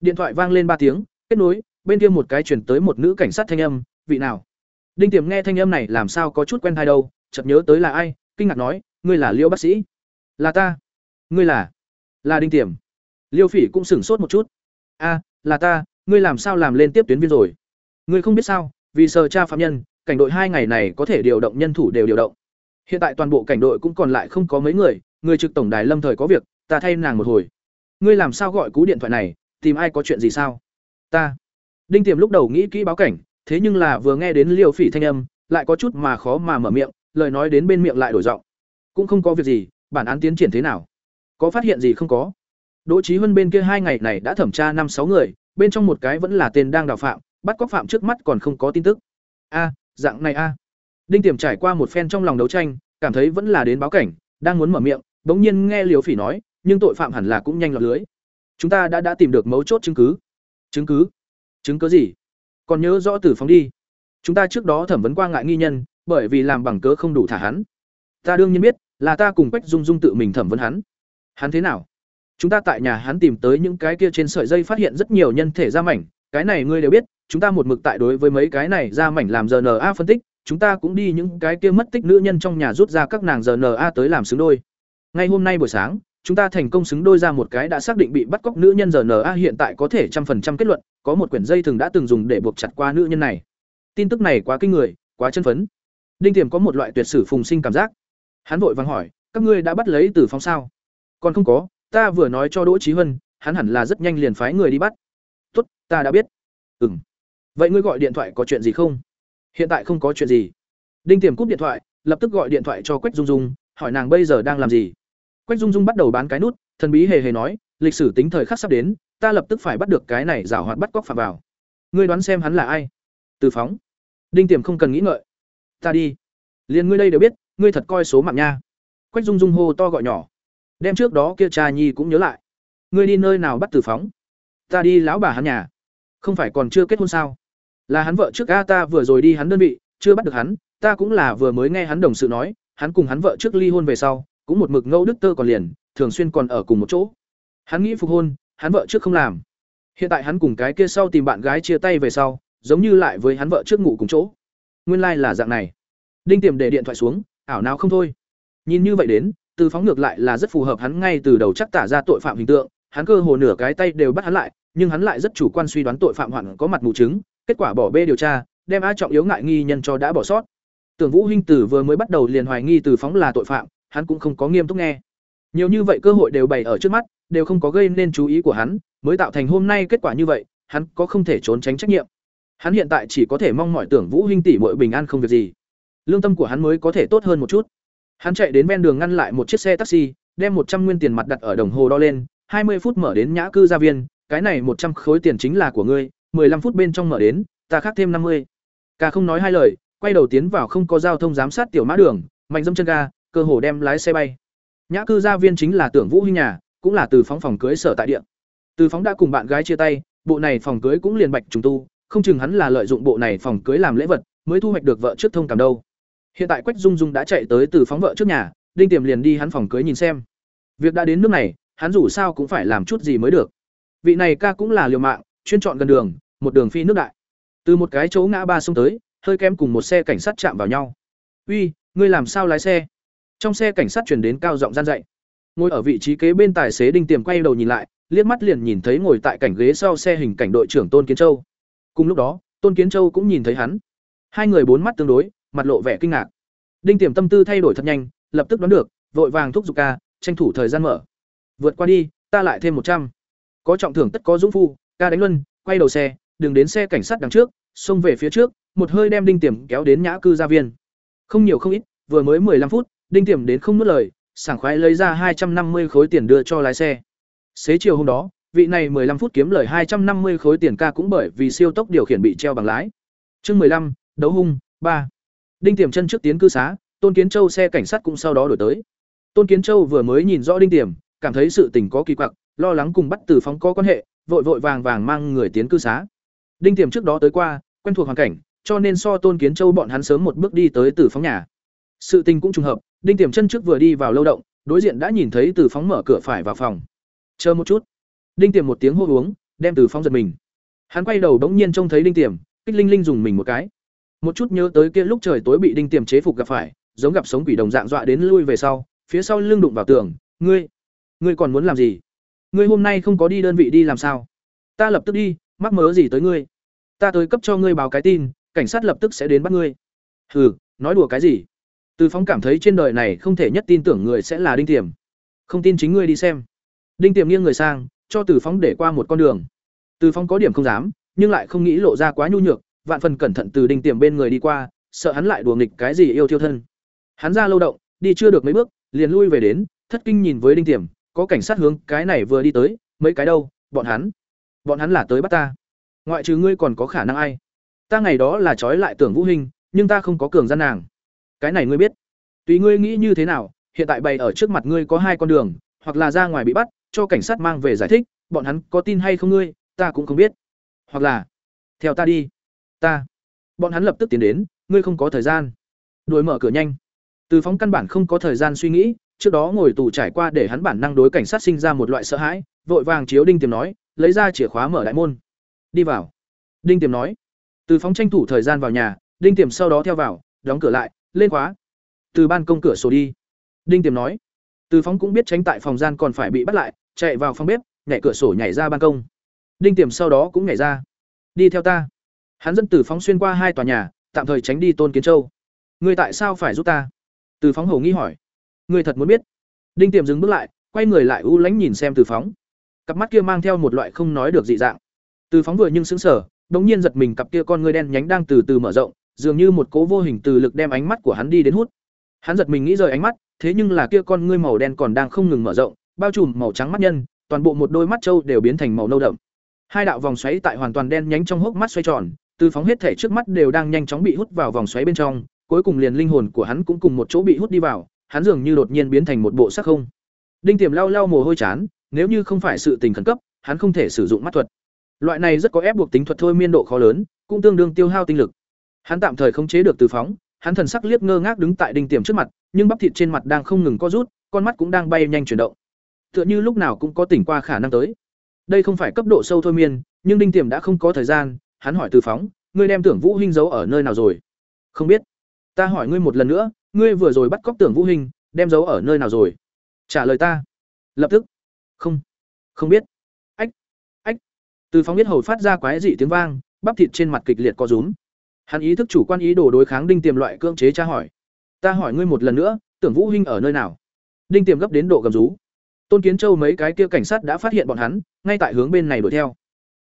điện thoại vang lên ba tiếng, kết nối, bên kia một cái chuyển tới một nữ cảnh sát thanh âm, vị nào? Đinh tiềm nghe thanh âm này làm sao có chút quen tai đâu, chợt nhớ tới là ai, kinh ngạc nói, ngươi là liêu bác sĩ? Là ta. Ngươi là? Là đinh tiềm. Liêu phỉ cũng sửng sốt một chút. A, là ta, ngươi làm sao làm lên tiếp tuyến viên rồi? Ngươi không biết sao, vì sờ tra phạm nhân, cảnh đội hai ngày này có thể điều động nhân thủ đều điều động. Hiện tại toàn bộ cảnh đội cũng còn lại không có mấy người người trực tổng đài lâm thời có việc, ta thay nàng một hồi. Ngươi làm sao gọi cú điện thoại này tìm ai có chuyện gì sao? Ta. Đinh tiềm lúc đầu nghĩ kỹ báo cảnh, thế nhưng là vừa nghe đến liêu phỉ thanh âm, lại có chút mà khó mà mở miệng, lời nói đến bên miệng lại đổi giọng. Cũng không có việc gì, bản án tiến triển thế nào? Có phát hiện gì không có? Đỗ trí huân bên kia hai ngày này đã thẩm tra năm sáu người, bên trong một cái vẫn là tên đang đào phạm, bắt cóc phạm trước mắt còn không có tin tức. A, dạng này a. Đinh tiềm trải qua một phen trong lòng đấu tranh, cảm thấy vẫn là đến báo cảnh, đang muốn mở miệng, bỗng nhiên nghe liều phỉ nói, nhưng tội phạm hẳn là cũng nhanh lọt lưới chúng ta đã đã tìm được mấu chốt chứng cứ. Chứng cứ? Chứng cứ gì? Còn nhớ rõ tử phóng đi. Chúng ta trước đó thẩm vấn qua ngại nghi nhân, bởi vì làm bằng cớ không đủ thả hắn. Ta đương nhiên biết, là ta cùng quách dung dung tự mình thẩm vấn hắn. Hắn thế nào? Chúng ta tại nhà hắn tìm tới những cái kia trên sợi dây phát hiện rất nhiều nhân thể da mảnh. Cái này ngươi đều biết, chúng ta một mực tại đối với mấy cái này da mảnh làm rna phân tích. Chúng ta cũng đi những cái kia mất tích nữ nhân trong nhà rút ra các nàng rna tới làm xứng đôi. Ngay hôm nay buổi sáng chúng ta thành công xứng đôi ra một cái đã xác định bị bắt cóc nữ nhân rna hiện tại có thể trăm phần trăm kết luận, có một quyển dây thường đã từng dùng để buộc chặt qua nữ nhân này. Tin tức này quá kinh người, quá chân phấn. Đinh tiềm có một loại tuyệt sử phùng sinh cảm giác. Hắn vội vàng hỏi, các ngươi đã bắt lấy từ phóng sao? Còn không có, ta vừa nói cho đỗ trí huân hắn hẳn là rất nhanh liền phái người đi bắt. Tốt, ta đã biết. Ừm. Vậy ngươi gọi điện thoại có chuyện gì không? Hiện tại không có chuyện gì. Đinh tiềm cúp điện thoại, lập tức gọi điện thoại cho quách dung dung, hỏi nàng bây giờ đang làm gì quách dung dung bắt đầu bán cái nút, thần bí hề hề nói, lịch sử tính thời khắc sắp đến, ta lập tức phải bắt được cái này giảo hoạt bắt cóc phạm vào. Ngươi đoán xem hắn là ai? Từ phóng. Đinh tiềm không cần nghĩ ngợi. Ta đi. Liền ngươi đây đều biết, ngươi thật coi số mạng nha. Quách dung dung hô to gọi nhỏ. Đem trước đó kia cha nhi cũng nhớ lại. Ngươi đi nơi nào bắt từ phóng? Ta đi lão bà hắn nhà. Không phải còn chưa kết hôn sao? Là hắn vợ trước a ta vừa rồi đi hắn đơn vị, chưa bắt được hắn, ta cũng là vừa mới nghe hắn đồng sự nói, hắn cùng hắn vợ trước ly hôn về sau cũng một mực ngẫu đức tơ còn liền, thường xuyên còn ở cùng một chỗ. Hắn nghĩ phục hôn, hắn vợ trước không làm. Hiện tại hắn cùng cái kia sau tìm bạn gái chia tay về sau, giống như lại với hắn vợ trước ngủ cùng chỗ. Nguyên lai là dạng này. Đinh tiềm để điện thoại xuống, ảo nào không thôi. Nhìn như vậy đến, từ phóng ngược lại là rất phù hợp hắn ngay từ đầu chắc tả ra tội phạm hình tượng. Hắn cơ hồ nửa cái tay đều bắt hắn lại, nhưng hắn lại rất chủ quan suy đoán tội phạm hoạn có mặt mù chứng, kết quả bỏ bê điều tra, đem a trọng yếu ngại nghi nhân cho đã bỏ sót. Tưởng vũ hinh tử vừa mới bắt đầu liền hoài nghi từ phóng là tội phạm hắn cũng không có nghiêm túc nghe. Nhiều như vậy cơ hội đều bày ở trước mắt đều không có gây nên chú ý của hắn mới tạo thành hôm nay kết quả như vậy hắn có không thể trốn tránh trách nhiệm. Hắn hiện tại chỉ có thể mong mọi tưởng vũ hinh tỷ muội bình an không việc gì. Lương tâm của hắn mới có thể tốt hơn một chút. Hắn chạy đến ven đường ngăn lại một chiếc xe taxi đem một trăm nguyên tiền mặt đặt ở đồng hồ đo lên hai mươi phút mở đến nhã cư gia viên cái này một trăm khối tiền chính là của ngươi 15 phút bên trong mở đến, ta khác thêm 50. Cả không nói hai lời, quay đầu tiến vào không có giao thông giám sát tiểu mã đường, mạnh dâm chân ga, cơ hồ đem lái xe bay. Nhã cư gia viên chính là Tưởng Vũ Hinh nhà, cũng là từ phóng phòng cưới sở tại địa. Từ phóng đã cùng bạn gái chia tay, bộ này phòng cưới cũng liền bạch trùng tu, không chừng hắn là lợi dụng bộ này phòng cưới làm lễ vật, mới thu hoạch được vợ trước thông cảm đâu. Hiện tại Quách Dung Dung đã chạy tới từ phóng vợ trước nhà, Đinh Tiềm liền đi hắn phòng cưới nhìn xem. Việc đã đến nước này, hắn dù sao cũng phải làm chút gì mới được. Vị này ca cũng là liều mạng, chuyên chọn gần đường, một đường phi nước đại. Từ một cái chỗ ngã ba sông tới, hơi kém cùng một xe cảnh sát chạm vào nhau. "Uy, ngươi làm sao lái xe?" Trong xe cảnh sát chuyển đến cao giọng gian dạy. Ngồi ở vị trí kế bên tài xế Đinh Tiềm quay đầu nhìn lại, liếc mắt liền nhìn thấy ngồi tại cảnh ghế sau xe hình cảnh đội trưởng Tôn Kiến Châu. Cùng lúc đó, Tôn Kiến Châu cũng nhìn thấy hắn. Hai người bốn mắt tương đối, mặt lộ vẻ kinh ngạc. Đinh Tiềm tâm tư thay đổi thật nhanh, lập tức đoán được, vội vàng thúc giục ca, tranh thủ thời gian mở. Vượt qua đi, ta lại thêm một trăm. Có trọng thưởng tất có dũng phu, ca đánh luân, quay đầu xe, đừng đến xe cảnh sát đằng trước, xông về phía trước, một hơi đem Đinh Tiềm kéo đến nhã cư gia viên. Không nhiều không ít, vừa mới 15 phút, Đinh Tiềm đến không nuốt lời, sảng khoái lấy ra 250 khối tiền đưa cho lái xe. Xế chiều hôm đó, vị này 15 phút kiếm lời 250 khối tiền ca cũng bởi vì siêu tốc điều khiển bị treo bằng lái. Chương 15, đấu hung, 3. Đinh Tiềm chân trước tiến cư xá, Tôn Kiến Châu xe cảnh sát cũng sau đó đổi tới. Tôn Kiến Châu vừa mới nhìn rõ Đinh Tiềm, cảm thấy sự tình có kỳ quặc, lo lắng cùng bắt từ Phóng có quan hệ, vội vội vàng vàng mang người tiến cư xá. Đinh Tiềm trước đó tới qua, quen thuộc hoàn cảnh, cho nên so Tôn Kiến Châu bọn hắn sớm một bước đi tới từ Phóng nhà. Sự tình cũng trùng hợp, Đinh Tiềm chân trước vừa đi vào lâu động, đối diện đã nhìn thấy Từ Phóng mở cửa phải vào phòng. Chờ một chút. Đinh Tiềm một tiếng hô uống, đem từ phong giật mình. Hắn quay đầu đống nhiên trông thấy đinh tiềm kích linh linh dùng mình một cái. Một chút nhớ tới kia lúc trời tối bị đinh tiềm chế phục gặp phải giống gặp sống quỷ đồng dạng dọa đến lui về sau phía sau lưng đụng vào tường ngươi ngươi còn muốn làm gì? Ngươi hôm nay không có đi đơn vị đi làm sao? Ta lập tức đi mắc mớ gì tới ngươi? Ta tới cấp cho ngươi báo cái tin cảnh sát lập tức sẽ đến bắt ngươi. Hừ nói đùa cái gì? Từ phóng cảm thấy trên đời này không thể nhất tin tưởng người sẽ là đinh tiềm. Không tin chính ngươi đi xem. Đinh tiềm nghiêng người sang, cho từ phóng để qua một con đường. Từ phóng có điểm không dám, nhưng lại không nghĩ lộ ra quá nhu nhược, vạn phần cẩn thận từ đinh tiềm bên người đi qua, sợ hắn lại đùa nghịch cái gì yêu thiêu thân. Hắn ra lâu động, đi chưa được mấy bước, liền lui về đến, thất kinh nhìn với đinh tiềm, có cảnh sát hướng cái này vừa đi tới, mấy cái đâu, bọn hắn. Bọn hắn là tới bắt ta. Ngoại trừ ngươi còn có khả năng ai? Ta ngày đó là trói lại tưởng vũ hình nhưng ta không có cường gian nàng cái này ngươi biết. Tùy ngươi nghĩ như thế nào, hiện tại bày ở trước mặt ngươi có hai con đường, hoặc là ra ngoài bị bắt, cho cảnh sát mang về giải thích, bọn hắn có tin hay không ngươi, ta cũng không biết. Hoặc là, theo ta đi. Ta. Bọn hắn lập tức tiến đến, ngươi không có thời gian. Đuổi mở cửa nhanh. Từ phóng căn bản không có thời gian suy nghĩ, trước đó ngồi tù trải qua để hắn bản năng đối cảnh sát sinh ra một loại sợ hãi, vội vàng chiếu đinh tiềm nói, lấy ra chìa khóa mở đại môn. Đi vào. Đinh tiềm nói. Từ phóng tranh thủ thời gian vào nhà, đinh tiềm sau đó theo vào, đóng cửa lại lên khóa. Từ ban công cửa sổ đi. Đinh tiềm nói. Từ phóng cũng biết tránh tại phòng gian còn phải bị bắt lại, chạy vào phòng bếp, nhảy cửa sổ nhảy ra ban công. Đinh tiềm sau đó cũng nhảy ra. Đi theo ta. Hắn dẫn từ phóng xuyên qua hai tòa nhà, tạm thời tránh đi tôn kiến châu. Ngươi tại sao phải giúp ta? Từ phóng hầu nghi hỏi. Ngươi thật muốn biết. Đinh tiềm dừng bước lại, quay người lại u lánh nhìn xem từ phóng. Cặp mắt kia mang theo một loại không nói được dị dạng. Từ phóng vừa nhưng sững sờ đống nhiên giật mình cặp kia con ngươi đen nhánh đang từ từ mở rộng dường như một cố vô hình từ lực đem ánh mắt của hắn đi đến hút. Hắn giật mình nghĩ rời ánh mắt, thế nhưng là kia con ngươi màu đen còn đang không ngừng mở rộng, bao trùm màu trắng mắt nhân, toàn bộ một đôi mắt trâu đều biến thành màu nâu đậm. Hai đạo vòng xoáy tại hoàn toàn đen nhánh trong hốc mắt xoay tròn, từ phóng hết thể trước mắt đều đang nhanh chóng bị hút vào vòng xoáy bên trong, cuối cùng liền linh hồn của hắn cũng cùng một chỗ bị hút đi vào, hắn dường như đột nhiên biến thành một bộ sắc không. Đinh tiềm lau lau mồ hôi chán, nếu như không phải sự tình khẩn cấp, hắn không thể sử dụng mắt thuật. Loại này rất có ép buộc tính thuật thôi miên độ khó lớn, cũng tương đương tiêu hao tinh lực hắn tạm thời không chế được từ phóng, hắn thần sắc liếc ngơ ngác đứng tại đinh tiềm trước mặt, nhưng bắp thịt trên mặt đang không ngừng co rút, con mắt cũng đang bay nhanh chuyển động. Tựa như lúc nào cũng có tỉnh qua khả năng tới. Đây không phải cấp độ sâu thôi miên, nhưng đinh tiềm đã không có thời gian, hắn hỏi từ phóng, ngươi đem tưởng vũ hinh giấu ở nơi nào rồi? Không biết. Ta hỏi ngươi một lần nữa, ngươi vừa rồi bắt cóc tưởng vũ hinh đem giấu ở nơi nào rồi? Trả lời ta. Lập tức. Không. Không biết. Ách ách. Từ phóng biết hầu phát ra quái dị tiếng vang, bắp thịt trên mặt kịch liệt co rúm hắn ý thức chủ quan ý đồ đối kháng đinh tiềm loại cưỡng chế tra hỏi. Ta hỏi ngươi một lần nữa, tưởng vũ hinh ở nơi nào? Đinh tiềm gấp đến độ gầm rú. Tôn kiến châu mấy cái kia cảnh sát đã phát hiện bọn hắn, ngay tại hướng bên này đuổi theo.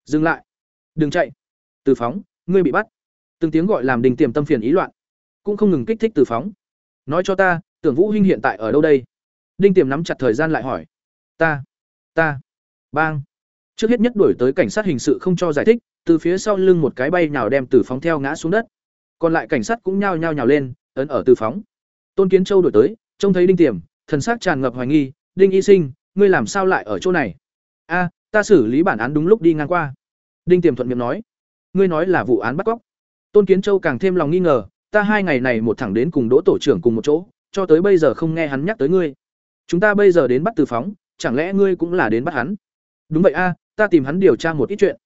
Dừng lại. Đừng chạy. Từ phóng, ngươi bị bắt. Từng tiếng gọi làm đinh tiềm tâm phiền ý loạn. Cũng không ngừng kích thích từ phóng. Nói cho ta, tưởng vũ hinh hiện tại ở đâu đây? Đinh tiềm nắm chặt thời gian lại hỏi. Ta. Ta. Bang trước hết nhất đuổi tới cảnh sát hình sự không cho giải thích, từ phía sau lưng một cái bay nhào đem từ phóng theo ngã xuống đất. Còn lại cảnh sát cũng nhao nhao nhào lên, ấn ở từ phóng. Tôn kiến châu đuổi tới, trông thấy đinh tiềm, thần sắc tràn ngập hoài nghi, đinh y sinh, ngươi làm sao lại ở chỗ này? A, ta xử lý bản án đúng lúc đi ngang qua. Đinh tiềm thuận miệng nói, ngươi nói là vụ án bắt cóc. Tôn kiến châu càng thêm lòng nghi ngờ, ta hai ngày này một thẳng đến cùng đỗ tổ trưởng cùng một chỗ, cho tới bây giờ không nghe hắn nhắc tới ngươi. Chúng ta bây giờ đến bắt từ phóng, chẳng lẽ ngươi cũng là đến bắt hắn? Đúng vậy a ta tìm hắn điều tra một ít chuyện.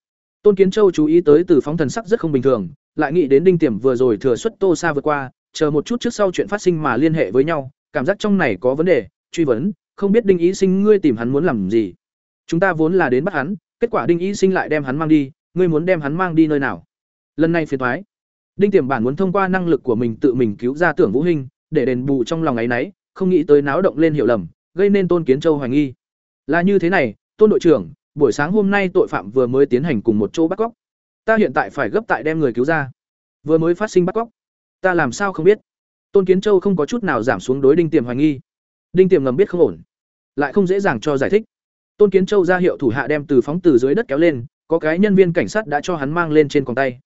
Tôn kiến châu chú ý tới từ phóng thần sắc rất không bình thường, lại nghĩ đến đinh tiềm vừa rồi thừa xuất tô xa vượt qua, chờ một chút trước sau chuyện phát sinh mà liên hệ với nhau, cảm giác trong này có vấn đề, truy vấn, không biết đinh ý sinh ngươi tìm hắn muốn làm gì. Chúng ta vốn là đến bắt hắn, kết quả đinh ý sinh lại đem hắn mang đi, ngươi muốn đem hắn mang đi nơi nào? Lần này phiền thoái đinh tiềm bản muốn thông qua năng lực của mình tự mình cứu ra tưởng vũ hình để đền bù trong lòng ấy nấy không nghĩ tới náo động lên hiểu lầm, gây nên tôn kiến châu hoài nghi. Là như thế này, tôn đội trưởng buổi sáng hôm nay tội phạm vừa mới tiến hành cùng một chỗ bắt cóc. Ta hiện tại phải gấp tại đem người cứu ra. Vừa mới phát sinh bắt cóc. Ta làm sao không biết? Tôn kiến châu không có chút nào giảm xuống đối đinh tiềm hoài nghi. Đinh tiềm ngầm biết không ổn, lại không dễ dàng cho giải thích. Tôn kiến châu ra hiệu thủ hạ đem từ phóng từ dưới đất kéo lên, có cái nhân viên cảnh sát đã cho hắn mang lên trên con tay.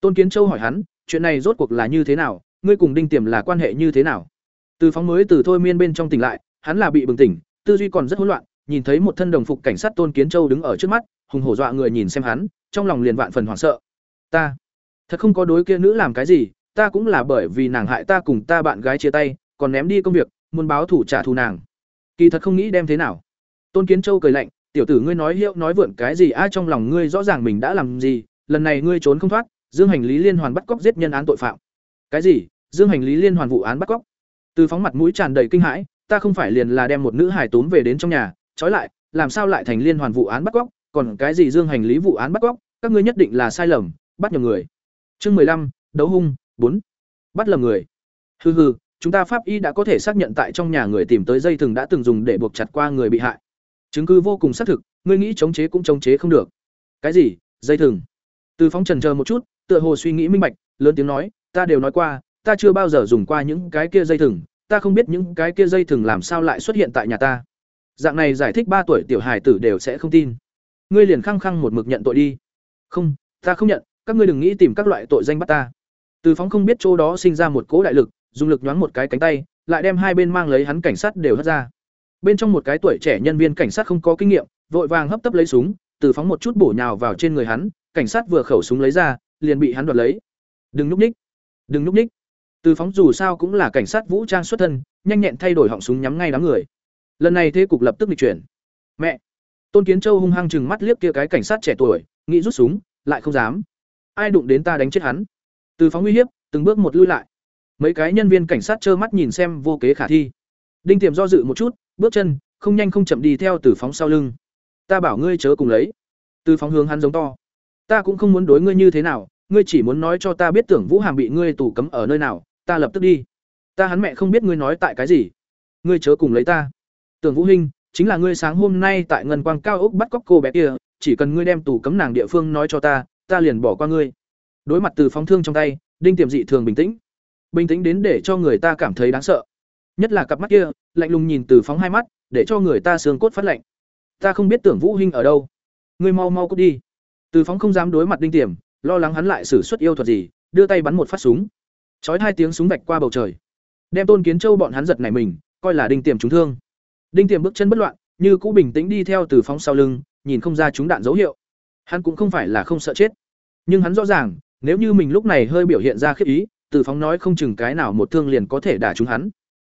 Tôn kiến châu hỏi hắn, chuyện này rốt cuộc là như thế nào? Ngươi cùng đinh tiềm là quan hệ như thế nào? Từ phóng mới từ thôi miên bên trong tỉnh lại, hắn là bị bừng tỉnh, tư duy còn rất hỗn loạn nhìn thấy một thân đồng phục cảnh sát tôn kiến châu đứng ở trước mắt, hùng hổ dọa người nhìn xem hắn, trong lòng liền vạn phần hoảng sợ. Ta, thật không có đối kia nữ làm cái gì, ta cũng là bởi vì nàng hại ta cùng ta bạn gái chia tay, còn ném đi công việc, muốn báo thủ trả thù nàng. Kỳ thật không nghĩ đem thế nào. Tôn kiến châu cười lạnh, tiểu tử ngươi nói hiệu, nói vượn cái gì, ai trong lòng ngươi rõ ràng mình đã làm gì, lần này ngươi trốn không thoát, dương hành lý liên hoàn bắt cóc giết nhân án tội phạm. Cái gì? Dương hành lý liên hoàn vụ án bắt cóc? Từ phóng mặt mũi tràn đầy kinh hãi, ta không phải liền là đem một nữ hải tốn về đến trong nhà trói lại, làm sao lại thành liên hoàn vụ án bắt cóc, còn cái gì dương hành lý vụ án bắt cóc, các ngươi nhất định là sai lầm, bắt nhầm người. Chương mười lăm, đấu hung, bốn. Bắt lầm người. Hừ hừ, chúng ta pháp y đã có thể xác nhận tại trong nhà người tìm tới dây thừng đã từng dùng để buộc chặt qua người bị hại. Chứng cứ vô cùng xác thực, ngươi nghĩ chống chế cũng chống chế không được. Cái gì? Dây thừng. Từ phóng trần chờ một chút, tựa hồ suy nghĩ minh bạch, lớn tiếng nói, ta đều nói qua, ta chưa bao giờ dùng qua những cái kia dây thừng, ta không biết những cái kia dây thừng làm sao lại xuất hiện tại nhà ta dạng này giải thích ba tuổi tiểu hài tử đều sẽ không tin. Ngươi liền khăng khăng một mực nhận tội đi. Không, ta không nhận, các ngươi đừng nghĩ tìm các loại tội danh bắt ta. Từ phóng không biết chỗ đó sinh ra một cỗ đại lực, dùng lực nhoáng một cái cánh tay, lại đem hai bên mang lấy hắn cảnh sát đều hất ra. Bên trong một cái tuổi trẻ nhân viên cảnh sát không có kinh nghiệm, vội vàng hấp tấp lấy súng, từ phóng một chút bổ nhào vào trên người hắn, cảnh sát vừa khẩu súng lấy ra, liền bị hắn đoạt lấy. Đừng núp ních đừng núp ních từ phóng dù sao cũng là cảnh sát vũ trang xuất thân, nhanh nhẹn thay đổi họng súng nhắm ngay đám người lần này thế cục lập tức bị chuyển. Mẹ! Tôn kiến châu hung hăng chừng mắt liếc kia cái cảnh sát trẻ tuổi, nghĩ rút súng, lại không dám. Ai đụng đến ta đánh chết hắn? Từ phóng uy hiếp, từng bước một lui lại. Mấy cái nhân viên cảnh sát trơ mắt nhìn xem vô kế khả thi. Đinh tiềm do dự một chút, bước chân, không nhanh không chậm đi theo từ phóng sau lưng. Ta bảo ngươi chớ cùng lấy. Từ phóng hướng hắn giống to. Ta cũng không muốn đối ngươi như thế nào, ngươi chỉ muốn nói cho ta biết tưởng vũ hàm bị ngươi tù cấm ở nơi nào, ta lập tức đi. Ta hắn mẹ không biết ngươi nói tại cái gì. Ngươi chớ cùng lấy ta tưởng vũ hinh, chính là ngươi sáng hôm nay tại ngân quang cao ốc bắt cóc cô bé kia, chỉ cần ngươi đem tù cấm nàng địa phương nói cho ta ta liền bỏ qua ngươi. Đối mặt từ phóng thương trong tay, đinh tiềm dị thường bình tĩnh. Bình tĩnh đến để cho người ta cảm thấy đáng sợ. Nhất là cặp mắt kia, lạnh lùng nhìn từ phóng hai mắt, để cho người ta xương cốt phát lạnh. Ta không biết tưởng vũ hinh ở đâu. Ngươi mau mau cút đi. Từ phóng không dám đối mặt đinh tiềm, lo lắng hắn lại sử xuất yêu thuật gì, đưa tay bắn một phát súng. Chói hai tiếng súng vạch qua bầu trời. Đem tôn kiến châu bọn hắn giật này mình, coi là đinh tiềm trúng thương đinh tiềm bước chân bất loạn, như cũ bình tĩnh đi theo từ phóng sau lưng, nhìn không ra chúng đạn dấu hiệu. Hắn cũng không phải là không sợ chết. Nhưng hắn rõ ràng, nếu như mình lúc này hơi biểu hiện ra khiếp ý, từ phóng nói không chừng cái nào một thương liền có thể đả trúng hắn.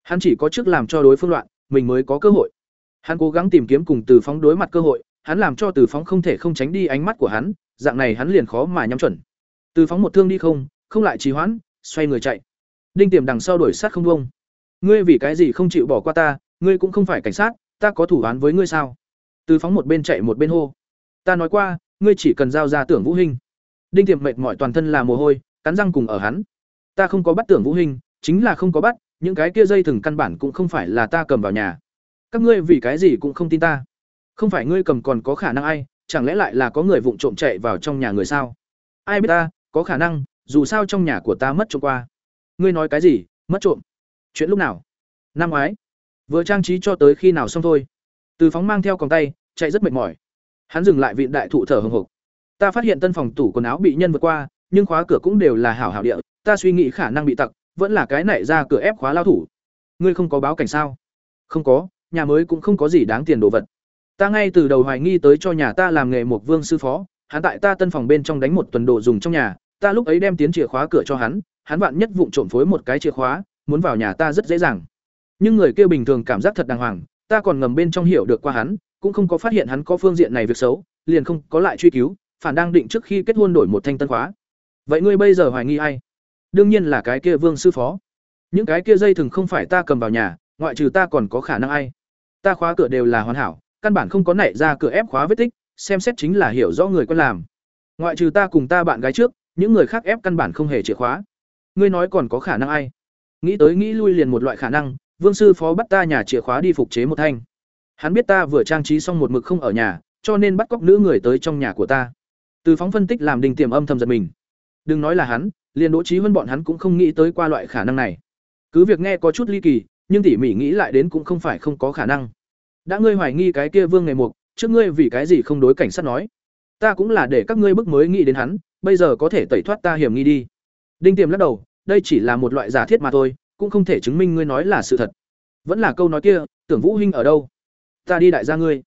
Hắn chỉ có trước làm cho đối phương loạn, mình mới có cơ hội. Hắn cố gắng tìm kiếm cùng từ phóng đối mặt cơ hội, hắn làm cho từ phóng không thể không tránh đi ánh mắt của hắn, dạng này hắn liền khó mà nhắm chuẩn. Từ phóng một thương đi không không lại trì hoãn, xoay người chạy. Đinh tiềm đằng sau đuổi sát không buông. Ngươi vì cái gì không chịu bỏ qua ta ngươi cũng không phải cảnh sát, ta có thủ án với ngươi sao? Từ phóng một bên chạy một bên hô. Ta nói qua, ngươi chỉ cần giao ra tưởng vũ hình đinh Tiệm mệt mỏi toàn thân là mồ hôi, cắn răng cùng ở hắn. Ta không có bắt tưởng vũ hình chính là không có bắt, những cái kia dây thừng căn bản cũng không phải là ta cầm vào nhà. Các ngươi vì cái gì cũng không tin ta. Không phải ngươi cầm còn có khả năng ai, chẳng lẽ lại là có người vụng trộm chạy vào trong nhà người sao? Ai biết ta, có khả năng, dù sao trong nhà của ta mất trộm qua. Ngươi nói cái gì, mất trộm? Chuyện lúc nào? Năm ngoái vừa trang trí cho tới khi nào xong thôi. Từ phóng mang theo còng tay, chạy rất mệt mỏi. Hắn dừng lại vịn đại thụ thở hồng hộc. Ta phát hiện tân phòng tủ quần áo bị nhân vượt qua, nhưng khóa cửa cũng đều là hảo hảo địa, ta suy nghĩ khả năng bị tặc, vẫn là cái này ra cửa ép khóa lao thủ. Ngươi không có báo cảnh sao? Không có, nhà mới cũng không có gì đáng tiền đồ vật. Ta ngay từ đầu hoài nghi tới cho nhà ta làm nghề một vương sư phó, hắn tại ta tân phòng bên trong đánh một tuần đồ dùng trong nhà, ta lúc ấy đem tiến chìa khóa cửa cho hắn hắn vạn nhất vụng trộm phối một cái chìa khóa, muốn vào nhà ta rất dễ dàng nhưng người kia bình thường cảm giác thật đàng hoàng, ta còn ngầm bên trong hiểu được qua hắn, cũng không có phát hiện hắn có phương diện này việc xấu, liền không có lại truy cứu, phản đang định trước khi kết hôn đổi một thanh tân khóa. Vậy ngươi bây giờ hoài nghi ai? Đương nhiên là cái kia vương sư phó. Những cái kia dây thừng không phải ta cầm vào nhà, ngoại trừ ta còn có khả năng ai? Ta khóa cửa đều là hoàn hảo, căn bản không có nảy ra cửa ép khóa vết tích, xem xét chính là hiểu rõ người quen làm. Ngoại trừ ta cùng ta bạn gái trước, những người khác ép căn bản không hề chìa khóa. Ngươi nói còn có khả năng ai? Nghĩ tới nghĩ lui liền một loại khả năng vương sư phó bắt ta nhà chìa khóa đi phục chế một thanh. Hắn biết ta vừa trang trí xong một mực không ở nhà, cho nên bắt cóc nữ người tới trong nhà của ta. Từ phóng phân tích làm đình tiềm âm thầm giật mình. Đừng nói là hắn, liền đỗ chí hơn bọn hắn cũng không nghĩ tới qua loại khả năng này. Cứ việc nghe có chút ly kỳ, nhưng tỉ mỉ nghĩ lại đến cũng không phải không có khả năng. Đã ngươi hoài nghi cái kia vương ngày mục, trước ngươi vì cái gì không đối cảnh sát nói? Ta cũng là để các ngươi bức mới nghĩ đến hắn, bây giờ có thể tẩy thoát ta hiểm nghi đi. Đinh tiềm lắc đầu, đây chỉ là một loại giả thiết mà thôi cũng không thể chứng minh ngươi nói là sự thật. Vẫn là câu nói kia, tưởng vũ hinh ở đâu? Ta đi đại gia ngươi.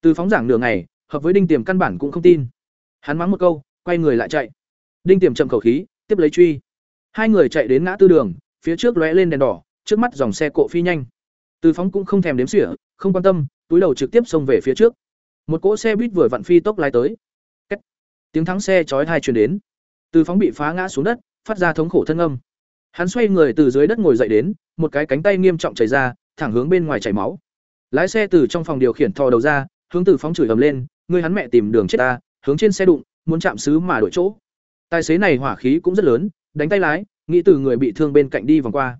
Từ phóng giảng nửa ngày, hợp với đinh tiềm căn bản cũng không tin. Hắn mắng một câu, quay người lại chạy. Đinh tiềm chậm khẩu khí, tiếp lấy truy. Hai người chạy đến ngã tư đường, phía trước lóe lên đèn đỏ, trước mắt dòng xe cộ phi nhanh. Từ phóng cũng không thèm đếm xỉa, không quan tâm, túi đầu trực tiếp xông về phía trước. Một cỗ xe buýt vừa vặn phi tốc lái tới. Cách. tiếng thắng xe chói tai truyền đến. Từ phóng bị phá ngã xuống đất, phát ra thống khổ thân âm hắn xoay người từ dưới đất ngồi dậy đến, một cái cánh tay nghiêm trọng chảy ra, thẳng hướng bên ngoài chảy máu. Lái xe từ trong phòng điều khiển thò đầu ra, hướng từ phóng chửi ầm lên, ngươi hắn mẹ tìm đường chết ta, hướng trên xe đụng, muốn chạm xứ mà đổi chỗ. Tài xế này hỏa khí cũng rất lớn, đánh tay lái, nghĩ từ người bị thương bên cạnh đi vòng qua.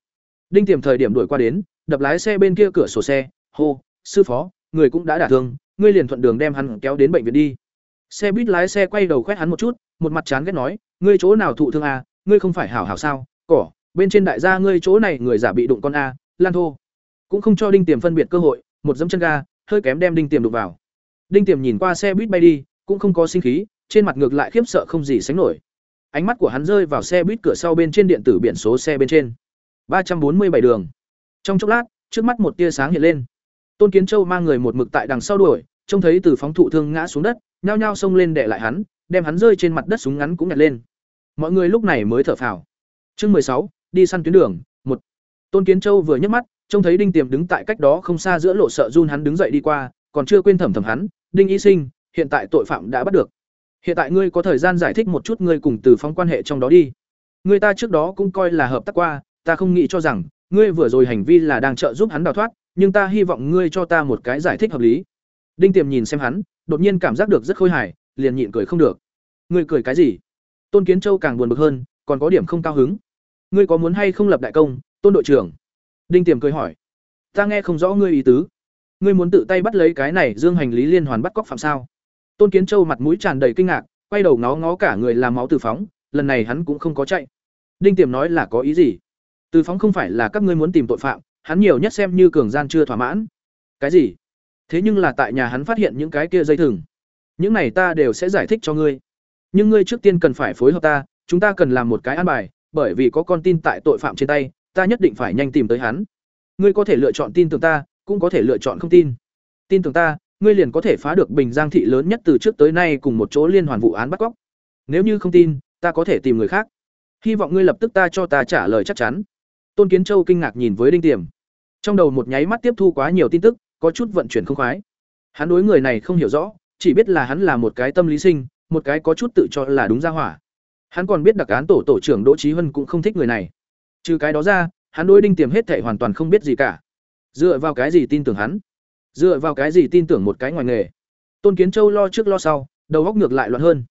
Đinh tiềm thời điểm đuổi qua đến, đập lái xe bên kia cửa sổ xe, hô, sư phó, người cũng đã đả thương, ngươi liền thuận đường đem hắn kéo đến bệnh viện đi. Xe buýt lái xe quay đầu quét hắn một chút, một mặt chán ghét nói, ngươi chỗ nào thụ thương à ngươi không phải hảo hảo sao, cỏ bên trên đại gia ngươi chỗ này người giả bị đụng con a, lan thô. Cũng không cho đinh tiềm phân biệt cơ hội, một dẫm chân ga, hơi kém đem đinh tiềm đụng vào. Đinh tiềm nhìn qua xe buýt bay đi, cũng không có sinh khí, trên mặt ngược lại khiếp sợ không gì sánh nổi. Ánh mắt của hắn rơi vào xe buýt cửa sau bên trên điện tử biển số xe bên trên. ba trăm bốn mươi bảy đường. Trong chốc lát, trước mắt một tia sáng hiện lên. Tôn kiến châu mang người một mực tại đằng sau đuổi, trông thấy từ phóng thụ thương ngã xuống đất, nhao nhao xông lên để lại hắn, đem hắn rơi trên mặt đất súng ngắn cũng nhặt lên. Mọi người lúc này mới thở phào. Chương mười sáu đi săn tuyến đường, một. Tôn kiến châu vừa nhấc mắt, trông thấy đinh tiềm đứng tại cách đó không xa giữa lộ sợ run hắn đứng dậy đi qua, còn chưa quên thẩm thẩm hắn, đinh y sinh, hiện tại tội phạm đã bắt được. Hiện tại ngươi có thời gian giải thích một chút ngươi cùng từ phóng quan hệ trong đó đi. Người ta trước đó cũng coi là hợp tác qua, ta không nghĩ cho rằng, ngươi vừa rồi hành vi là đang trợ giúp hắn đào thoát, nhưng ta hy vọng ngươi cho ta một cái giải thích hợp lý. Đinh tiềm nhìn xem hắn, đột nhiên cảm giác được rất khôi hài, liền nhịn cười không được. Ngươi cười cái gì? Tôn kiến châu càng buồn bực hơn, còn có điểm không cao hứng ngươi có muốn hay không lập đại công, tôn đội trưởng? Đinh tiềm cười hỏi. Ta nghe không rõ ngươi ý tứ. Ngươi muốn tự tay bắt lấy cái này dương hành lý liên hoàn bắt cóc phạm sao? Tôn kiến châu mặt mũi tràn đầy kinh ngạc, quay đầu ngó ngó cả người làm máu từ phóng, lần này hắn cũng không có chạy. Đinh tiềm nói là có ý gì? Từ phóng không phải là các ngươi muốn tìm tội phạm, hắn nhiều nhất xem như cường gian chưa thỏa mãn. Cái gì? Thế nhưng là tại nhà hắn phát hiện những cái kia dây thừng. Những này ta đều sẽ giải thích cho ngươi. Nhưng ngươi trước tiên cần phải phối hợp ta, chúng ta cần làm một cái an bài bởi vì có con tin tại tội phạm trên tay, ta nhất định phải nhanh tìm tới hắn. Ngươi có thể lựa chọn tin tưởng ta, cũng có thể lựa chọn không tin. Tin tưởng ta, ngươi liền có thể phá được bình giang thị lớn nhất từ trước tới nay cùng một chỗ liên hoàn vụ án bắt cóc. Nếu như không tin, ta có thể tìm người khác. Hy vọng ngươi lập tức ta cho ta trả lời chắc chắn. Tôn kiến châu kinh ngạc nhìn với đinh tiềm. Trong đầu một nháy mắt tiếp thu quá nhiều tin tức, có chút vận chuyển không khoái. Hắn đối người này không hiểu rõ, chỉ biết là hắn là một cái tâm lý sinh, một cái có chút tự cho là đúng ra hỏa hắn còn biết đặc án tổ tổ trưởng đỗ trí Hân cũng không thích người này. Trừ cái đó ra, hắn đối đinh tiềm hết thể hoàn toàn không biết gì cả. Dựa vào cái gì tin tưởng hắn? Dựa vào cái gì tin tưởng một cái ngoài nghề? Tôn kiến châu lo trước lo sau, đầu góc ngược lại loạn hơn.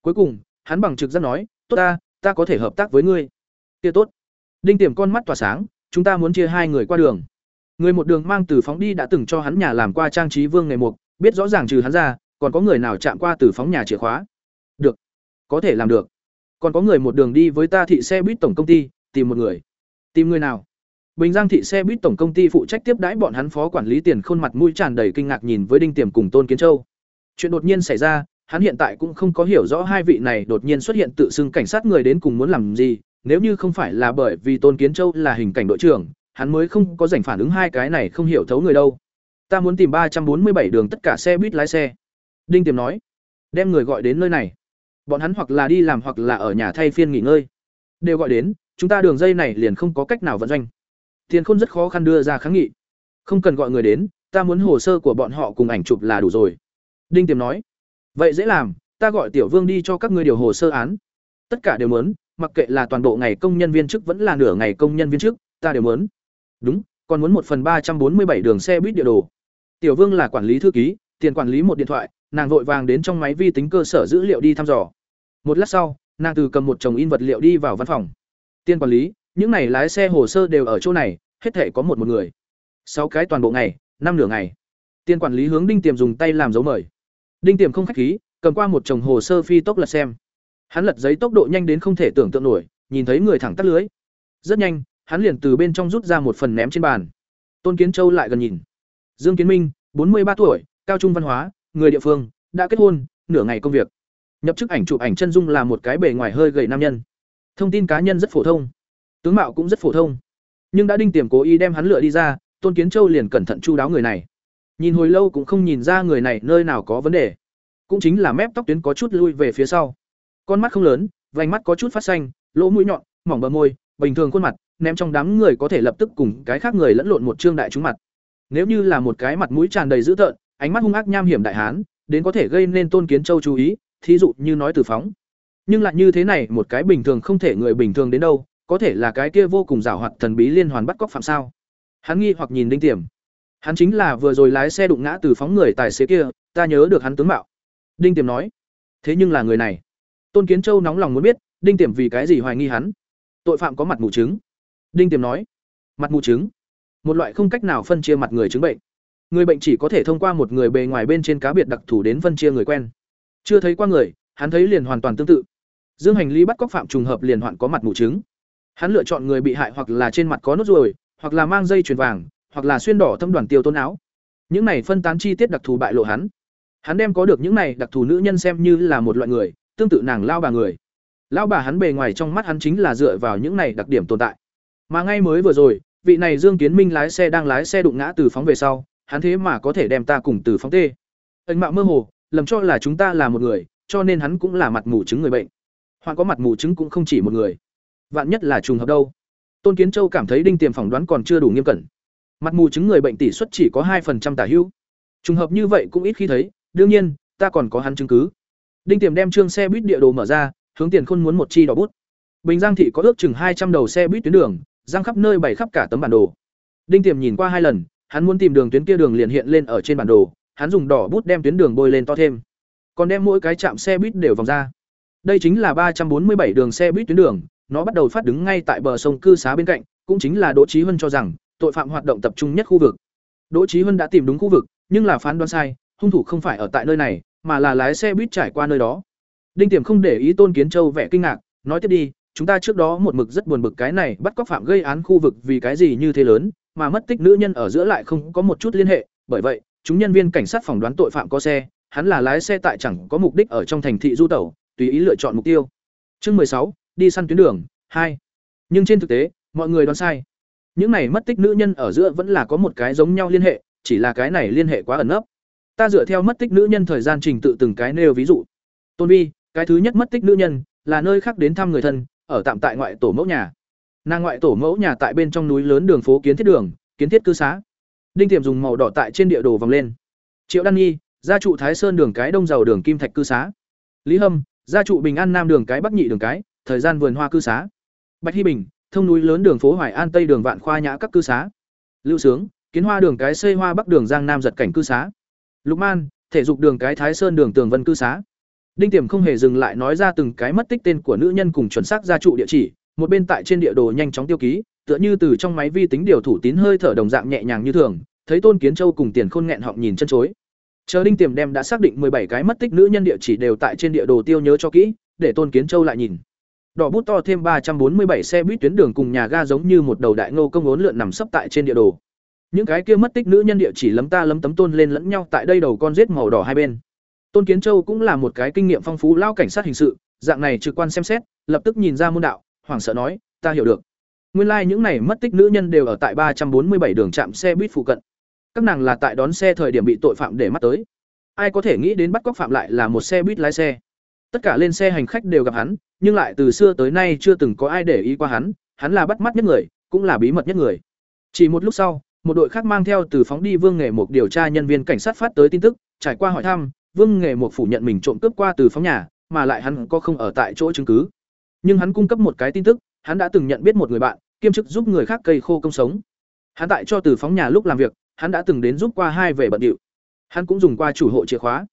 Cuối cùng, hắn bằng trực giác nói, tốt ta ta có thể hợp tác với ngươi. Kia tốt. Đinh tiềm con mắt tỏa sáng, chúng ta muốn chia hai người qua đường. Người một đường mang từ phóng đi đã từng cho hắn nhà làm qua trang trí vương ngày mục, biết rõ ràng trừ hắn ra, còn có người nào chạm qua từ phóng nhà chìa khóa? Được. Có thể làm được còn có người một đường đi với ta thị xe buýt tổng công ty, tìm một người. Tìm người nào? Bình giang thị xe buýt tổng công ty phụ trách tiếp đãi bọn hắn phó quản lý tiền khôn mặt mũi tràn đầy kinh ngạc nhìn với đinh tiềm cùng tôn kiến châu. Chuyện đột nhiên xảy ra, hắn hiện tại cũng không có hiểu rõ hai vị này đột nhiên xuất hiện tự xưng cảnh sát người đến cùng muốn làm gì, nếu như không phải là bởi vì tôn kiến châu là hình cảnh đội trưởng, hắn mới không có giành phản ứng hai cái này không hiểu thấu người đâu. Ta muốn tìm ba trăm bốn mươi bảy đường tất cả xe buýt lái xe. Đinh tiềm nói, đem người gọi đến nơi này bọn hắn hoặc là đi làm hoặc là ở nhà thay phiên nghỉ ngơi. Đều gọi đến, chúng ta đường dây này liền không có cách nào vận doanh. Tiền khôn rất khó khăn đưa ra kháng nghị. Không cần gọi người đến, ta muốn hồ sơ của bọn họ cùng ảnh chụp là đủ rồi. Đinh tiềm nói, vậy dễ làm, ta gọi tiểu vương đi cho các ngươi điều hồ sơ án. Tất cả đều muốn, mặc kệ là toàn bộ ngày công nhân viên chức vẫn là nửa ngày công nhân viên chức, ta đều muốn. Đúng, còn muốn một phần ba trăm bốn mươi bảy đường xe buýt địa đồ. Tiểu vương là quản lý thư ký tiền quản lý một điện thoại, nàng vội vàng đến trong máy vi tính cơ sở dữ liệu đi thăm dò. Một lát sau, nàng từ cầm một chồng in vật liệu đi vào văn phòng. Tiền quản lý, những này lái xe hồ sơ đều ở chỗ này, hết thể có một một người. Sáu cái toàn bộ ngày, năm nửa ngày. Tiền quản lý hướng đinh tiềm dùng tay làm dấu mời. Đinh tiềm không khách khí, cầm qua một chồng hồ sơ phi tốc lật xem. Hắn lật giấy tốc độ nhanh đến không thể tưởng tượng nổi, nhìn thấy người thẳng tắt lưới. Rất nhanh, hắn liền từ bên trong rút ra một phần ném trên bàn. Tôn kiến châu lại gần nhìn. Dương kiến minh, bốn mươi ba tuổi cao trung văn hóa, người địa phương, đã kết hôn, nửa ngày công việc. Nhập chức ảnh chụp ảnh chân dung là một cái bề ngoài hơi gầy nam nhân. Thông tin cá nhân rất phổ thông. Tướng mạo cũng rất phổ thông. Nhưng đã đinh tiềm cố ý đem hắn lựa đi ra, tôn kiến châu liền cẩn thận chu đáo người này. Nhìn hồi lâu cũng không nhìn ra người này nơi nào có vấn đề. Cũng chính là mép tóc tuyến có chút lui về phía sau. Con mắt không lớn, vành mắt có chút phát xanh, lỗ mũi nhọn, mỏng bờ môi, bình thường khuôn mặt, ném trong đám người có thể lập tức cùng cái khác người lẫn lộn một trương đại trúng mặt. Nếu như là một cái mặt mũi tràn đầy dữ tợn ánh mắt hung ác nham hiểm đại hán đến có thể gây nên Tôn Kiến Châu chú ý, thí dụ như nói từ phóng. Nhưng lại như thế này, một cái bình thường không thể người bình thường đến đâu, có thể là cái kia vô cùng giàu hoạt thần bí liên hoàn bắt cóc phạm sao? Hắn nghi hoặc nhìn Đinh Tiềm. Hắn chính là vừa rồi lái xe đụng ngã từ phóng người tài xế kia, ta nhớ được hắn tướng mạo. Đinh Tiềm nói. Thế nhưng là người này. Tôn Kiến Châu nóng lòng muốn biết, Đinh Tiềm vì cái gì hoài nghi hắn? Tội phạm có mặt mù chứng. Đinh Tiềm nói. Mặt mù chứng, một loại không cách nào phân chia mặt người chứng bệnh. Người bệnh chỉ có thể thông qua một người bề ngoài bên trên cá biệt đặc thù đến phân chia người quen. Chưa thấy qua người, hắn thấy liền hoàn toàn tương tự. Dương Hành Lý bắt cóc phạm trùng hợp liền hoạn có mặt mù chứng. Hắn lựa chọn người bị hại hoặc là trên mặt có nốt ruồi, hoặc là mang dây chuyền vàng, hoặc là xuyên đỏ thâm đoàn tiêu tôn áo. Những này phân tán chi tiết đặc thù bại lộ hắn. Hắn đem có được những này đặc thù nữ nhân xem như là một loại người, tương tự nàng lao bà người. Lao bà hắn bề ngoài trong mắt hắn chính là dựa vào những này đặc điểm tồn tại. Mà ngay mới vừa rồi, vị này Dương Kiến Minh lái xe đang lái xe đụng ngã từ phóng về sau, hắn thế mà có thể đem ta cùng từ phóng tê. Anh mạo mơ hồ, lầm cho là chúng ta là một người, cho nên hắn cũng là mặt mù chứng người bệnh. Hoặc có mặt mù chứng cũng không chỉ một người. Vạn nhất là trùng hợp đâu. Tôn Kiến Châu cảm thấy đinh tiềm phỏng đoán còn chưa đủ nghiêm cẩn. Mặt mù chứng người bệnh tỷ suất chỉ có hai phần trăm tả hữu. Trùng hợp như vậy cũng ít khi thấy, đương nhiên, ta còn có hắn chứng cứ. Đinh Tiềm đem trương xe buýt địa đồ mở ra, hướng tiền khôn muốn một chi đỏ bút. Bình Giang thị có ước chừng hai trăm đầu xe buýt tuyến đường, giang khắp nơi bày khắp cả tấm bản đồ. Đinh Tiềm nhìn qua hai lần, hắn muốn tìm đường tuyến kia đường liền hiện lên ở trên bản đồ, hắn dùng đỏ bút đem tuyến đường bôi lên to thêm. Còn đem mỗi cái trạm xe buýt đều vòng ra. Đây chính là ba trăm bốn mươi bảy đường xe buýt tuyến đường, nó bắt đầu phát đứng ngay tại bờ sông cư xá bên cạnh, cũng chính là Đỗ Chí Huân cho rằng tội phạm hoạt động tập trung nhất khu vực. Đỗ Chí Huân đã tìm đúng khu vực, nhưng là phán đoán sai, hung thủ không phải ở tại nơi này, mà là lái xe buýt trải qua nơi đó. Đinh Tiềm không để ý Tôn Kiến Châu vẻ kinh ngạc, nói tiếp đi, chúng ta trước đó một mực rất buồn bực cái này bắt cóc phạm gây án khu vực vì cái gì như thế lớn, mà mất tích nữ nhân ở giữa lại không có một chút liên hệ, bởi vậy, chúng nhân viên cảnh sát phỏng đoán tội phạm có xe, hắn là lái xe tại chẳng có mục đích ở trong thành thị du tẩu, tùy ý lựa chọn mục tiêu. Chương mười sáu, đi săn tuyến đường hai. Nhưng trên thực tế, mọi người đoán sai. Những này mất tích nữ nhân ở giữa vẫn là có một cái giống nhau liên hệ, chỉ là cái này liên hệ quá ẩn nấp. Ta dựa theo mất tích nữ nhân thời gian trình tự từng cái nêu ví dụ. Tôn Vi, cái thứ nhất mất tích nữ nhân, là nơi khác đến thăm người thân, ở tạm tại ngoại tổ mẫu nhà. Nàng ngoại tổ mẫu nhà tại bên trong núi lớn đường phố kiến thiết đường, kiến thiết cư xá. Đinh Tiềm dùng màu đỏ tại trên địa đồ vòng lên. Triệu Đan Nhi, gia trụ Thái Sơn đường cái đông giàu đường kim thạch cư xá. Lý Hâm, gia trụ Bình An Nam đường cái Bắc Nhị đường cái, thời gian vườn hoa cư xá. Bạch Hy Bình, thông núi lớn đường phố Hoài An Tây đường Vạn Khoa Nhã các cư xá. Lưu Sướng, kiến hoa đường cái xây hoa Bắc đường Giang Nam giật cảnh cư xá. Lục Man, thể dục đường cái Thái Sơn đường Tường Vân cư xá. Đinh Tiềm không hề dừng lại nói ra từng cái mất tích tên của nữ nhân cùng chuẩn xác gia trụ địa chỉ, một bên tại trên địa đồ nhanh chóng tiêu ký, tựa như từ trong máy vi tính điều thủ tín hơi thở đồng dạng nhẹ nhàng như thường, thấy Tôn Kiến Châu cùng Tiền Khôn nghẹn họng nhìn chân chối. Chờ Đinh Tiềm đem đã xác định bảy cái mất tích nữ nhân địa chỉ đều tại trên địa đồ tiêu nhớ cho kỹ, để Tôn Kiến Châu lại nhìn. Đỏ bút to thêm ba trăm bốn mươi bảy xe buýt tuyến đường cùng nhà ga giống như một đầu đại ngô công ốn lượn nằm sấp tại trên địa đồ. Những cái kia mất tích nữ nhân địa chỉ lấm ta lấm tấm tôn lên lẫn nhau tại đây đầu con rết màu đỏ hai bên. Tôn Kiến Châu cũng là một cái kinh nghiệm phong phú lao cảnh sát hình sự, dạng này trực quan xem xét, lập tức nhìn ra môn đạo, hoảng sợ nói, ta hiểu được. Nguyên lai like những này mất tích nữ nhân đều ở tại ba trăm bốn mươi bảy đường trạm xe buýt phụ cận. Các nàng là tại đón xe thời điểm bị tội phạm để mắt tới. Ai có thể nghĩ đến bắt cóc phạm lại là một xe buýt lái xe. Tất cả lên xe hành khách đều gặp hắn, nhưng lại từ xưa tới nay chưa từng có ai để ý qua hắn, hắn là bắt mắt nhất người, cũng là bí mật nhất người. Chỉ một lúc sau, một đội khác mang theo từ phóng đi Vương nghệ một điều tra nhân viên cảnh sát phát tới tin tức, trải qua hỏi thăm, Vương nghệ một phủ nhận mình trộm cướp qua từ phóng nhà, mà lại hắn có không ở tại chỗ chứng cứ. Nhưng hắn cung cấp một cái tin tức, hắn đã từng nhận biết một người bạn, kiêm chức giúp người khác cây khô công sống. Hắn tại cho từ phóng nhà lúc làm việc, hắn đã từng đến giúp qua hai về bận điệu. Hắn cũng dùng qua chủ hộ chìa khóa.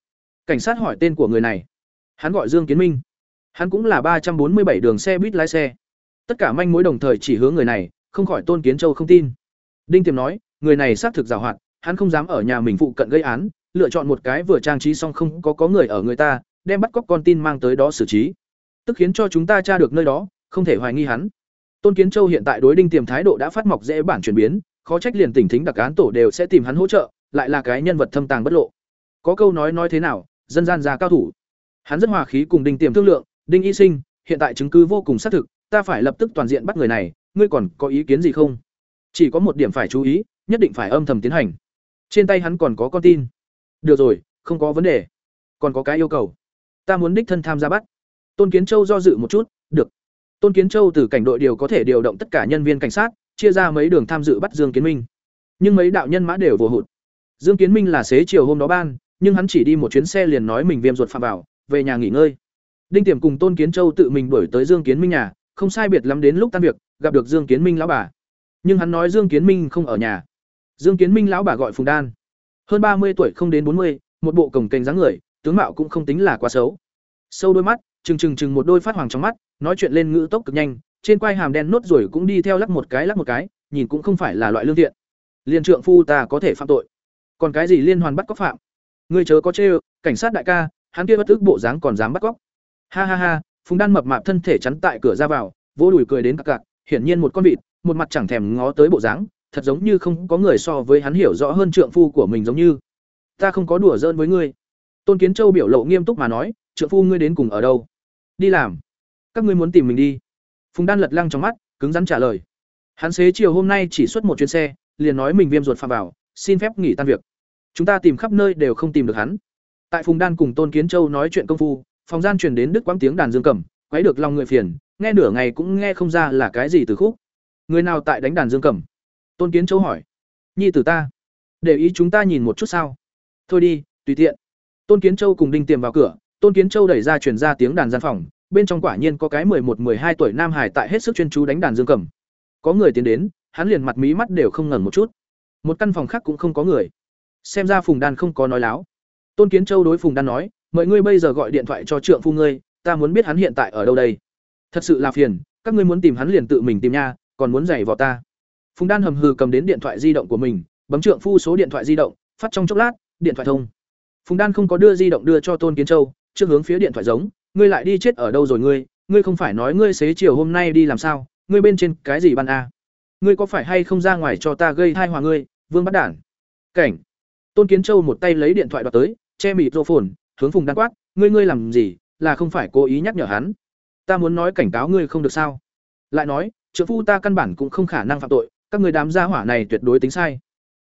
Cảnh sát hỏi tên của người này. Hắn gọi Dương Kiến Minh. Hắn cũng là ba trăm bốn mươi bảy đường xe buýt lái xe. Tất cả manh mối đồng thời chỉ hướng người này, không khỏi Tôn Kiến Châu không tin. Đinh Tiềm nói, người này xác thực giàu hoạt, hắn không dám ở nhà mình phụ cận gây án, lựa chọn một cái vừa trang trí xong không có có người ở người ta, đem bắt cóc con tin mang tới đó xử trí. Tức khiến cho chúng ta tra được nơi đó, không thể hoài nghi hắn. Tôn Kiến Châu hiện tại đối Đinh Tiềm thái độ đã phát mọc dễ bản chuyển biến, khó trách liền tỉnh thính đặc án tổ đều sẽ tìm hắn hỗ trợ, lại là cái nhân vật thâm tàng bất lộ. Có câu nói nói thế nào, dân gian già cao thủ. Hắn rất hòa khí cùng Đinh Tiềm thương lượng, "Đinh Y Sinh, hiện tại chứng cứ vô cùng xác thực, ta phải lập tức toàn diện bắt người này, ngươi còn có ý kiến gì không?" Chỉ có một điểm phải chú ý, nhất định phải âm thầm tiến hành. Trên tay hắn còn có con tin. Được rồi, không có vấn đề. Còn có cái yêu cầu. Ta muốn đích thân tham gia bắt. Tôn Kiến Châu do dự một chút, được. Tôn Kiến Châu từ cảnh đội điều có thể điều động tất cả nhân viên cảnh sát, chia ra mấy đường tham dự bắt Dương Kiến Minh. Nhưng mấy đạo nhân mã đều vô hụt. Dương Kiến Minh là xế chiều hôm đó ban, nhưng hắn chỉ đi một chuyến xe liền nói mình viêm ruột phạm vào về nhà nghỉ ngơi đinh tiềm cùng tôn kiến châu tự mình đuổi tới dương kiến minh nhà không sai biệt lắm đến lúc tan việc gặp được dương kiến minh lão bà nhưng hắn nói dương kiến minh không ở nhà dương kiến minh lão bà gọi phùng đan hơn ba mươi tuổi không đến bốn mươi một bộ cổng kềnh dáng người tướng mạo cũng không tính là quá xấu sâu đôi mắt trừng trừng trừng một đôi phát hoàng trong mắt, nói chuyện lên ngữ tốc cực nhanh, trên quai hàm đen nốt rồi cũng đi theo lắc một cái lắc một cái, nhìn cũng không phải là loại lương thiện. Liên trượng phu ta có thể phạm tội. Còn cái gì liên hoàn bắt cóc phạm? Ngươi chớ có chê cảnh sát đại ca, hắn kia bất tức bộ dáng còn dám bắt cóc. Ha ha ha, phùng đan mập mạp thân thể chắn tại cửa ra vào, vỗ đùi cười đến cặc cặc, hiển nhiên một con vịt, một mặt chẳng thèm ngó tới bộ dáng, thật giống như không có người so với hắn hiểu rõ hơn trượng phu của mình giống như. Ta không có đùa giỡn với ngươi. Tôn kiến châu biểu lộ nghiêm túc mà nói, trượng phu ngươi đến cùng ở đâu? Đi làm. Các ngươi muốn tìm mình đi. Phùng đan lật lăng trong mắt, cứng rắn trả lời. Hắn xế chiều hôm nay chỉ xuất một chuyến xe, liền nói mình viêm ruột phạm vào, xin phép nghỉ tan việc. Chúng ta tìm khắp nơi đều không tìm được hắn. Tại phùng đan cùng tôn kiến châu nói chuyện công phu, phòng gian truyền đến đức quãng tiếng đàn dương cầm, quấy được lòng người phiền, nghe nửa ngày cũng nghe không ra là cái gì từ khúc. Người nào tại đánh đàn dương cầm? Tôn kiến châu hỏi. Nhi tử ta. Để ý chúng ta nhìn một chút sao. Thôi đi, tùy tiện. Tôn kiến châu cùng đinh tiềm vào cửa tôn kiến châu đẩy ra truyền ra tiếng đàn gian phòng, bên trong quả nhiên có cái một một hai tuổi nam hải tại hết sức chuyên chú đánh đàn dương cầm. Có người tiến đến, hắn liền mặt mí mắt đều không ngẩn một chút. Một căn phòng khác cũng không có người. Xem ra phùng đan không có nói láo. Tôn kiến châu đối phùng đan nói mời ngươi bây giờ gọi điện thoại cho trượng phu ngươi, ta muốn biết hắn hiện tại ở đâu đây. Thật sự là phiền, các ngươi muốn tìm hắn liền tự mình tìm nha, còn muốn giày vào ta. Phùng đan hầm hừ cầm đến điện thoại di động của mình, bấm trượng phu số điện thoại di động, phát trong chốc lát, điện thoại thông. Phùng đan không có đưa di động đưa cho tôn kiến châu trước hướng phía điện thoại giống, ngươi lại đi chết ở đâu rồi ngươi ngươi không phải nói ngươi xế chiều hôm nay đi làm sao, ngươi bên trên cái gì ban a? Ngươi có phải hay không ra ngoài cho ta gây thai hòa ngươi, vương bắt đản? Cảnh. Tôn kiến châu một tay lấy điện thoại đoạt tới, che mịt rô phồn hướng phùng đan quát, ngươi ngươi làm gì, là không phải cố ý nhắc nhở hắn? Ta muốn nói cảnh cáo ngươi không được sao? Lại nói trợ phu ta căn bản cũng không khả năng phạm tội, các người đám gia hỏa này tuyệt đối tính sai.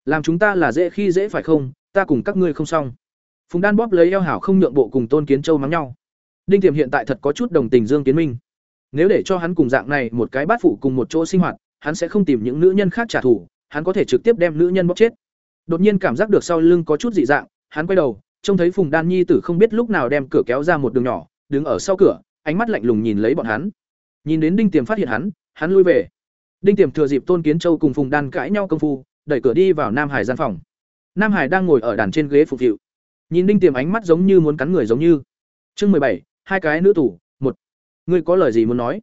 Làm chúng ta là dễ khi dễ phải không? Ta cùng các ngươi không xong phùng đan bóp lấy eo hảo không nhượng bộ cùng tôn kiến châu mắng nhau. Đinh tiềm hiện tại thật có chút đồng tình dương kiến minh. Nếu để cho hắn cùng dạng này một cái bát phụ cùng một chỗ sinh hoạt, hắn sẽ không tìm những nữ nhân khác trả thù, hắn có thể trực tiếp đem nữ nhân bóp chết. Đột nhiên cảm giác được sau lưng có chút dị dạng, hắn quay đầu, trông thấy phùng đan nhi tử không biết lúc nào đem cửa kéo ra một đường nhỏ, đứng ở sau cửa, ánh mắt lạnh lùng nhìn lấy bọn hắn. Nhìn đến đinh tiềm phát hiện hắn hắn lui về. Đinh tiềm thừa dịp tôn kiến châu cùng phùng đan cãi nhau công phu, đẩy cửa đi vào nam hải gian phòng. Nam hải đang ngồi ở đàn trên ghế phục vụ nhìn đinh tiềm ánh mắt giống như muốn cắn người giống như. Chương mười bảy, hai cái nữ tủ một. Ngươi có lời gì muốn nói?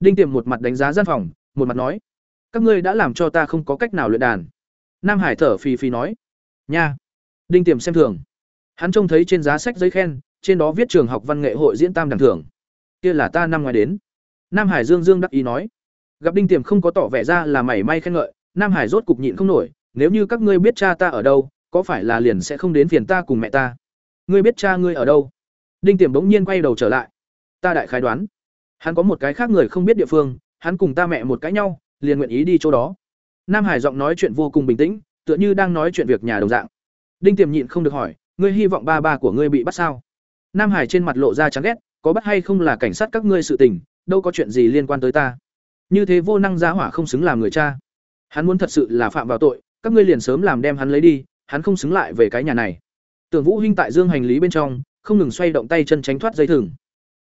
Đinh tiềm một mặt đánh giá gian phòng, một mặt nói. Các ngươi đã làm cho ta không có cách nào luyện đàn. Nam hải thở phì phì nói. Nha. Đinh tiềm xem thường. Hắn trông thấy trên giá sách giấy khen, trên đó viết trường học văn nghệ hội diễn tam đẳng thưởng. Kia là ta năm ngoài đến. Nam hải dương dương đắc ý nói. Gặp đinh tiềm không có tỏ vẻ ra là mảy may khen ngợi, nam hải rốt cục nhịn không nổi, nếu như các ngươi biết cha ta ở đâu có phải là liền sẽ không đến phiền ta cùng mẹ ta? Ngươi biết cha ngươi ở đâu? Đinh tiềm bỗng nhiên quay đầu trở lại. Ta đại khái đoán, hắn có một cái khác người không biết địa phương, hắn cùng ta mẹ một cái nhau, liền nguyện ý đi chỗ đó. Nam hải giọng nói chuyện vô cùng bình tĩnh, tựa như đang nói chuyện việc nhà đồng dạng. Đinh tiềm nhịn không được hỏi, ngươi hy vọng ba ba của ngươi bị bắt sao? Nam hải trên mặt lộ ra chán ghét, có bắt hay không là cảnh sát các ngươi sự tình, đâu có chuyện gì liên quan tới ta. Như thế vô năng giá hỏa không xứng làm người cha. Hắn muốn thật sự là phạm vào tội, các ngươi liền sớm làm đem hắn lấy đi hắn không xứng lại về cái nhà này. Tưởng vũ hinh tại dương hành lý bên trong, không ngừng xoay động tay chân tránh thoát dây thừng.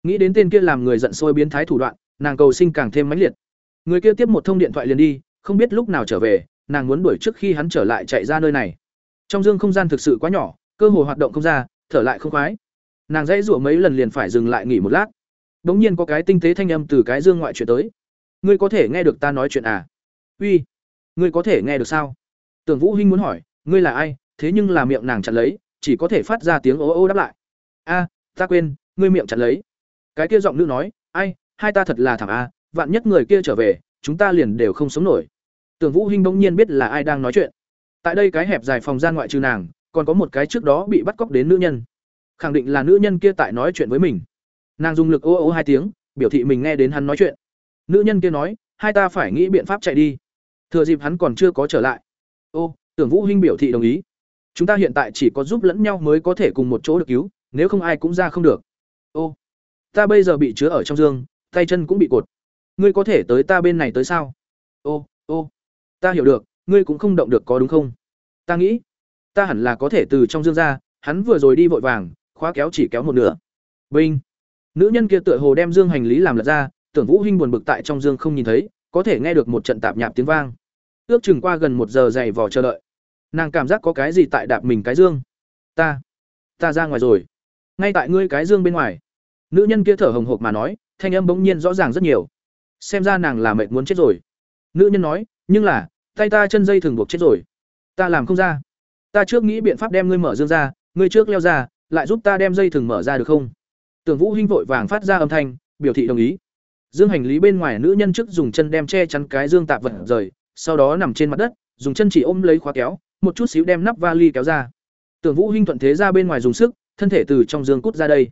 Nghĩ đến tên kia làm người giận sôi biến thái thủ đoạn, nàng cầu sinh càng thêm mãnh liệt. Người kia tiếp một thông điện thoại liền đi, không biết lúc nào trở về, nàng muốn đuổi trước khi hắn trở lại chạy ra nơi này. Trong dương không gian thực sự quá nhỏ, cơ hội hoạt động không ra, thở lại không khoái. Nàng dãy rủa mấy lần liền phải dừng lại nghỉ một lát. Đ ỗ n g nhiên có cái tinh tế thanh âm từ cái dương ngoại chuyện tới. Ngươi có thể nghe được ta nói chuyện à? Uy, ngươi có thể nghe được sao? Tưởng vũ hinh muốn hỏi ngươi là ai, thế nhưng là miệng nàng chặn lấy, chỉ có thể phát ra tiếng ô ô đáp lại. A, ta quên, ngươi miệng chặn lấy. Cái kia giọng nữ nói, ai, hai ta thật là thảm a, vạn nhất người kia trở về, chúng ta liền đều không sống nổi. Tưởng vũ hinh bỗng nhiên biết là ai đang nói chuyện. Tại đây cái hẹp dài phòng gian ngoại trừ nàng, còn có một cái trước đó bị bắt cóc đến nữ nhân. Khẳng định là nữ nhân kia tại nói chuyện với mình. Nàng dùng lực ô ô hai tiếng, biểu thị mình nghe đến hắn nói chuyện. Nữ nhân kia nói, hai ta phải nghĩ biện pháp chạy đi. Thừa dịp hắn còn chưa có trở lại. Ô tưởng vũ hinh biểu thị đồng ý chúng ta hiện tại chỉ có giúp lẫn nhau mới có thể cùng một chỗ được cứu nếu không ai cũng ra không được ô ta bây giờ bị chứa ở trong dương tay chân cũng bị cột ngươi có thể tới ta bên này tới sao ô ô ta hiểu được ngươi cũng không động được có đúng không ta nghĩ ta hẳn là có thể từ trong dương ra hắn vừa rồi đi vội vàng, khóa kéo chỉ kéo một nửa. Binh. Nữ nhân kia tựa hồ đem dương hành lý làm lật ra, Tưởng Vũ Hinh buồn bực tại trong dương không nhìn thấy, có thể nghe được một trận tạp nhạp tiếng vang. Ước chừng qua gần một giờ dày vò chờ đợi. Nàng cảm giác có cái gì tại đạp mình cái dương. Ta, ta ra ngoài rồi. Ngay tại ngươi cái dương bên ngoài. Nữ nhân kia thở hồng hộc mà nói, thanh âm bỗng nhiên rõ ràng rất nhiều. Xem ra nàng là mệt muốn chết rồi. Nữ nhân nói, nhưng là, tay ta chân dây thường buộc chết rồi. Ta làm không ra. Ta trước nghĩ biện pháp đem ngươi mở dương ra, ngươi trước leo ra, lại giúp ta đem dây thừng mở ra được không? Tưởng Vũ Hinh vội vàng phát ra âm thanh, biểu thị đồng ý. Dương hành lý bên ngoài nữ nhân trước dùng chân đem che chắn cái dương tạp vật rời, sau đó nằm trên mặt đất, dùng chân chỉ ôm lấy khóa kéo, một chút xíu đem nắp vali kéo ra. Tưởng Vũ Hinh thuận thế ra bên ngoài dùng sức, thân thể từ trong giường cút ra đây.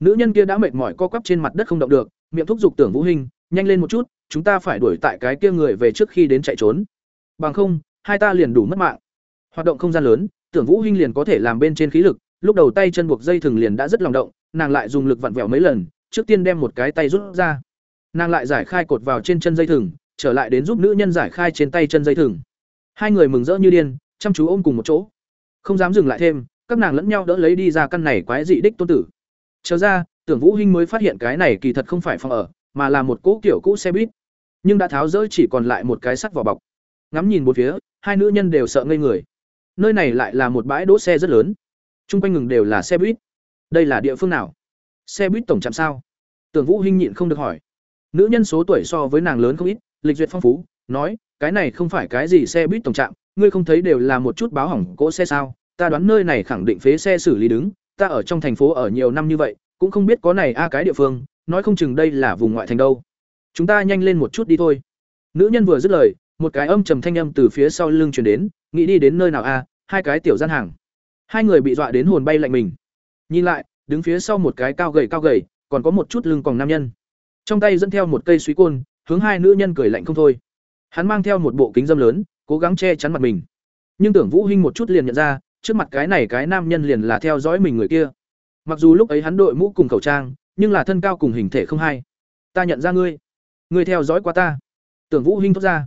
Nữ nhân kia đã mệt mỏi co quắp trên mặt đất không động được, miệng thúc giục Tưởng Vũ Hinh, nhanh lên một chút, chúng ta phải đuổi tại cái kia người về trước khi đến chạy trốn. Bằng không, hai ta liền đủ mất mạng. Hoạt động không gian lớn, Tưởng Vũ Hinh liền có thể làm bên trên khí lực, lúc đầu tay chân buộc dây thừng liền đã rất lòng động, nàng lại dùng lực vặn vẹo mấy lần, trước tiên đem một cái tay rút ra. Nàng lại giải khai cột vào trên chân dây thừng, trở lại đến giúp nữ nhân giải khai trên tay chân dây thừng. Hai người mừng rỡ như điên, chăm chú ôm cùng một chỗ. Không dám dừng lại thêm, các nàng lẫn nhau đỡ lấy đi ra căn này quái dị đích tôn tử. Chờ ra, Tưởng Vũ Hinh mới phát hiện cái này kỳ thật không phải phòng ở, mà là một cỗ kiểu cũ xe buýt. Nhưng đã tháo rỡ chỉ còn lại một cái sắt vỏ bọc. Ngắm nhìn một phía, hai nữ nhân đều sợ ngây người. Nơi này lại là một bãi đỗ xe rất lớn. chung quanh ngừng đều là xe buýt. Đây là địa phương nào? Xe buýt tổng trạm sao? Tưởng Vũ Hinh nhịn không được hỏi. Nữ nhân số tuổi so với nàng lớn không ít, lịch duyệt phong phú, nói, cái này không phải cái gì xe buýt tổng trạm, ngươi không thấy đều là một chút báo hỏng cỗ xe sao? Ta đoán nơi này khẳng định phế xe xử lý đứng, ta ở trong thành phố ở nhiều năm như vậy, cũng không biết có này a cái địa phương, nói không chừng đây là vùng ngoại thành đâu. Chúng ta nhanh lên một chút đi thôi. Nữ nhân vừa dứt lời, một cái âm trầm thanh âm từ phía sau lưng truyền đến, nghĩ đi đến nơi nào a? hai cái tiểu gian hàng. Hai người bị dọa đến hồn bay lạnh mình. Nhìn lại, đứng phía sau một cái cao gầy cao gầy, còn có một chút lưng còn nam nhân. Trong tay dẫn theo một cây suý côn, hướng hai nữ nhân cười lạnh không thôi. Hắn mang theo một bộ kính dâm lớn, cố gắng che chắn mặt mình. Nhưng Tưởng Vũ Hinh một chút liền nhận ra, trước mặt cái này cái nam nhân liền là theo dõi mình người kia. Mặc dù lúc ấy hắn đội mũ cùng khẩu trang, nhưng là thân cao cùng hình thể không hay. Ta nhận ra ngươi, ngươi theo dõi qua ta. Tưởng Vũ Hinh thốt ra.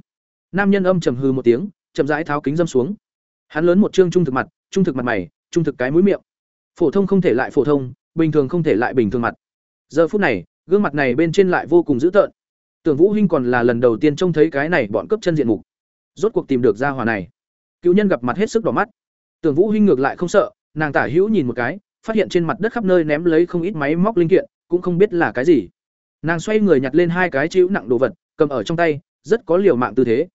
Nam nhân âm trầm hừ một tiếng, chậm rãi tháo kính dâm xuống. Hắn lớn một trương trung thực mặt, trung thực mặt mày, trung thực cái mũi miệng. Phổ thông không thể lại phổ thông, bình thường không thể lại bình thường mặt. Giờ phút này, gương mặt này bên trên lại vô cùng dữ tợn. Tưởng Vũ Hinh còn là lần đầu tiên trông thấy cái này bọn cấp chân diện mục. Rốt cuộc tìm được ra hỏa này. Cựu nhân gặp mặt hết sức đỏ mắt. Tưởng Vũ Hinh ngược lại không sợ, nàng tả hữu nhìn một cái, phát hiện trên mặt đất khắp nơi ném lấy không ít máy móc linh kiện, cũng không biết là cái gì. Nàng xoay người nhặt lên hai cái chữ nặng đồ vật, cầm ở trong tay, rất có liều mạng tư thế.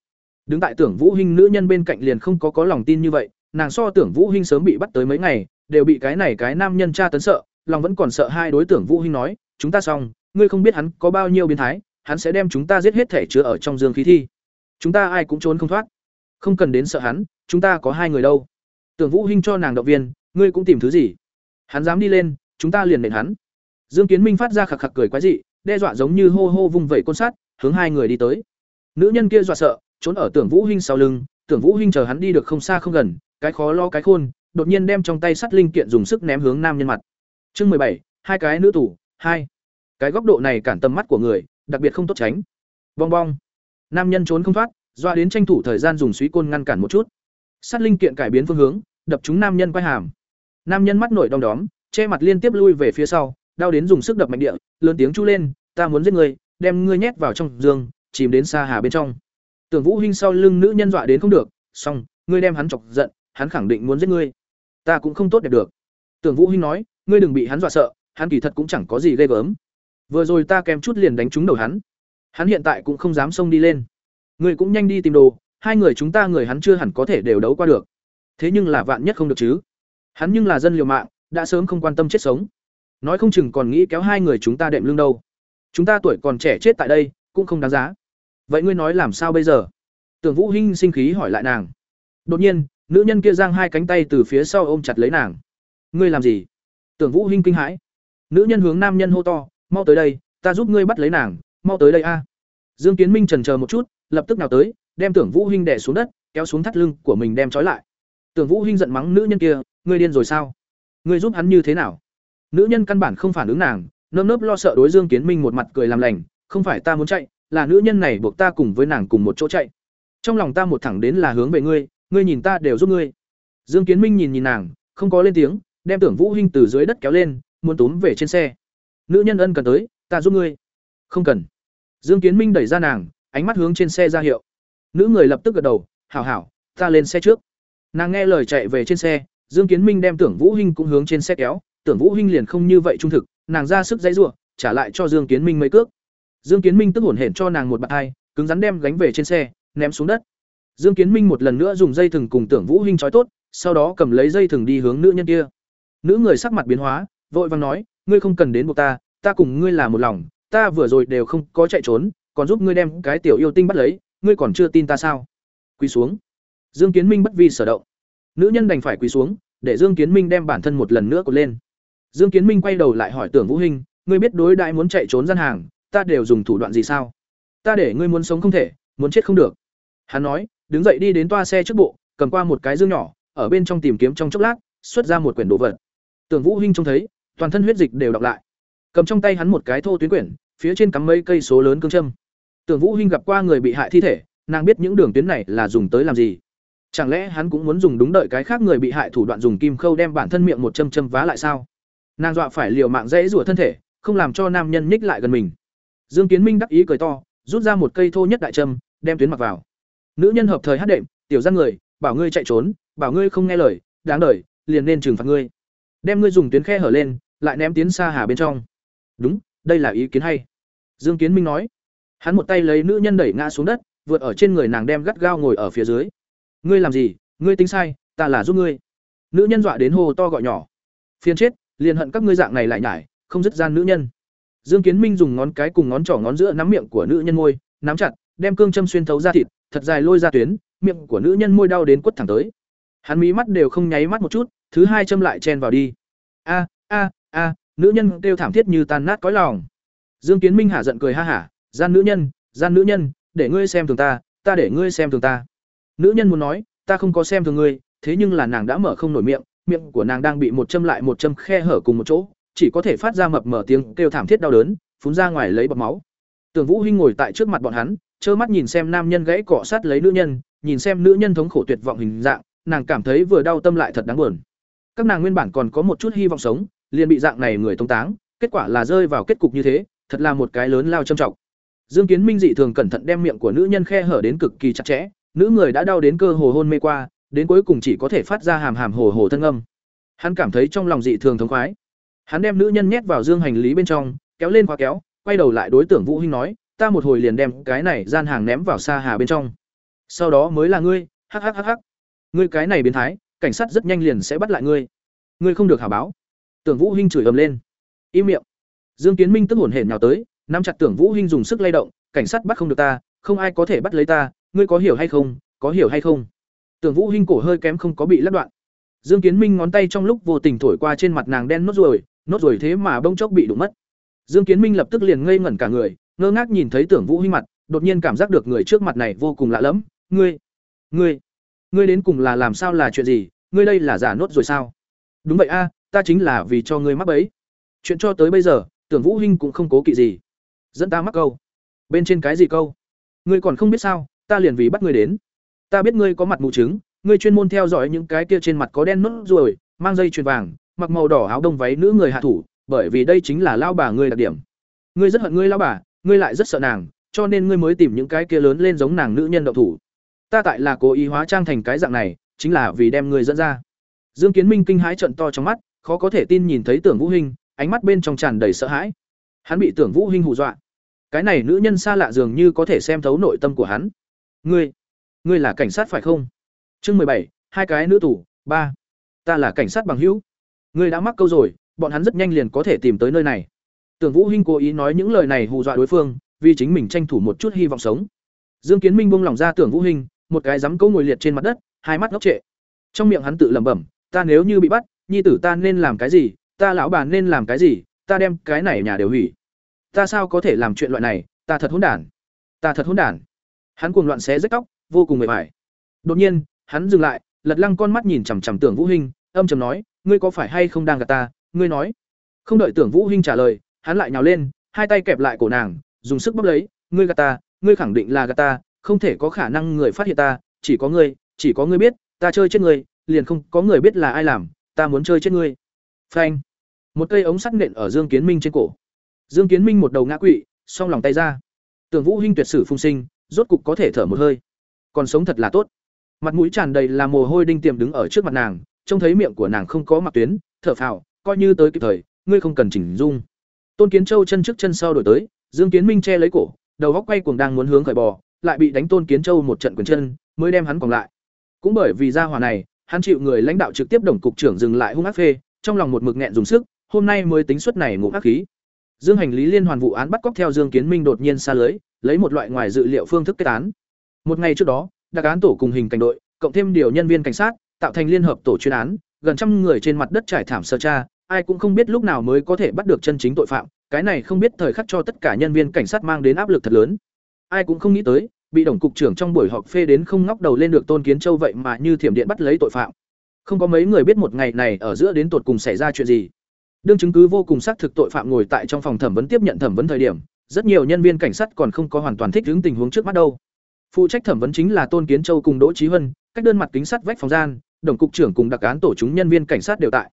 Đứng tại Tưởng Vũ Hinh nữ nhân bên cạnh liền không có có lòng tin như vậy, nàng so Tưởng Vũ Hinh sớm bị bắt tới mấy ngày, đều bị cái này cái nam nhân tra tấn sợ, lòng vẫn còn sợ hai đối Tưởng Vũ Hinh nói, "Chúng ta xong, ngươi không biết hắn có bao nhiêu biến thái, hắn sẽ đem chúng ta giết hết thể chứa ở trong dương khí thi. Chúng ta ai cũng trốn không thoát. Không cần đến sợ hắn, chúng ta có hai người đâu." Tưởng Vũ Hinh cho nàng động viên, "Ngươi cũng tìm thứ gì? Hắn dám đi lên, chúng ta liền nện hắn." Dương Kiến Minh phát ra khạc khạc cười quái dị, đe dọa giống như hô hô vung vẩy côn sát, hướng hai người đi tới. Nữ nhân kia dọa sợ, trốn ở Tưởng Vũ Hinh sau lưng, Tưởng Vũ Hinh chờ hắn đi được không xa không gần, cái khó lo cái khôn, đột nhiên đem trong tay sắt linh kiện dùng sức ném hướng nam nhân mặt. Chương mười bảy, hai cái nữ tủ, hai. Cái góc độ này cản tầm mắt của người, đặc biệt không tốt tránh. Bong bong. Nam nhân trốn không thoát, doa đến tranh thủ thời gian dùng suý côn ngăn cản một chút. sát linh kiện cải biến phương hướng, đập chúng nam nhân quay hàm. Nam nhân mắt nổi đong đóm, che mặt liên tiếp lui về phía sau, đau đến dùng sức đập mạnh địa, lớn tiếng chu lên, "Ta muốn giết người, đem ngươi nhét vào trong giường, chìm đến xa hà bên trong." Tưởng Vũ Hinh sau lưng nữ nhân dọa đến không được, xong, ngươi đem hắn chọc giận, hắn khẳng định muốn giết ngươi. Ta cũng không tốt đẹp được. Tưởng Vũ Hinh nói, ngươi đừng bị hắn dọa sợ, hắn kỳ thật cũng chẳng có gì ghê gớm. Vừa rồi ta kém chút liền đánh trúng đầu hắn. Hắn hiện tại cũng không dám xông đi lên. Ngươi cũng nhanh đi tìm đồ, hai người chúng ta người hắn chưa hẳn có thể đều đấu qua được. Thế nhưng là vạn nhất không được chứ? Hắn nhưng là dân liều mạng, đã sớm không quan tâm chết sống. Nói không chừng còn nghĩ kéo hai người chúng ta đệm lưng đâu. Chúng ta tuổi còn trẻ chết tại đây, cũng không đáng giá. Vậy ngươi nói làm sao bây giờ? Tưởng Vũ Hinh sinh khí hỏi lại nàng. Đột nhiên, nữ nhân kia giang hai cánh tay từ phía sau ôm chặt lấy nàng. Ngươi làm gì? Tưởng Vũ Hinh kinh hãi. Nữ nhân hướng nam nhân hô to, mau tới đây, ta giúp ngươi bắt lấy nàng, mau tới đây a. Dương Kiến Minh chần chờ một chút, lập tức nào tới, đem Tưởng Vũ Hinh đè xuống đất, kéo xuống thắt lưng của mình đem trói lại. Tưởng Vũ Hinh giận mắng nữ nhân kia, ngươi điên rồi sao? Ngươi giúp hắn như thế nào? Nữ nhân căn bản không phản ứng nàng, nơm nớp lo sợ đối Dương Kiến Minh một mặt cười làm lành, không phải ta muốn chạy, là nữ nhân này buộc ta cùng với nàng cùng một chỗ chạy. Trong lòng ta một thẳng đến là hướng về ngươi, ngươi nhìn ta đều giúp ngươi. Dương Kiến Minh nhìn nhìn nàng, không có lên tiếng, đem Tưởng Vũ Hinh từ dưới đất kéo lên, muốn túm về trên xe. Nữ nhân ân cần tới, ta giúp ngươi. Không cần. Dương Kiến Minh đẩy ra nàng, ánh mắt hướng trên xe ra hiệu. Nữ người lập tức gật đầu, "Hảo hảo, ta lên xe trước." Nàng nghe lời chạy về trên xe, Dương Kiến Minh đem Tưởng Vũ Hinh cũng hướng trên xe kéo, Tưởng Vũ Hinh liền không như vậy trung thực, nàng ra sức giãy rủa, trả lại cho Dương Kiến Minh mấy cước. Dương Kiến Minh tức hổn hển cho nàng một bạt hai, cứng rắn đem gánh về trên xe, ném xuống đất. Dương Kiến Minh một lần nữa dùng dây thừng cùng Tưởng Vũ Hinh trói tốt, sau đó cầm lấy dây thừng đi hướng nữ nhân kia. Nữ người sắc mặt biến hóa, vội vàng nói, ngươi không cần đến buộc ta, ta cùng ngươi là một lòng, ta vừa rồi đều không có chạy trốn, còn giúp ngươi đem cái tiểu yêu tinh bắt lấy, ngươi còn chưa tin ta sao? Quỳ xuống. Dương Kiến Minh bất vi sở động. Nữ nhân đành phải quỳ xuống, để Dương Kiến Minh đem bản thân một lần nữa cột lên. Dương Kiến Minh quay đầu lại hỏi Tưởng Vũ Hinh, ngươi biết đối đại muốn chạy trốn gian hàng, ta đều dùng thủ đoạn gì sao? Ta để ngươi muốn sống không thể, muốn chết không được. Hắn nói, đứng dậy đi đến toa xe trước bộ, cầm qua một cái dương nhỏ, ở bên trong tìm kiếm trong chốc lát, xuất ra một quyển đồ vật. Tưởng Vũ Hinh trông thấy, toàn thân huyết dịch đều đọc lại. Cầm trong tay hắn một cái thô tuyến quyển, phía trên cắm mấy cây số lớn cương châm. Tưởng Vũ Hinh gặp qua người bị hại thi thể, nàng biết những đường tuyến này là dùng tới làm gì. Chẳng lẽ hắn cũng muốn dùng đúng đợi cái khác người bị hại thủ đoạn dùng kim khâu đem bản thân miệng một châm châm vá lại sao? Nàng dọa phải liều mạng dãy rủa thân thể, không làm cho nam nhân nhích lại gần mình. Dương Kiến Minh đắc ý cười to, rút ra một cây thô nhất đại châm, đem tuyến mặc vào. Nữ nhân hợp thời hát đệm, tiểu ra người, bảo ngươi chạy trốn, bảo ngươi không nghe lời, đáng đời, liền nên trừng phạt ngươi. Đem ngươi dùng tuyến khe hở lên, lại ném tiến xa hà bên trong. Đúng, đây là ý kiến hay. Dương Kiến Minh nói. Hắn một tay lấy nữ nhân đẩy ngã xuống đất, vượt ở trên người nàng đem gắt gao ngồi ở phía dưới. Ngươi làm gì? Ngươi tính sai, ta là giúp ngươi. Nữ nhân dọa đến hô to gọi nhỏ. Phiền chết, liền hận các ngươi dạng này lại nhải, không dứt gian nữ nhân. Dương Kiến Minh dùng ngón cái cùng ngón trỏ ngón giữa nắm miệng của nữ nhân môi, nắm chặt, đem cương châm xuyên thấu ra thịt, thật dài lôi ra tuyến, miệng của nữ nhân môi đau đến quất thẳng tới. Hắn mí mắt đều không nháy mắt một chút, thứ hai châm lại chen vào đi. A a a, nữ nhân kêu thảm thiết như tan nát cõi lòng. Dương Kiến Minh hả giận cười ha hả, gian nữ nhân, gian nữ nhân, để ngươi xem thường ta, ta để ngươi xem thường ta. Nữ nhân muốn nói, ta không có xem thường ngươi, thế nhưng là nàng đã mở không nổi miệng, miệng của nàng đang bị một châm lại một châm khe hở cùng một chỗ, chỉ có thể phát ra mập mở tiếng kêu thảm thiết đau đớn, phun ra ngoài lấy bọt máu. Tưởng Vũ Hinh ngồi tại trước mặt bọn hắn, trơ mắt nhìn xem nam nhân gãy cọ sát lấy nữ nhân, nhìn xem nữ nhân thống khổ tuyệt vọng hình dạng, nàng cảm thấy vừa đau tâm lại thật đáng buồn. Các nàng nguyên bản còn có một chút hy vọng sống, liền bị dạng này người tống táng, kết quả là rơi vào kết cục như thế, thật là một cái lớn lao trầm trọng. Dương Kiến Minh dị thường cẩn thận đem miệng của nữ nhân khe hở đến cực kỳ chặt chẽ, nữ người đã đau đến cơ hồ hôn mê qua, đến cuối cùng chỉ có thể phát ra hàm hàm hồ hồ thân âm. Hắn cảm thấy trong lòng dị thường thống khoái. Hắn đem nữ nhân nhét vào dương hành lý bên trong, kéo lên khóa kéo, quay đầu lại đối tượng Vũ Hinh nói, ta một hồi liền đem cái này gian hàng ném vào xa hà bên trong. Sau đó mới là ngươi, hắc hắc hắc hắc. Ngươi cái này biến thái, cảnh sát rất nhanh liền sẽ bắt lại ngươi. Ngươi không được hả báo. Tưởng Vũ Hinh chửi ầm lên. Im miệng. Dương Kiến Minh tức hổn hển nhào tới, nắm chặt Tưởng Vũ Hinh dùng sức lay động, cảnh sát bắt không được ta, không ai có thể bắt lấy ta, ngươi có hiểu hay không? Có hiểu hay không? Tưởng Vũ Hinh cổ hơi kém không có bị lắc đoạn. Dương Kiến Minh ngón tay trong lúc vô tình thổi qua trên mặt nàng đen nốt rồi, nốt rồi thế mà bông chốc bị đụng mất. Dương Kiến Minh lập tức liền ngây ngẩn cả người, ngơ ngác nhìn thấy Tưởng Vũ Hinh mặt, đột nhiên cảm giác được người trước mặt này vô cùng lạ lẫm, "Ngươi, ngươi, ngươi đến cùng là làm sao là chuyện gì? Ngươi đây là giả nốt rồi sao?" "Đúng vậy a, ta chính là vì cho ngươi mắc bẫy." Chuyện cho tới bây giờ, Tưởng Vũ Hinh cũng không cố kỵ gì. Dẫn ta mắc câu. Bên trên cái gì câu? Ngươi còn không biết sao, ta liền vì bắt ngươi đến. Ta biết ngươi có mặt mù trứng, ngươi chuyên môn theo dõi những cái kia trên mặt có đen nốt rồi, mang dây chuyền vàng, mặc màu đỏ áo đông váy nữ người hạ thủ, bởi vì đây chính là lao bà ngươi đặc điểm. Ngươi rất hận ngươi lao bà, ngươi lại rất sợ nàng, cho nên ngươi mới tìm những cái kia lớn lên giống nàng nữ nhân động thủ. Ta tại là cố ý hóa trang thành cái dạng này, chính là vì đem ngươi dẫn ra. Dương Kiến Minh kinh hãi trợn to trong mắt, khó có thể tin nhìn thấy Tưởng Vũ Hinh, ánh mắt bên trong tràn đầy sợ hãi. Hắn bị Tưởng Vũ Hinh hù dọa. Cái này nữ nhân xa lạ dường như có thể xem thấu nội tâm của hắn. Ngươi, ngươi là cảnh sát phải không? Chương mười bảy, hai cái nữ tù, ba. Ta là cảnh sát bằng hữu. Ngươi đã mắc câu rồi, bọn hắn rất nhanh liền có thể tìm tới nơi này. Tưởng Vũ Hinh cố ý nói những lời này hù dọa đối phương, vì chính mình tranh thủ một chút hy vọng sống. Dương Kiến Minh buông lỏng ra Tưởng Vũ Hinh, một cái dám câu ngồi liệt trên mặt đất, hai mắt ngốc trệ. Trong miệng hắn tự lẩm bẩm, ta nếu như bị bắt, nhi tử ta nên làm cái gì, ta lão bà nên làm cái gì, ta đem cái này nhà đều hủy. Ta sao có thể làm chuyện loại này, ta thật hỗn đản. Ta thật hỗn đản. Hắn cuồng loạn xé rách tóc, vô cùng mệt mỏi. Đột nhiên, hắn dừng lại, lật lăng con mắt nhìn chằm chằm Tưởng Vũ Hinh, âm trầm nói, ngươi có phải hay không đang gạt ta, ngươi nói. Không đợi Tưởng Vũ Hinh trả lời, hắn lại nhào lên, hai tay kẹp lại cổ nàng, dùng sức bóp lấy, ngươi gạt ta, ngươi khẳng định là gạt ta, không thể có khả năng người phát hiện ta, chỉ có ngươi, chỉ có ngươi biết, ta chơi chết ngươi, liền không có người biết là ai làm, ta muốn chơi chết ngươi. phanh. Một cây ống sắt nện ở dương kiến minh trên cổ. Dương kiến minh một đầu ngã quỵ, song lòng tay ra. Tưởng vũ hinh tuyệt sử phung sinh, rốt cục có thể thở một hơi. Còn sống thật là tốt. Mặt mũi tràn đầy là mồ hôi đinh tiềm đứng ở trước mặt nàng, trông thấy miệng của nàng không có mặt tuyến, thở phào, coi như tới kịp thời, ngươi không cần chỉnh dung. Tôn kiến châu chân trước chân sau đổi tới, dương kiến minh che lấy cổ, đầu góc quay cuồng đang muốn hướng khởi bò, lại bị đánh tôn kiến châu một trận quyền chân, mới đem hắn còn lại. Cũng bởi vì gia hỏa này hắn chịu người lãnh đạo trực tiếp đồng cục trưởng dừng lại hung ác phê, trong lòng một mực nghẹn dùng sức, hôm nay mới tính suất này ngụm ác khí. Dương hành lý liên hoàn vụ án bắt cóc theo dương kiến minh đột nhiên xa lưới, lấy một loại ngoài dự liệu phương thức kết án. Một ngày trước đó, đặc án tổ cùng hình cảnh đội, cộng thêm điều nhân viên cảnh sát, tạo thành liên hợp tổ chuyên án, gần trăm người trên mặt đất trải thảm sơ tra, ai cũng không biết lúc nào mới có thể bắt được chân chính tội phạm, cái này không biết thời khắc cho tất cả nhân viên cảnh sát mang đến áp lực thật lớn. Ai cũng không nghĩ tới bị đồng cục trưởng trong buổi họp phê đến không ngóc đầu lên được tôn kiến châu vậy mà như thiểm điện bắt lấy tội phạm. Không có mấy người biết một ngày này ở giữa đến tột cùng xảy ra chuyện gì. Đương chứng cứ vô cùng xác thực tội phạm ngồi tại trong phòng thẩm vấn tiếp nhận thẩm vấn thời điểm, rất nhiều nhân viên cảnh sát còn không có hoàn toàn thích ứng tình huống trước mắt đâu. Phụ trách thẩm vấn chính là tôn kiến châu cùng đỗ trí huân, cách đơn mặt kính sắt vách phòng gian, đồng cục trưởng cùng đặc án tổ chúng nhân viên cảnh sát đều tại.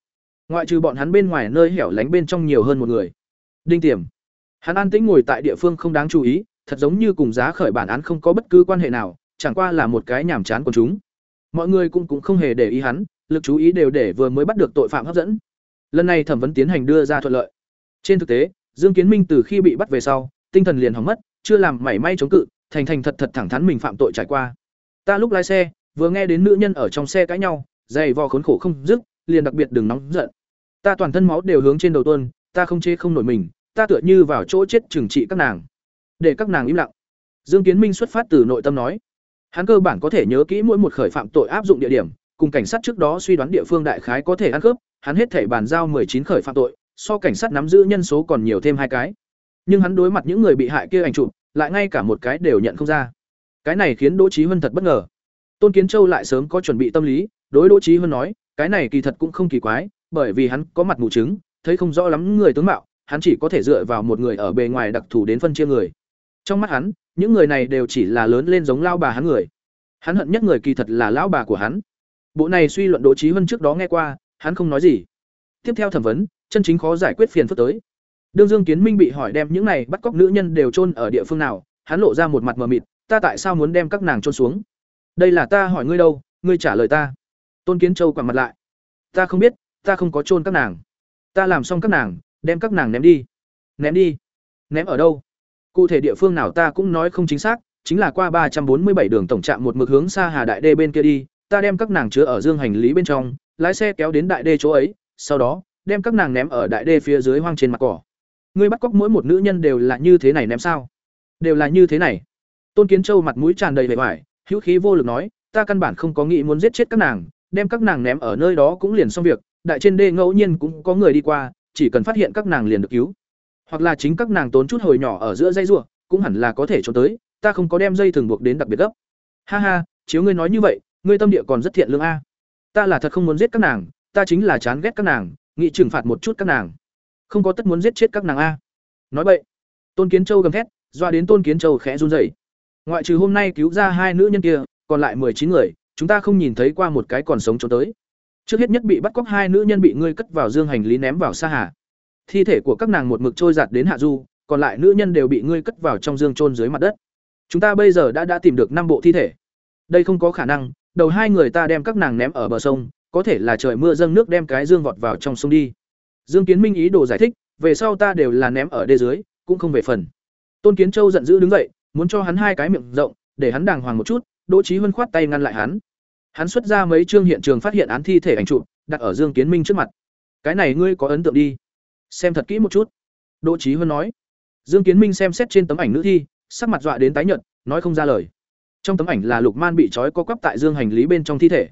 Ngoại trừ bọn hắn bên ngoài nơi hẻo lánh bên trong nhiều hơn một người. Đinh tiềm. Hắn an tĩnh ngồi tại địa phương không đáng chú ý thật giống như cùng giá khởi bản án không có bất cứ quan hệ nào, chẳng qua là một cái nhàm chán của chúng. Mọi người cũng cũng không hề để ý hắn, lực chú ý đều để vừa mới bắt được tội phạm hấp dẫn. Lần này thẩm vấn tiến hành đưa ra thuận lợi. Trên thực tế, dương kiến minh từ khi bị bắt về sau, tinh thần liền hỏng mất, chưa làm mảy may chống cự, thành thành thật thật thẳng thắn mình phạm tội trải qua. Ta lúc lái xe, vừa nghe đến nữ nhân ở trong xe cãi nhau, dày vò khốn khổ không dứt, liền đặc biệt đừng nóng giận. Ta toàn thân máu đều hướng trên đầu tuôn, ta không chế không nổi mình, ta tựa như vào chỗ chết trừng trị các nàng để các nàng im lặng. Dương kiến minh xuất phát từ nội tâm nói, hắn cơ bản có thể nhớ kỹ mỗi một khởi phạm tội áp dụng địa điểm, cùng cảnh sát trước đó suy đoán địa phương đại khái có thể ăn khớp hắn hết thể bàn giao chín khởi phạm tội, so cảnh sát nắm giữ nhân số còn nhiều thêm hai cái. Nhưng hắn đối mặt những người bị hại kia ảnh chụp, lại ngay cả một cái đều nhận không ra. Cái này khiến đỗ trí huân thật bất ngờ. Tôn kiến châu lại sớm có chuẩn bị tâm lý, đối đỗ trí huân nói, cái này kỳ thật cũng không kỳ quái, bởi vì hắn có mặt mù chứng, thấy không rõ lắm người tướng mạo, hắn chỉ có thể dựa vào một người ở bề ngoài đặc thù đến phân chia người trong mắt hắn, những người này đều chỉ là lớn lên giống lao bà hắn người. Hắn hận nhất người kỳ thật là lão bà của hắn. Bộ này suy luận đỗ trí hơn trước đó nghe qua, hắn không nói gì. Tiếp theo thẩm vấn, chân chính khó giải quyết phiền phức tới. Đương dương kiến minh bị hỏi đem những này bắt cóc nữ nhân đều trôn ở địa phương nào, hắn lộ ra một mặt mờ mịt, ta tại sao muốn đem các nàng trôn xuống? Đây là ta hỏi ngươi đâu, ngươi trả lời ta. Tôn kiến châu quằn mặt lại, ta không biết, ta không có trôn các nàng. Ta làm xong các nàng, đem các nàng ném đi. Ném đi? Ném ở đâu? Cụ thể địa phương nào ta cũng nói không chính xác, chính là qua ba trăm bốn mươi bảy đường tổng trạm một mực hướng xa hà đại đê bên kia đi, ta đem các nàng chứa ở dương hành lý bên trong, lái xe kéo đến đại đê chỗ ấy, sau đó, đem các nàng ném ở đại đê phía dưới hoang trên mặt cỏ. Ngươi bắt cóc mỗi một nữ nhân đều là như thế này ném sao? Đều là như thế này. Tôn kiến châu mặt mũi tràn đầy vẻ vải, hữu khí vô lực nói, ta căn bản không có nghĩ muốn giết chết các nàng, đem các nàng ném ở nơi đó cũng liền xong việc, đại trên đê ngẫu nhiên cũng có người đi qua, chỉ cần phát hiện các nàng liền được cứu hoặc là chính các nàng tốn chút hồi nhỏ ở giữa dây rùa, cũng hẳn là có thể trốn tới, ta không có đem dây thường buộc đến đặc biệt gấp. Ha ha, chiếu ngươi nói như vậy, ngươi tâm địa còn rất thiện lương a. Ta là thật không muốn giết các nàng, ta chính là chán ghét các nàng nghị trừng phạt một chút các nàng. Không có tất muốn giết chết các nàng a. Nói vậy, tôn kiến châu gầm thét, doa đến tôn kiến châu khẽ run rẩy. Ngoại trừ hôm nay cứu ra hai nữ nhân kia, còn lại chín người, chúng ta không nhìn thấy qua một cái còn sống trốn tới. Trước hết nhất bị bắt cóc hai nữ nhân bị ngươi cất vào dương hành lý ném vào xa hà thi thể của các nàng một mực trôi giạt đến hạ du, còn lại nữ nhân đều bị ngươi cất vào trong dương trôn dưới mặt đất. Chúng ta bây giờ đã đã tìm được năm bộ thi thể. Đây không có khả năng, đầu hai người ta đem các nàng ném ở bờ sông, có thể là trời mưa dâng nước đem cái dương vọt vào trong sông đi. Dương kiến minh ý đồ giải thích, về sau ta đều là ném ở đê dưới, cũng không về phần. Tôn kiến châu giận dữ đứng dậy, muốn cho hắn hai cái miệng rộng, để hắn đàng hoàng một chút, đỗ trí huân khoát tay ngăn lại hắn. Hắn xuất ra mấy chương hiện trường phát hiện án thi thể ảnh trụ đặt ở dương kiến minh trước mặt. Cái này ngươi có ấn tượng đi xem thật kỹ một chút. Đỗ trí huân nói. Dương kiến minh xem xét trên tấm ảnh nữ thi, sắc mặt dọa đến tái nhợt, nói không ra lời. Trong tấm ảnh là lục man bị trói co quắp tại dương hành lý bên trong thi thể.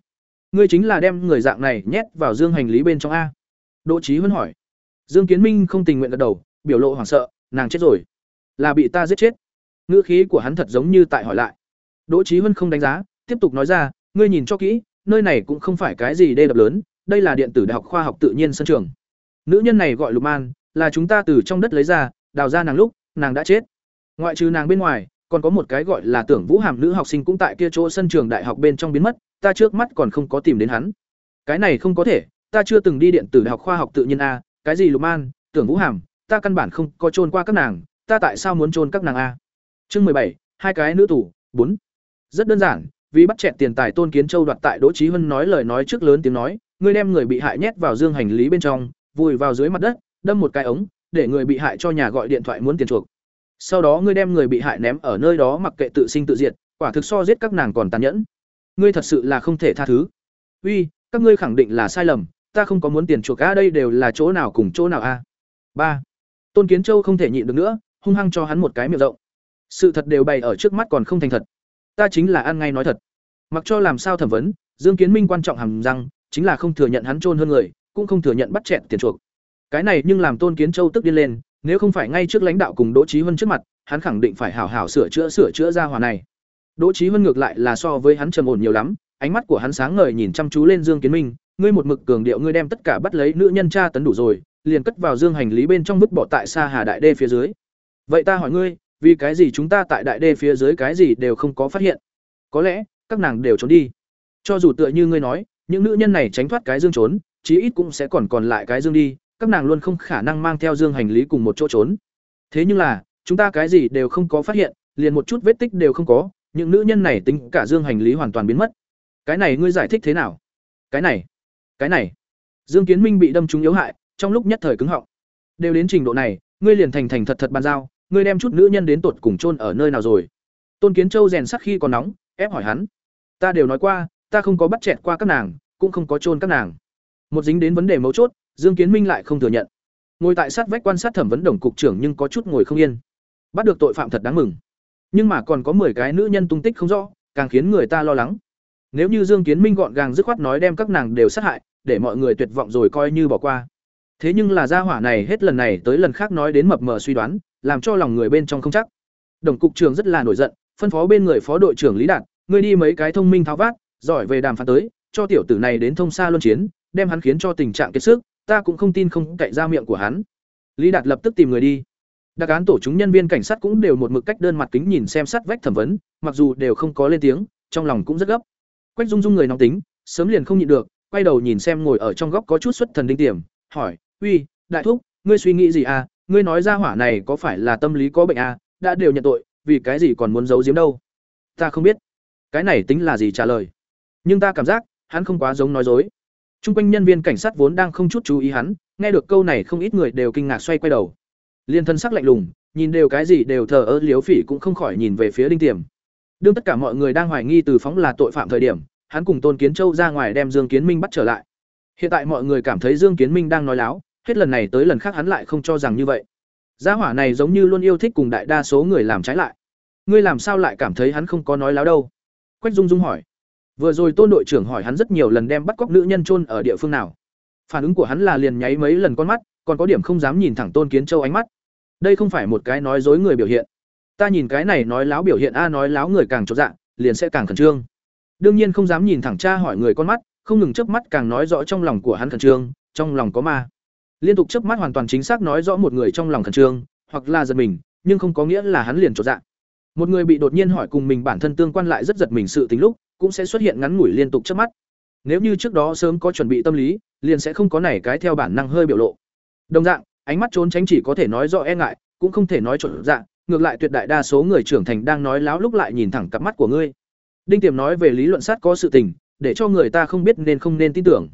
Ngươi chính là đem người dạng này nhét vào dương hành lý bên trong a. Đỗ trí huân hỏi. Dương kiến minh không tình nguyện gật đầu, biểu lộ hoảng sợ, nàng chết rồi. Là bị ta giết chết. Ngữ khí của hắn thật giống như tại hỏi lại. Đỗ trí huân không đánh giá, tiếp tục nói ra, ngươi nhìn cho kỹ, nơi này cũng không phải cái gì đê đập lớn, đây là điện tử đại học khoa học tự nhiên sân trường nữ nhân này gọi lục man là chúng ta từ trong đất lấy ra đào ra nàng lúc nàng đã chết ngoại trừ nàng bên ngoài còn có một cái gọi là tưởng vũ hàm nữ học sinh cũng tại kia chỗ sân trường đại học bên trong biến mất ta trước mắt còn không có tìm đến hắn cái này không có thể ta chưa từng đi điện tử đại học khoa học tự nhiên a, cái gì Lục Man, Tưởng Vũ Hàm, ta căn bản không có trôn qua các nàng, ta tại sao muốn trôn các nàng a? Chương mười bảy, hai cái nữ tủ, bốn. Rất đơn giản, vì bắt chẹt tiền tài Tôn Kiến Châu đoạt tại Đỗ trí Hân nói lời nói trước lớn tiếng nói, ngươi đem người bị hại nhét vào dương hành lý bên trong, vùi vào dưới mặt đất, đâm một cái ống, để người bị hại cho nhà gọi điện thoại muốn tiền chuộc. Sau đó ngươi đem người bị hại ném ở nơi đó mặc kệ tự sinh tự diệt, quả thực so giết các nàng còn tàn nhẫn. Ngươi thật sự là không thể tha thứ. Uy, các ngươi khẳng định là sai lầm, ta không có muốn tiền chuộc a đây đều là chỗ nào cùng chỗ nào a. ba Tôn Kiến Châu không thể nhịn được nữa, hung hăng cho hắn một cái miệng rộng. Sự thật đều bày ở trước mắt còn không thành thật. Ta chính là ăn ngay nói thật. Mặc cho làm sao thẩm vấn, Dương Kiến Minh quan trọng hàm răng, chính là không thừa nhận hắn trôn hơn người, cũng không thừa nhận bắt chẹt tiền chuộc. Cái này nhưng làm Tôn Kiến Châu tức điên lên, nếu không phải ngay trước lãnh đạo cùng Đỗ Chí Huân trước mặt, hắn khẳng định phải hảo hảo sửa chữa sửa chữa ra hòa này. Đỗ Chí Huân ngược lại là so với hắn trầm ổn nhiều lắm, ánh mắt của hắn sáng ngời nhìn chăm chú lên Dương Kiến Minh, ngươi một mực cường điệu ngươi đem tất cả bắt lấy nữ nhân tra tấn đủ rồi, liền cất vào dương hành lý bên trong vứt bỏ tại xa Hà Đại Đê phía dưới. Vậy ta hỏi ngươi, vì cái gì chúng ta tại Đại Đê phía dưới cái gì đều không có phát hiện? Có lẽ, các nàng đều trốn đi. Cho dù tựa như ngươi nói, những nữ nhân này tránh thoát cái dương trốn, chí ít cũng sẽ còn còn lại cái dương đi, các nàng luôn không khả năng mang theo dương hành lý cùng một chỗ trốn. Thế nhưng là, chúng ta cái gì đều không có phát hiện, liền một chút vết tích đều không có, những nữ nhân này tính cả dương hành lý hoàn toàn biến mất. Cái này ngươi giải thích thế nào? Cái này, cái này. Dương Kiến Minh bị đâm trúng yếu hại, trong lúc nhất thời cứng họng. Đều đến trình độ này, ngươi liền thành thành thật thật bàn giao, ngươi đem chút nữ nhân đến tột cùng chôn ở nơi nào rồi? Tôn Kiến Châu rèn sắc khi còn nóng, ép hỏi hắn. Ta đều nói qua, ta không có bắt chẹt qua các nàng, cũng không có chôn các nàng. Một dính đến vấn đề mấu chốt, Dương Kiến Minh lại không thừa nhận. Ngồi tại sát vách quan sát thẩm vấn đồng cục trưởng nhưng có chút ngồi không yên. Bắt được tội phạm thật đáng mừng. Nhưng mà còn có 10 cái nữ nhân tung tích không rõ, càng khiến người ta lo lắng. Nếu như Dương Kiến Minh gọn gàng dứt khoát nói đem các nàng đều sát hại, để mọi người tuyệt vọng rồi coi như bỏ qua. Thế nhưng là gia hỏa này hết lần này tới lần khác nói đến mập mờ suy đoán, làm cho lòng người bên trong không chắc. Đồng cục trưởng rất là nổi giận, phân phó bên người phó đội trưởng Lý Đạt, ngươi đi mấy cái thông minh tháo vát, giỏi về đàm phán tới, cho tiểu tử này đến thông xa luân chiến, đem hắn khiến cho tình trạng kiệt sức, ta cũng không tin không cậy ra miệng của hắn. Lý Đạt lập tức tìm người đi. Đặc án tổ chúng nhân viên cảnh sát cũng đều một mực cách đơn mặt kính nhìn xem sát vách thẩm vấn, mặc dù đều không có lên tiếng, trong lòng cũng rất gấp. Quách Dung Dung người nóng tính, sớm liền không nhịn được, quay đầu nhìn xem ngồi ở trong góc có chút xuất thần đinh tiềm, hỏi: "Uy, đại thúc, ngươi suy nghĩ gì à? Ngươi nói ra hỏa này có phải là tâm lý có bệnh à? Đã đều nhận tội, vì cái gì còn muốn giấu giếm đâu?" "Ta không biết." Cái này tính là gì trả lời? Nhưng ta cảm giác, hắn không quá giống nói dối. Trung quanh nhân viên cảnh sát vốn đang không chút chú ý hắn, nghe được câu này không ít người đều kinh ngạc xoay quay đầu. Liên thân sắc lạnh lùng, nhìn đều cái gì đều thờ ơ liếu phỉ cũng không khỏi nhìn về phía đinh tiềm. Đương tất cả mọi người đang hoài nghi Từ Phóng là tội phạm thời điểm, hắn cùng Tôn Kiến Châu ra ngoài đem Dương Kiến Minh bắt trở lại. Hiện tại mọi người cảm thấy Dương Kiến Minh đang nói láo, hết lần này tới lần khác hắn lại không cho rằng như vậy. Gia hỏa này giống như luôn yêu thích cùng đại đa số người làm trái lại. Ngươi làm sao lại cảm thấy hắn không có nói láo đâu? Quách Dung Dung hỏi. Vừa rồi Tôn đội trưởng hỏi hắn rất nhiều lần đem bắt cóc nữ nhân chôn ở địa phương nào. Phản ứng của hắn là liền nháy mấy lần con mắt, còn có điểm không dám nhìn thẳng Tôn Kiến Châu ánh mắt. Đây không phải một cái nói dối người biểu hiện ta nhìn cái này nói láo biểu hiện a à nói láo người càng chột dạ liền sẽ càng khẩn trương đương nhiên không dám nhìn thẳng cha hỏi người con mắt không ngừng chớp mắt càng nói rõ trong lòng của hắn khẩn trương trong lòng có ma liên tục chớp mắt hoàn toàn chính xác nói rõ một người trong lòng khẩn trương hoặc là giật mình nhưng không có nghĩa là hắn liền chột dạ một người bị đột nhiên hỏi cùng mình bản thân tương quan lại rất giật mình sự tính lúc, cũng sẽ xuất hiện ngắn ngủi liên tục chớp mắt. Nếu như trước đó sớm có chuẩn bị tâm lý, liền sẽ không có nảy cái theo bản năng hơi biểu lộ. Đồng dạng, ánh mắt trốn tránh chỉ có thể nói rõ e ngại, cũng không thể nói trộn dạng, ngược lại tuyệt đại đa số người trưởng thành đang nói láo lúc lại nhìn thẳng cặp mắt của ngươi. Đinh tiềm nói về lý luận sát có sự tình, để cho người ta không biết nên không nên tin tưởng.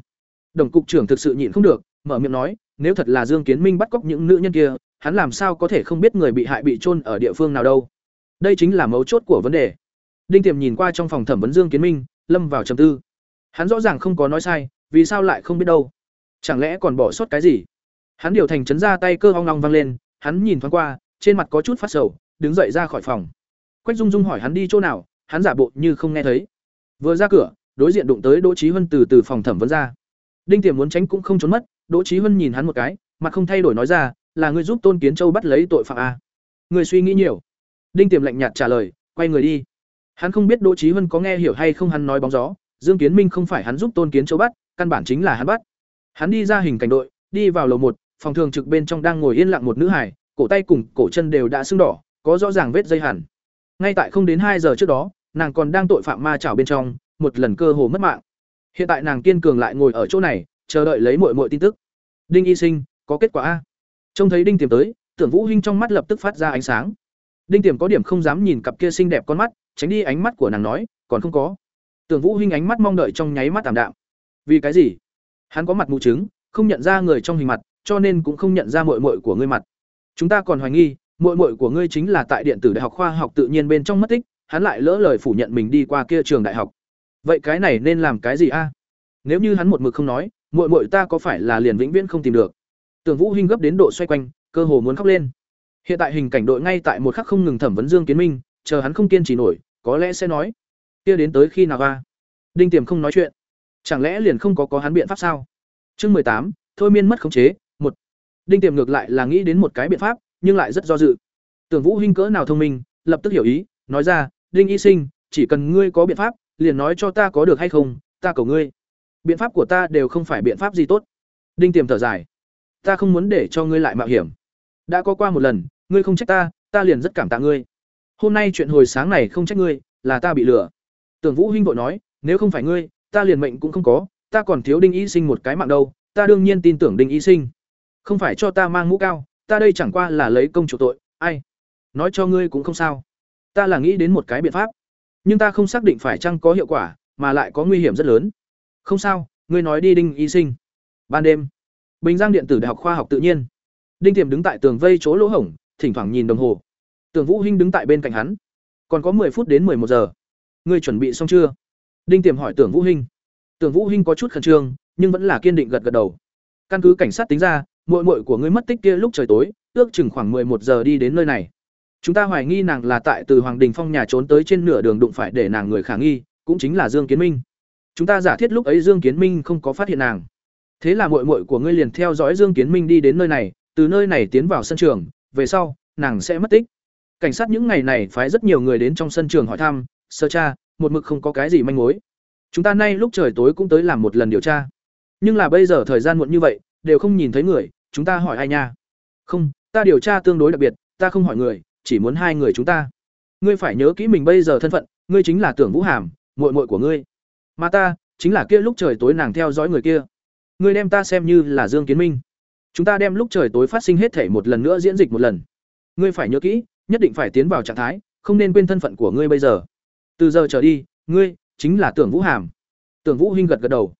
Đồng cục trưởng thực sự nhịn không được, mở miệng nói, nếu thật là dương kiến minh bắt cóc những nữ nhân kia, hắn làm sao có thể không biết người bị hại bị chôn ở địa phương nào đâu đây chính là mấu chốt của vấn đề. Đinh tiềm nhìn qua trong phòng thẩm vấn dương kiến minh, lâm vào trầm tư. Hắn rõ ràng không có nói sai, vì sao lại không biết đâu? Chẳng lẽ còn bỏ sót cái gì? Hắn điều thành chấn ra tay cơ hoang long vang lên, hắn nhìn thoáng qua, trên mặt có chút phát sầu, đứng dậy ra khỏi phòng. Quách dung dung hỏi hắn đi chỗ nào, hắn giả bộ như không nghe thấy. Vừa ra cửa, đối diện đụng tới đỗ trí huân từ từ phòng thẩm vấn ra. Đinh tiềm muốn tránh cũng không trốn mất, đỗ trí huân nhìn hắn một cái, mặt không thay đổi nói ra, là ngươi giúp tôn kiến châu bắt lấy tội phạm à? a người suy nghĩ nhiều đinh tiềm lạnh nhạt trả lời quay người đi hắn không biết đỗ Chí Hân có nghe hiểu hay không hắn nói bóng gió dương kiến minh không phải hắn giúp tôn kiến châu bắt căn bản chính là hắn bắt hắn đi ra hình cảnh đội đi vào lầu một phòng thường trực bên trong đang ngồi yên lặng một nữ hải cổ tay cùng cổ chân đều đã sưng đỏ, có rõ ràng vết dây hẳn. Ngay tại không đến hai giờ trước đó, nàng còn đang tội phạm ma chảo bên trong, một lần cơ hồ mất mạng. Hiện tại nàng kiên cường lại ngồi ở chỗ này, chờ đợi lấy muội muội tin tức. Đinh Y Sinh, có kết quả a. Trông thấy Đinh Tiềm tới, Tưởng Vũ Hinh trong mắt lập tức phát ra ánh sáng. Đinh Tiềm có điểm không dám nhìn cặp kia xinh đẹp con mắt, tránh đi ánh mắt của nàng nói, còn không có. Tưởng Vũ Hinh ánh mắt mong đợi trong nháy mắt tạm đạm. Vì cái gì? Hắn có mặt mù chứng, không nhận ra người trong hình mặt, cho nên cũng không nhận ra muội muội của ngươi mặt. Chúng ta còn hoài nghi, muội muội của ngươi chính là tại điện tử đại học khoa học tự nhiên bên trong mất tích, hắn lại lỡ lời phủ nhận mình đi qua kia trường đại học. Vậy cái này nên làm cái gì a? Nếu như hắn một mực không nói, muội muội ta có phải là liền vĩnh viễn không tìm được? Tưởng Vũ Hinh gấp đến độ xoay quanh, cơ hồ muốn khóc lên. Hiện tại hình cảnh đội ngay tại một khắc không ngừng thẩm vấn Dương Kiến Minh, chờ hắn không kiên trì nổi, có lẽ sẽ nói. Kia đến tới khi nào a? Đinh Tiềm không nói chuyện. Chẳng lẽ liền không có có hắn biện pháp sao? Chương mười tám, thôi miên mất khống chế, một. Đinh Tiềm ngược lại là nghĩ đến một cái biện pháp, nhưng lại rất do dự. Tưởng Vũ Hinh cỡ nào thông minh, lập tức hiểu ý, nói ra, "Đinh Y Sinh, chỉ cần ngươi có biện pháp, liền nói cho ta có được hay không, ta cầu ngươi." Biện pháp của ta đều không phải biện pháp gì tốt. Đinh Tiềm thở dài, "Ta không muốn để cho ngươi lại mạo hiểm. Đã có qua một lần, ngươi không trách ta, ta liền rất cảm tạ ngươi. Hôm nay chuyện hồi sáng này không trách ngươi, là ta bị lừa." Tưởng Vũ Hinh vội nói, "Nếu không phải ngươi, ta liền mệnh cũng không có, ta còn thiếu Đinh Y Sinh một cái mạng đâu, ta đương nhiên tin tưởng Đinh Y Sinh. Không phải cho ta mang mũ cao, ta đây chẳng qua là lấy công chủ tội, ai? Nói cho ngươi cũng không sao. Ta là nghĩ đến một cái biện pháp, nhưng ta không xác định phải chăng có hiệu quả, mà lại có nguy hiểm rất lớn. Không sao, ngươi nói đi Đinh Y Sinh. Ban đêm, Bình Giang điện tử Đại học Khoa học tự nhiên. Đinh Tiềm đứng tại tường vây chỗ lỗ hổng, thỉnh thoảng nhìn đồng hồ. Tưởng Vũ Hinh đứng tại bên cạnh hắn. Còn có 10 phút đến một giờ. Ngươi chuẩn bị xong chưa? Đinh Tiềm hỏi Tưởng Vũ Hinh. Tưởng Vũ Hinh có chút khẩn trương, nhưng vẫn là kiên định gật gật đầu. Căn cứ cảnh sát tính ra, muội muội của ngươi mất tích kia lúc trời tối, ước chừng khoảng một giờ đi đến nơi này. Chúng ta hoài nghi nàng là tại từ Hoàng Đình Phong nhà trốn tới trên nửa đường đụng phải để nàng người khả nghi, cũng chính là Dương Kiến Minh. Chúng ta giả thiết lúc ấy Dương Kiến Minh không có phát hiện nàng. Thế là muội muội của ngươi liền theo dõi Dương Kiến Minh đi đến nơi này, từ nơi này tiến vào sân trường, về sau, nàng sẽ mất tích. Cảnh sát những ngày này phái rất nhiều người đến trong sân trường hỏi thăm, sơ tra, một mực không có cái gì manh mối. Chúng ta nay lúc trời tối cũng tới làm một lần điều tra. Nhưng là bây giờ thời gian muộn như vậy, đều không nhìn thấy người, chúng ta hỏi ai nha? Không, ta điều tra tương đối đặc biệt, ta không hỏi người, chỉ muốn hai người chúng ta. Ngươi phải nhớ kỹ mình bây giờ thân phận, ngươi chính là Tưởng Vũ Hàm, muội muội của ngươi. Mà ta, chính là kia lúc trời tối nàng theo dõi người kia. Ngươi đem ta xem như là Dương Kiến Minh. Chúng ta đem lúc trời tối phát sinh hết thể một lần nữa diễn dịch một lần. Ngươi phải nhớ kỹ, nhất định phải tiến vào trạng thái, không nên quên thân phận của ngươi bây giờ. Từ giờ trở đi, ngươi chính là Tưởng Vũ Hàm. Tưởng Vũ Hinh gật gật đầu.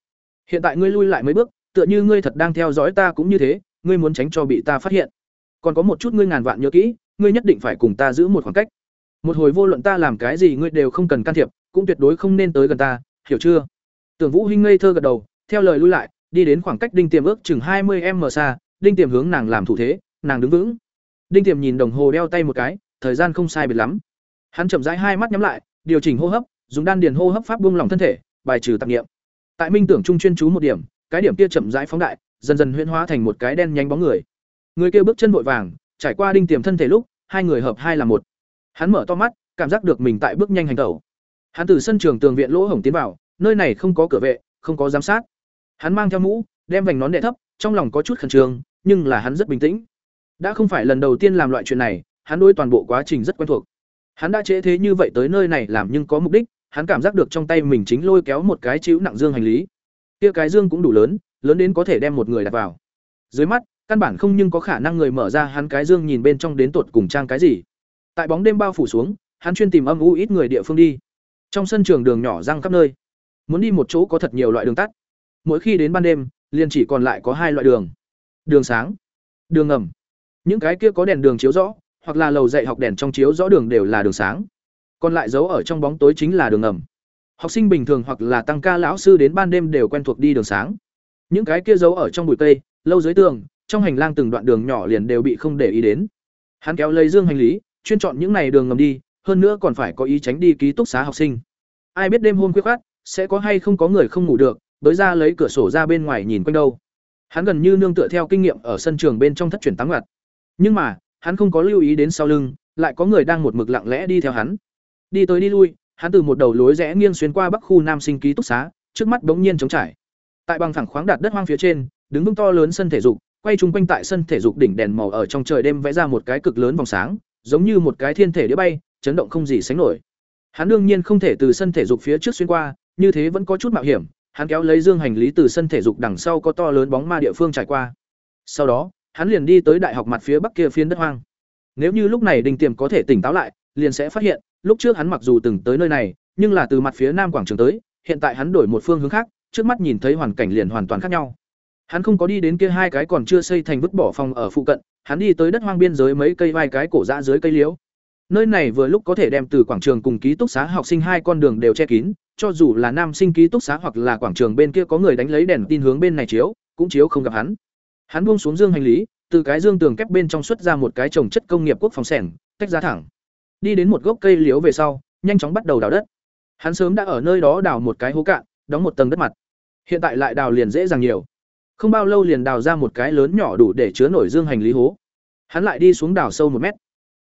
Hiện tại ngươi lui lại mấy bước, tựa như ngươi thật đang theo dõi ta cũng như thế, ngươi muốn tránh cho bị ta phát hiện. Còn có một chút ngươi ngàn vạn nhớ kỹ, ngươi nhất định phải cùng ta giữ một khoảng cách. Một hồi vô luận ta làm cái gì ngươi đều không cần can thiệp, cũng tuyệt đối không nên tới gần ta, hiểu chưa? Tưởng Vũ Hinh ngây thơ gật đầu, theo lời lui lại, đi đến khoảng cách Đinh Tiềm ước chừng hai 20m xa, Đinh Tiềm hướng nàng làm thủ thế, nàng đứng vững. Đinh Tiềm nhìn đồng hồ đeo tay một cái, thời gian không sai biệt lắm. Hắn chậm rãi hai mắt nhắm lại, điều chỉnh hô hấp, dùng đan điền hô hấp pháp buông lỏng thân thể, bài trừ tạp niệm. Tại Minh tưởng trung chuyên chú một điểm, cái điểm kia chậm rãi phóng đại, dần dần huyễn hóa thành một cái đen nhánh bóng người. Người kia bước chân vội vàng, trải qua đinh tiềm thân thể lúc, hai người hợp hai là một. Hắn mở to mắt, cảm giác được mình tại bước nhanh hành tẩu. Hắn từ sân trường tường viện lỗ hổng tiến vào, nơi này không có cửa vệ, không có giám sát. Hắn mang theo mũ, đem vành nón đè thấp, trong lòng có chút khẩn trương, nhưng là hắn rất bình tĩnh. Đã không phải lần đầu tiên làm loại chuyện này, hắn đối toàn bộ quá trình rất quen thuộc. Hắn đã chế thế như vậy tới nơi này làm nhưng có mục đích, hắn cảm giác được trong tay mình chính lôi kéo một cái chiếu nặng dương hành lý. Kia cái dương cũng đủ lớn, lớn đến có thể đem một người đặt vào. Dưới mắt, căn bản không nhưng có khả năng người mở ra hắn cái dương nhìn bên trong đến tột cùng trang cái gì. Tại bóng đêm bao phủ xuống, hắn chuyên tìm âm u ít người địa phương đi. Trong sân trường đường nhỏ răng khắp nơi. Muốn đi một chỗ có thật nhiều loại đường tắt. Mỗi khi đến ban đêm, liền chỉ còn lại có hai loại đường. Đường sáng, đường ngầm. Những cái kia có đèn đường chiếu rõ, hoặc là lầu dạy học đèn trong chiếu rõ đường đều là đường sáng. Còn lại giấu ở trong bóng tối chính là đường ngầm. Học sinh bình thường hoặc là tăng ca lão sư đến ban đêm đều quen thuộc đi đường sáng. Những cái kia giấu ở trong bụi cây lâu dưới tường trong hành lang từng đoạn đường nhỏ liền đều bị không để ý đến. Hắn kéo lấy dương hành lý chuyên chọn những này đường ngầm đi hơn nữa còn phải có ý tránh đi ký túc xá học sinh. Ai biết đêm hôm quyết khát sẽ có hay không có người không ngủ được bới ra lấy cửa sổ ra bên ngoài nhìn quanh đâu hắn gần như nương tựa theo kinh nghiệm ở sân trường bên trong thất truyền tám ngặt nhưng mà hắn không có lưu ý đến sau lưng lại có người đang một mực lặng lẽ đi theo hắn Đi tới đi lui, hắn từ một đầu lối rẽ nghiêng xuyên qua Bắc khu Nam Sinh ký túc xá, trước mắt bỗng nhiên trống trải. Tại bằng phẳng khoáng đạt đất hoang phía trên, đứng vững to lớn sân thể dục, quay chung quanh tại sân thể dục đỉnh đèn màu ở trong trời đêm vẽ ra một cái cực lớn vòng sáng, giống như một cái thiên thể đĩa bay, chấn động không gì sánh nổi. Hắn đương nhiên không thể từ sân thể dục phía trước xuyên qua, như thế vẫn có chút mạo hiểm, hắn kéo lấy dương hành lý từ sân thể dục đằng sau có to lớn bóng ma địa phương trải qua. Sau đó, hắn liền đi tới đại học mặt phía bắc kia phiến đất hoang. Nếu như lúc này đình tiềm có thể tỉnh táo lại, liền sẽ phát hiện, lúc trước hắn mặc dù từng tới nơi này, nhưng là từ mặt phía nam quảng trường tới, hiện tại hắn đổi một phương hướng khác, trước mắt nhìn thấy hoàn cảnh liền hoàn toàn khác nhau. Hắn không có đi đến kia hai cái còn chưa xây thành vứt bỏ phòng ở phụ cận, hắn đi tới đất hoang biên giới mấy cây vai cái cổ dã dưới cây liễu nơi này vừa lúc có thể đem từ quảng trường cùng ký túc xá học sinh hai con đường đều che kín, cho dù là nam sinh ký túc xá hoặc là quảng trường bên kia có người đánh lấy đèn tin hướng bên này chiếu, cũng chiếu không gặp hắn. Hắn buông xuống dương hành lý, từ cái dương tường kép bên trong xuất ra một cái trồng chất công nghiệp quốc phòng sẻng, tách ra thẳng. Đi đến một gốc cây liễu về sau, nhanh chóng bắt đầu đào đất. Hắn sớm đã ở nơi đó đào một cái hố cạn, đóng một tầng đất mặt. Hiện tại lại đào liền dễ dàng nhiều. Không bao lâu liền đào ra một cái lớn nhỏ đủ để chứa nổi dương hành lý hố. Hắn lại đi xuống đào sâu một mét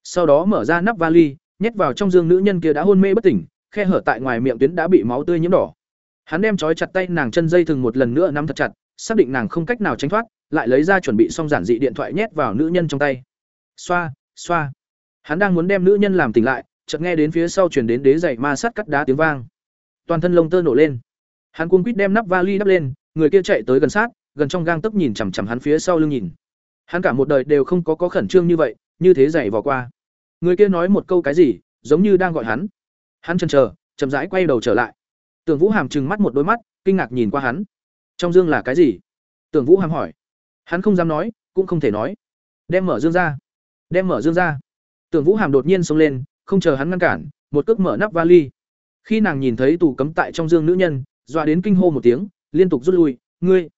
sau đó mở ra nắp vali, nhét vào trong dương nữ nhân kia đã hôn mê bất tỉnh, khe hở tại ngoài miệng tuyến đã bị máu tươi nhiễm đỏ. Hắn đem trói chặt tay nàng chân dây thừng một lần nữa nắm thật chặt, xác định nàng không cách nào tránh thoát, lại lấy ra chuẩn bị xong giản dị điện thoại nhét vào nữ nhân trong tay. Xoa xoa. Hắn đang muốn đem nữ nhân làm tỉnh lại, chợt nghe đến phía sau chuyển đến đế dày ma sắt cắt đá tiếng vang. Toàn thân lông tơ nổ lên. Hắn cuống quýt đem nắp vali đắp lên, người kia chạy tới gần sát, gần trong gang tấc nhìn chằm chằm hắn phía sau lưng nhìn. Hắn cả một đời đều không có có khẩn trương như vậy như thế dạy vò qua. Người kia nói một câu cái gì, giống như đang gọi hắn. Hắn chần chờ, chậm rãi quay đầu trở lại. Tưởng vũ hàm trừng mắt một đôi mắt, kinh ngạc nhìn qua hắn. Trong dương là cái gì? Tưởng vũ hàm hỏi. Hắn không dám nói, cũng không thể nói. Đem mở dương ra. Đem mở dương ra. Tưởng vũ hàm đột nhiên xông lên, không chờ hắn ngăn cản, một cước mở nắp vali. Khi nàng nhìn thấy tủ cấm tại trong dương nữ nhân, dọa đến kinh hô một tiếng, liên tục rút lui. Ngươi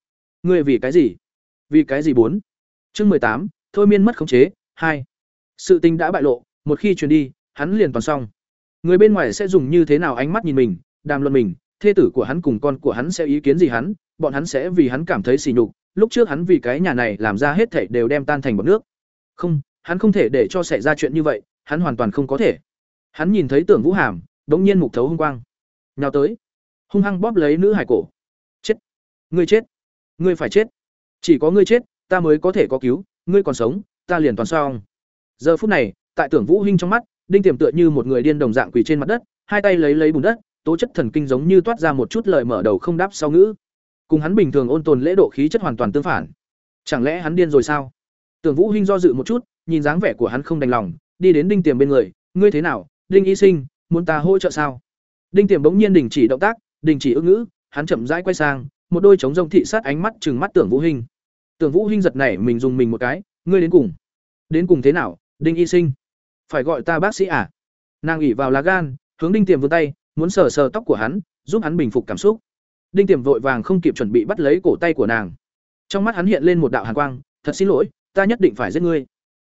ngươi vì cái gì? Vì cái gì bốn? Chương mười tám, thôi miên mất khống chế, hai sự tình đã bại lộ, một khi truyền đi, hắn liền toàn xong. Người bên ngoài sẽ dùng như thế nào ánh mắt nhìn mình, đàm luận mình, thê tử của hắn cùng con của hắn sẽ ý kiến gì hắn, bọn hắn sẽ vì hắn cảm thấy sỉ nhục, lúc trước hắn vì cái nhà này làm ra hết thảy đều đem tan thành bọt nước. Không, hắn không thể để cho xảy ra chuyện như vậy, hắn hoàn toàn không có thể. Hắn nhìn thấy tưởng vũ hàm đống nhiên mục thấu hung quang. Nhào tới. Hung hăng bóp lấy nữ hải cổ. Chết. Ngươi chết. Ngươi phải chết. Chỉ có ngươi chết, ta mới có thể có cứu, ngươi còn sống, ta liền toàn xong giờ phút này, tại tưởng vũ hinh trong mắt, đinh tiềm tựa như một người điên đồng dạng quỳ trên mặt đất, hai tay lấy lấy bùn đất, tố chất thần kinh giống như toát ra một chút lời mở đầu không đáp sau ngữ. Cùng hắn bình thường ôn tồn lễ độ khí chất hoàn toàn tương phản. Chẳng lẽ hắn điên rồi sao? Tưởng vũ hinh do dự một chút, nhìn dáng vẻ của hắn không đành lòng, đi đến đinh tiềm bên người, ngươi thế nào? Đinh y sinh, muốn ta hỗ trợ sao? Đinh tiềm bỗng nhiên đình chỉ động tác, đình chỉ ước ngữ, hắn chậm rãi quay sang, một đôi trống rông thị sát ánh mắt chừng mắt tưởng vũ hinh. Tưởng vũ hinh giật nảy mình dùng mình một cái, ngươi đến cùng đến cùng thế nào? Đinh y sinh. Phải gọi ta bác sĩ à? Nàng ủy vào lá gan, hướng đinh tiềm vươn tay, muốn sờ sờ tóc của hắn, giúp hắn bình phục cảm xúc. Đinh tiềm vội vàng không kịp chuẩn bị bắt lấy cổ tay của nàng. Trong mắt hắn hiện lên một đạo hàn quang, thật xin lỗi, ta nhất định phải giết ngươi.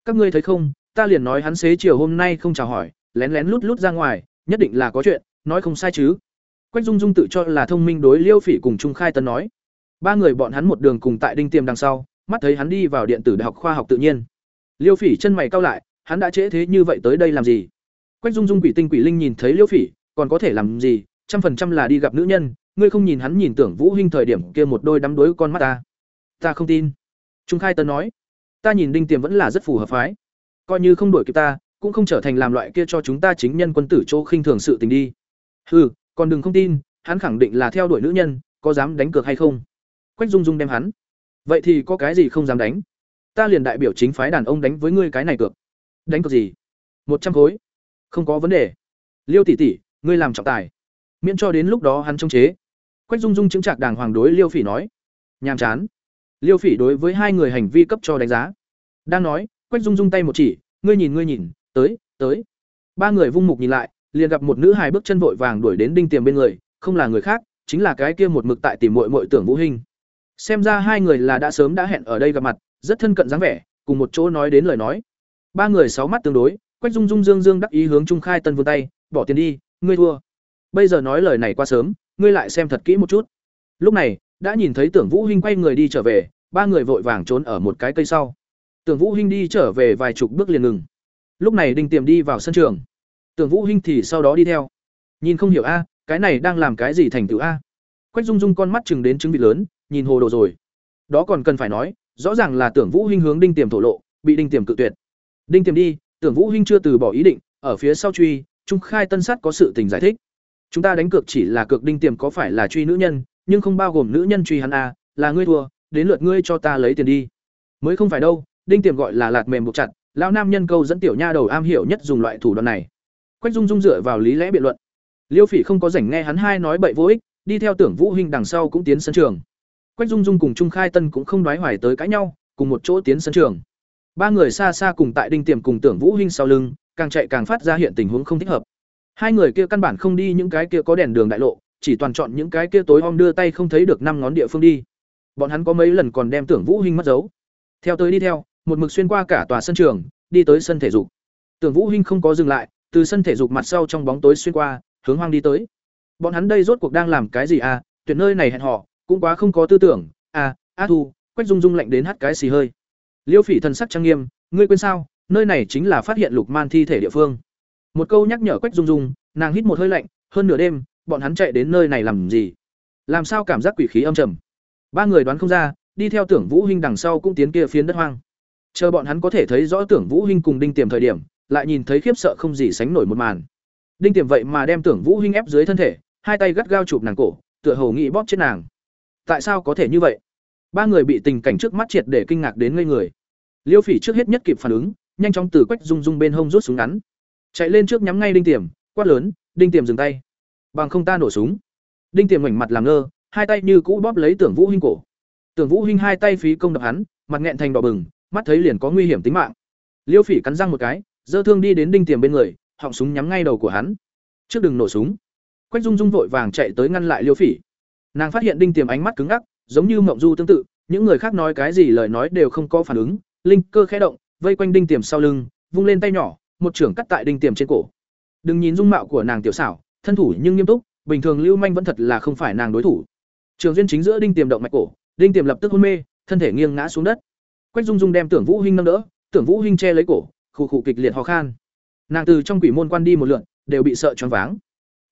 Các ngươi thấy không, ta liền nói hắn xế chiều hôm nay không chào hỏi, lén lén lút lút ra ngoài, nhất định là có chuyện, nói không sai chứ. Quách dung dung tự cho là thông minh đối liêu phỉ cùng trung khai tân nói. Ba người bọn hắn một đường cùng tại đinh tiềm đằng sau, mắt thấy hắn đi vào điện tử đại học khoa học tự nhiên liêu phỉ chân mày cau lại, hắn đã trễ thế như vậy tới đây làm gì? Quách dung dung quỷ tinh quỷ linh nhìn thấy liêu phỉ, còn có thể làm gì? Trăm phần trăm là đi gặp nữ nhân, ngươi không nhìn hắn nhìn tưởng vũ hinh thời điểm kia một đôi đắm đuối con mắt ta. Ta không tin. Trung khai tân nói. Ta nhìn đinh tiềm vẫn là rất phù hợp phái. Coi như không đổi kịp ta, cũng không trở thành làm loại kia cho chúng ta chính nhân quân tử chỗ khinh thường sự tình đi. Hừ, còn đừng không tin, hắn khẳng định là theo đuổi nữ nhân, có dám đánh cược hay không? Quách dung dung đem hắn. Vậy thì có cái gì không dám đánh? Ta liền đại biểu chính phái đàn ông đánh với ngươi cái này cược. Đánh cược gì? Một trăm khối. Không có vấn đề. Liêu tỷ tỷ, ngươi làm trọng tài. Miễn cho đến lúc đó hắn trông chế. Quách dung dung chứng trạc đàng hoàng đối liêu phỉ nói. Nhàm chán. Liêu phỉ đối với hai người hành vi cấp cho đánh giá. Đang nói, quách dung dung tay một chỉ, ngươi nhìn ngươi nhìn, tới tới. Ba người vung mục nhìn lại, liền gặp một nữ hài bước chân vội vàng đuổi đến đinh tiềm bên người, không là người khác, chính là cái kia một mực tại tìm muội muội tưởng vũ hình xem ra hai người là đã sớm đã hẹn ở đây gặp mặt rất thân cận dáng vẻ, cùng một chỗ nói đến lời nói. Ba người sáu mắt tương đối, quách dung dung dương dương đắc ý hướng trung khai tân vươn tay, bỏ tiền đi, ngươi thua. Bây giờ nói lời này quá sớm, ngươi lại xem thật kỹ một chút. Lúc này, đã nhìn thấy tưởng vũ hinh quay người đi trở về, ba người vội vàng trốn ở một cái cây sau. Tưởng vũ hinh đi trở về vài chục bước liền ngừng. Lúc này đinh tiềm đi vào sân trường. Tưởng vũ hinh thì sau đó đi theo. Nhìn không hiểu a, cái này đang làm cái gì thành tựu a? Quách dung dung con mắt chừng đến trứng vịt lớn, nhìn hồ đồ rồi. Đó còn cần phải nói rõ ràng là tưởng vũ hinh hướng đinh tiềm thổ lộ bị đinh tiềm cự tuyệt đinh tiềm đi tưởng vũ hinh chưa từ bỏ ý định ở phía sau truy trung khai tân sát có sự tình giải thích chúng ta đánh cược chỉ là cược đinh tiềm có phải là truy nữ nhân nhưng không bao gồm nữ nhân truy hắn à, là ngươi thua, đến lượt ngươi cho ta lấy tiền đi. Mới không phải đâu, đinh tiềm gọi là lạt mềm buộc chặt, lão nam nhân câu dẫn tiểu nha đầu am hiểu nhất dùng loại thủ đoạn này. Quách Dung Dung dựa vào lý lẽ biện luận. Liêu Phỉ không có rảnh nghe hắn hai nói bậy vô ích, đi theo Tưởng Vũ Hinh đằng sau cũng tiến sân trường. Quách Dung Dung cùng Trung Khai Tân cũng không đoái hoài tới cãi nhau, cùng một chỗ tiến sân trường. Ba người xa xa cùng tại đinh tiềm cùng Tưởng Vũ Hinh sau lưng, càng chạy càng phát ra hiện tình huống không thích hợp. Hai người kia căn bản không đi những cái kia có đèn đường đại lộ, chỉ toàn chọn những cái kia tối om đưa tay không thấy được năm ngón địa phương đi. Bọn hắn có mấy lần còn đem Tưởng Vũ Hinh mất dấu. Theo tới đi theo, một mực xuyên qua cả tòa sân trường, đi tới sân thể dục. Tưởng Vũ Hinh không có dừng lại, từ sân thể dục mặt sau trong bóng tối xuyên qua, hướng hoang đi tới. Bọn hắn đây rốt cuộc đang làm cái gì à? Tuyệt nơi này hẹn họ, cũng quá không có tư tưởng. À, A Thu, Quách Dung Dung lạnh đến hắt cái xì hơi. Liêu Phỉ thần sắc trang nghiêm, ngươi quên sao? Nơi này chính là phát hiện Lục Man thi thể địa phương. Một câu nhắc nhở Quách Dung Dung, nàng hít một hơi lạnh, hơn nửa đêm, bọn hắn chạy đến nơi này làm gì? Làm sao cảm giác quỷ khí âm trầm? Ba người đoán không ra, đi theo Tưởng Vũ Hinh đằng sau cũng tiến kia phiến đất hoang. Chờ bọn hắn có thể thấy rõ Tưởng Vũ Hinh cùng Đinh Tiềm thời điểm, lại nhìn thấy khiếp sợ không gì sánh nổi một màn. Đinh Tiềm vậy mà đem Tưởng Vũ Hinh ép dưới thân thể, hai tay gắt gao chụp nàng cổ, tựa hồ nghĩ bóp chết nàng. Tại sao có thể như vậy? Ba người bị tình cảnh trước mắt triệt để kinh ngạc đến ngây người. Liêu Phỉ trước hết nhất kịp phản ứng, nhanh chóng từ Quách Dung Dung bên hông rút súng ngắn, chạy lên trước nhắm ngay Đinh Tiềm, quát lớn, "Đinh Tiềm dừng tay!" Bằng không ta nổ súng. Đinh Tiềm ngoảnh mặt làm ngơ, hai tay như cũ bóp lấy Tưởng Vũ Hinh cổ. Tưởng Vũ Hinh hai tay phí công đập hắn, mặt nghẹn thành đỏ bừng, mắt thấy liền có nguy hiểm tính mạng. Liêu Phỉ cắn răng một cái, dơ thương đi đến Đinh Tiềm bên người, họng súng nhắm ngay đầu của hắn. Trước đừng nổ súng. Quách Dung Dung vội vàng chạy tới ngăn lại Liêu Phỉ. Nàng phát hiện Đinh Tiềm ánh mắt cứng ngắc, giống như mộng du tương tự, những người khác nói cái gì lời nói đều không có phản ứng, linh cơ khẽ động, vây quanh Đinh Tiềm sau lưng, vung lên tay nhỏ, một trưởng cắt tại Đinh Tiềm trên cổ. Đừng nhìn dung mạo của nàng tiểu xảo, thân thủ nhưng nghiêm túc, bình thường Lưu Manh vẫn thật là không phải nàng đối thủ. Trường duyên chính giữa Đinh Tiềm động mạch cổ, Đinh Tiềm lập tức hôn mê, thân thể nghiêng ngã xuống đất. Quách Dung Dung đem Tưởng Vũ Hinh nâng đỡ, Tưởng Vũ Hinh che lấy cổ, khụ khụ kịch liệt ho khan. Nàng từ trong quỷ môn quan đi một lượn đều bị sợ choáng váng.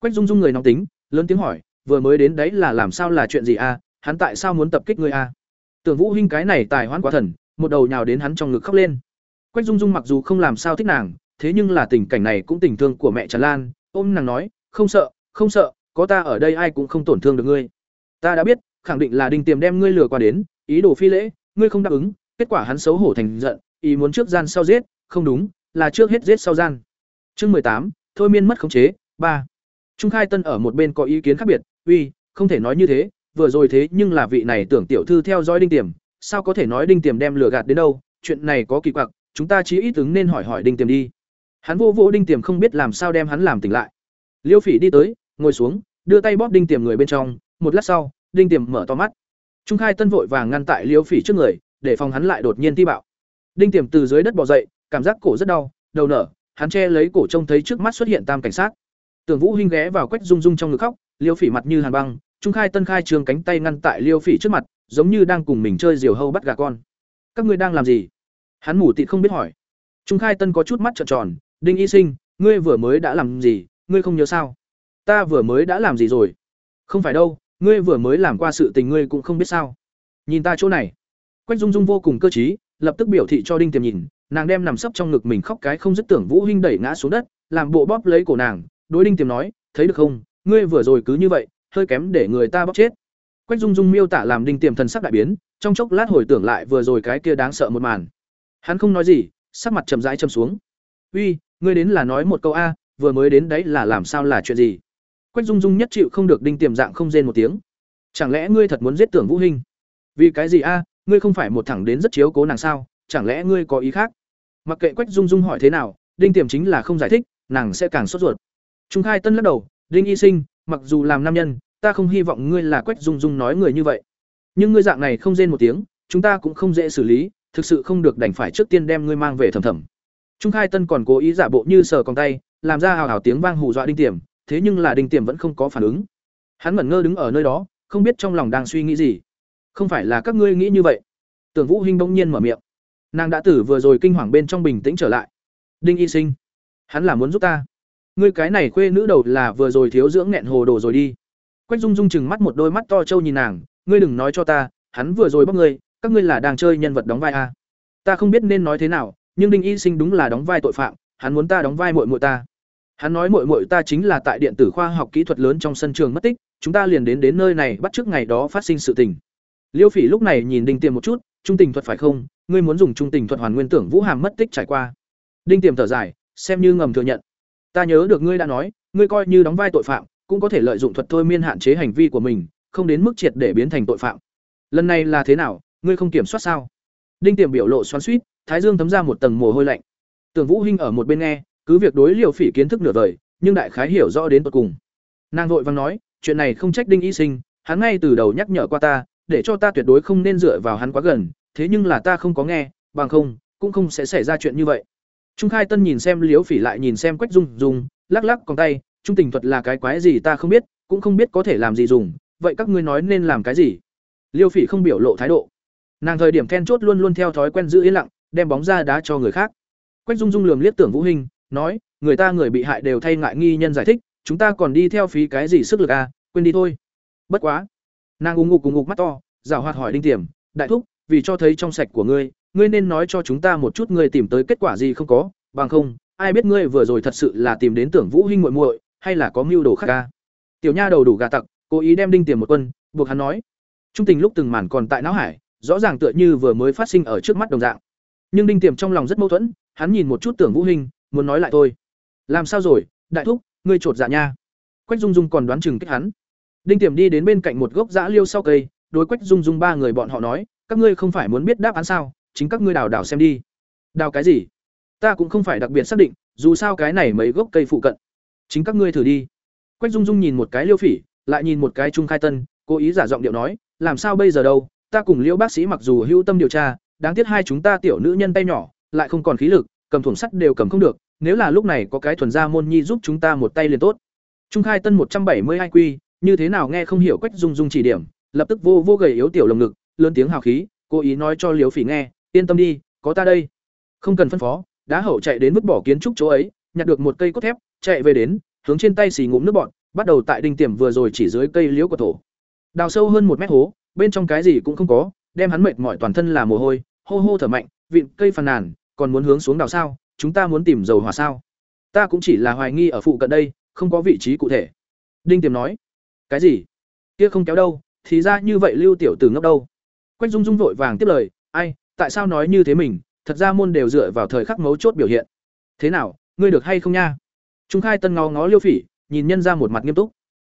Quách Dung Dung người nóng tính, lớn tiếng hỏi, vừa mới đến đấy là làm sao là chuyện gì a? Hắn tại sao muốn tập kích ngươi a? Tưởng Vũ Hinh cái này tài hoán quá thần, một đầu nhào đến hắn trong ngực khóc lên. Quách Dung Dung mặc dù không làm sao thích nàng, thế nhưng là tình cảnh này cũng tình thương của mẹ Trần Lan, ôm nàng nói, "Không sợ, không sợ, có ta ở đây ai cũng không tổn thương được ngươi. Ta đã biết, khẳng định là Đinh Tiềm đem ngươi lừa qua đến, ý đồ phi lễ, ngươi không đáp ứng, kết quả hắn xấu hổ thành giận, ý muốn trước gian sau giết, không đúng, là trước hết giết sau gian." Chương mười tám, thôi miên mất khống chế, ba. Trung Khai Tân ở một bên có ý kiến khác biệt, "Uy, không thể nói như thế, vừa rồi thế nhưng là vị này tưởng tiểu thư theo dõi Đinh Tiềm, sao có thể nói Đinh Tiềm đem lừa gạt đến đâu, chuyện này có kỳ quặc, chúng ta chỉ ít ứng nên hỏi hỏi Đinh Tiềm đi." Hắn vô vô Đinh Tiềm không biết làm sao đem hắn làm tỉnh lại. Liêu Phỉ đi tới, ngồi xuống, đưa tay bóp Đinh Tiềm người bên trong, một lát sau, Đinh Tiềm mở to mắt. Trung Khai Tân vội vàng ngăn tại Liêu Phỉ trước người, để phòng hắn lại đột nhiên thi bạo. Đinh Tiềm từ dưới đất bò dậy, cảm giác cổ rất đau, đầu nở, hắn che lấy cổ trông thấy trước mắt xuất hiện tam cảnh sát. Tưởng Vũ Hinh ghé vào Quách Dung Dung trong ngực khóc, Liêu Phỉ mặt như hàn băng, Trung Khai Tân khai trường cánh tay ngăn tại Liêu Phỉ trước mặt, giống như đang cùng mình chơi diều hâu bắt gà con. Các ngươi đang làm gì? Hắn mù tịt không biết hỏi. Trung Khai Tân có chút mắt trợn tròn, "Đinh Y Sinh, ngươi vừa mới đã làm gì, ngươi không nhớ sao?" "Ta vừa mới đã làm gì rồi?" "Không phải đâu, ngươi vừa mới làm qua sự tình ngươi cũng không biết sao?" "Nhìn ta chỗ này." Quách Dung Dung vô cùng cơ trí, lập tức biểu thị cho Đinh Tiềm nhìn, nàng đem nằm sấp trong ngực mình khóc cái không dứt tưởng Vũ Hinh đẩy ngã xuống đất, làm bộ bóp lấy cổ nàng, đối Đinh Tiềm nói, "Thấy được không, ngươi vừa rồi cứ như vậy, hơi kém để người ta bóp chết." Quách Dung Dung miêu tả làm Đinh Tiềm thần sắc đại biến, trong chốc lát hồi tưởng lại vừa rồi cái kia đáng sợ một màn. Hắn không nói gì, sắc mặt trầm rãi trầm xuống. "Uy, ngươi đến là nói một câu a, vừa mới đến đấy là làm sao là chuyện gì?" Quách Dung Dung nhất chịu không được Đinh Tiềm dạng không rên một tiếng. "Chẳng lẽ ngươi thật muốn giết Tưởng Vũ Hinh?" "Vì cái gì a, ngươi không phải một thẳng đến rất chiếu cố nàng sao, chẳng lẽ ngươi có ý khác?" Mặc kệ Quách Dung Dung hỏi thế nào, Đinh Tiềm chính là không giải thích, nàng sẽ càng sốt ruột. Trung Khai Tân lắc đầu, "Đinh Y Sinh, mặc dù làm nam nhân, ta không hy vọng ngươi là Quách Dung Dung nói người như vậy. Nhưng ngươi dạng này không rên một tiếng, chúng ta cũng không dễ xử lý, thực sự không được đành phải trước tiên đem ngươi mang về thẩm thẩm." Trung Khai Tân còn cố ý giả bộ như sờ con tay, làm ra hào hào tiếng vang hù dọa Đinh Tiềm, thế nhưng là Đinh Tiềm vẫn không có phản ứng. Hắn ngẩn ngơ đứng ở nơi đó, không biết trong lòng đang suy nghĩ gì. Không phải là các ngươi nghĩ như vậy? Tưởng Vũ Hinh bỗng nhiên mở miệng. Nàng đã tử vừa rồi kinh hoàng bên trong bình tĩnh trở lại. Đinh Y Sinh, hắn là muốn giúp ta. Ngươi cái này khuê nữ đầu là vừa rồi thiếu dưỡng nghẹn hồ đồ rồi đi. Quách Dung Dung chừng mắt một đôi mắt to trâu nhìn nàng, ngươi đừng nói cho ta, hắn vừa rồi bắt ngươi, các ngươi là đang chơi nhân vật đóng vai a. À. Ta không biết nên nói thế nào, nhưng Đinh Y Sinh đúng là đóng vai tội phạm, hắn muốn ta đóng vai muội muội ta. Hắn nói muội muội ta chính là tại điện tử khoa học kỹ thuật lớn trong sân trường mất tích, chúng ta liền đến đến nơi này bắt trước ngày đó phát sinh sự tình. Liêu Phỉ lúc này nhìn Đinh Tiềm một chút, trung tình thuật phải không? Ngươi muốn dùng trung tình thuật hoàn nguyên tưởng Vũ Hàm mất tích trải qua. Đinh Tiềm thở dài, xem như ngầm thừa nhận. Ta nhớ được ngươi đã nói, ngươi coi như đóng vai tội phạm, cũng có thể lợi dụng thuật thôi miên hạn chế hành vi của mình, không đến mức triệt để biến thành tội phạm. Lần này là thế nào, ngươi không kiểm soát sao? Đinh Tiềm biểu lộ xoắn xuýt, thái dương thấm ra một tầng mồ hôi lạnh. Tưởng Vũ Hinh ở một bên nghe, cứ việc đối liều Phỉ kiến thức nửa vời, nhưng đại khái hiểu rõ đến tận cùng. Nàng vội vàng nói, chuyện này không trách Đinh Y Sinh, hắn ngay từ đầu nhắc nhở qua ta, để cho ta tuyệt đối không nên dựa vào hắn quá gần, thế nhưng là ta không có nghe, bằng không, cũng không sẽ xảy ra chuyện như vậy. Trung Khai Tân nhìn xem Liễu Phỉ lại nhìn xem Quách Dung Dung, lắc lắc con tay, trung tình thuật là cái quái gì ta không biết, cũng không biết có thể làm gì dùng, vậy các ngươi nói nên làm cái gì? Liêu Phỉ không biểu lộ thái độ. Nàng thời điểm then chốt luôn luôn theo thói quen giữ yên lặng, đem bóng ra đá cho người khác. Quách Dung Dung lườm liếc Tưởng Vũ Hình, nói, người ta người bị hại đều thay ngại nghi nhân giải thích, chúng ta còn đi theo phí cái gì sức lực à, quên đi thôi. Bất quá. Nàng ung ngục cùng ngục mắt to, giảo hoạt hỏi Đinh Tiềm, đại thúc, vì cho thấy trong sạch của ngươi, ngươi nên nói cho chúng ta một chút ngươi tìm tới kết quả gì không có, bằng không, ai biết ngươi vừa rồi thật sự là tìm đến Tưởng Vũ Hinh muội muội, hay là có mưu đồ khác ca. Tiểu nha đầu đủ gà tặc, cố ý đem Đinh Tiềm một quân, buộc hắn nói. Trung tình lúc từng màn còn tại não hải, rõ ràng tựa như vừa mới phát sinh ở trước mắt đồng dạng. Nhưng Đinh Tiềm trong lòng rất mâu thuẫn, hắn nhìn một chút Tưởng Vũ Hinh, muốn nói lại thôi. Làm sao rồi, đại thúc, ngươi trột dạ nha. Quách Dung Dung còn đoán chừng kích hắn. Đinh Tiềm đi đến bên cạnh một gốc dã liêu sau cây, đối Quách Dung Dung ba người bọn họ nói, các ngươi không phải muốn biết đáp án sao, chính các ngươi đào đào xem đi. Đào cái gì? Ta cũng không phải đặc biệt xác định, dù sao cái này mấy gốc cây phụ cận. Chính các ngươi thử đi. Quách Dung Dung nhìn một cái Liêu Phỉ, lại nhìn một cái Trung Khai Tân, cố ý giả giọng điệu nói, làm sao bây giờ đâu, ta cùng Liêu bác sĩ mặc dù hữu tâm điều tra, đáng tiếc hai chúng ta tiểu nữ nhân tay nhỏ, lại không còn khí lực, cầm thủng sắt đều cầm không được, nếu là lúc này có cái thuần gia môn nhi giúp chúng ta một tay liền tốt. Trung Khai Tân một trăm bảy mươi hai quy, như thế nào nghe không hiểu Quách Dung Dung chỉ điểm, lập tức vô vô gầy yếu tiểu lồng ngực, lớn tiếng hào khí, cố ý nói cho Liêu Phỉ nghe, yên tâm đi, có ta đây. Không cần phân phó, đá hậu chạy đến vứt bỏ kiến trúc chỗ ấy, nhặt được một cây cốt thép, chạy về đến, hướng trên tay xì ngụm nước bọn, bắt đầu tại đinh tiềm vừa rồi chỉ dưới cây liễu của thổ. Đào sâu hơn một mét hố, bên trong cái gì cũng không có, đem hắn mệt mỏi toàn thân là mồ hôi, hô hô thở mạnh, vịn cây phàn nàn, còn muốn hướng xuống đào sao? Chúng ta muốn tìm dầu hỏa sao? Ta cũng chỉ là hoài nghi ở phụ cận đây, không có vị trí cụ thể. Đinh Tiềm nói. Cái gì? Kia không kéo đâu, thì ra như vậy Lưu tiểu tử ngốc đâu. Quách Dung Dung vội vàng tiếp lời, ai, tại sao nói như thế mình, thật ra môn đều dựa vào thời khắc mấu chốt biểu hiện. Thế nào, ngươi được hay không nha? Trung khai tân ngó ngó Liêu Phỉ, nhìn nhân ra một mặt nghiêm túc.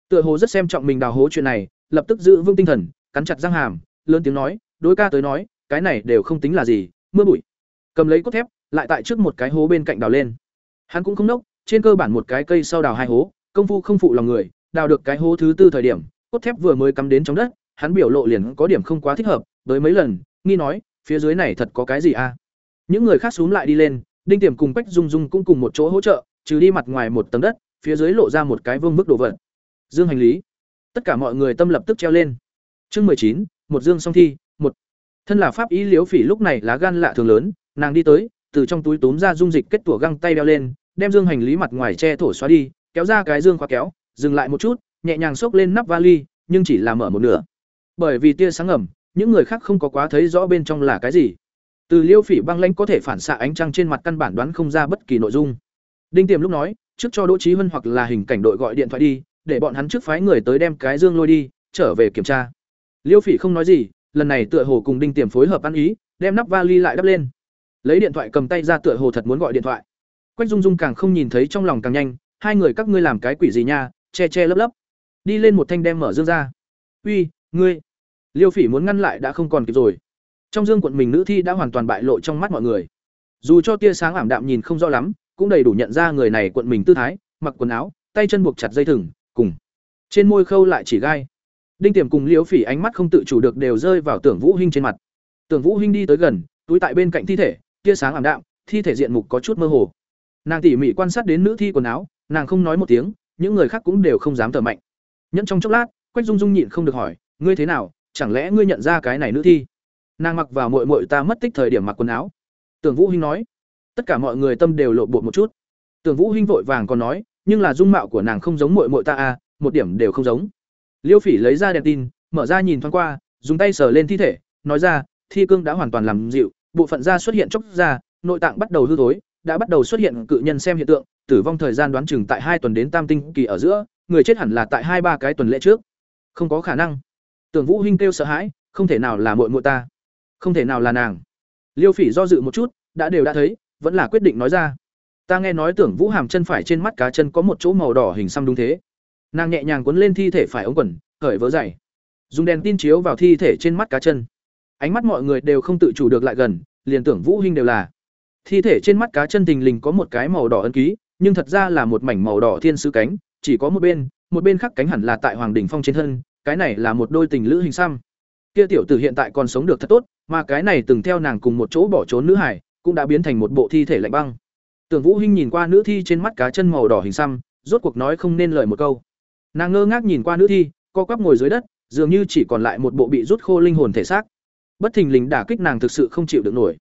Tựa hồ rất xem trọng mình đào hố chuyện này, lập tức giữ vững tinh thần, cắn chặt răng hàm, lớn tiếng nói, đối ca tới nói, cái này đều không tính là gì, mưa bụi. Cầm lấy cốt thép, lại tại trước một cái hố bên cạnh đào lên. Hắn cũng không nốc, trên cơ bản một cái cây sau đào hai hố, công phu không phụ lòng người, đào được cái hố thứ tư thời điểm, cốt thép vừa mới cắm đến trong đất, hắn biểu lộ liền có điểm không quá thích hợp, tới mấy lần, nghi nói, phía dưới này thật có cái gì a? Những người khác xuống lại đi lên, Đinh Tiềm cùng Bách Dung Dung cũng cùng một chỗ hỗ trợ, trừ đi mặt ngoài một tầng đất, phía dưới lộ ra một cái vương mức đồ vật. Dương hành lý. Tất cả mọi người tâm lập tức treo lên. Chương chín, một dương song thi, một. Thân là pháp ý liếu Phỉ lúc này lá gan lạ thường lớn, nàng đi tới, từ trong túi túm ra dung dịch kết tủa găng tay đeo lên, đem dương hành lý mặt ngoài che thổ xóa đi, kéo ra cái dương khóa kéo, dừng lại một chút, nhẹ nhàng xốc lên nắp vali, nhưng chỉ là mở một nửa. Bởi vì tia sáng ẩm, những người khác không có quá thấy rõ bên trong là cái gì. Từ Liêu Phỉ băng lãnh có thể phản xạ ánh trăng trên mặt căn bản đoán không ra bất kỳ nội dung. Đinh Tiềm lúc nói, trước cho Đỗ Chí Hân hoặc là hình cảnh đội gọi điện thoại đi, để bọn hắn trước phái người tới đem cái dương lôi đi, trở về kiểm tra. Liêu Phỉ không nói gì, lần này tựa hồ cùng Đinh Tiềm phối hợp ăn ý, đem nắp vali lại đắp lên. Lấy điện thoại cầm tay ra tựa hồ thật muốn gọi điện thoại. Quách Dung Dung càng không nhìn thấy trong lòng càng nhanh, hai người các ngươi làm cái quỷ gì nha, che che lấp lấp. Đi lên một thanh đem mở dương ra. "Uy, ngươi!" Liêu Phỉ muốn ngăn lại đã không còn kịp rồi. Trong dương quận mình nữ thi đã hoàn toàn bại lộ trong mắt mọi người. Dù cho tia sáng ảm đạm nhìn không rõ lắm, cũng đầy đủ nhận ra người này quận mình tư thái, mặc quần áo, tay chân buộc chặt dây thừng, cùng trên môi khâu lại chỉ gai. Đinh Tiềm cùng Liễu Phỉ ánh mắt không tự chủ được đều rơi vào Tưởng Vũ Hinh trên mặt. Tưởng Vũ Hinh đi tới gần, túi tại bên cạnh thi thể, tia sáng ảm đạm, thi thể diện mục có chút mơ hồ. Nàng tỉ mỉ quan sát đến nữ thi quần áo, nàng không nói một tiếng, những người khác cũng đều không dám thở mạnh. Nhẫn trong chốc lát, Quách Dung Dung nhịn không được hỏi, ngươi thế nào, chẳng lẽ ngươi nhận ra cái này nữ thi? Nàng mặc vào muội muội ta mất tích thời điểm mặc quần áo. Tưởng Vũ Hinh nói. Tất cả mọi người tâm đều lộ bộ một chút. Tưởng Vũ Hinh vội vàng còn nói, nhưng là dung mạo của nàng không giống muội muội ta à, một điểm đều không giống. Liêu Phỉ lấy ra đèn tin, mở ra nhìn thoáng qua, dùng tay sờ lên thi thể, nói ra, thi cương đã hoàn toàn làm dịu, bộ phận da xuất hiện chốc ra, nội tạng bắt đầu hư thối, đã bắt đầu xuất hiện cự nhân xem hiện tượng, tử vong thời gian đoán chừng tại hai tuần đến tam tinh kỳ ở giữa, người chết hẳn là tại hai ba cái tuần lễ trước. Không có khả năng. Tưởng Vũ Hinh kêu sợ hãi, không thể nào là muội muội ta, không thể nào là nàng. Liêu Phỉ do dự một chút, đã đều đã thấy, vẫn là quyết định nói ra. Ta nghe nói Tưởng Vũ Hàm chân phải trên mắt cá chân có một chỗ màu đỏ hình xăm đúng thế. Nàng nhẹ nhàng cuốn lên thi thể phải ống quần, cởi vớ giày, dùng đèn tin chiếu vào thi thể trên mắt cá chân. Ánh mắt mọi người đều không tự chủ được lại gần, liền tưởng Vũ Hinh đều là. Thi thể trên mắt cá chân tình lình có một cái màu đỏ ấn ký, nhưng thật ra là một mảnh màu đỏ thiên sứ cánh, chỉ có một bên, một bên khác cánh hẳn là tại Hoàng đỉnh phong trên thân, cái này là một đôi tình lữ hình xăm. Kia tiểu tử hiện tại còn sống được thật tốt, mà cái này từng theo nàng cùng một chỗ bỏ trốn nữ hải, cũng đã biến thành một bộ thi thể lạnh băng. Tưởng Vũ Hinh nhìn qua nữ thi trên mắt cá chân màu đỏ hình xăm, rốt cuộc nói không nên lời một câu. Nàng ngơ ngác nhìn qua nữ thi, co quắp ngồi dưới đất, dường như chỉ còn lại một bộ bị rút khô linh hồn thể xác. Bất thình lình đả kích nàng thực sự không chịu được nổi.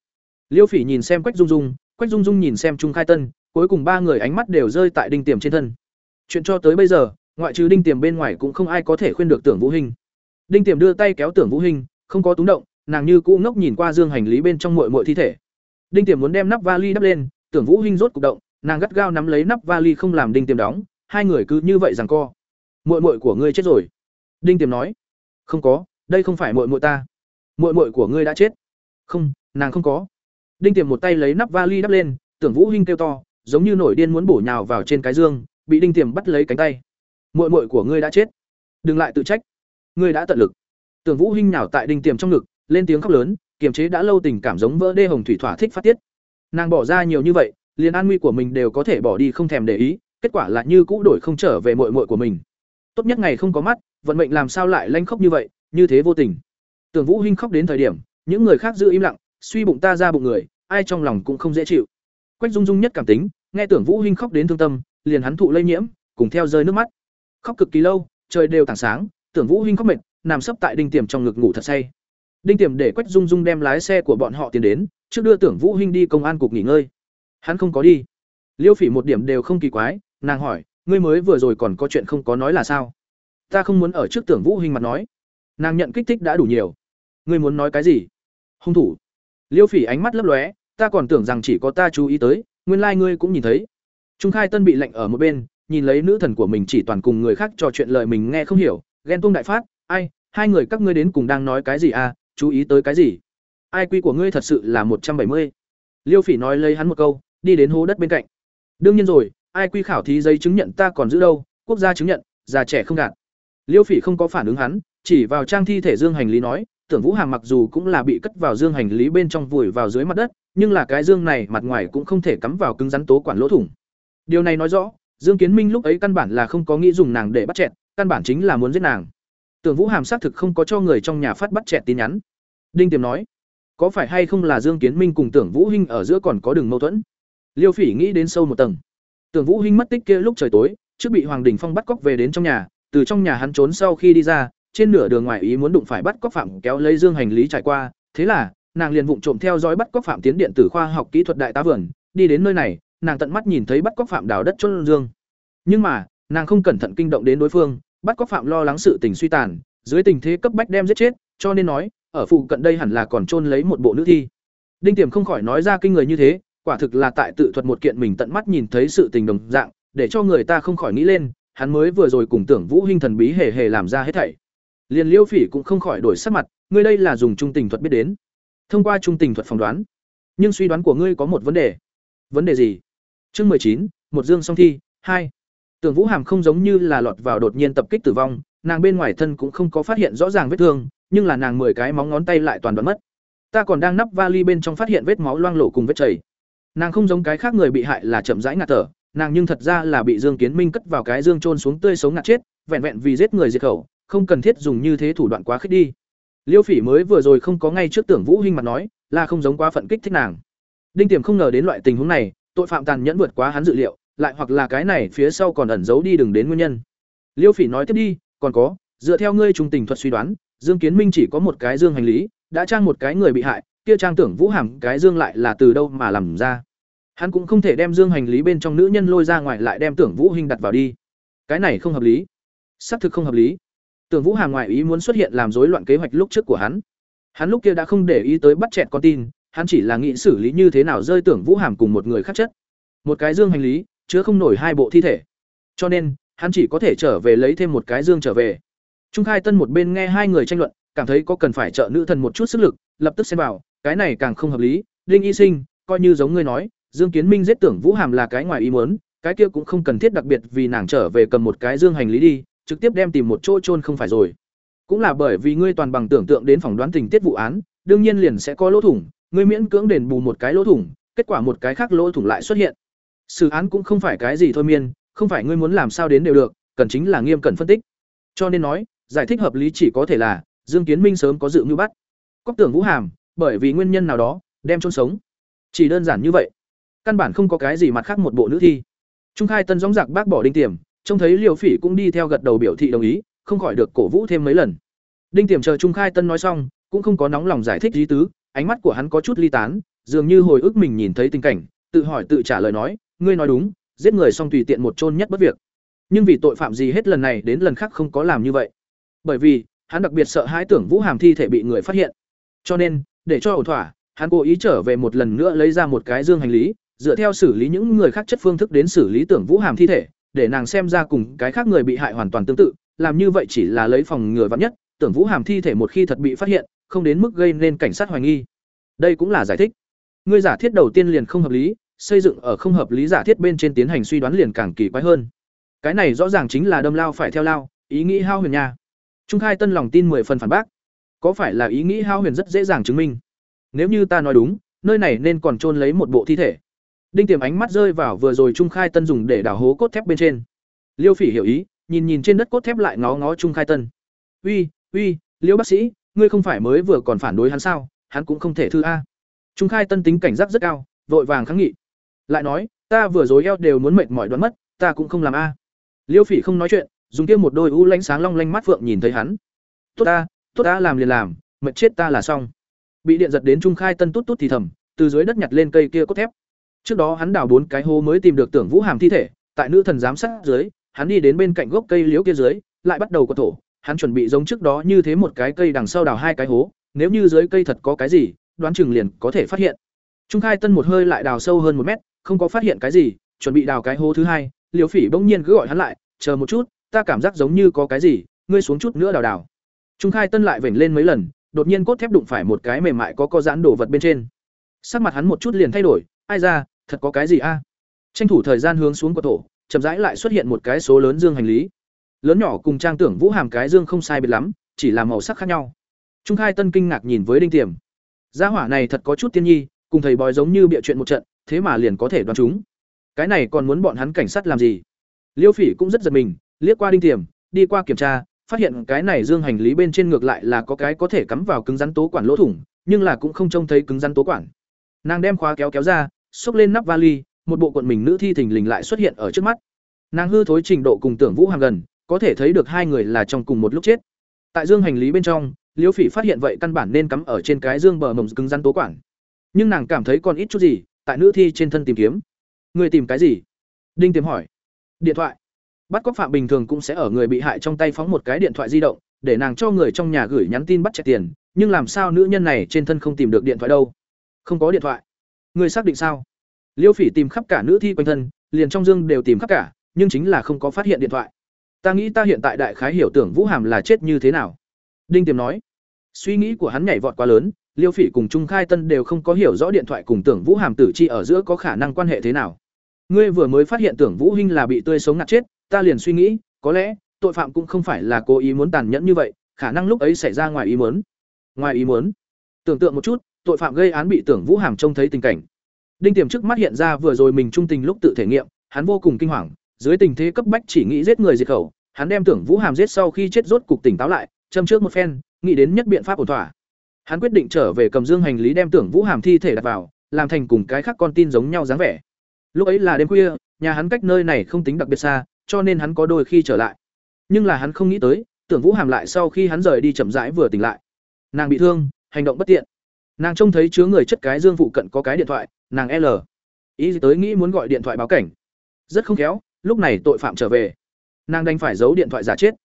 Liêu Phỉ nhìn xem Quách Dung Dung, Quách Dung Dung nhìn xem Trung Khai Tân, cuối cùng ba người ánh mắt đều rơi tại Đinh Tiềm trên thân. Chuyện cho tới bây giờ, ngoại trừ Đinh Tiềm bên ngoài cũng không ai có thể khuyên được Tưởng Vũ Hinh. Đinh Tiềm đưa tay kéo Tưởng Vũ Hinh, không có túng động, nàng như cũ ngốc nhìn qua dương hành lý bên trong muội muội thi thể. Đinh Tiềm muốn đem nắp vali đắp lên, Tưởng Vũ Hinh rốt cục động, nàng gắt gao nắm lấy nắp vali không làm Đinh Tiềm đóng, hai người cứ như vậy giằng co. Muội muội của ngươi chết rồi. Đinh Tiềm nói. Không có, đây không phải muội muội ta. Muội muội của ngươi đã chết. Không, nàng không có. Đinh Tiềm một tay lấy nắp vali đắp lên, Tưởng Vũ Hinh kêu to, giống như nổi điên muốn bổ nhào vào trên cái dương, bị Đinh Tiềm bắt lấy cánh tay. Muội muội của ngươi đã chết. Đừng lại tự trách. Ngươi đã tận lực. Tưởng Vũ Hinh nhào tại Đinh Tiềm trong ngực, lên tiếng khóc lớn, kiềm chế đã lâu tình cảm giống vỡ đê hồng thủy thỏa thích phát tiết. Nàng bỏ ra nhiều như vậy, liền an nguy của mình đều có thể bỏ đi không thèm để ý, kết quả là như cũ đổi không trở về muội muội của mình. Tốt nhất ngày không có mắt, vận mệnh làm sao lại lanh khóc như vậy, như thế vô tình. Tưởng Vũ Hinh khóc đến thời điểm, những người khác giữ im lặng, suy bụng ta ra bụng người, ai trong lòng cũng không dễ chịu. Quách Dung Dung nhất cảm tính, nghe Tưởng Vũ Hinh khóc đến thương tâm, liền hắn thụ lây nhiễm, cùng theo rơi nước mắt. Khóc cực kỳ lâu, trời đều tảng sáng, Tưởng Vũ Hinh khóc mệt, nằm sấp tại đinh tiềm trong ngực ngủ thật say. Đinh Tiềm để Quách Dung Dung đem lái xe của bọn họ tiến đến, trước đưa Tưởng Vũ Hinh đi công an cục nghỉ ngơi. Hắn không có đi. Liêu Phỉ một điểm đều không kỳ quái, nàng hỏi, ngươi mới vừa rồi còn có chuyện không có nói là sao? Ta không muốn ở trước Tưởng Vũ Hinh mặt nói. Nàng nhận kích thích đã đủ nhiều. Ngươi muốn nói cái gì? Hung thủ. Liêu Phỉ ánh mắt lấp lóe, ta còn tưởng rằng chỉ có ta chú ý tới, nguyên lai like ngươi cũng nhìn thấy. Trung Khai Tân bị lệnh ở một bên, nhìn lấy nữ thần của mình chỉ toàn cùng người khác trò chuyện lời mình nghe không hiểu, ghen tuông đại phát, ai, hai người các ngươi đến cùng đang nói cái gì à, chú ý tới cái gì? Ai quy của ngươi thật sự là một trăm bảy mươi. Liêu Phỉ nói lấy hắn một câu, đi đến hố đất bên cạnh. Đương nhiên rồi, ai quy khảo thí giấy chứng nhận ta còn giữ đâu, quốc gia chứng nhận, già trẻ không gạt. Liêu Phỉ không có phản ứng hắn, chỉ vào trang thi thể dương hành lý nói, Tưởng Vũ Hàm mặc dù cũng là bị cất vào dương hành lý bên trong vùi vào dưới mặt đất, nhưng là cái dương này mặt ngoài cũng không thể cắm vào cứng rắn tố quản lỗ thủng. Điều này nói rõ, Dương Kiến Minh lúc ấy căn bản là không có nghĩ dùng nàng để bắt chẹt, căn bản chính là muốn giết nàng. Tưởng Vũ Hàm xác thực không có cho người trong nhà phát bắt chẹt tin nhắn. Đinh Tiềm nói, có phải hay không là Dương Kiến Minh cùng Tưởng Vũ Hinh ở giữa còn có đường mâu thuẫn? Liêu Phỉ nghĩ đến sâu một tầng. Tưởng Vũ Hinh mất tích kia lúc trời tối, trước bị Hoàng Đình Phong bắt cóc về đến trong nhà, từ trong nhà hắn trốn sau khi đi ra, trên nửa đường ngoài ý muốn đụng phải bắt cóc phạm kéo lấy Dương hành lý trải qua, thế là, nàng liền vụng trộm theo dõi bắt cóc phạm tiến điện tử khoa học kỹ thuật đại tá vườn, đi đến nơi này, nàng tận mắt nhìn thấy bắt cóc phạm đào đất chôn Dương. Nhưng mà, nàng không cẩn thận kinh động đến đối phương, bắt cóc phạm lo lắng sự tình suy tàn, dưới tình thế cấp bách đem giết chết, cho nên nói, ở phụ cận đây hẳn là còn chôn lấy một bộ nữ thi. Đinh Tiềm không khỏi nói ra kinh người như thế, quả thực là tại tự thuật một kiện mình tận mắt nhìn thấy sự tình đồng dạng, để cho người ta không khỏi nghĩ lên, hắn mới vừa rồi cùng tưởng Vũ Hinh thần bí hề hề làm ra hết thảy. Liên Liêu Phỉ cũng không khỏi đổi sắc mặt, ngươi đây là dùng trung tình thuật biết đến. Thông qua trung tình thuật phỏng đoán, nhưng suy đoán của ngươi có một vấn đề. Vấn đề gì? Chương mười chín, một dương song thi, hai. Tưởng Vũ Hàm không giống như là lọt vào đột nhiên tập kích tử vong, nàng bên ngoài thân cũng không có phát hiện rõ ràng vết thương, nhưng là nàng mười cái móng ngón tay lại toàn đoạn mất. Ta còn đang nắp vali bên trong phát hiện vết máu loang lổ cùng vết chảy. Nàng không giống cái khác người bị hại là chậm rãi ngạt thở, nàng nhưng thật ra là bị Dương Kiến Minh cất vào cái dương trôn xuống tươi sống ngạt chết, vẹn vẹn vì giết người diệt khẩu, không cần thiết dùng như thế thủ đoạn quá khích đi. Liêu Phỉ mới vừa rồi không có ngay trước Tưởng Vũ Hinh mặt nói, là không giống quá phận kích thích nàng. Đinh Tiềm không ngờ đến loại tình huống này, tội phạm tàn nhẫn vượt quá hắn dự liệu, lại hoặc là cái này phía sau còn ẩn giấu đi đừng đến nguyên nhân. Liêu Phỉ nói tiếp đi, còn có, dựa theo ngươi trung tình thuật suy đoán, Dương Kiến Minh chỉ có một cái dương hành lý, đã trang một cái người bị hại, kia trang tưởng Vũ Hàm cái dương lại là từ đâu mà làm ra. Hắn cũng không thể đem dương hành lý bên trong nữ nhân lôi ra ngoài lại đem tưởng Vũ Hình đặt vào đi. Cái này không hợp lý. Xác thực không hợp lý. Tưởng Vũ Hàm ngoại ý muốn xuất hiện làm rối loạn kế hoạch lúc trước của hắn. Hắn lúc kia đã không để ý tới bắt chẹt con tin, hắn chỉ là nghĩ xử lý như thế nào rơi tưởng Vũ Hàm cùng một người khác chất. Một cái dương hành lý, chứa không nổi hai bộ thi thể. Cho nên, hắn chỉ có thể trở về lấy thêm một cái dương trở về. Trung Khai Tân một bên nghe hai người tranh luận, cảm thấy có cần phải trợ nữ thần một chút sức lực, lập tức xem vào, cái này càng không hợp lý, Linh Y Sinh, coi như giống ngươi nói, Dương Kiến Minh giết tưởng Vũ Hàm là cái ngoài ý muốn, cái kia cũng không cần thiết đặc biệt vì nàng trở về cầm một cái dương hành lý đi, trực tiếp đem tìm một chỗ trôn không phải rồi. Cũng là bởi vì ngươi toàn bằng tưởng tượng đến phỏng đoán tình tiết vụ án, đương nhiên liền sẽ có lỗ thủng, ngươi miễn cưỡng đền bù một cái lỗ thủng, kết quả một cái khác lỗ thủng lại xuất hiện. Sự án cũng không phải cái gì thôi miên, không phải ngươi muốn làm sao đến đều được, cần chính là nghiêm cẩn phân tích. Cho nên nói, giải thích hợp lý chỉ có thể là Dương Kiến Minh sớm có dự mưu bắt. Cóc tưởng Vũ Hàm, bởi vì nguyên nhân nào đó, đem chôn sống. Chỉ đơn giản như vậy. Căn bản không có cái gì mặt khác một bộ nữ thi. Trung Khai Tân gióng giặc bác bỏ đinh tiềm, trông thấy Liêu Phỉ cũng đi theo gật đầu biểu thị đồng ý, không khỏi được cổ vũ thêm mấy lần. Đinh Tiềm chờ Trung Khai Tân nói xong, cũng không có nóng lòng giải thích lý tứ, ánh mắt của hắn có chút ly tán, dường như hồi ức mình nhìn thấy tình cảnh, tự hỏi tự trả lời nói, ngươi nói đúng, giết người xong tùy tiện một chôn nhất bất việc. Nhưng vì tội phạm gì hết lần này đến lần khác không có làm như vậy. Bởi vì, hắn đặc biệt sợ hãi tưởng Vũ Hàm thi thể bị người phát hiện. Cho nên, để cho ổn thỏa, hắn cố ý trở về một lần nữa lấy ra một cái dương hành lý, dựa theo xử lý những người khác chất phương thức đến xử lý tưởng Vũ Hàm thi thể, để nàng xem ra cùng cái khác người bị hại hoàn toàn tương tự, làm như vậy chỉ là lấy phòng ngừa vạn nhất, tưởng Vũ Hàm thi thể một khi thật bị phát hiện, không đến mức gây nên cảnh sát hoài nghi. Đây cũng là giải thích. Ngươi giả thiết đầu tiên liền không hợp lý, xây dựng ở không hợp lý giả thiết bên trên tiến hành suy đoán liền càng kỳ quái hơn. Cái này rõ ràng chính là đâm lao phải theo lao, ý nghĩ hao huyền nha. Trung Khai Tân lòng tin mười phần phản bác. Có phải là ý nghĩ hao huyền rất dễ dàng chứng minh? Nếu như ta nói đúng, nơi này nên còn chôn lấy một bộ thi thể. Đinh Tiềm ánh mắt rơi vào vừa rồi Trung Khai Tân dùng để đào hố cốt thép bên trên. Liêu Phỉ hiểu ý, nhìn nhìn trên đất cốt thép lại ngó ngó Trung Khai Tân. "Uy, uy, Liêu bác sĩ, ngươi không phải mới vừa còn phản đối hắn sao? Hắn cũng không thể thư a." Trung Khai Tân tính cảnh giác rất cao, vội vàng kháng nghị. Lại nói, "Ta vừa dối eo đều muốn mệt mỏi đoán mất, ta cũng không làm a." Liêu Phỉ không nói chuyện, dùng kia một đôi u lánh sáng long lanh mắt phượng nhìn thấy hắn. "Tốt ta, tốt ta làm liền làm, mệt chết ta là xong." Bị điện giật đến Trung Khai Tân tút tút thì thầm, từ dưới đất nhặt lên cây kia cốt thép. Trước đó hắn đào bốn cái hố mới tìm được Tưởng Vũ Hàm thi thể, tại nữ thần giám sát dưới, hắn đi đến bên cạnh gốc cây liễu kia dưới, lại bắt đầu có thổ, hắn chuẩn bị giống trước đó như thế một cái cây đằng sau đào hai cái hố, nếu như dưới cây thật có cái gì, đoán chừng liền có thể phát hiện. Trung Khai Tân một hơi lại đào sâu hơn một mét, không có phát hiện cái gì, chuẩn bị đào cái hố thứ hai, Liễu Phỉ bỗng nhiên cứ gọi hắn lại, "Chờ một chút, ta cảm giác giống như có cái gì, ngươi xuống chút nữa đào đào." Trung Khai Tân lại vểnh lên mấy lần, đột nhiên cốt thép đụng phải một cái mềm mại có co giãn đồ vật bên trên. Sắc mặt hắn một chút liền thay đổi, ai ra, thật có cái gì a tranh thủ thời gian hướng xuống của tổ chậm rãi lại xuất hiện một cái số lớn dương hành lý lớn nhỏ cùng trang tưởng vũ hàm cái dương không sai biệt lắm chỉ là màu sắc khác nhau. Trung khai tân kinh ngạc nhìn với đinh tiềm. Gia hỏa này thật có chút tiên nhi cùng thầy bói giống như bịa chuyện một trận thế mà liền có thể đoán chúng. Cái này còn muốn bọn hắn cảnh sát làm gì? Liêu phỉ cũng rất giật mình liếc qua đinh tiềm đi qua kiểm tra phát hiện cái này dương hành lý bên trên ngược lại là có cái có thể cắm vào cứng rắn tố quản lỗ thủng nhưng là cũng không trông thấy cứng rắn tố quản. Nàng đem khóa kéo kéo ra xốc lên nắp vali, một bộ quần mình nữ thi thình lình lại xuất hiện ở trước mắt. Nàng hư thối trình độ cùng Tưởng Vũ hàng gần, có thể thấy được hai người là trong cùng một lúc chết. Tại dương hành lý bên trong, Liễu Phỉ phát hiện vậy căn bản nên cắm ở trên cái dương bờ mồng cứng rắn tố quản. Nhưng nàng cảm thấy còn ít chút gì, tại nữ thi trên thân tìm kiếm. Người tìm cái gì? Đinh tìm hỏi. Điện thoại. Bắt cóc phạm bình thường cũng sẽ ở người bị hại trong tay phóng một cái điện thoại di động, để nàng cho người trong nhà gửi nhắn tin bắt chạy tiền, nhưng làm sao nữ nhân này trên thân không tìm được điện thoại đâu? Không có điện thoại. Người xác định sao? Liêu Phỉ tìm khắp cả nữ thi quanh thân, liền trong dương đều tìm khắp cả, nhưng chính là không có phát hiện điện thoại. Ta nghĩ ta hiện tại đại khái hiểu tưởng Vũ Hàm là chết như thế nào. Đinh Tiềm nói. Suy nghĩ của hắn nhảy vọt quá lớn, Liêu Phỉ cùng Trung Khai Tân đều không có hiểu rõ điện thoại cùng tưởng Vũ Hàm tử chi ở giữa có khả năng quan hệ thế nào. Ngươi vừa mới phát hiện tưởng Vũ Hinh là bị tươi sống ngạt chết, ta liền suy nghĩ, có lẽ tội phạm cũng không phải là cố ý muốn tàn nhẫn như vậy, khả năng lúc ấy xảy ra ngoài ý muốn. Ngoài ý muốn? Tưởng tượng một chút, tội phạm gây án bị tưởng Vũ Hàm trông thấy tình cảnh. Đinh Tiềm trước mắt hiện ra vừa rồi mình trung tình lúc tự thể nghiệm, hắn vô cùng kinh hoàng, dưới tình thế cấp bách chỉ nghĩ giết người diệt khẩu, hắn đem tưởng Vũ Hàm giết sau khi chết rốt cục tỉnh táo lại, châm trước một phen, nghĩ đến nhất biện pháp ổn thỏa. Hắn quyết định trở về cầm dương hành lý đem tưởng Vũ Hàm thi thể đặt vào, làm thành cùng cái khác con tin giống nhau dáng vẻ. Lúc ấy là đêm khuya, nhà hắn cách nơi này không tính đặc biệt xa, cho nên hắn có đôi khi trở lại. Nhưng là hắn không nghĩ tới, tưởng Vũ Hàm lại sau khi hắn rời đi chậm rãi vừa tỉnh lại. Nàng bị thương, hành động bất tiện nàng trông thấy chứa người chất cái dương phụ cận có cái điện thoại nàng l ý tới nghĩ muốn gọi điện thoại báo cảnh rất không khéo lúc này tội phạm trở về. Nàng đành phải giấu điện thoại giả chết.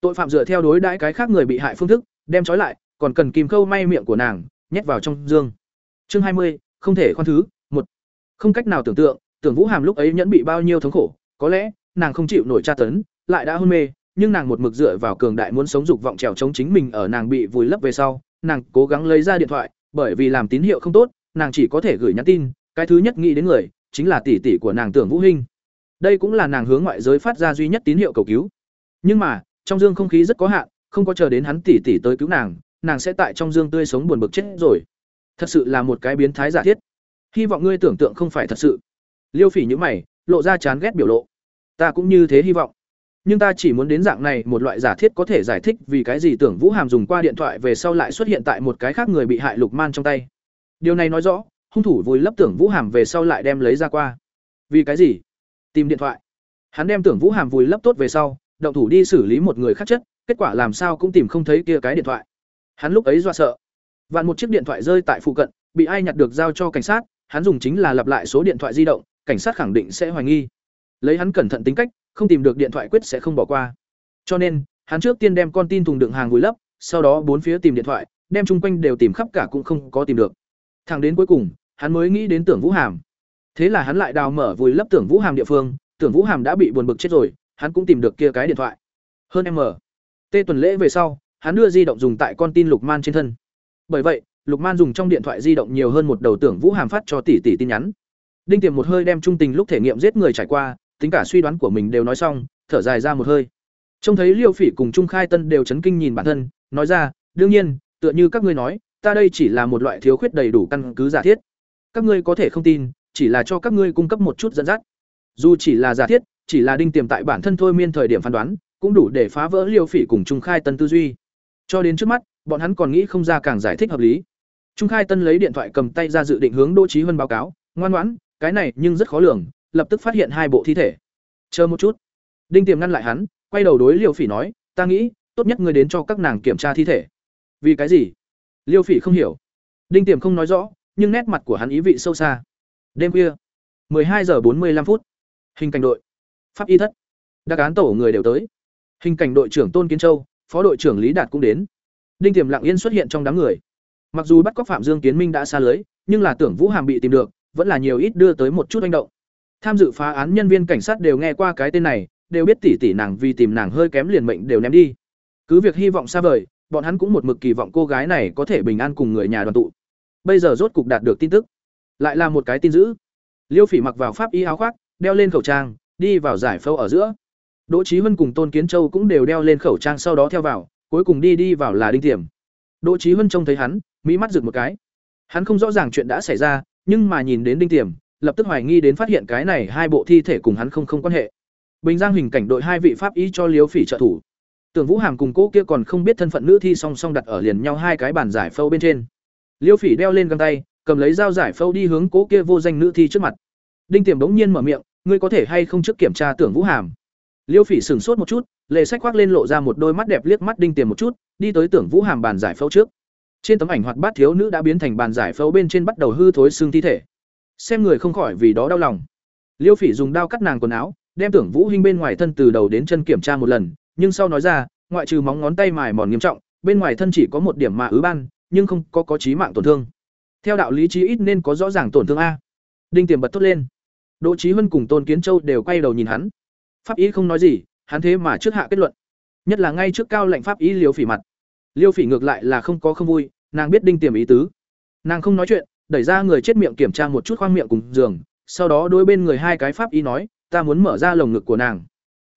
Tội phạm dựa theo đối đãi cái khác người bị hại phương thức, đem trói lại, còn cần kìm khâu may miệng của nàng, nhét vào trong dương. Chương hai mươi, không thể khoan thứ, một. Không cách nào tưởng tượng, tưởng vũ hàm lúc ấy nhẫn bị bao nhiêu thống khổ, có lẽ, nàng không chịu nổi tra tấn, lại đã hôn mê, nhưng nàng một mực dựa vào cường đại muốn sống dục vọng trèo chống chính mình ở nàng bị vùi lấp về sau, nàng cố gắng lấy ra điện thoại, bởi vì làm tín hiệu không tốt, nàng chỉ có thể gửi nhắn tin, cái thứ nhất nghĩ đến người, chính là tỷ tỷ của nàng tưởng vũ hinh đây cũng là nàng hướng ngoại giới phát ra duy nhất tín hiệu cầu cứu. Nhưng mà, trong dương không khí rất có hạn, không có chờ đến hắn tỉ tỉ tới cứu nàng nàng sẽ tại trong dương tươi sống buồn bực chết rồi. Thật sự là một cái biến thái giả thiết. Hy vọng ngươi tưởng tượng không phải thật sự. Liêu phỉ nhữ mày, lộ ra chán ghét biểu lộ. Ta cũng như thế hy vọng. Nhưng ta chỉ muốn đến dạng này, một loại giả thiết có thể giải thích vì cái gì tưởng vũ hàm dùng qua điện thoại về sau lại xuất hiện tại một cái khác người bị hại lục man trong tay. Điều này nói rõ, hung thủ vùi lấp tưởng vũ hàm về sau lại đem lấy ra qua. Vì cái gì? Tìm điện thoại. Hắn đem tưởng vũ hàm vùi lấp tốt về sau, động thủ đi xử lý một người khác chất, kết quả làm sao cũng tìm không thấy kia cái điện thoại. Hắn lúc ấy do sợ. Vạn một chiếc điện thoại rơi tại phụ cận, bị ai nhặt được giao cho cảnh sát, hắn dùng chính là lặp lại số điện thoại di động, cảnh sát khẳng định sẽ hoài nghi. Lấy hắn cẩn thận tính cách, không tìm được điện thoại quyết sẽ không bỏ qua. Cho nên, hắn trước tiên đem con tin thùng đựng hàng vùi lấp, sau đó bốn phía tìm điện thoại, đem chung quanh đều tìm khắp cả cũng không có tìm được. Thẳng đến cuối cùng, hắn mới nghĩ đến tưởng vũ hàm thế là hắn lại đào mở vùi lấp tưởng vũ hàm địa phương, tưởng vũ hàm đã bị buồn bực chết rồi, hắn cũng tìm được kia cái điện thoại. Hơn m tê tuần lễ về sau, hắn đưa di động dùng tại con tin lục man trên thân. Bởi vậy, lục man dùng trong điện thoại di động nhiều hơn một đầu tưởng vũ hàm phát cho tỷ tỷ tin nhắn. Đinh tiềm một hơi đem trung tình lúc thể nghiệm giết người trải qua, tính cả suy đoán của mình đều nói xong, thở dài ra một hơi. Trông thấy liêu phỉ cùng trung khai tân đều chấn kinh nhìn bản thân, nói ra, đương nhiên, tựa như các ngươi nói, ta đây chỉ là một loại thiếu khuyết đầy đủ căn cứ giả thiết. Các ngươi có thể không tin chỉ là cho các ngươi cung cấp một chút dẫn dắt. Dù chỉ là giả thiết, chỉ là đinh tiềm tại bản thân thôi miên thời điểm phán đoán, cũng đủ để phá vỡ liêu phỉ cùng trung khai tân tư duy. Cho đến trước mắt, bọn hắn còn nghĩ không ra càng giải thích hợp lý. Trung khai tân lấy điện thoại cầm tay ra dự định hướng đỗ trí huân báo cáo, ngoan ngoãn, cái này nhưng rất khó lường, lập tức phát hiện hai bộ thi thể. Chờ một chút. Đinh tiềm ngăn lại hắn, quay đầu đối liêu phỉ nói, ta nghĩ, tốt nhất ngươi đến cho các nàng kiểm tra thi thể. Vì cái gì? Liêu phỉ không hiểu. Đinh tiềm không nói rõ, nhưng nét mặt của hắn ý vị sâu xa đêm khuya 12 giờ 45 phút, hình cảnh đội, pháp y thất, đặc án tổ người đều tới. Hình cảnh đội trưởng tôn kiến châu, phó đội trưởng lý đạt cũng đến. Đinh tiềm lặng yên xuất hiện trong đám người. Mặc dù bắt cóc phạm dương kiến minh đã xa lưới, nhưng là tưởng vũ hàm bị tìm được, vẫn là nhiều ít đưa tới một chút manh động. Tham dự phá án nhân viên cảnh sát đều nghe qua cái tên này, đều biết tỷ tỷ nàng vì tìm nàng hơi kém liền mệnh đều ném đi. Cứ việc hy vọng xa vời, bọn hắn cũng một mực kỳ vọng cô gái này có thể bình an cùng người nhà đoàn tụ. Bây giờ rốt cục đạt được tin tức lại là một cái tin dữ. Liêu phỉ mặc vào pháp y áo khoác, đeo lên khẩu trang, đi vào giải phẫu ở giữa. Đỗ trí huân cùng tôn kiến châu cũng đều đeo lên khẩu trang sau đó theo vào, cuối cùng đi đi vào là đinh tiềm. Đỗ trí huân trông thấy hắn mỹ mắt rực một cái. Hắn không rõ ràng chuyện đã xảy ra, nhưng mà nhìn đến đinh tiềm, lập tức hoài nghi đến phát hiện cái này hai bộ thi thể cùng hắn không không quan hệ. Bình giang hình cảnh đội hai vị pháp y cho liêu phỉ trợ thủ. Tưởng vũ hàm cùng cô kia còn không biết thân phận nữ thi song song đặt ở liền nhau hai cái bàn giải phẫu bên trên. Liêu phỉ đeo lên găng tay cầm lấy dao giải phẫu đi hướng cố kia vô danh nữ thi trước mặt. Đinh tiềm bỗng nhiên mở miệng, ngươi có thể hay không trước kiểm tra tưởng vũ hàm? Liêu phỉ sửng sốt một chút, lệ sách khoác lên lộ ra một đôi mắt đẹp liếc mắt đinh tiềm một chút, đi tới tưởng vũ hàm bàn giải phẫu trước. Trên tấm ảnh hoạt bát thiếu nữ đã biến thành bàn giải phẫu bên trên bắt đầu hư thối xương thi thể. Xem người không khỏi vì đó đau lòng. Liêu phỉ dùng dao cắt nàng quần áo, đem tưởng vũ hinh bên ngoài thân từ đầu đến chân kiểm tra một lần, nhưng sau nói ra, ngoại trừ móng ngón tay mài mòn nghiêm trọng, bên ngoài thân chỉ có một điểm mà ứ ban, nhưng không có có chí mạng tổn thương theo đạo lý chí ít nên có rõ ràng tổn thương a. Đinh tiềm bật thốt lên. Đỗ trí huân cùng tôn kiến châu đều quay đầu nhìn hắn. Pháp y không nói gì, hắn thế mà trước hạ kết luận. Nhất là ngay trước cao lệnh pháp y liêu phỉ mặt. Liêu phỉ ngược lại là không có không vui, nàng biết đinh tiềm ý tứ. Nàng không nói chuyện, đẩy ra người chết miệng kiểm tra một chút khoang miệng cùng giường, sau đó đôi bên người hai cái pháp y nói, ta muốn mở ra lồng ngực của nàng.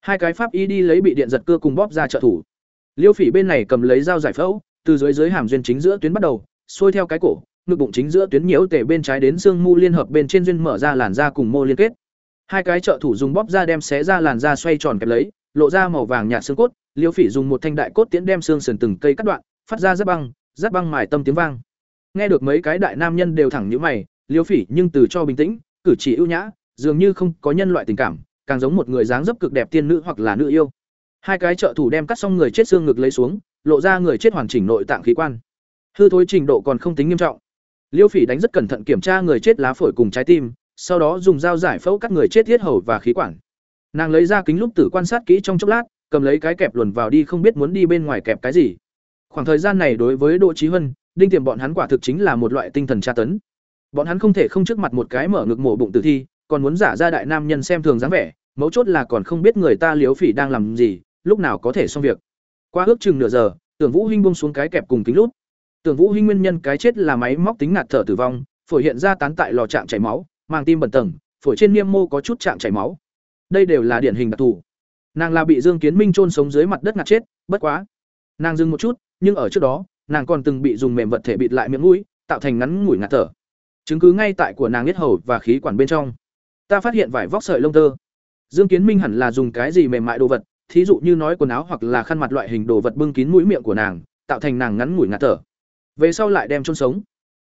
Hai cái pháp y đi lấy bị điện giật cưa cùng bóp ra trợ thủ. Liêu phỉ bên này cầm lấy dao giải phẫu, từ dưới dưới hàm duyên chính giữa tuyến bắt đầu, xuôi theo cái cổ ngực bụng chính giữa tuyến nhiễu tể bên trái đến xương mu liên hợp bên trên duyên mở ra làn da cùng mô liên kết. Hai cái trợ thủ dùng bóp ra đem xé ra làn da xoay tròn kẹp lấy, lộ ra màu vàng nhạt xương cốt liêu phỉ dùng một thanh đại cốt tiễn đem xương sườn từng cây cắt đoạn, phát ra rất băng rất băng mài tâm tiếng vang. Nghe được mấy cái đại nam nhân đều thẳng nhíu mày liêu phỉ nhưng từ cho bình tĩnh, cử chỉ ưu nhã, dường như không có nhân loại tình cảm, càng giống một người dáng dấp cực đẹp tiên nữ hoặc là nữ yêu. Hai cái trợ thủ đem cắt xong người chết xương ngực lấy xuống, lộ ra người chết hoàn chỉnh nội tạng khí quan. Hư thối trình độ còn không tính nghiêm trọng liêu phỉ đánh rất cẩn thận kiểm tra người chết lá phổi cùng trái tim, sau đó dùng dao giải phẫu cắt người chết thiết hầu và khí quản. Nàng lấy ra kính lúc tử quan sát kỹ trong chốc lát, cầm lấy cái kẹp luồn vào đi không biết muốn đi bên ngoài kẹp cái gì. Khoảng thời gian này đối với đỗ trí huân đinh tiềm bọn hắn quả thực chính là một loại tinh thần tra tấn. Bọn hắn không thể không trước mặt một cái mở ngực mổ bụng tử thi, còn muốn giả ra đại nam nhân xem thường dáng vẻ, mấu chốt là còn không biết người ta liếu phỉ đang làm gì, lúc nào có thể xong việc. Qua ước chừng nửa giờ, tưởng vũ hinh buông xuống cái kẹp cùng kính lút tưởng vũ hinh nguyên nhân cái chết là máy móc tính ngạt thở tử vong, phổi hiện ra tán tại lò trạng chảy máu, màng tim bẩn tầng, phổi trên niêm mô có chút trạng chảy máu. Đây đều là điển hình đặc thù. Nàng là bị dương kiến minh chôn sống dưới mặt đất ngạt chết, bất quá. Nàng dừng một chút, nhưng ở trước đó, nàng còn từng bị dùng mềm vật thể bịt lại miệng mũi, tạo thành ngắn ngủi ngạt thở. Chứng cứ ngay tại của nàng biết hầu và khí quản bên trong. Ta phát hiện vải vóc sợi lông tơ. Dương kiến minh hẳn là dùng cái gì mềm mại đồ vật, thí dụ như nói quần áo hoặc là khăn mặt loại hình đồ vật bưng kín mũi miệng của nàng, tạo thành nàng ngắn ngủi ngạt thở về sau lại đem chôn sống.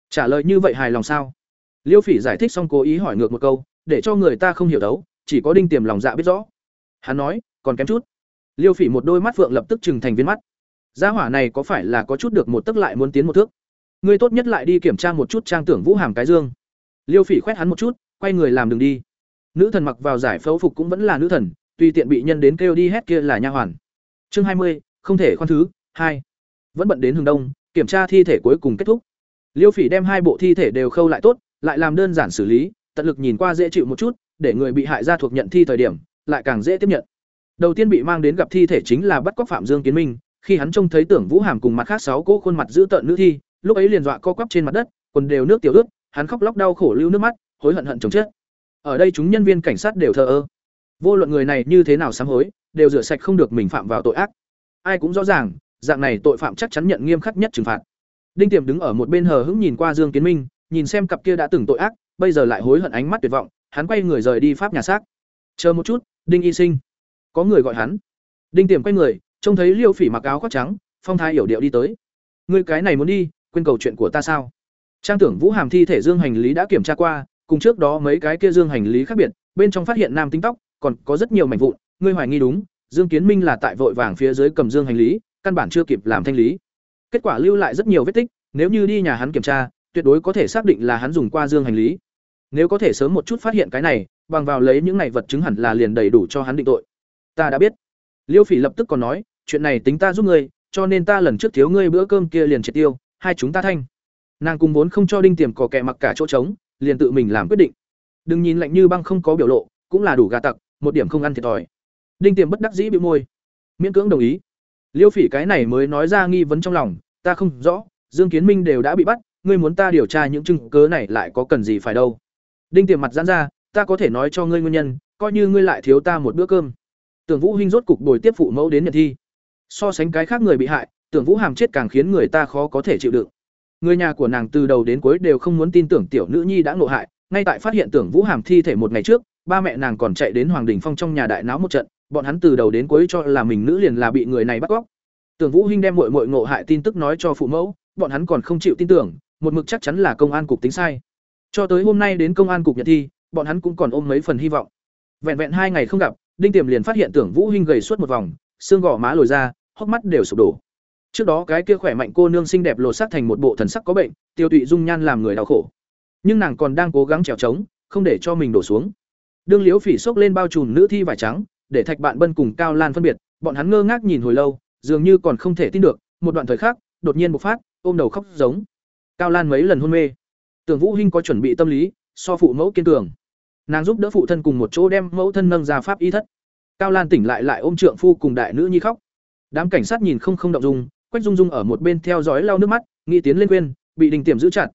Trả lời như vậy hài lòng sao? Liêu phỉ giải thích xong cố ý hỏi ngược một câu, để cho người ta không hiểu đấu, chỉ có đinh tiềm lòng dạ biết rõ. Hắn nói, còn kém chút. Liêu phỉ một đôi mắt phượng lập tức trừng thành viên mắt. Gia hỏa này có phải là có chút được một tức lại muốn tiến một thước? Ngươi tốt nhất lại đi kiểm tra một chút trang tưởng vũ hàm cái dương. Liêu phỉ khoét hắn một chút, quay người làm đường đi. Nữ thần mặc vào giải phẫu phục cũng vẫn là nữ thần, tùy tiện bị nhân đến kêu đi hết kia là nha hoàn. Chương hai mươi, không thể khoan thứ, hai. Vẫn bận đến hướng đông kiểm tra thi thể cuối cùng kết thúc. Liêu phỉ đem hai bộ thi thể đều khâu lại tốt, lại làm đơn giản xử lý, tận lực nhìn qua dễ chịu một chút, để người bị hại ra thuộc nhận thi thời điểm, lại càng dễ tiếp nhận. Đầu tiên bị mang đến gặp thi thể chính là bắt cóc phạm dương kiến minh, khi hắn trông thấy tưởng vũ hàm cùng mặt khác sáu cỗ khuôn mặt giữ tợn nữ thi, lúc ấy liền dọa co quắp trên mặt đất, quần đều nước tiểu ướt, hắn khóc lóc đau khổ lưu nước mắt, hối hận hận chồng chết. Ở đây chúng nhân viên cảnh sát đều thờ ơ. Vô luận người này như thế nào sám hối, đều rửa sạch không được mình phạm vào tội ác. Ai cũng rõ ràng dạng này tội phạm chắc chắn nhận nghiêm khắc nhất trừng phạt. Đinh tiềm đứng ở một bên hờ hững nhìn qua dương kiến minh, nhìn xem cặp kia đã từng tội ác, bây giờ lại hối hận ánh mắt tuyệt vọng, hắn quay người rời đi pháp nhà xác. Chờ một chút, đinh y sinh. Có người gọi hắn. Đinh tiềm quay người, trông thấy liêu phỉ mặc áo khoác trắng, phong thái hiểu điệu đi tới. Ngươi cái này muốn đi, quên cầu chuyện của ta sao? Trang tưởng vũ hàm thi thể dương hành lý đã kiểm tra qua, cùng trước đó mấy cái kia dương hành lý khác biệt, bên trong phát hiện nam tính tóc, còn có rất nhiều mảnh vụn, ngươi hoài nghi đúng, dương kiến minh là tại vội vàng phía dưới cầm dương hành lý căn bản chưa kịp làm thanh lý. Kết quả lưu lại rất nhiều vết tích, nếu như đi nhà hắn kiểm tra, tuyệt đối có thể xác định là hắn dùng qua dương hành lý. Nếu có thể sớm một chút phát hiện cái này, bằng vào lấy những này vật chứng hẳn là liền đầy đủ cho hắn định tội. Ta đã biết. Liêu phỉ lập tức còn nói, chuyện này tính ta giúp ngươi, cho nên ta lần trước thiếu ngươi bữa cơm kia liền triệt tiêu, hai chúng ta thanh. Nàng cùng vốn không cho đinh tiềm cò kẹ mặc cả chỗ trống, liền tự mình làm quyết định. Đừng nhìn lạnh như băng không có biểu lộ, cũng là đủ gà tặc, một điểm không ăn thiệt thòi. Đinh tiềm bất đắc dĩ bị môi. Miễn cưỡng đồng ý liêu phỉ cái này mới nói ra nghi vấn trong lòng, ta không rõ, dương kiến minh đều đã bị bắt, ngươi muốn ta điều tra những chứng cớ này lại có cần gì phải đâu? Đinh tiềm mặt giãn ra, ta có thể nói cho ngươi nguyên nhân, coi như ngươi lại thiếu ta một bữa cơm. Tưởng vũ hinh rốt cục bồi tiếp phụ mẫu đến nhận thi. So sánh cái khác người bị hại, tưởng vũ hàm chết càng khiến người ta khó có thể chịu đựng. Người nhà của nàng từ đầu đến cuối đều không muốn tin tưởng tiểu nữ nhi đã ngộ hại, ngay tại phát hiện tưởng vũ hàm thi thể một ngày trước, ba mẹ nàng còn chạy đến hoàng đình phong trong nhà đại náo một trận bọn hắn từ đầu đến cuối cho là mình nữ liền là bị người này bắt cóc. Tưởng vũ hinh đem muội muội ngộ hại tin tức nói cho phụ mẫu, bọn hắn còn không chịu tin tưởng, một mực chắc chắn là công an cục tính sai. Cho tới hôm nay đến công an cục nhận thi, bọn hắn cũng còn ôm mấy phần hy vọng. Vẹn vẹn hai ngày không gặp, đinh tiềm liền phát hiện tưởng vũ hinh gầy suốt một vòng, xương gò má lồi ra, hốc mắt đều sụp đổ. Trước đó cái kia khỏe mạnh cô nương xinh đẹp lột xác thành một bộ thần sắc có bệnh, tiêu tụy dung nhan làm người đau khổ. Nhưng nàng còn đang cố gắng trèo trống, không để cho mình đổ xuống. Đương liễu phỉ xốc lên bao trùm nữ thi vải trắng để thạch bạn bân cùng cao lan phân biệt, bọn hắn ngơ ngác nhìn hồi lâu, dường như còn không thể tin được, một đoạn thời khắc, đột nhiên bộc phát, ôm đầu khóc giống. Cao lan mấy lần hôn mê. Tưởng vũ hinh có chuẩn bị tâm lý, so phụ mẫu kiên cường. Nàng giúp đỡ phụ thân cùng một chỗ đem mẫu thân nâng ra pháp y thất. Cao lan tỉnh lại lại ôm trượng phu cùng đại nữ nhi khóc. Đám cảnh sát nhìn không không động dung, quách dung dung ở một bên theo dõi lau nước mắt nghi tiến lên quên bị đình tiềm giữ chặt.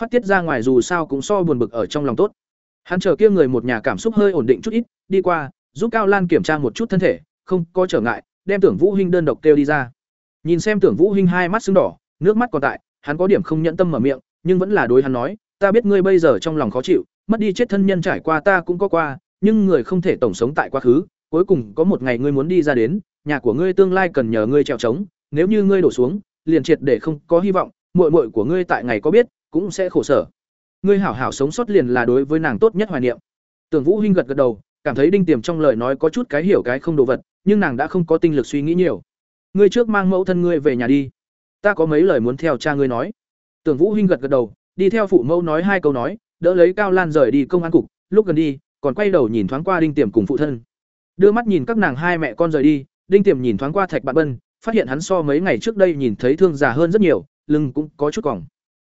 Phát tiết ra ngoài dù sao cũng so buồn bực ở trong lòng tốt. Hắn chờ kia người một nhà cảm xúc hơi ổn định chút ít, đi qua giúp cao lan kiểm tra một chút thân thể, không có trở ngại, đem tưởng vũ hinh đơn độc kêu đi ra. Nhìn xem tưởng vũ hinh hai mắt sưng đỏ, nước mắt còn tại, hắn có điểm không nhẫn tâm mở miệng, nhưng vẫn là đối hắn nói, ta biết ngươi bây giờ trong lòng khó chịu, mất đi chết thân nhân trải qua ta cũng có qua, nhưng người không thể tổng sống tại quá khứ, cuối cùng có một ngày ngươi muốn đi ra đến, nhà của ngươi tương lai cần nhờ ngươi trèo trống, nếu như ngươi đổ xuống, liền triệt để không có hy vọng, muội muội của ngươi tại ngày có biết, cũng sẽ khổ sở. Ngươi hảo hảo sống sót liền là đối với nàng tốt nhất hoài niệm. Tưởng vũ hinh gật gật đầu cảm thấy đinh tiềm trong lời nói có chút cái hiểu cái không đồ vật, nhưng nàng đã không có tinh lực suy nghĩ nhiều. Ngươi trước mang mẫu thân ngươi về nhà đi. Ta có mấy lời muốn theo cha ngươi nói. Tưởng vũ hinh gật gật đầu, đi theo phụ mẫu nói hai câu nói, đỡ lấy cao lan rời đi công an cục, lúc gần đi, còn quay đầu nhìn thoáng qua đinh tiềm cùng phụ thân. Đưa mắt nhìn các nàng hai mẹ con rời đi, đinh tiềm nhìn thoáng qua thạch bạn bân, phát hiện hắn so mấy ngày trước đây nhìn thấy thương già hơn rất nhiều, lưng cũng có chút còng.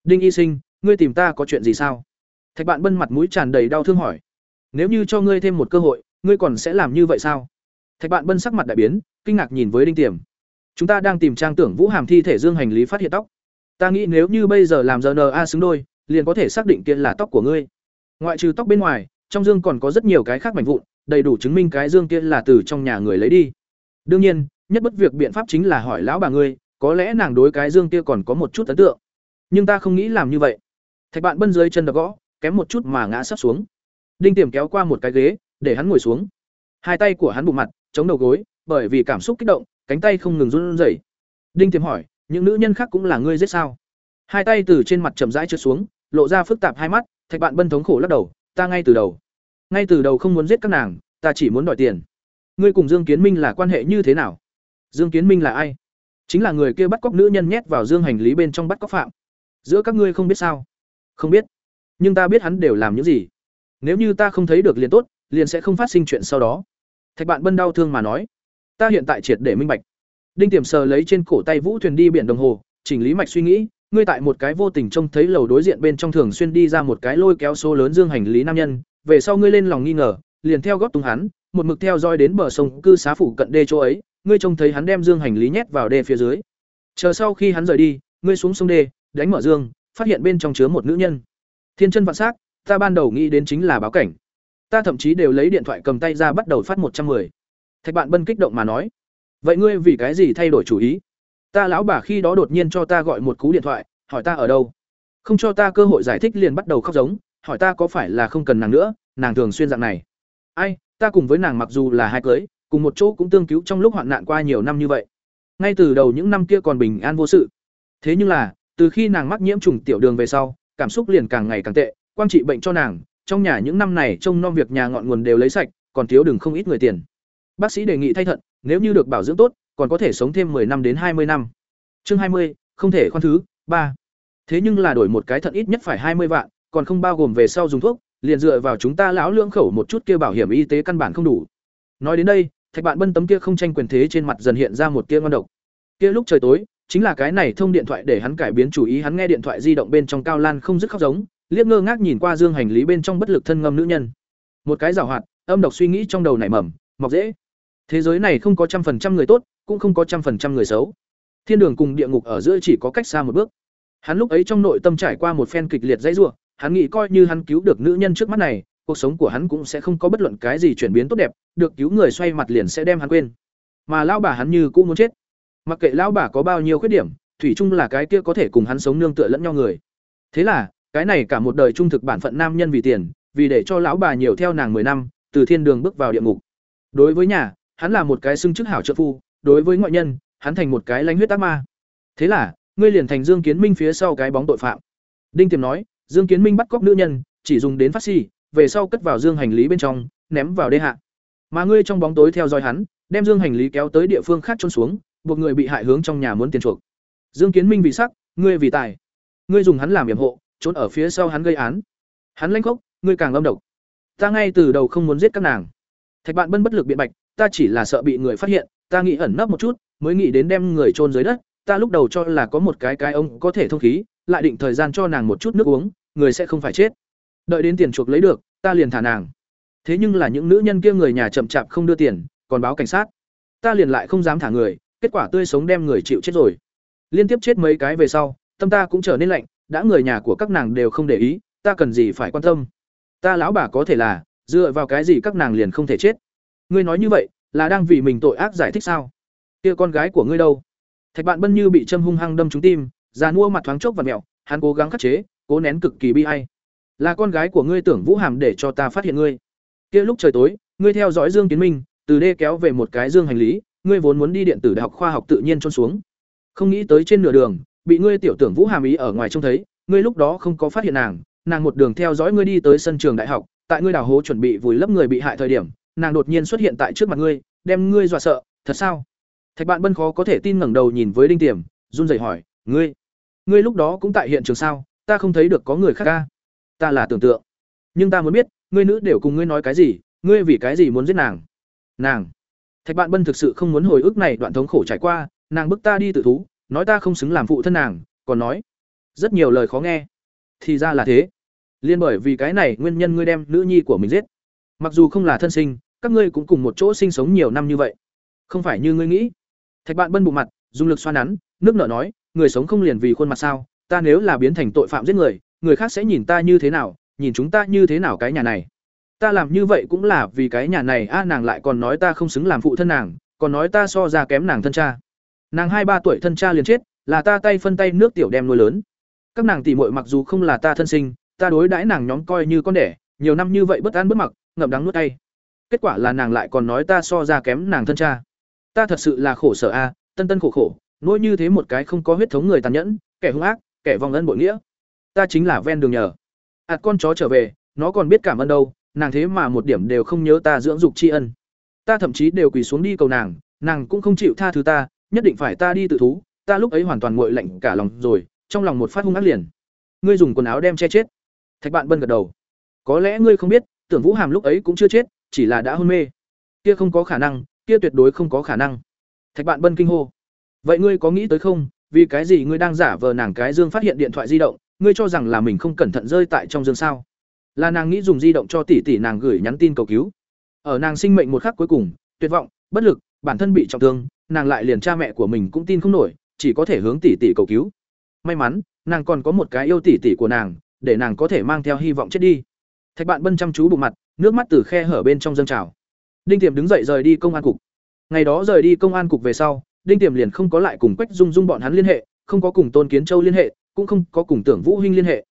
Đinh y sinh, ngươi tìm ta có chuyện gì sao? Thạch bạn bân mặt mũi tràn đầy đau thương hỏi nếu như cho ngươi thêm một cơ hội, ngươi còn sẽ làm như vậy sao? Thạch bạn bân sắc mặt đại biến, kinh ngạc nhìn với đinh tiềm. Chúng ta đang tìm trang tưởng vũ hàm thi thể dương hành lý phát hiện tóc. Ta nghĩ nếu như bây giờ làm giờ xứng đôi, liền có thể xác định kiện là tóc của ngươi. Ngoại trừ tóc bên ngoài, trong dương còn có rất nhiều cái khác mảnh vụn, đầy đủ chứng minh cái dương kia là từ trong nhà người lấy đi. Đương nhiên, nhất bất việc biện pháp chính là hỏi lão bà ngươi, có lẽ nàng đối cái dương kia còn có một chút ấn tượng. Nhưng ta không nghĩ làm như vậy. Thạch bạn bân dưới chân đập gõ, kém một chút mà ngã sắp xuống đinh tiềm kéo qua một cái ghế, để hắn ngồi xuống. Hai tay của hắn bụng mặt, chống đầu gối, bởi vì cảm xúc kích động, cánh tay không ngừng run rẩy. Đinh tiềm hỏi, những nữ nhân khác cũng là ngươi giết sao? Hai tay từ trên mặt chậm rãi trượt xuống, lộ ra phức tạp hai mắt, thạch bạn bân thống khổ lắc đầu, ta ngay từ đầu, ngay từ đầu không muốn giết các nàng, ta chỉ muốn đòi tiền. Ngươi cùng dương kiến minh là quan hệ như thế nào? Dương kiến minh là ai? Chính là người kia bắt cóc nữ nhân nhét vào dương hành lý bên trong bắt cóc phạm. Giữa các ngươi không biết sao? Không biết, nhưng ta biết hắn đều làm những gì nếu như ta không thấy được liền tốt, liền sẽ không phát sinh chuyện sau đó. Thạch bạn bân đau thương mà nói, ta hiện tại triệt để minh bạch. Đinh tiềm sờ lấy trên cổ tay vũ thuyền đi biển đồng hồ, chỉnh lý mạch suy nghĩ, ngươi tại một cái vô tình trông thấy lầu đối diện bên trong thường xuyên đi ra một cái lôi kéo số lớn dương hành lý nam nhân, về sau ngươi lên lòng nghi ngờ, liền theo góp tung hắn, một mực theo dõi đến bờ sông cư xá phủ cận đê chỗ ấy, ngươi trông thấy hắn đem dương hành lý nhét vào đê phía dưới. Chờ sau khi hắn rời đi, ngươi xuống sông đê, đánh mở dương, phát hiện bên trong chứa một nữ nhân. Thiên chân vạn s ta ban đầu nghĩ đến chính là báo cảnh. Ta thậm chí đều lấy điện thoại cầm tay ra bắt đầu phát một trăm 110. thạch bạn bân kích động mà nói. Vậy ngươi vì cái gì thay đổi chủ ý? Ta lão bà khi đó đột nhiên cho ta gọi một cú điện thoại, hỏi ta ở đâu? Không cho ta cơ hội giải thích liền bắt đầu khóc giống, hỏi ta có phải là không cần nàng nữa, nàng thường xuyên dạng này. Ai, ta cùng với nàng mặc dù là hai cưới, cùng một chỗ cũng tương cứu trong lúc hoạn nạn qua nhiều năm như vậy. Ngay từ đầu những năm kia còn bình an vô sự. Thế nhưng là, từ khi nàng mắc nhiễm trùng tiểu đường về sau, cảm xúc liền càng ngày càng tệ quang trị bệnh cho nàng trong nhà những năm này trông nom việc nhà ngọn nguồn đều lấy sạch còn thiếu đừng không ít người tiền. Bác sĩ đề nghị thay thận nếu như được bảo dưỡng tốt còn có thể sống thêm 10 năm đến 20 năm. Chương 20, không thể khoan thứ ba. Thế nhưng là đổi một cái thận ít nhất phải 20 vạn còn không bao gồm về sau dùng thuốc liền dựa vào chúng ta lão lưỡng khẩu một chút kia bảo hiểm y tế căn bản không đủ. Nói đến đây thạch bạn bân tấm kia không tranh quyền thế trên mặt dần hiện ra một tia ngon độc. Kia lúc trời tối chính là cái này thông điện thoại để hắn cải biến chủ ý hắn nghe điện thoại di động bên trong cao lan không dứt khóc giống liếc ngơ ngác nhìn qua dương hành lý bên trong bất lực thân ngâm nữ nhân. Một cái giảo hoạt, âm độc suy nghĩ trong đầu nảy mầm, mọc dễ. Thế giới này không có trăm phần trăm người tốt, cũng không có trăm phần trăm người xấu. Thiên đường cùng địa ngục ở giữa chỉ có cách xa một bước. Hắn lúc ấy trong nội tâm trải qua một phen kịch liệt dãy ruộng hắn nghĩ coi như hắn cứu được nữ nhân trước mắt này, cuộc sống của hắn cũng sẽ không có bất luận cái gì chuyển biến tốt đẹp, được cứu người xoay mặt liền sẽ đem hắn quên. Mà lão bà hắn như cũng muốn chết. Mặc kệ lão bà có bao nhiêu khuyết điểm, thủy chung là cái kia có thể cùng hắn sống nương tựa lẫn nhau người. Thế là cái này cả một đời trung thực bản phận nam nhân vì tiền, vì để cho lão bà nhiều theo nàng mười năm, từ thiên đường bước vào địa ngục. Đối với nhà, hắn là một cái xưng chức hảo trợ phu, đối với ngoại nhân, hắn thành một cái lãnh huyết ác ma. Thế là, ngươi liền thành dương kiến minh phía sau cái bóng tội phạm. Đinh tiềm nói, dương kiến minh bắt cóc nữ nhân, chỉ dùng đến phát xi về sau cất vào dương hành lý bên trong, ném vào đê hạ. Mà ngươi trong bóng tối theo dõi hắn, đem dương hành lý kéo tới địa phương khác trôn xuống, buộc người bị hại hướng trong nhà muốn tiền chuộc. Dương kiến minh vì sắc, ngươi vì tài. Ngươi dùng hắn làm yểm hộ trốn ở phía sau hắn gây án. Hắn lanh khốc, ngươi càng âm độc. Ta ngay từ đầu không muốn giết các nàng. Thạch bạn bân bất lực biện bạch, ta chỉ là sợ bị người phát hiện, ta nghĩ ẩn nấp một chút, mới nghĩ đến đem người trôn dưới đất, ta lúc đầu cho là có một cái cái ông có thể thông khí, lại định thời gian cho nàng một chút nước uống, người sẽ không phải chết. Đợi đến tiền chuộc lấy được, ta liền thả nàng. Thế nhưng là những nữ nhân kia người nhà chậm chạp không đưa tiền, còn báo cảnh sát. Ta liền lại không dám thả người, kết quả tươi sống đem người chịu chết rồi. Liên tiếp chết mấy cái về sau, tâm ta cũng trở nên lạnh đã người nhà của các nàng đều không để ý, ta cần gì phải quan tâm? Ta lão bà có thể là, dựa vào cái gì các nàng liền không thể chết? Ngươi nói như vậy, là đang vì mình tội ác giải thích sao? Kia con gái của ngươi đâu? Thạch bạn bân như bị châm hung hăng đâm trúng tim, già mua mặt thoáng chốc và mẹo, hắn cố gắng khắc chế, cố nén cực kỳ bi hay là con gái của ngươi tưởng vũ hàm để cho ta phát hiện ngươi. Kia lúc trời tối, ngươi theo dõi dương kiến minh, từ đê kéo về một cái dương hành lý, ngươi vốn muốn đi điện tử đại học khoa học tự nhiên trôn xuống. Không nghĩ tới trên nửa đường bị ngươi tiểu tưởng vũ hàm ý ở ngoài trông thấy, ngươi lúc đó không có phát hiện nàng nàng một đường theo dõi ngươi đi tới sân trường đại học, tại ngươi đào hố chuẩn bị vùi lấp người bị hại thời điểm, nàng đột nhiên xuất hiện tại trước mặt ngươi, đem ngươi dọa sợ, thật sao? Thạch bạn bân khó có thể tin ngẩng đầu nhìn với đinh tiềm, run rẩy hỏi, ngươi ngươi lúc đó cũng tại hiện trường sao? Ta không thấy được có người khác ca ta là tưởng tượng, nhưng ta muốn biết, ngươi nữ đều cùng ngươi nói cái gì, ngươi vì cái gì muốn giết nàng? Nàng. Thạch bạn bân thực sự không muốn hồi ức này đoạn thống khổ trải qua, nàng bức ta đi tự thú nói ta không xứng làm phụ thân nàng còn nói rất nhiều lời khó nghe thì ra là thế Liên bởi vì cái này nguyên nhân ngươi đem nữ nhi của mình giết. Mặc dù không là thân sinh, các ngươi cũng cùng một chỗ sinh sống nhiều năm như vậy. Không phải như ngươi nghĩ. Thạch Bạn bân bụng mặt, dùng lực xoa nắn, nước nở nói, người sống không liền vì khuôn mặt sao? Ta nếu là biến thành tội phạm giết người, người khác sẽ nhìn ta như thế nào, nhìn chúng ta như thế nào cái nhà này? Ta làm như vậy cũng là vì cái nhà này a nàng lại còn nói ta không xứng làm phụ thân nàng, còn nói ta so ra kém nàng thân cha. Nàng hai ba tuổi thân cha liền chết, là ta tay phân tay nước tiểu đem nuôi lớn. Các nàng tỷ muội mặc dù không là ta thân sinh, ta đối đãi nàng nhóm coi như con đẻ, nhiều năm như vậy bất an bất mặc, ngậm đắng nuốt tay Kết quả là nàng lại còn nói ta so ra kém nàng thân cha. Ta thật sự là khổ sở a, tân tân khổ khổ, nuôi như thế một cái không có huyết thống người tàn nhẫn, kẻ hung ác, kẻ vong ân bội nghĩa. Ta chính là ven đường nhờ. Ảt con chó trở về, nó còn biết cảm ơn đâu, nàng thế mà một điểm đều không nhớ ta dưỡng dục tri ân. Ta thậm chí đều quỳ xuống đi cầu nàng, nàng cũng không chịu tha thứ ta, nhất định phải ta đi tự thú, ta lúc ấy hoàn toàn nguội lạnh cả lòng rồi, trong lòng một phát hung ác liền. Ngươi dùng quần áo đem che chết. Thạch Bạn Bân gật đầu. Có lẽ ngươi không biết, Tưởng Vũ Hàm lúc ấy cũng chưa chết, chỉ là đã hôn mê. Kia không có khả năng, kia tuyệt đối không có khả năng. Thạch Bạn Bân kinh hô. Vậy ngươi có nghĩ tới không, vì cái gì ngươi đang giả vờ nàng cái Dương phát hiện điện thoại di động, ngươi cho rằng là mình không cẩn thận rơi tại trong dương sao? Là nàng nghĩ dùng di động cho tỷ tỷ nàng gửi nhắn tin cầu cứu. Ở nàng sinh mệnh một khắc cuối cùng, tuyệt vọng, bất lực, bản thân bị trọng thương, nàng lại liền cha mẹ của mình cũng tin không nổi, chỉ có thể hướng tỷ tỷ cầu cứu. May mắn, nàng còn có một cái yêu tỷ tỷ của nàng, để nàng có thể mang theo hy vọng chết đi. Thạch Bạn Bân chăm chú bụng mặt, nước mắt từ khe hở bên trong dâng trào. Đinh Tiềm đứng dậy rời đi công an cục. Ngày đó rời đi công an cục về sau, Đinh Tiềm liền không có lại cùng Quách Dung Dung bọn hắn liên hệ, không có cùng Tôn Kiến Châu liên hệ, cũng không có cùng Tưởng Vũ Hinh liên hệ.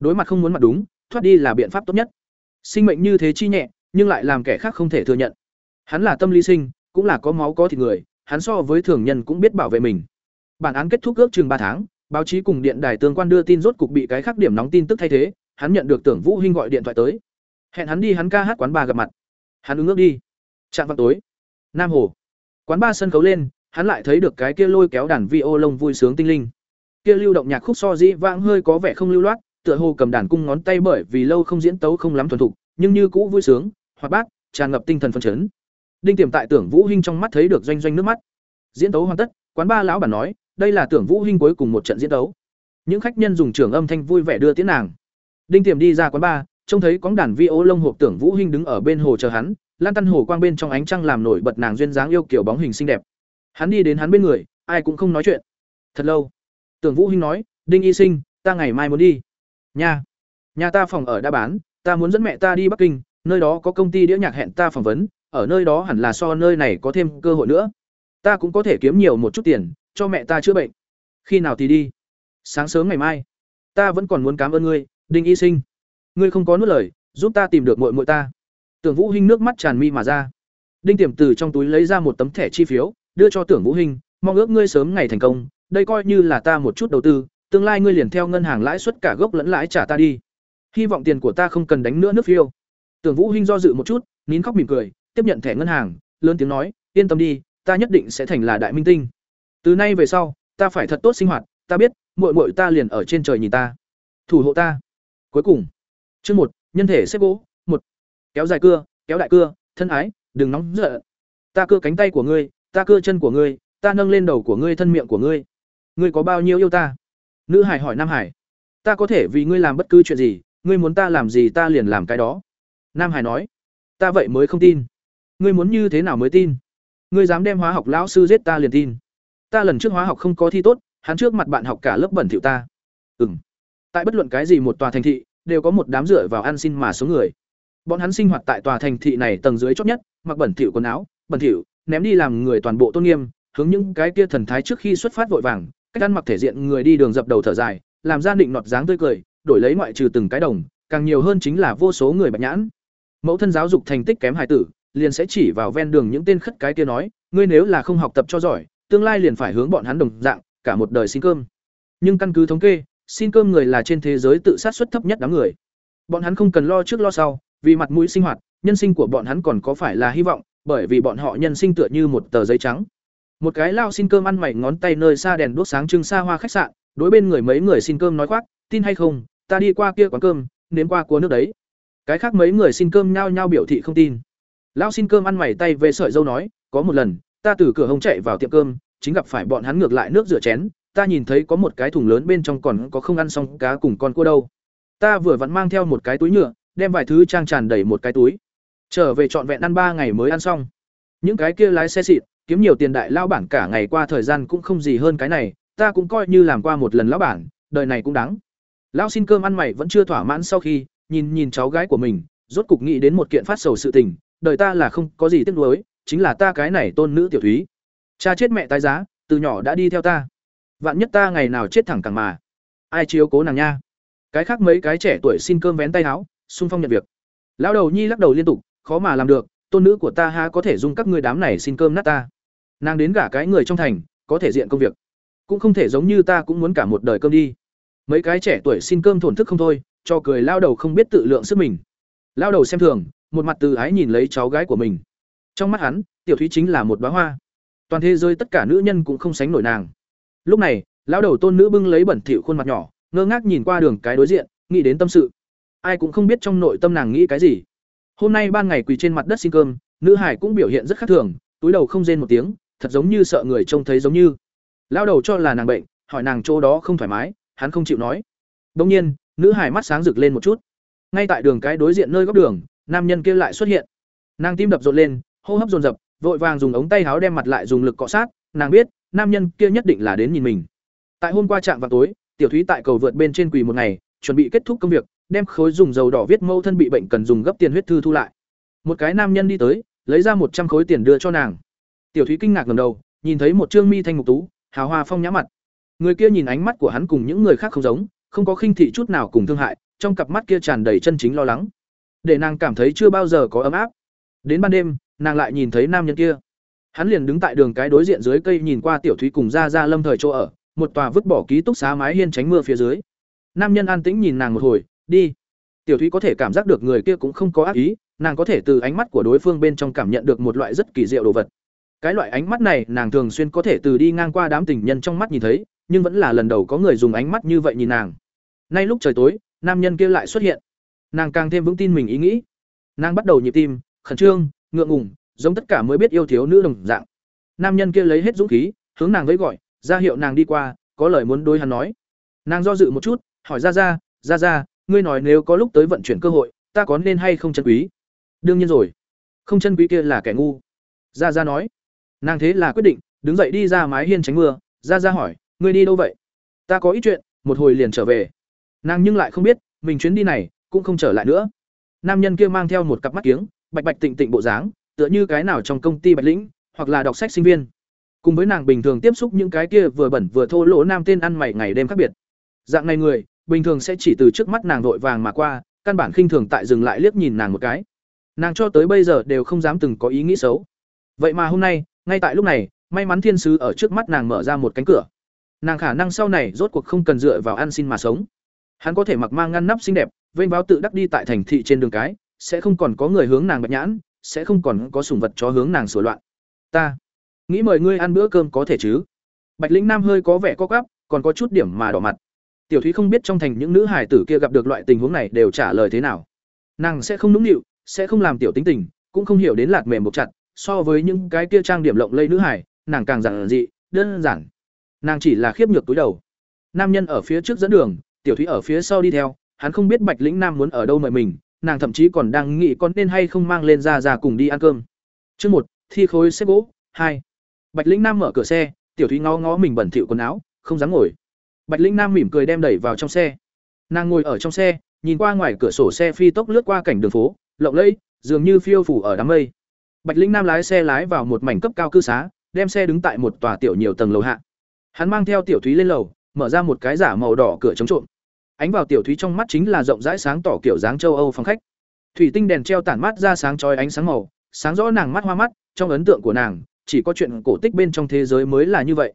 Đối mặt không muốn mặt đúng, thoát đi là biện pháp tốt nhất. Sinh mệnh như thế chi nhẹ, nhưng lại làm kẻ khác không thể thừa nhận. Hắn là tâm lý sinh, cũng là có máu có thịt người, hắn so với thường nhân cũng biết bảo vệ mình. Bản án kết thúc ước chừng ba tháng, báo chí cùng điện đài tương quan đưa tin rốt cục bị cái khác điểm nóng tin tức thay thế, hắn nhận được Tưởng Vũ Hinh gọi điện thoại tới. Hẹn hắn đi hắn ca hát quán bar gặp mặt. Hắn ứng ước đi. Trạm vào tối. Nam Hồ. Quán bar sân khấu lên, hắn lại thấy được cái kia lôi kéo đàn vi ô lông vui sướng tinh linh. Kia lưu động nhạc khúc so dĩ vãng hơi có vẻ không lưu loát, tựa hồ cầm đàn cung ngón tay bởi vì lâu không diễn tấu không lắm thuần thục, nhưng như cũ vui sướng, hoạt bát, tràn ngập tinh thần phấn chấn. Đinh Tiềm tại Tưởng Vũ Hinh trong mắt thấy được doanh doanh nước mắt. Diễn tấu hoàn tất, quán ba lão bản nói, đây là Tưởng Vũ Hinh cuối cùng một trận diễn tấu. Những khách nhân dùng trường âm thanh vui vẻ đưa tiễn nàng. Đinh Tiềm đi ra quán ba, trông thấy có đàn vi ô lông hộp Tưởng Vũ Hinh đứng ở bên hồ chờ hắn, lan tăn hồ quang bên trong ánh trăng làm nổi bật nàng duyên dáng yêu kiểu bóng hình xinh đẹp. Hắn đi đến hắn bên người, ai cũng không nói chuyện. Thật lâu. Tưởng Vũ Hinh nói, "Đinh Y Sinh, ta ngày mai muốn đi." "Nha. Nhà ta phòng ở đã bán, ta muốn dẫn mẹ ta đi Bắc Kinh, nơi đó có công ty đĩa nhạc hẹn ta phỏng vấn, ở nơi đó hẳn là so nơi này có thêm cơ hội nữa. Ta cũng có thể kiếm nhiều một chút tiền, cho mẹ ta chữa bệnh. Khi nào thì đi? Sáng sớm ngày mai. Ta vẫn còn muốn cảm ơn ngươi, Đinh Y Sinh. Ngươi không có nuốt lời, giúp ta tìm được muội muội ta. Tưởng Vũ Hinh nước mắt tràn mi mà ra. Đinh Tiềm từ trong túi lấy ra một tấm thẻ chi phiếu, đưa cho Tưởng Vũ Hinh, mong ước ngươi sớm ngày thành công, đây coi như là ta một chút đầu tư, tương lai ngươi liền theo ngân hàng lãi suất cả gốc lẫn lãi trả ta đi. Hy vọng tiền của ta không cần đánh nữa nước phiêu. Tưởng Vũ Hinh do dự một chút, nín khóc mỉm cười, tiếp nhận thẻ ngân hàng, lớn tiếng nói, yên tâm đi, ta nhất định sẽ thành là đại minh tinh. Từ nay về sau, ta phải thật tốt sinh hoạt, ta biết, muội muội ta liền ở trên trời nhìn ta, thủ hộ ta. Cuối cùng, chương một, nhân thể xếp gỗ, một, kéo dài cưa, kéo đại cưa, thân ái, đừng nóng giận. Ta cưa cánh tay của ngươi, ta cưa chân của ngươi, ta nâng lên đầu của ngươi thân miệng của ngươi. Ngươi có bao nhiêu yêu ta? Nữ Hải hỏi Nam Hải. Ta có thể vì ngươi làm bất cứ chuyện gì, ngươi muốn ta làm gì ta liền làm cái đó. Nam Hải nói. Ta vậy mới không tin. Ngươi muốn như thế nào mới tin? Ngươi dám đem hóa học lão sư giết ta liền tin. Ta lần trước hóa học không có thi tốt, hắn trước mặt bạn học cả lớp bẩn thỉu ta. Ừm. Tại bất luận cái gì một tòa thành thị, đều có một đám dựa vào ăn xin mà số người. Bọn hắn sinh hoạt tại tòa thành thị này tầng dưới chót nhất, mặc bẩn thỉu quần áo, bẩn thỉu, ném đi làm người toàn bộ tôn nghiêm, hướng những cái kia thần thái trước khi xuất phát vội vàng, cách ăn mặc thể diện người đi đường dập đầu thở dài, làm ra định nọt dáng tươi cười, đổi lấy ngoại trừ từng cái đồng, càng nhiều hơn chính là vô số người bạch nhãn. Mẫu thân giáo dục thành tích kém hài tử, liền sẽ chỉ vào ven đường những tên khất cái kia nói, ngươi nếu là không học tập cho giỏi, tương lai liền phải hướng bọn hắn đồng dạng, cả một đời xin cơm. Nhưng căn cứ thống kê, xin cơm người là trên thế giới tự sát suất thấp nhất đám người. Bọn hắn không cần lo trước lo sau, vì mặt mũi sinh hoạt, nhân sinh của bọn hắn còn có phải là hy vọng, bởi vì bọn họ nhân sinh tựa như một tờ giấy trắng. Một cái lao xin cơm ăn mày ngón tay nơi xa đèn đuốc sáng trưng xa hoa khách sạn, đối bên người mấy người xin cơm nói khoác, tin hay không, ta đi qua kia quán cơm, nếm qua cua nước đấy. Cái khác mấy người xin cơm nhao nhao biểu thị không tin. Lão xin cơm ăn mày tay về sợi dâu nói, có một lần, ta từ cửa hông chạy vào tiệm cơm, chính gặp phải bọn hắn ngược lại nước rửa chén, ta nhìn thấy có một cái thùng lớn bên trong còn có không ăn xong cá cùng con cua đâu. ta vừa vặn mang theo một cái túi nhựa đem vài thứ trang tràn đầy một cái túi. Trở về trọn vẹn ăn ba ngày mới ăn xong. Những cái kia lái xe xịn kiếm nhiều tiền đại lao bản cả ngày qua thời gian cũng không gì hơn cái này ta cũng coi như làm qua một lần lão bản đời này cũng đáng. Lão xin cơm ăn mày vẫn chưa thỏa mãn sau khi nhìn nhìn cháu gái của mình rốt cục nghĩ đến một kiện phát sầu sự tình đời ta là không có gì tiếc nuối, chính là ta cái này tôn nữ tiểu thúy. Cha chết mẹ tái giá, từ nhỏ đã đi theo ta. Vạn nhất ta ngày nào chết thẳng cẳng mà. Ai chiếu cố nàng nha? Cái khác mấy cái trẻ tuổi xin cơm vén tay áo, xung phong nhận việc. Lão đầu nhi lắc đầu liên tục, khó mà làm được, tôn nữ của ta ha có thể dùng các ngươi đám này xin cơm nát ta. Nàng đến gả cái người trong thành, có thể diện công việc. Cũng không thể giống như ta cũng muốn cả một đời cơm đi. Mấy cái trẻ tuổi xin cơm thổn thức không thôi, cho cười lao đầu không biết tự lượng sức mình. Lao đầu xem thường một mặt từ ái nhìn lấy cháu gái của mình. Trong mắt hắn, tiểu thúy chính là một bá hoa. Toàn thế giới tất cả nữ nhân cũng không sánh nổi nàng. Lúc này, lão đầu tôn nữ bưng lấy bẩn thỉu khuôn mặt nhỏ, ngơ ngác nhìn qua đường cái đối diện, nghĩ đến tâm sự. Ai cũng không biết trong nội tâm nàng nghĩ cái gì. Hôm nay ban ngày quỳ trên mặt đất xin cơm, nữ hải cũng biểu hiện rất khác thường, túi đầu không rên một tiếng, thật giống như sợ người trông thấy giống như. Lão đầu cho là nàng bệnh, hỏi nàng chỗ đó không thoải mái, hắn không chịu nói. Đông nhiên, nữ hải mắt sáng rực lên một chút. Ngay tại đường cái đối diện nơi góc đường nam nhân kia lại xuất hiện. Nàng tim đập rộn lên, hô hấp dồn dập, vội vàng dùng ống tay áo đem mặt lại dùng lực cọ sát, nàng biết, nam nhân kia nhất định là đến nhìn mình. Tại hôm qua trạm vào tối, tiểu thúy tại cầu vượt bên trên quỳ một ngày, chuẩn bị kết thúc công việc, đem khối dùng dầu đỏ viết mâu thân bị bệnh cần dùng gấp tiền huyết thư thu lại. Một cái nam nhân đi tới, lấy ra một trăm khối tiền đưa cho nàng. Tiểu thúy kinh ngạc ngầm đầu, nhìn thấy một trương mi thanh ngục tú, hào hoa phong nhã mặt. Người kia nhìn ánh mắt của hắn cùng những người khác không giống, không có khinh thị chút nào cùng thương hại, trong cặp mắt kia tràn đầy chân chính lo lắng để nàng cảm thấy chưa bao giờ có ấm áp. Đến ban đêm, nàng lại nhìn thấy nam nhân kia. Hắn liền đứng tại đường cái đối diện dưới cây nhìn qua tiểu thúy cùng ra ra lâm thời chỗ ở, một tòa vứt bỏ ký túc xá mái hiên tránh mưa phía dưới. Nam nhân an tĩnh nhìn nàng một hồi, đi. Tiểu thúy có thể cảm giác được người kia cũng không có ác ý, nàng có thể từ ánh mắt của đối phương bên trong cảm nhận được một loại rất kỳ diệu đồ vật. Cái loại ánh mắt này, nàng thường xuyên có thể từ đi ngang qua đám tình nhân trong mắt nhìn thấy, nhưng vẫn là lần đầu có người dùng ánh mắt như vậy nhìn nàng. Nay lúc trời tối, nam nhân kia lại xuất hiện nàng càng thêm vững tin mình ý nghĩ. Nàng bắt đầu nhịp tim, khẩn trương, ngượng ngùng, giống tất cả mới biết yêu thiếu nữ đồng dạng. Nam nhân kia lấy hết dũng khí, hướng nàng với gọi, ra hiệu nàng đi qua, có lời muốn đôi hắn nói. Nàng do dự một chút, hỏi, ra ra ra ra, ngươi nói nếu có lúc tới vận chuyển cơ hội, ta có nên hay không chân quý? Đương nhiên rồi. Không chân quý kia là kẻ ngu. Ra ra nói. Nàng thế là quyết định, đứng dậy đi ra mái hiên tránh mưa. Ra ra hỏi, ngươi đi đâu vậy? Ta có ít chuyện, một hồi liền trở về. Nàng nhưng lại không biết, mình chuyến đi này cũng không trở lại nữa. Nam nhân kia mang theo một cặp mắt kiếng, bạch bạch tịnh tịnh bộ dáng, tựa như cái nào trong công ty bạch lĩnh, hoặc là đọc sách sinh viên. Cùng với nàng bình thường tiếp xúc những cái kia vừa bẩn vừa thô lỗ nam tên ăn mày ngày đêm khác biệt. Dạng này người, bình thường sẽ chỉ từ trước mắt nàng vội vàng mà qua, căn bản khinh thường tại dừng lại liếc nhìn nàng một cái. Nàng cho tới bây giờ đều không dám từng có ý nghĩ xấu. Vậy mà hôm nay, ngay tại lúc này, may mắn thiên sứ ở trước mắt nàng mở ra một cánh cửa. Nàng khả năng sau này rốt cuộc không cần dựa vào ăn xin mà sống hắn có thể mặc mang ngăn nắp xinh đẹp, vênh báo tự đắc đi tại thành thị trên đường cái, sẽ không còn có người hướng nàng bạch nhãn, sẽ không còn có sùng vật chó hướng nàng sửa loạn. Ta, nghĩ mời ngươi ăn bữa cơm có thể chứ? Bạch lĩnh nam hơi có vẻ có gắp còn có chút điểm mà đỏ mặt. Tiểu thúy không biết trong thành những nữ hải tử kia gặp được loại tình huống này đều trả lời thế nào. Nàng sẽ không nũng nịu, sẽ không làm tiểu tính tình, cũng không hiểu đến lạt mềm buộc chặt, so với những cái kia trang điểm lộng lây nữ hải nàng càng giản dị, đơn giản. Nàng chỉ là khiếp nhược túi đầu. Nam nhân ở phía trước dẫn đường tiểu thúy ở phía sau đi theo, hắn không biết bạch lĩnh nam muốn ở đâu mời mình, nàng thậm chí còn đang nghĩ con nên hay không mang lên ra ra cùng đi ăn cơm. Chương một, thi khối xếp gỗ, hai. Bạch lĩnh nam mở cửa xe, tiểu thúy ngó ngó mình bẩn thỉu quần áo, không dám ngồi. Bạch lĩnh nam mỉm cười đem đẩy vào trong xe. Nàng ngồi ở trong xe, nhìn qua ngoài cửa sổ xe phi tốc lướt qua cảnh đường phố, lộng lẫy, dường như phiêu phủ ở đám mây. Bạch lĩnh nam lái xe lái vào một mảnh cấp cao cư xá, đem xe đứng tại một tòa tiểu nhiều tầng lầu hạ. Hắn mang theo tiểu thúy lên lầu mở ra một cái giả màu đỏ cửa chống trộm. Ánh vào tiểu thúy trong mắt chính là rộng rãi sáng tỏ kiểu dáng châu âu phòng khách. Thủy tinh đèn treo tản mát ra sáng chói ánh sáng màu, sáng rõ nàng mắt hoa mắt, trong ấn tượng của nàng, chỉ có chuyện cổ tích bên trong thế giới mới là như vậy.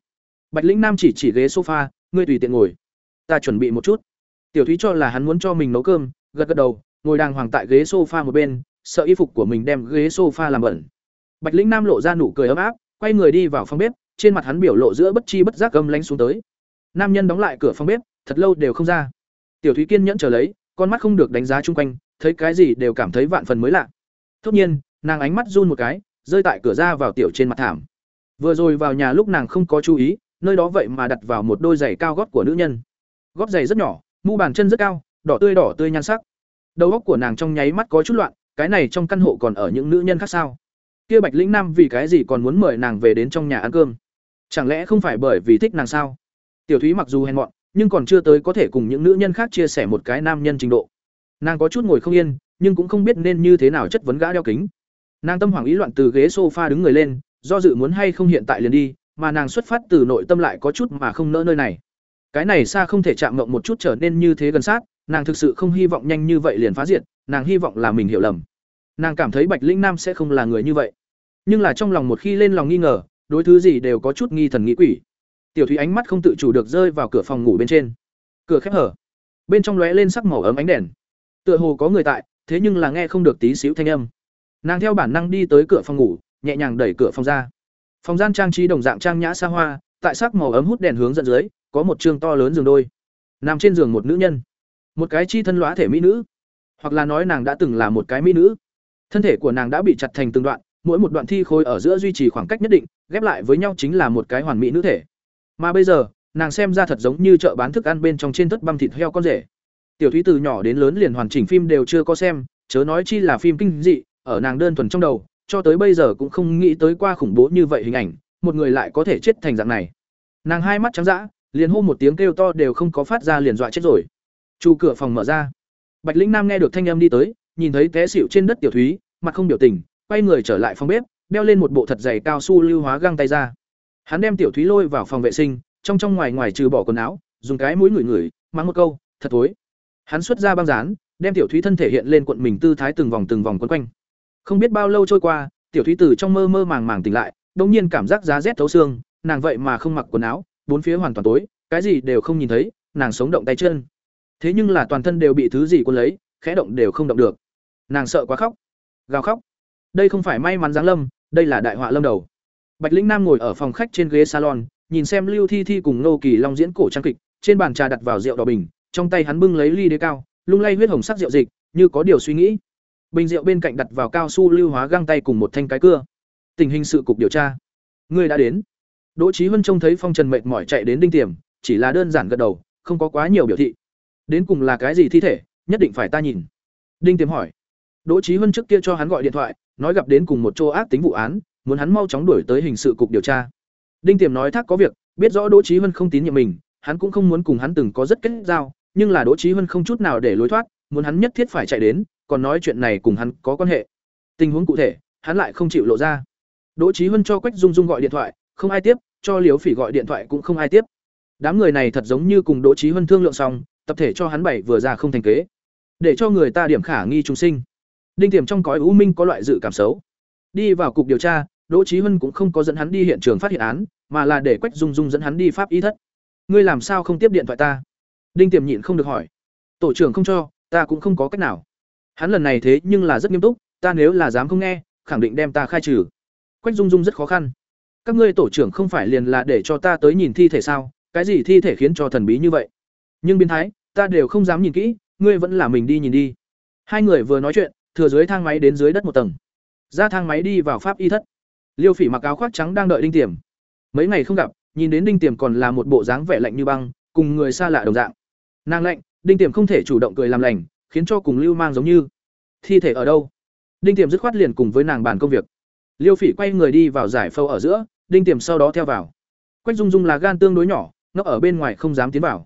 Bạch lĩnh nam chỉ chỉ ghế sofa, ngươi tùy tiện ngồi. Ta chuẩn bị một chút. Tiểu thúy cho là hắn muốn cho mình nấu cơm, gật gật đầu, ngồi đàng hoàng tại ghế sofa một bên, sợ y phục của mình đem ghế sofa làm bẩn. Bạch lĩnh nam lộ ra nụ cười ấm áp, quay người đi vào phòng bếp, trên mặt hắn biểu lộ giữa bất chi bất giác gâm lánh xuống tới nam nhân đóng lại cửa phòng bếp, thật lâu đều không ra. Tiểu thúy kiên nhẫn chờ lấy, con mắt không được đánh giá chung quanh, thấy cái gì đều cảm thấy vạn phần mới lạ. Thốt nhiên, nàng ánh mắt run một cái, rơi tại cửa ra vào tiểu trên mặt thảm. Vừa rồi vào nhà lúc nàng không có chú ý, nơi đó vậy mà đặt vào một đôi giày cao gót của nữ nhân. Gót giày rất nhỏ, mu bàn chân rất cao, đỏ tươi đỏ tươi nhan sắc. Đầu óc của nàng trong nháy mắt có chút loạn, cái này trong căn hộ còn ở những nữ nhân khác sao? Kia bạch lĩnh nam vì cái gì còn muốn mời nàng về đến trong nhà ăn cơm? Chẳng lẽ không phải bởi vì thích nàng sao? Tiểu thúy mặc dù hèn mọn, nhưng còn chưa tới có thể cùng những nữ nhân khác chia sẻ một cái nam nhân trình độ. Nàng có chút ngồi không yên, nhưng cũng không biết nên như thế nào chất vấn gã đeo kính. Nàng tâm hoảng ý loạn từ ghế sofa đứng người lên, do dự muốn hay không hiện tại liền đi, mà nàng xuất phát từ nội tâm lại có chút mà không nỡ nơi này. Cái này xa không thể chạm mộng một chút trở nên như thế gần sát, nàng thực sự không hy vọng nhanh như vậy liền phá diệt, nàng hy vọng là mình hiểu lầm. Nàng cảm thấy bạch linh nam sẽ không là người như vậy. Nhưng là trong lòng một khi lên lòng nghi ngờ, đối thứ gì đều có chút nghi thần nghĩ quỷ tiểu thúy ánh mắt không tự chủ được rơi vào cửa phòng ngủ bên trên. Cửa khép hở. Bên trong lóe lên sắc màu ấm ánh đèn. Tựa hồ có người tại, thế nhưng là nghe không được tí xíu thanh âm. Nàng theo bản năng đi tới cửa phòng ngủ, nhẹ nhàng đẩy cửa phòng ra. Phòng gian trang trí đồng dạng trang nhã xa hoa, tại sắc màu ấm hút đèn hướng dẫn dưới, có một chương to lớn giường đôi. Nằm trên giường một nữ nhân. Một cái chi thân lõa thể mỹ nữ. Hoặc là nói nàng đã từng là một cái mỹ nữ. Thân thể của nàng đã bị chặt thành từng đoạn, mỗi một đoạn thi khôi ở giữa duy trì khoảng cách nhất định, ghép lại với nhau chính là một cái hoàn mỹ nữ thể mà bây giờ, nàng xem ra thật giống như chợ bán thức ăn bên trong trên thất băm thịt heo con rể. Tiểu thúy từ nhỏ đến lớn liền hoàn chỉnh phim đều chưa có xem, chớ nói chi là phim kinh dị, ở nàng đơn thuần trong đầu, cho tới bây giờ cũng không nghĩ tới qua khủng bố như vậy hình ảnh, một người lại có thể chết thành dạng này. Nàng hai mắt trắng dã, liền hô một tiếng kêu to đều không có phát ra liền dọa chết rồi. Chu cửa phòng mở ra. Bạch lĩnh nam nghe được thanh âm đi tới, nhìn thấy té xịu trên đất tiểu thúy, mặt không biểu tình, quay người trở lại phòng bếp, đeo lên một bộ thật dày cao su lưu hóa găng tay ra hắn đem tiểu thúy lôi vào phòng vệ sinh, trong trong ngoài ngoài trừ bỏ quần áo, dùng cái mũi ngửi ngửi, mắng một câu, thật thối. Hắn xuất ra băng dán, đem tiểu thúy thân thể hiện lên cuộn mình tư thái từng vòng từng vòng quấn quanh. Không biết bao lâu trôi qua, tiểu thúy từ trong mơ mơ màng màng tỉnh lại đông nhiên cảm giác giá rét thấu xương, nàng vậy mà không mặc quần áo, bốn phía hoàn toàn tối, cái gì đều không nhìn thấy, nàng sống động tay chân. Thế nhưng là toàn thân đều bị thứ gì cuốn lấy, khẽ động đều không động được. Nàng sợ quá khóc. Gào khóc. Đây không phải may mắn giáng lâm, đây là đại họa lâm đầu bạch lĩnh nam ngồi ở phòng khách trên ghế salon, nhìn xem lưu thi thi cùng nô kỳ long diễn cổ trang kịch, trên bàn trà đặt vào rượu đỏ bình, trong tay hắn bưng lấy ly đế cao, lung lay huyết hồng sắc rượu dịch, như có điều suy nghĩ. Bình rượu bên cạnh đặt vào cao su lưu hóa găng tay cùng một thanh cái cưa. Tình hình sự cục điều tra. Người đã đến. Đỗ Chí huân trông thấy phong trần mệt mỏi chạy đến đinh tiềm, chỉ là đơn giản gật đầu, không có quá nhiều biểu thị. Đến cùng là cái gì thi thể, nhất định phải ta nhìn. Đinh tiềm hỏi. Đỗ Chí huân trước kia cho hắn gọi điện thoại, nói gặp đến cùng một chỗ ác tính vụ án muốn hắn mau chóng đuổi tới hình sự cục điều tra. Đinh tiềm nói thác có việc, biết rõ đỗ Chí Hân không tín nhiệm mình, hắn cũng không muốn cùng hắn từng có rất kết giao, nhưng là đỗ Chí Hân không chút nào để lối thoát, muốn hắn nhất thiết phải chạy đến, còn nói chuyện này cùng hắn có quan hệ. Tình huống cụ thể, hắn lại không chịu lộ ra. Đỗ Chí Hân cho quách dung dung gọi điện thoại, không ai tiếp, cho Liễu phỉ gọi điện thoại cũng không ai tiếp. Đám người này thật giống như cùng đỗ Chí Hân thương lượng xong, tập thể cho hắn bảy vừa ra không thành kế. Để cho người ta điểm khả nghi trung sinh. Đinh tiềm trong cõi u minh có loại dự cảm xấu. Đi vào cục điều tra đỗ Chí Hân cũng không có dẫn hắn đi hiện trường phát hiện án, mà là để quách dung dung dẫn hắn đi pháp y thất. Ngươi làm sao không tiếp điện thoại ta? Đinh tiềm nhịn không được hỏi. Tổ trưởng không cho, ta cũng không có cách nào. Hắn lần này thế nhưng là rất nghiêm túc, ta nếu là dám không nghe, khẳng định đem ta khai trừ. Quách dung dung rất khó khăn. Các ngươi tổ trưởng không phải liền là để cho ta tới nhìn thi thể sao? Cái gì thi thể khiến cho thần bí như vậy? Nhưng biến thái, ta đều không dám nhìn kỹ, ngươi vẫn là mình đi nhìn đi. Hai người vừa nói chuyện, thừa dưới thang máy đến dưới đất một tầng. Ra thang máy đi vào pháp y thất liêu phỉ mặc áo khoác trắng đang đợi đinh tiềm. Mấy ngày không gặp, nhìn đến đinh tiềm còn là một bộ dáng vẻ lạnh như băng, cùng người xa lạ đồng dạng. Nàng lạnh, đinh tiềm không thể chủ động cười làm lành, khiến cho cùng lưu mang giống như. Thi thể ở đâu? Đinh tiềm dứt khoát liền cùng với nàng bàn công việc. Liêu phỉ quay người đi vào giải phâu ở giữa, đinh tiềm sau đó theo vào. Quách dung dung là gan tương đối nhỏ nó ở bên ngoài không dám tiến vào.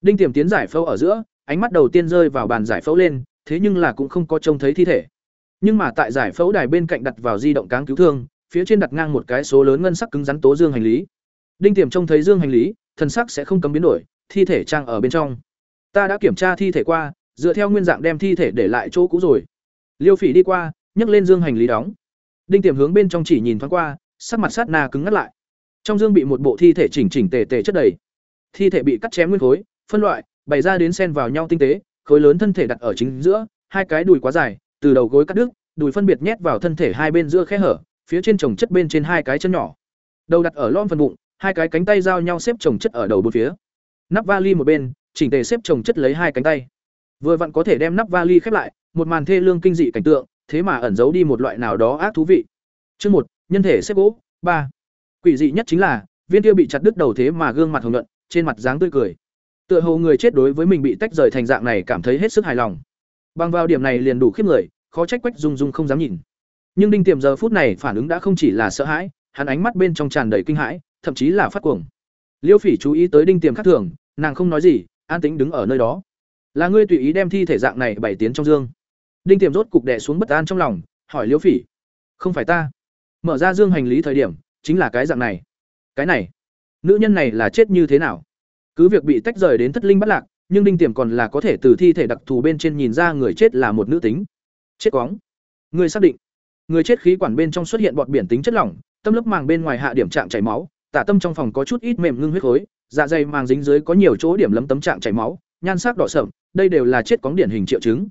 Đinh tiềm tiến giải phẫu ở giữa, ánh mắt đầu tiên rơi vào bàn giải phẫu lên, thế nhưng là cũng không có trông thấy thi thể. Nhưng mà tại giải phẫu đài bên cạnh đặt vào di động cáng cứu thương phía trên đặt ngang một cái số lớn ngân sắc cứng rắn tố dương hành lý. Đinh tiềm trông thấy dương hành lý thần sắc sẽ không cấm biến đổi, thi thể trang ở bên trong. Ta đã kiểm tra thi thể qua, dựa theo nguyên dạng đem thi thể để lại chỗ cũ rồi. Liêu phỉ đi qua, nhấc lên dương hành lý đóng. Đinh tiềm hướng bên trong chỉ nhìn thoáng qua, sắc mặt sát na cứng ngắt lại. Trong dương bị một bộ thi thể chỉnh chỉnh tề tề chất đầy. Thi thể bị cắt chém nguyên khối, phân loại, bày ra đến xen vào nhau tinh tế, khối lớn thân thể đặt ở chính giữa, hai cái đùi quá dài, từ đầu gối cắt đứt, đùi phân biệt nhét vào thân thể hai bên giữa khe hở phía trên trồng chất bên trên hai cái chân nhỏ. Đầu đặt ở lom phần bụng hai cái cánh tay giao nhau xếp trồng chất ở đầu bốn phía. Nắp vali một bên chỉnh tề xếp trồng chất lấy hai cánh tay. Vừa vặn có thể đem nắp vali khép lại một màn thê lương kinh dị cảnh tượng thế mà ẩn giấu đi một loại nào đó ác thú vị. Chương một nhân thể xếp gỗ ba. Quỷ dị nhất chính là viên tiêu bị chặt đứt đầu thế mà gương mặt hồng nhuận trên mặt dáng tươi cười. Tựa hồ người chết đối với mình bị tách rời thành dạng này cảm thấy hết sức hài lòng. Bằng vào điểm này liền đủ khiếp người, khó trách Quách Dung Dung không dám nhìn. Nhưng Đinh Tiềm giờ phút này phản ứng đã không chỉ là sợ hãi, hắn ánh mắt bên trong tràn đầy kinh hãi, thậm chí là phát cuồng. Liêu Phỉ chú ý tới Đinh Tiềm khác thường, nàng không nói gì, an tĩnh đứng ở nơi đó. Là ngươi tùy ý đem thi thể dạng này bày tiến trong dương. Đinh Tiềm rốt cục đè xuống bất an trong lòng, hỏi Liêu Phỉ: "Không phải ta?" Mở ra dương hành lý thời điểm, chính là cái dạng này. Cái này, nữ nhân này là chết như thế nào? Cứ việc bị tách rời đến thất linh bất lạc, nhưng Đinh Tiềm còn là có thể từ thi thể đặc thù bên trên nhìn ra người chết là một nữ tính. Chết quóng. ngươi xác định. Người chết khí quản bên trong xuất hiện bọt biển tính chất lỏng, tâm lớp màng bên ngoài hạ điểm trạng chảy máu, tả tâm trong phòng có chút ít mềm ngưng huyết khối, dạ dày màng dính dưới có nhiều chỗ điểm lấm tấm trạng chảy máu, nhan sắc đỏ sậm, đây đều là chết cóng điển hình triệu chứng.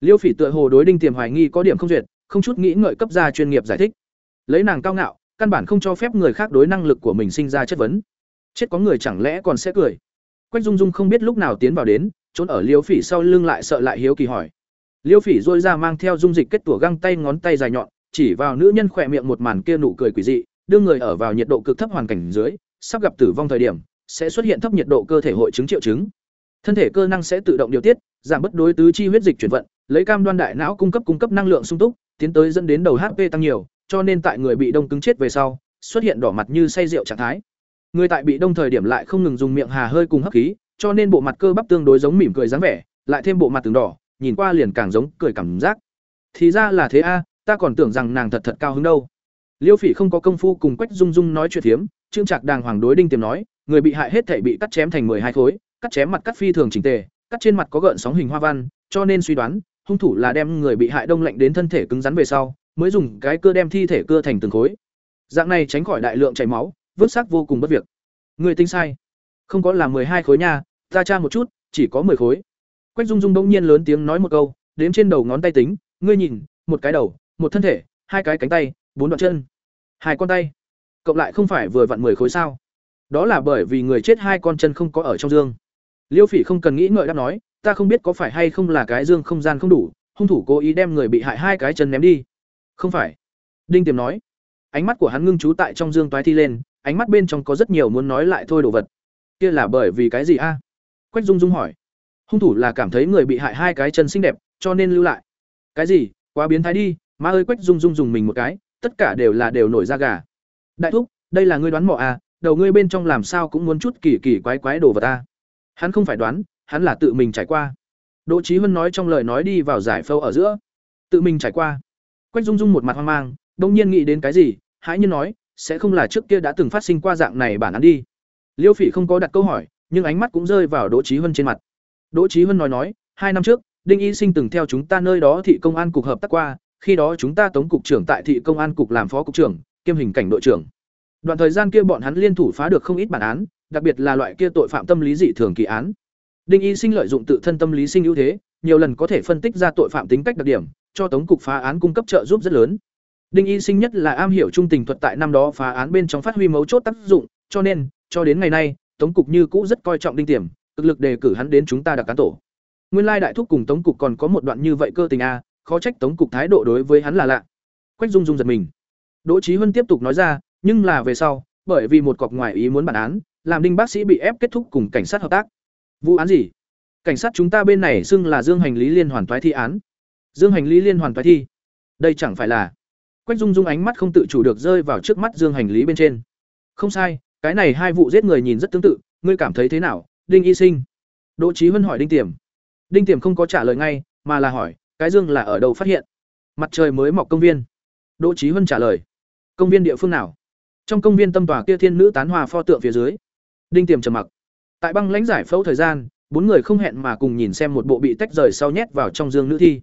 Liêu Phỉ tựa hồ đối Đinh Tiềm hoài nghi có điểm không duyệt, không chút nghĩ ngợi cấp ra chuyên nghiệp giải thích. Lấy nàng cao ngạo, căn bản không cho phép người khác đối năng lực của mình sinh ra chất vấn. Chết có người chẳng lẽ còn sẽ cười. Quách Dung Dung không biết lúc nào tiến vào đến, trốn ở Liêu Phỉ sau lưng lại sợ lại hiếu kỳ hỏi. Liêu Phỉ dôi ra mang theo dung dịch kết tủa găng tay ngón tay dài nhọn, chỉ vào nữ nhân khỏe miệng một màn kia nụ cười quỷ dị, đưa người ở vào nhiệt độ cực thấp hoàn cảnh dưới, sắp gặp tử vong thời điểm, sẽ xuất hiện thấp nhiệt độ cơ thể hội chứng triệu chứng. Thân thể cơ năng sẽ tự động điều tiết, giảm bất đối tứ chi huyết dịch chuyển vận, lấy cam đoan đại não cung cấp cung cấp năng lượng sung túc, tiến tới dẫn đến đầu HP tăng nhiều, cho nên tại người bị đông cứng chết về sau, xuất hiện đỏ mặt như say rượu trạng thái. Người tại bị đông thời điểm lại không ngừng dùng miệng hà hơi cùng hấp khí, cho nên bộ mặt cơ bắp tương đối giống mỉm cười dáng vẻ, lại thêm bộ mặt từng đỏ, nhìn qua liền càng giống cười cảm giác. Thì ra là thế a, ta còn tưởng rằng nàng thật thật cao hứng đâu. Liêu Phỉ không có công phu cùng Quách Dung Dung nói chuyện thiếm, Trương Trạc đàng hoàng đối Đinh Tiềm nói, người bị hại hết thảy bị cắt chém thành hai khối, cắt chém mặt cắt phi thường chỉnh tề, cắt trên mặt có gợn sóng hình hoa văn, cho nên suy đoán, hung thủ là đem người bị hại đông lạnh đến thân thể cứng rắn về sau, mới dùng cái cưa đem thi thể cưa thành từng khối. Dạng này tránh khỏi đại lượng chảy máu, vứt xác vô cùng bất việc. Người tính sai. Không có là hai khối nha, ta tra một chút, chỉ có 10 khối. Quách Dung Dung bỗng nhiên lớn tiếng nói một câu, đếm trên đầu ngón tay tính, ngươi nhìn, một cái đầu, một thân thể, hai cái cánh tay, bốn đoạn chân, hai con tay. Cộng lại không phải vừa vặn 10 khối sao? Đó là bởi vì người chết hai con chân không có ở trong dương. Liêu Phỉ không cần nghĩ ngợi đáp nói, ta không biết có phải hay không là cái dương không gian không đủ, hung thủ cố ý đem người bị hại hai cái chân ném đi. Không phải. Đinh Tiềm nói. Ánh mắt của hắn ngưng trú tại trong dương toái thi lên, ánh mắt bên trong có rất nhiều muốn nói lại thôi đồ vật. Kia là bởi vì cái gì a? Quách Dung Dung hỏi. Hung thủ là cảm thấy người bị hại hai cái chân xinh đẹp, cho nên lưu lại. Cái gì? Quá biến thái đi, má ơi Quách Dung Dung dùng mình một cái, tất cả đều là đều nổi da gà. Đại thúc, đây là ngươi đoán mò à, đầu ngươi bên trong làm sao cũng muốn chút kỳ kỳ quái quái đồ vào ta. Hắn không phải đoán, hắn là tự mình trải qua. Đỗ Chí Hân nói trong lời nói đi vào giải phâu ở giữa. Tự mình trải qua. Quách Dung Dung một mặt hoang mang, đông nhiên nghĩ đến cái gì, hãi nhiên nói, sẽ không là trước kia đã từng phát sinh qua dạng này bản án đi. Liêu Phỉ không có đặt câu hỏi, nhưng ánh mắt cũng rơi vào Đỗ Chí Hân trên mặt. Đỗ Chí Hân nói nói, hai năm trước, Đinh Y Sinh từng theo chúng ta nơi đó thị công an cục hợp tác qua, khi đó chúng ta tống cục trưởng tại thị công an cục làm phó cục trưởng, kiêm hình cảnh đội trưởng. Đoạn thời gian kia bọn hắn liên thủ phá được không ít bản án, đặc biệt là loại kia tội phạm tâm lý dị thường kỳ án. Đinh Y Sinh lợi dụng tự thân tâm lý sinh ưu thế, nhiều lần có thể phân tích ra tội phạm tính cách đặc điểm, cho tống cục phá án cung cấp trợ giúp rất lớn. Đinh Y Sinh nhất là am hiểu trung tình thuật tại năm đó phá án bên trong phát huy mấu chốt tác dụng, cho nên, cho đến ngày nay, tống cục như cũ rất coi trọng đinh tiềm, cực lực đề cử hắn đến chúng ta đặc cán tổ. Nguyên lai đại thúc cùng tống cục còn có một đoạn như vậy cơ tình a, khó trách tống cục thái độ đối với hắn là lạ. Quách Dung Dung giật mình. Đỗ trí Huân tiếp tục nói ra, nhưng là về sau, bởi vì một cọc ngoài ý muốn bản án, làm Đinh bác sĩ bị ép kết thúc cùng cảnh sát hợp tác. Vụ án gì? Cảnh sát chúng ta bên này xưng là Dương hành lý liên hoàn toái thi án. Dương hành lý liên hoàn toái thi? Đây chẳng phải là Quách Dung Dung ánh mắt không tự chủ được rơi vào trước mắt Dương hành lý bên trên. Không sai, cái này hai vụ giết người nhìn rất tương tự, ngươi cảm thấy thế nào? Đinh Y Sinh. Đỗ trí Huân hỏi Đinh Tiềm. Đinh Tiềm không có trả lời ngay, mà là hỏi, cái dương là ở đâu phát hiện? Mặt trời mới mọc công viên. Đỗ Chí Huân trả lời. Công viên địa phương nào? Trong công viên tâm tòa kia thiên nữ tán hòa pho tượng phía dưới. Đinh Tiềm trầm mặc. Tại băng lãnh giải phẫu thời gian, bốn người không hẹn mà cùng nhìn xem một bộ bị tách rời sau nhét vào trong dương nữ thi.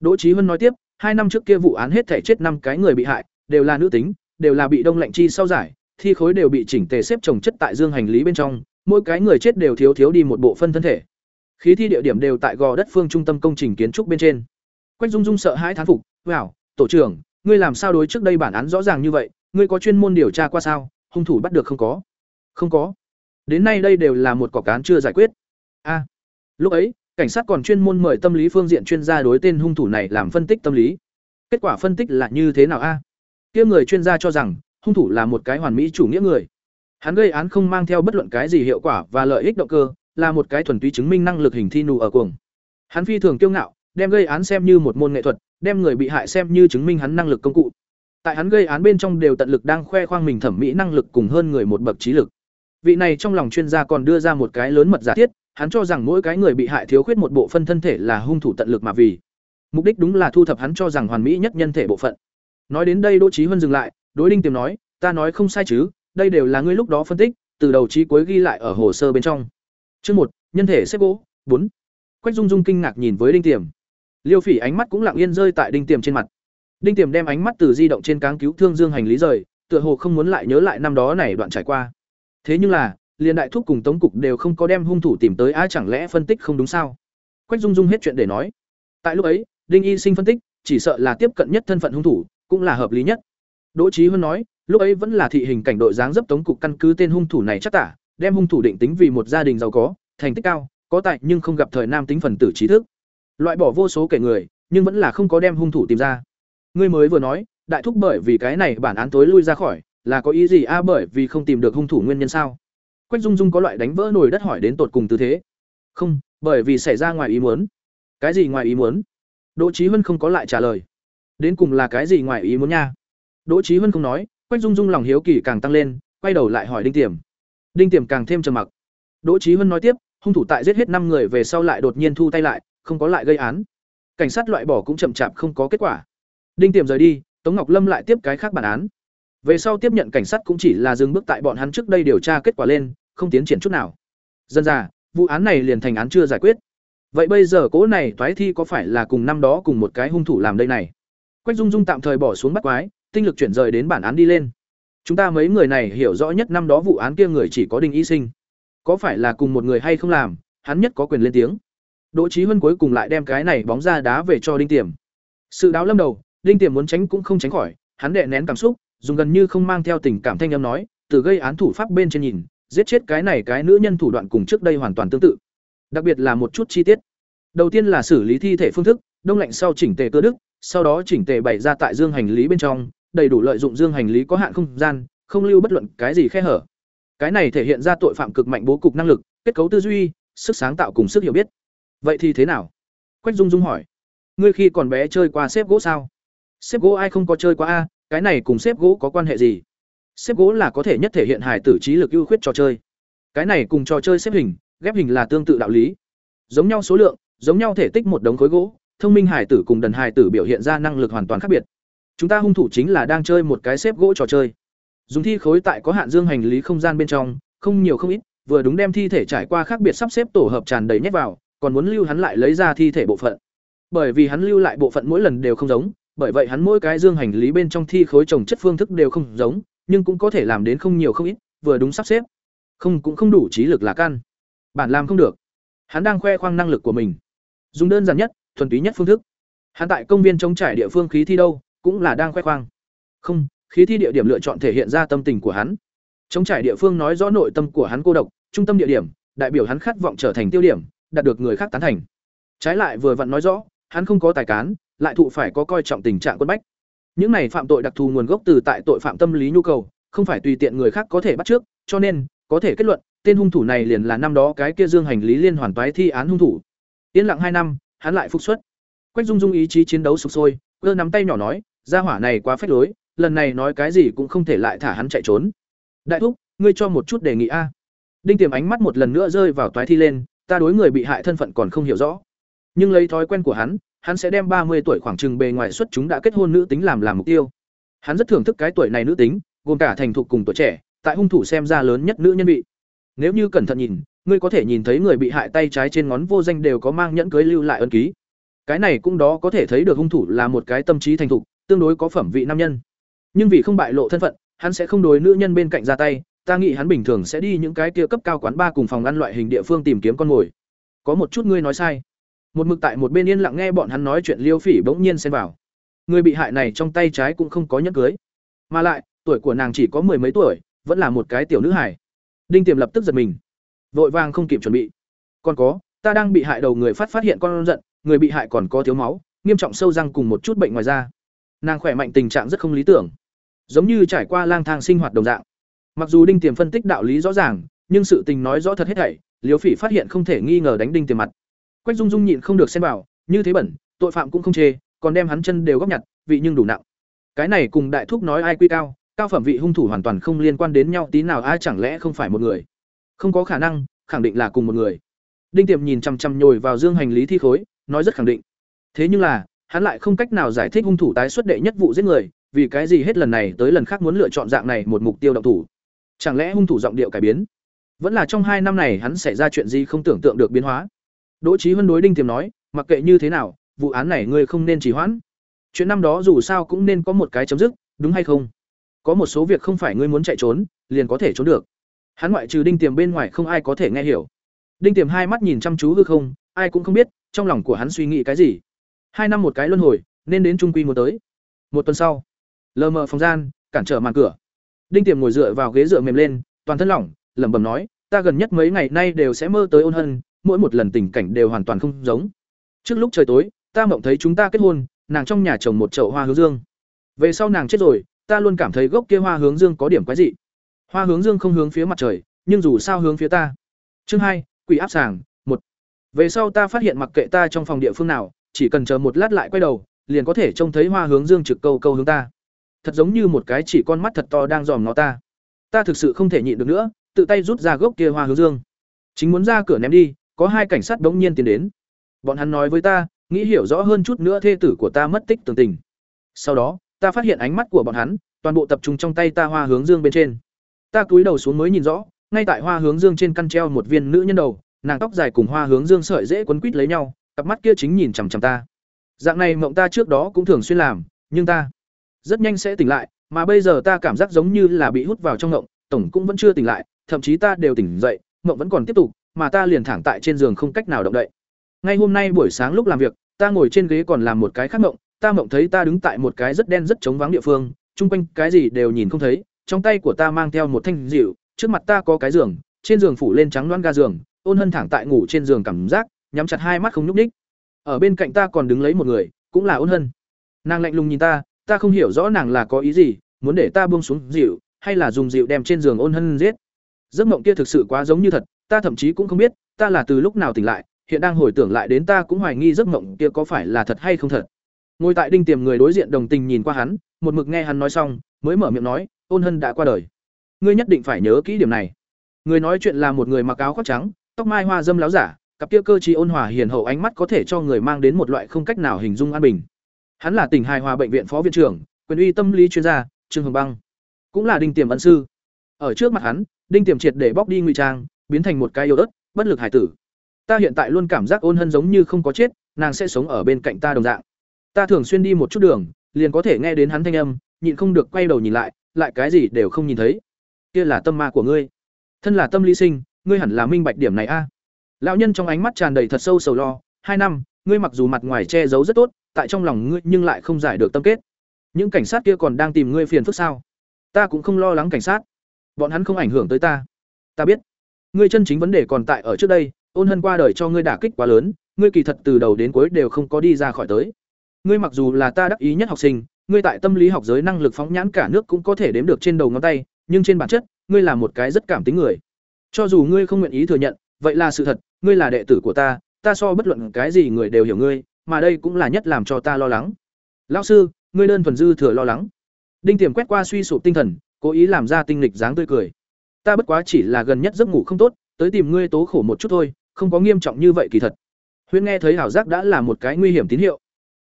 Đỗ Chí Huân nói tiếp, hai năm trước kia vụ án hết thể chết năm cái người bị hại, đều là nữ tính, đều là bị đông lạnh chi sau giải, thi khối đều bị chỉnh tề xếp chồng chất tại dương hành lý bên trong, mỗi cái người chết đều thiếu thiếu đi một bộ phân thân thể. Khí thi địa điểm đều tại gò đất phương trung tâm công trình kiến trúc bên trên. Quách Dung Dung sợ hãi thán phục, "Wow, tổ trưởng, ngươi làm sao đối trước đây bản án rõ ràng như vậy, ngươi có chuyên môn điều tra qua sao, hung thủ bắt được không có?" "Không có. Đến nay đây đều là một cọc án chưa giải quyết." "A." lúc ấy, cảnh sát còn chuyên môn mời tâm lý phương diện chuyên gia đối tên hung thủ này làm phân tích tâm lý. Kết quả phân tích là như thế nào a? Kia người chuyên gia cho rằng, hung thủ là một cái hoàn mỹ chủ nghĩa người. Hắn gây án không mang theo bất luận cái gì hiệu quả và lợi ích động cơ, là một cái thuần túy chứng minh năng lực hình thi nụ ở cuồng. Hắn phi thường kiêu ngạo, đem gây án xem như một môn nghệ thuật, đem người bị hại xem như chứng minh hắn năng lực công cụ. Tại hắn gây án bên trong đều tận lực đang khoe khoang mình thẩm mỹ năng lực cùng hơn người một bậc trí lực. Vị này trong lòng chuyên gia còn đưa ra một cái lớn mật giả thiết, hắn cho rằng mỗi cái người bị hại thiếu khuyết một bộ phân thân thể là hung thủ tận lực mà vì. Mục đích đúng là thu thập hắn cho rằng hoàn mỹ nhất nhân thể bộ phận. Nói đến đây Đỗ Chí Huân dừng lại, đối Đinh Tiềm nói, "Ta nói không sai chứ, đây đều là ngươi lúc đó phân tích, từ đầu chí cuối ghi lại ở hồ sơ bên trong." Chương một, nhân thể xếp gỗ, bốn. Quách Dung Dung kinh ngạc nhìn với Đinh Tiềm. Liêu Phỉ ánh mắt cũng lặng yên rơi tại Đinh Tiềm trên mặt. Đinh Tiềm đem ánh mắt từ di động trên cáng cứu thương dương hành lý rời, tựa hồ không muốn lại nhớ lại năm đó này đoạn trải qua. Thế nhưng là, liên đại thúc cùng Tống cục đều không có đem hung thủ tìm tới á chẳng lẽ phân tích không đúng sao? Quách Dung Dung hết chuyện để nói. Tại lúc ấy, Đinh Y Sinh phân tích, chỉ sợ là tiếp cận nhất thân phận hung thủ, cũng là hợp lý nhất. Đỗ Chí Huân nói, lúc ấy vẫn là thị hình cảnh đội dáng dấp Tống cục căn cứ tên hung thủ này chắc tả, đem hung thủ định tính vì một gia đình giàu có, thành tích cao, có tài nhưng không gặp thời nam tính phần tử trí thức. Loại bỏ vô số kẻ người, nhưng vẫn là không có đem hung thủ tìm ra. Ngươi mới vừa nói, đại thúc bởi vì cái này bản án tối lui ra khỏi, là có ý gì a à bởi vì không tìm được hung thủ nguyên nhân sao? Quách Dung Dung có loại đánh vỡ nồi đất hỏi đến tột cùng tư thế. Không, bởi vì xảy ra ngoài ý muốn. Cái gì ngoài ý muốn? Đỗ Chí Huân không có lại trả lời. Đến cùng là cái gì ngoài ý muốn nha? Đỗ Chí Huân không nói, Quách Dung Dung lòng hiếu kỳ càng tăng lên, quay đầu lại hỏi Đinh Tiềm. Đinh Tiềm càng thêm trầm mặc. Đỗ Chí Huân nói tiếp, hung thủ tại giết hết năm người về sau lại đột nhiên thu tay lại, không có lại gây án. Cảnh sát loại bỏ cũng chậm chạp không có kết quả. Đinh Tiềm rời đi, Tống Ngọc Lâm lại tiếp cái khác bản án. Về sau tiếp nhận cảnh sát cũng chỉ là dừng bước tại bọn hắn trước đây điều tra kết quả lên, không tiến triển chút nào. Dân ra, vụ án này liền thành án chưa giải quyết. Vậy bây giờ cố này toái thi có phải là cùng năm đó cùng một cái hung thủ làm đây này? Quách Dung Dung tạm thời bỏ xuống bắt quái, tinh lực chuyển rời đến bản án đi lên. Chúng ta mấy người này hiểu rõ nhất năm đó vụ án kia người chỉ có Đinh Y Sinh. Có phải là cùng một người hay không làm, hắn nhất có quyền lên tiếng. Đỗ trí Huân cuối cùng lại đem cái này bóng ra đá về cho Đinh Tiềm. Sự đáo lâm đầu, Đinh Tiềm muốn tránh cũng không tránh khỏi, hắn đè nén cảm xúc, dùng gần như không mang theo tình cảm thanh âm nói, từ gây án thủ pháp bên trên nhìn, giết chết cái này cái nữ nhân thủ đoạn cùng trước đây hoàn toàn tương tự. Đặc biệt là một chút chi tiết. Đầu tiên là xử lý thi thể phương thức, đông lạnh sau chỉnh tề cơ đức, sau đó chỉnh tề bày ra tại dương hành lý bên trong, đầy đủ lợi dụng dương hành lý có hạn không gian, không lưu bất luận cái gì khe hở. Cái này thể hiện ra tội phạm cực mạnh bố cục năng lực, kết cấu tư duy, sức sáng tạo cùng sức hiểu biết. Vậy thì thế nào? Quách Dung Dung hỏi. Ngươi khi còn bé chơi qua xếp gỗ sao? Xếp gỗ ai không có chơi qua a, cái này cùng xếp gỗ có quan hệ gì? Xếp gỗ là có thể nhất thể hiện hài tử trí lực ưu khuyết trò chơi. Cái này cùng trò chơi xếp hình, ghép hình là tương tự đạo lý. Giống nhau số lượng, giống nhau thể tích một đống khối gỗ, thông minh hài tử cùng đần hài tử biểu hiện ra năng lực hoàn toàn khác biệt. Chúng ta hung thủ chính là đang chơi một cái xếp gỗ trò chơi. Dùng thi khối tại có hạn dương hành lý không gian bên trong, không nhiều không ít, vừa đúng đem thi thể trải qua khác biệt sắp xếp tổ hợp tràn đầy nhét vào, còn muốn lưu hắn lại lấy ra thi thể bộ phận. Bởi vì hắn lưu lại bộ phận mỗi lần đều không giống, bởi vậy hắn mỗi cái dương hành lý bên trong thi khối trồng chất phương thức đều không giống, nhưng cũng có thể làm đến không nhiều không ít, vừa đúng sắp xếp. Không cũng không đủ trí lực là căn. Bản làm không được. Hắn đang khoe khoang năng lực của mình. Dùng đơn giản nhất, thuần túy nhất phương thức. Hắn tại công viên chống trải địa phương khí thi đâu, cũng là đang khoe khoang. Không, khí thi địa điểm lựa chọn thể hiện ra tâm tình của hắn. chống trải địa phương nói rõ nội tâm của hắn cô độc, trung tâm địa điểm, đại biểu hắn khát vọng trở thành tiêu điểm, đạt được người khác tán thành. Trái lại vừa vặn nói rõ, hắn không có tài cán, lại thụ phải có coi trọng tình trạng quân bách. Những này phạm tội đặc thù nguồn gốc từ tại tội phạm tâm lý nhu cầu, không phải tùy tiện người khác có thể bắt trước, cho nên có thể kết luận, tên hung thủ này liền là năm đó cái kia Dương hành lý liên hoàn toái thi án hung thủ. Yên lặng hai năm, hắn lại phục xuất. Quách Dung Dung ý chí chiến đấu sụp sôi, cơ nắm tay nhỏ nói, gia hỏa này quá phách lối, lần này nói cái gì cũng không thể lại thả hắn chạy trốn. Đại thúc, ngươi cho một chút đề nghị a. Đinh Tiềm ánh mắt một lần nữa rơi vào toái thi lên, ta đối người bị hại thân phận còn không hiểu rõ. Nhưng lấy thói quen của hắn, hắn sẽ đem ba mươi tuổi khoảng chừng bề ngoài xuất chúng đã kết hôn nữ tính làm làm mục tiêu. Hắn rất thưởng thức cái tuổi này nữ tính, gồm cả thành thục cùng tuổi trẻ, tại hung thủ xem ra lớn nhất nữ nhân vị. Nếu như cẩn thận nhìn, ngươi có thể nhìn thấy người bị hại tay trái trên ngón vô danh đều có mang nhẫn cưới lưu lại ân ký. Cái này cũng đó có thể thấy được hung thủ là một cái tâm trí thành thục, tương đối có phẩm vị nam nhân. Nhưng vì không bại lộ thân phận, hắn sẽ không đối nữ nhân bên cạnh ra tay, ta nghĩ hắn bình thường sẽ đi những cái kia cấp cao quán ba cùng phòng ăn loại hình địa phương tìm kiếm con mồi. Có một chút ngươi nói sai. Một mực tại một bên yên lặng nghe bọn hắn nói chuyện Liêu Phỉ bỗng nhiên xen vào. Người bị hại này trong tay trái cũng không có nhẫn cưới, mà lại, tuổi của nàng chỉ có mười mấy tuổi, vẫn là một cái tiểu nữ hài. Đinh Tiềm lập tức giật mình, vội vàng không kịp chuẩn bị. Còn có, ta đang bị hại đầu người phát phát hiện con giận, người bị hại còn có thiếu máu, nghiêm trọng sâu răng cùng một chút bệnh ngoài da. Nàng khỏe mạnh tình trạng rất không lý tưởng, giống như trải qua lang thang sinh hoạt đồng dạng. Mặc dù Đinh Tiềm phân tích đạo lý rõ ràng, nhưng sự tình nói rõ thật hết thảy, liếu phỉ phát hiện không thể nghi ngờ đánh đinh tiềm mặt. Quách dung dung nhịn không được xem vào, như thế bẩn tội phạm cũng không chê còn đem hắn chân đều góp nhặt vị nhưng đủ nặng. Cái này cùng đại thúc nói ai quy cao cao phẩm vị hung thủ hoàn toàn không liên quan đến nhau tí nào ai chẳng lẽ không phải một người? Không có khả năng khẳng định là cùng một người. Đinh tiềm nhìn chằm chằm nhồi vào dương hành lý thi khối nói rất khẳng định. Thế nhưng là hắn lại không cách nào giải thích hung thủ tái xuất đệ nhất vụ giết người, vì cái gì hết lần này tới lần khác muốn lựa chọn dạng này một mục tiêu động thủ. Chẳng lẽ hung thủ giọng điệu cải biến? Vẫn là trong hai năm này hắn xảy ra chuyện gì không tưởng tượng được biến hóa? Đỗ trí huân đối đinh tiềm nói, mặc kệ như thế nào, vụ án này ngươi không nên trì hoãn. Chuyện năm đó dù sao cũng nên có một cái chấm dứt, đúng hay không? Có một số việc không phải ngươi muốn chạy trốn, liền có thể trốn được. Hắn ngoại trừ đinh tiềm bên ngoài không ai có thể nghe hiểu. Đinh tiềm hai mắt nhìn chăm chú hư không, ai cũng không biết, trong lòng của hắn suy nghĩ cái gì hai năm một cái luân hồi, nên đến trung quy một tới. Một tuần sau, lờ mờ phòng gian, cản trở màn cửa. Đinh tiềm ngồi dựa vào ghế dựa mềm lên, toàn thân lỏng, lẩm bẩm nói, ta gần nhất mấy ngày nay đều sẽ mơ tới ôn hân, mỗi một lần tình cảnh đều hoàn toàn không giống. Trước lúc trời tối, ta mộng thấy chúng ta kết hôn, nàng trong nhà trồng một chậu hoa hướng dương. Về sau nàng chết rồi, ta luôn cảm thấy gốc kia hoa hướng dương có điểm quái dị. Hoa hướng dương không hướng phía mặt trời, nhưng dù sao hướng phía ta. Chương hai, quỷ áp sàng, một. Về sau ta phát hiện mặc kệ ta trong phòng địa phương nào chỉ cần chờ một lát lại quay đầu, liền có thể trông thấy hoa hướng dương trực câu câu hướng ta. Thật giống như một cái chỉ con mắt thật to đang dòm nó ta. Ta thực sự không thể nhịn được nữa, tự tay rút ra gốc kia hoa hướng dương. Chính muốn ra cửa ném đi, có hai cảnh sát bỗng nhiên tiến đến. Bọn hắn nói với ta, nghĩ hiểu rõ hơn chút nữa thê tử của ta mất tích tường tình. Sau đó, ta phát hiện ánh mắt của bọn hắn, toàn bộ tập trung trong tay ta hoa hướng dương bên trên. Ta cúi đầu xuống mới nhìn rõ, ngay tại hoa hướng dương trên căn treo một viên nữ nhân đầu, nàng tóc dài cùng hoa hướng dương sợi dễ quấn quít lấy nhau cặp mắt kia chính nhìn chằm chằm ta. Dạng này mộng ta trước đó cũng thường xuyên làm, nhưng ta rất nhanh sẽ tỉnh lại, mà bây giờ ta cảm giác giống như là bị hút vào trong mộng tổng cũng vẫn chưa tỉnh lại, thậm chí ta đều tỉnh dậy mộng vẫn còn tiếp tục, mà ta liền thẳng tại trên giường không cách nào động đậy. Ngay hôm nay buổi sáng lúc làm việc, ta ngồi trên ghế còn làm một cái khác mộng, ta mộng thấy ta đứng tại một cái rất đen rất trống vắng địa phương, chung quanh cái gì đều nhìn không thấy, trong tay của ta mang theo một thanh dịu trước mặt ta có cái giường, trên giường phủ lên trắng loan ga giường, ôn hân thẳng tại ngủ trên giường cảm giác nhắm chặt hai mắt không nhúc ních ở bên cạnh ta còn đứng lấy một người, cũng là ôn hân. Nàng lạnh lùng nhìn ta ta không hiểu rõ nàng là có ý gì, muốn để ta buông xuống dịu, hay là dùng dịu đem trên giường ôn hân giết. Giấc mộng kia thực sự quá giống như thật, ta thậm chí cũng không biết, ta là từ lúc nào tỉnh lại, hiện đang hồi tưởng lại đến ta cũng hoài nghi giấc mộng kia có phải là thật hay không thật. Ngồi tại đinh tiềm người đối diện đồng tình nhìn qua hắn, một mực nghe hắn nói xong, mới mở miệng nói, ôn hân đã qua đời. Ngươi nhất định phải nhớ kỹ điểm này. Người nói chuyện là một người mặc áo khoác trắng, tóc mai hoa dâm láo giả cặp kia cơ trí ôn hòa hiền hậu ánh mắt có thể cho người mang đến một loại không cách nào hình dung an bình. Hắn là tỉnh hài hòa bệnh viện phó viện trưởng, quyền uy tâm lý chuyên gia, trương hồng băng. Cũng là đinh tiềm ân sư. Ở trước mặt hắn, đinh tiềm triệt để bóc đi ngụy trang, biến thành một cái yêu ớt bất lực hải tử. Ta hiện tại luôn cảm giác ôn hân giống như không có chết, nàng sẽ sống ở bên cạnh ta đồng dạng. Ta thường xuyên đi một chút đường, liền có thể nghe đến hắn thanh âm, nhịn không được quay đầu nhìn lại lại cái gì đều không nhìn thấy. Kia là tâm ma của ngươi. Thân là tâm lý sinh, ngươi hẳn là minh bạch điểm này a lão nhân trong ánh mắt tràn đầy thật sâu sầu lo, hai năm, ngươi mặc dù mặt ngoài che giấu rất tốt, tại trong lòng ngươi nhưng lại không giải được tâm kết. Những cảnh sát kia còn đang tìm ngươi phiền phức sao? Ta cũng không lo lắng cảnh sát. Bọn hắn không ảnh hưởng tới ta. Ta biết. Ngươi chân chính vấn đề còn tại ở trước đây, ôn hân qua đời cho ngươi đả kích quá lớn, ngươi kỳ thật từ đầu đến cuối đều không có đi ra khỏi tới. Ngươi mặc dù là ta đắc ý nhất học sinh, ngươi tại tâm lý học giới năng lực phóng nhãn cả nước cũng có thể đếm được trên đầu ngón tay, nhưng trên bản chất, ngươi là một cái rất cảm tính người. Cho dù ngươi không nguyện ý thừa nhận vậy là sự thật, ngươi là đệ tử của ta ta so bất luận cái gì người đều hiểu ngươi, mà đây cũng là nhất làm cho ta lo lắng. Lão sư, ngươi đơn thuần dư thừa lo lắng. Đinh tiềm quét qua suy sụp tinh thần, cố ý làm ra tinh lịch dáng tươi cười. Ta bất quá chỉ là gần nhất giấc ngủ không tốt, tới tìm ngươi tố khổ một chút thôi, không có nghiêm trọng như vậy kỳ thật. Huyễn nghe thấy hảo giác đã là một cái nguy hiểm tín hiệu.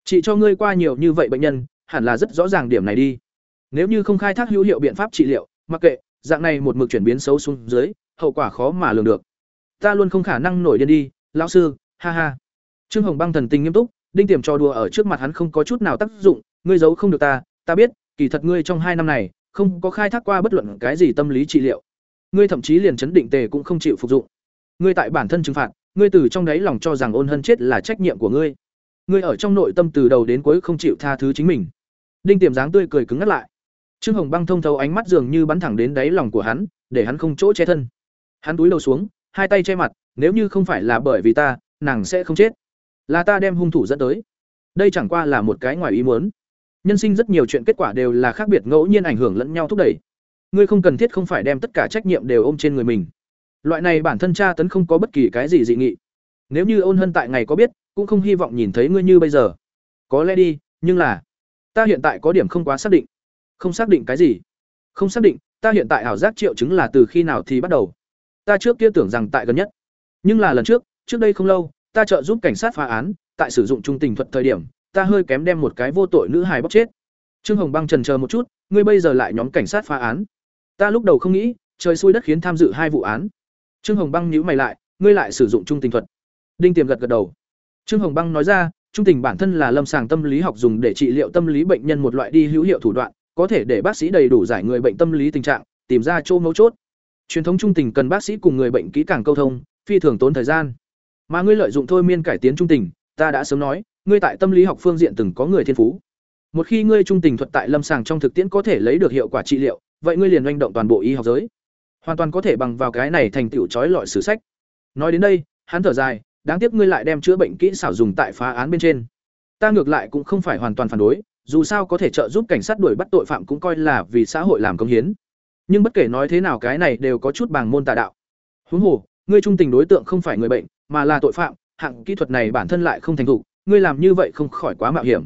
Chị cho ngươi qua nhiều như vậy bệnh nhân, hẳn là rất rõ ràng điểm này đi. Nếu như không khai thác hữu hiệu biện pháp trị liệu, mặc kệ, dạng này một mực chuyển biến xấu xuống dưới, hậu quả khó mà lường được ta luôn không khả năng nổi điên đi, lão sư, ha ha. Trương hồng băng thần tình nghiêm túc, đinh tiềm trò đùa ở trước mặt hắn không có chút nào tác dụng, ngươi giấu không được ta ta biết, kỳ thật ngươi trong hai năm này, không có khai thác qua bất luận cái gì tâm lý trị liệu. Ngươi thậm chí liền chấn định tề cũng không chịu phục dụng. Ngươi tại bản thân trừng phạt, ngươi từ trong đáy lòng cho rằng ôn hân chết là trách nhiệm của ngươi. Ngươi ở trong nội tâm từ đầu đến cuối không chịu tha thứ chính mình. Đinh tiềm dáng tươi cười cứng ngắt lại. Trương hồng băng thông thấu ánh mắt dường như bắn thẳng đến đáy lòng của hắn, để hắn không chỗ che thân. Hắn túi đầu xuống hai tay che mặt, nếu như không phải là bởi vì ta, nàng sẽ không chết. Là ta đem hung thủ dẫn tới. Đây chẳng qua là một cái ngoài ý muốn. Nhân sinh rất nhiều chuyện kết quả đều là khác biệt, ngẫu nhiên ảnh hưởng lẫn nhau thúc đẩy. Ngươi không cần thiết không phải đem tất cả trách nhiệm đều ôm trên người mình. Loại này bản thân cha tấn không có bất kỳ cái gì dị nghị. Nếu như ôn hân tại ngày có biết, cũng không hy vọng nhìn thấy ngươi như bây giờ. Có lẽ đi, nhưng là, ta hiện tại có điểm không quá xác định. Không xác định cái gì. Không xác định, ta hiện tại ảo giác triệu chứng là từ khi nào thì bắt đầu ta trước kia tưởng rằng tại gần nhất. Nhưng là lần trước trước đây không lâu, ta trợ giúp cảnh sát phá án, tại sử dụng trung tình thuật thời điểm, ta hơi kém đem một cái vô tội nữ hài bóc chết. Trương hồng băng trần chờ một chút, ngươi bây giờ lại nhóm cảnh sát phá án. Ta lúc đầu không nghĩ, trời xui đất khiến tham dự hai vụ án. Trương hồng băng nhíu mày lại, ngươi lại sử dụng trung tình thuật. Đinh tiềm gật gật đầu. Trương hồng băng nói ra, trung tình bản thân là lâm sàng tâm lý học dùng để trị liệu tâm lý bệnh nhân một loại đi hữu hiệu thủ đoạn, có thể để bác sĩ đầy đủ giải người bệnh tâm lý tình trạng, tìm ra chỗ mấu chốt truyền thống trung tình cần bác sĩ cùng người bệnh kỹ càng câu thông, phi thường tốn thời gian. Mà ngươi lợi dụng thôi miên cải tiến trung tình, ta đã sớm nói, ngươi tại tâm lý học phương diện từng có người thiên phú. Một khi ngươi trung tình thuật tại lâm sàng trong thực tiễn có thể lấy được hiệu quả trị liệu, vậy ngươi liền manh động toàn bộ y học giới. Hoàn toàn có thể bằng vào cái này thành tựu trói lọi sử sách. Nói đến đây, hắn thở dài, đáng tiếc ngươi lại đem chữa bệnh kỹ xảo dùng tại phá án bên trên. Ta ngược lại cũng không phải hoàn toàn phản đối, dù sao có thể trợ giúp cảnh sát đuổi bắt tội phạm cũng coi là vì xã hội làm công hiến nhưng bất kể nói thế nào cái này đều có chút bằng môn tà đạo. Huống hồ, ngươi trung tình đối tượng không phải người bệnh, mà là tội phạm, hạng kỹ thuật này bản thân lại không thành thục, ngươi làm như vậy không khỏi quá mạo hiểm.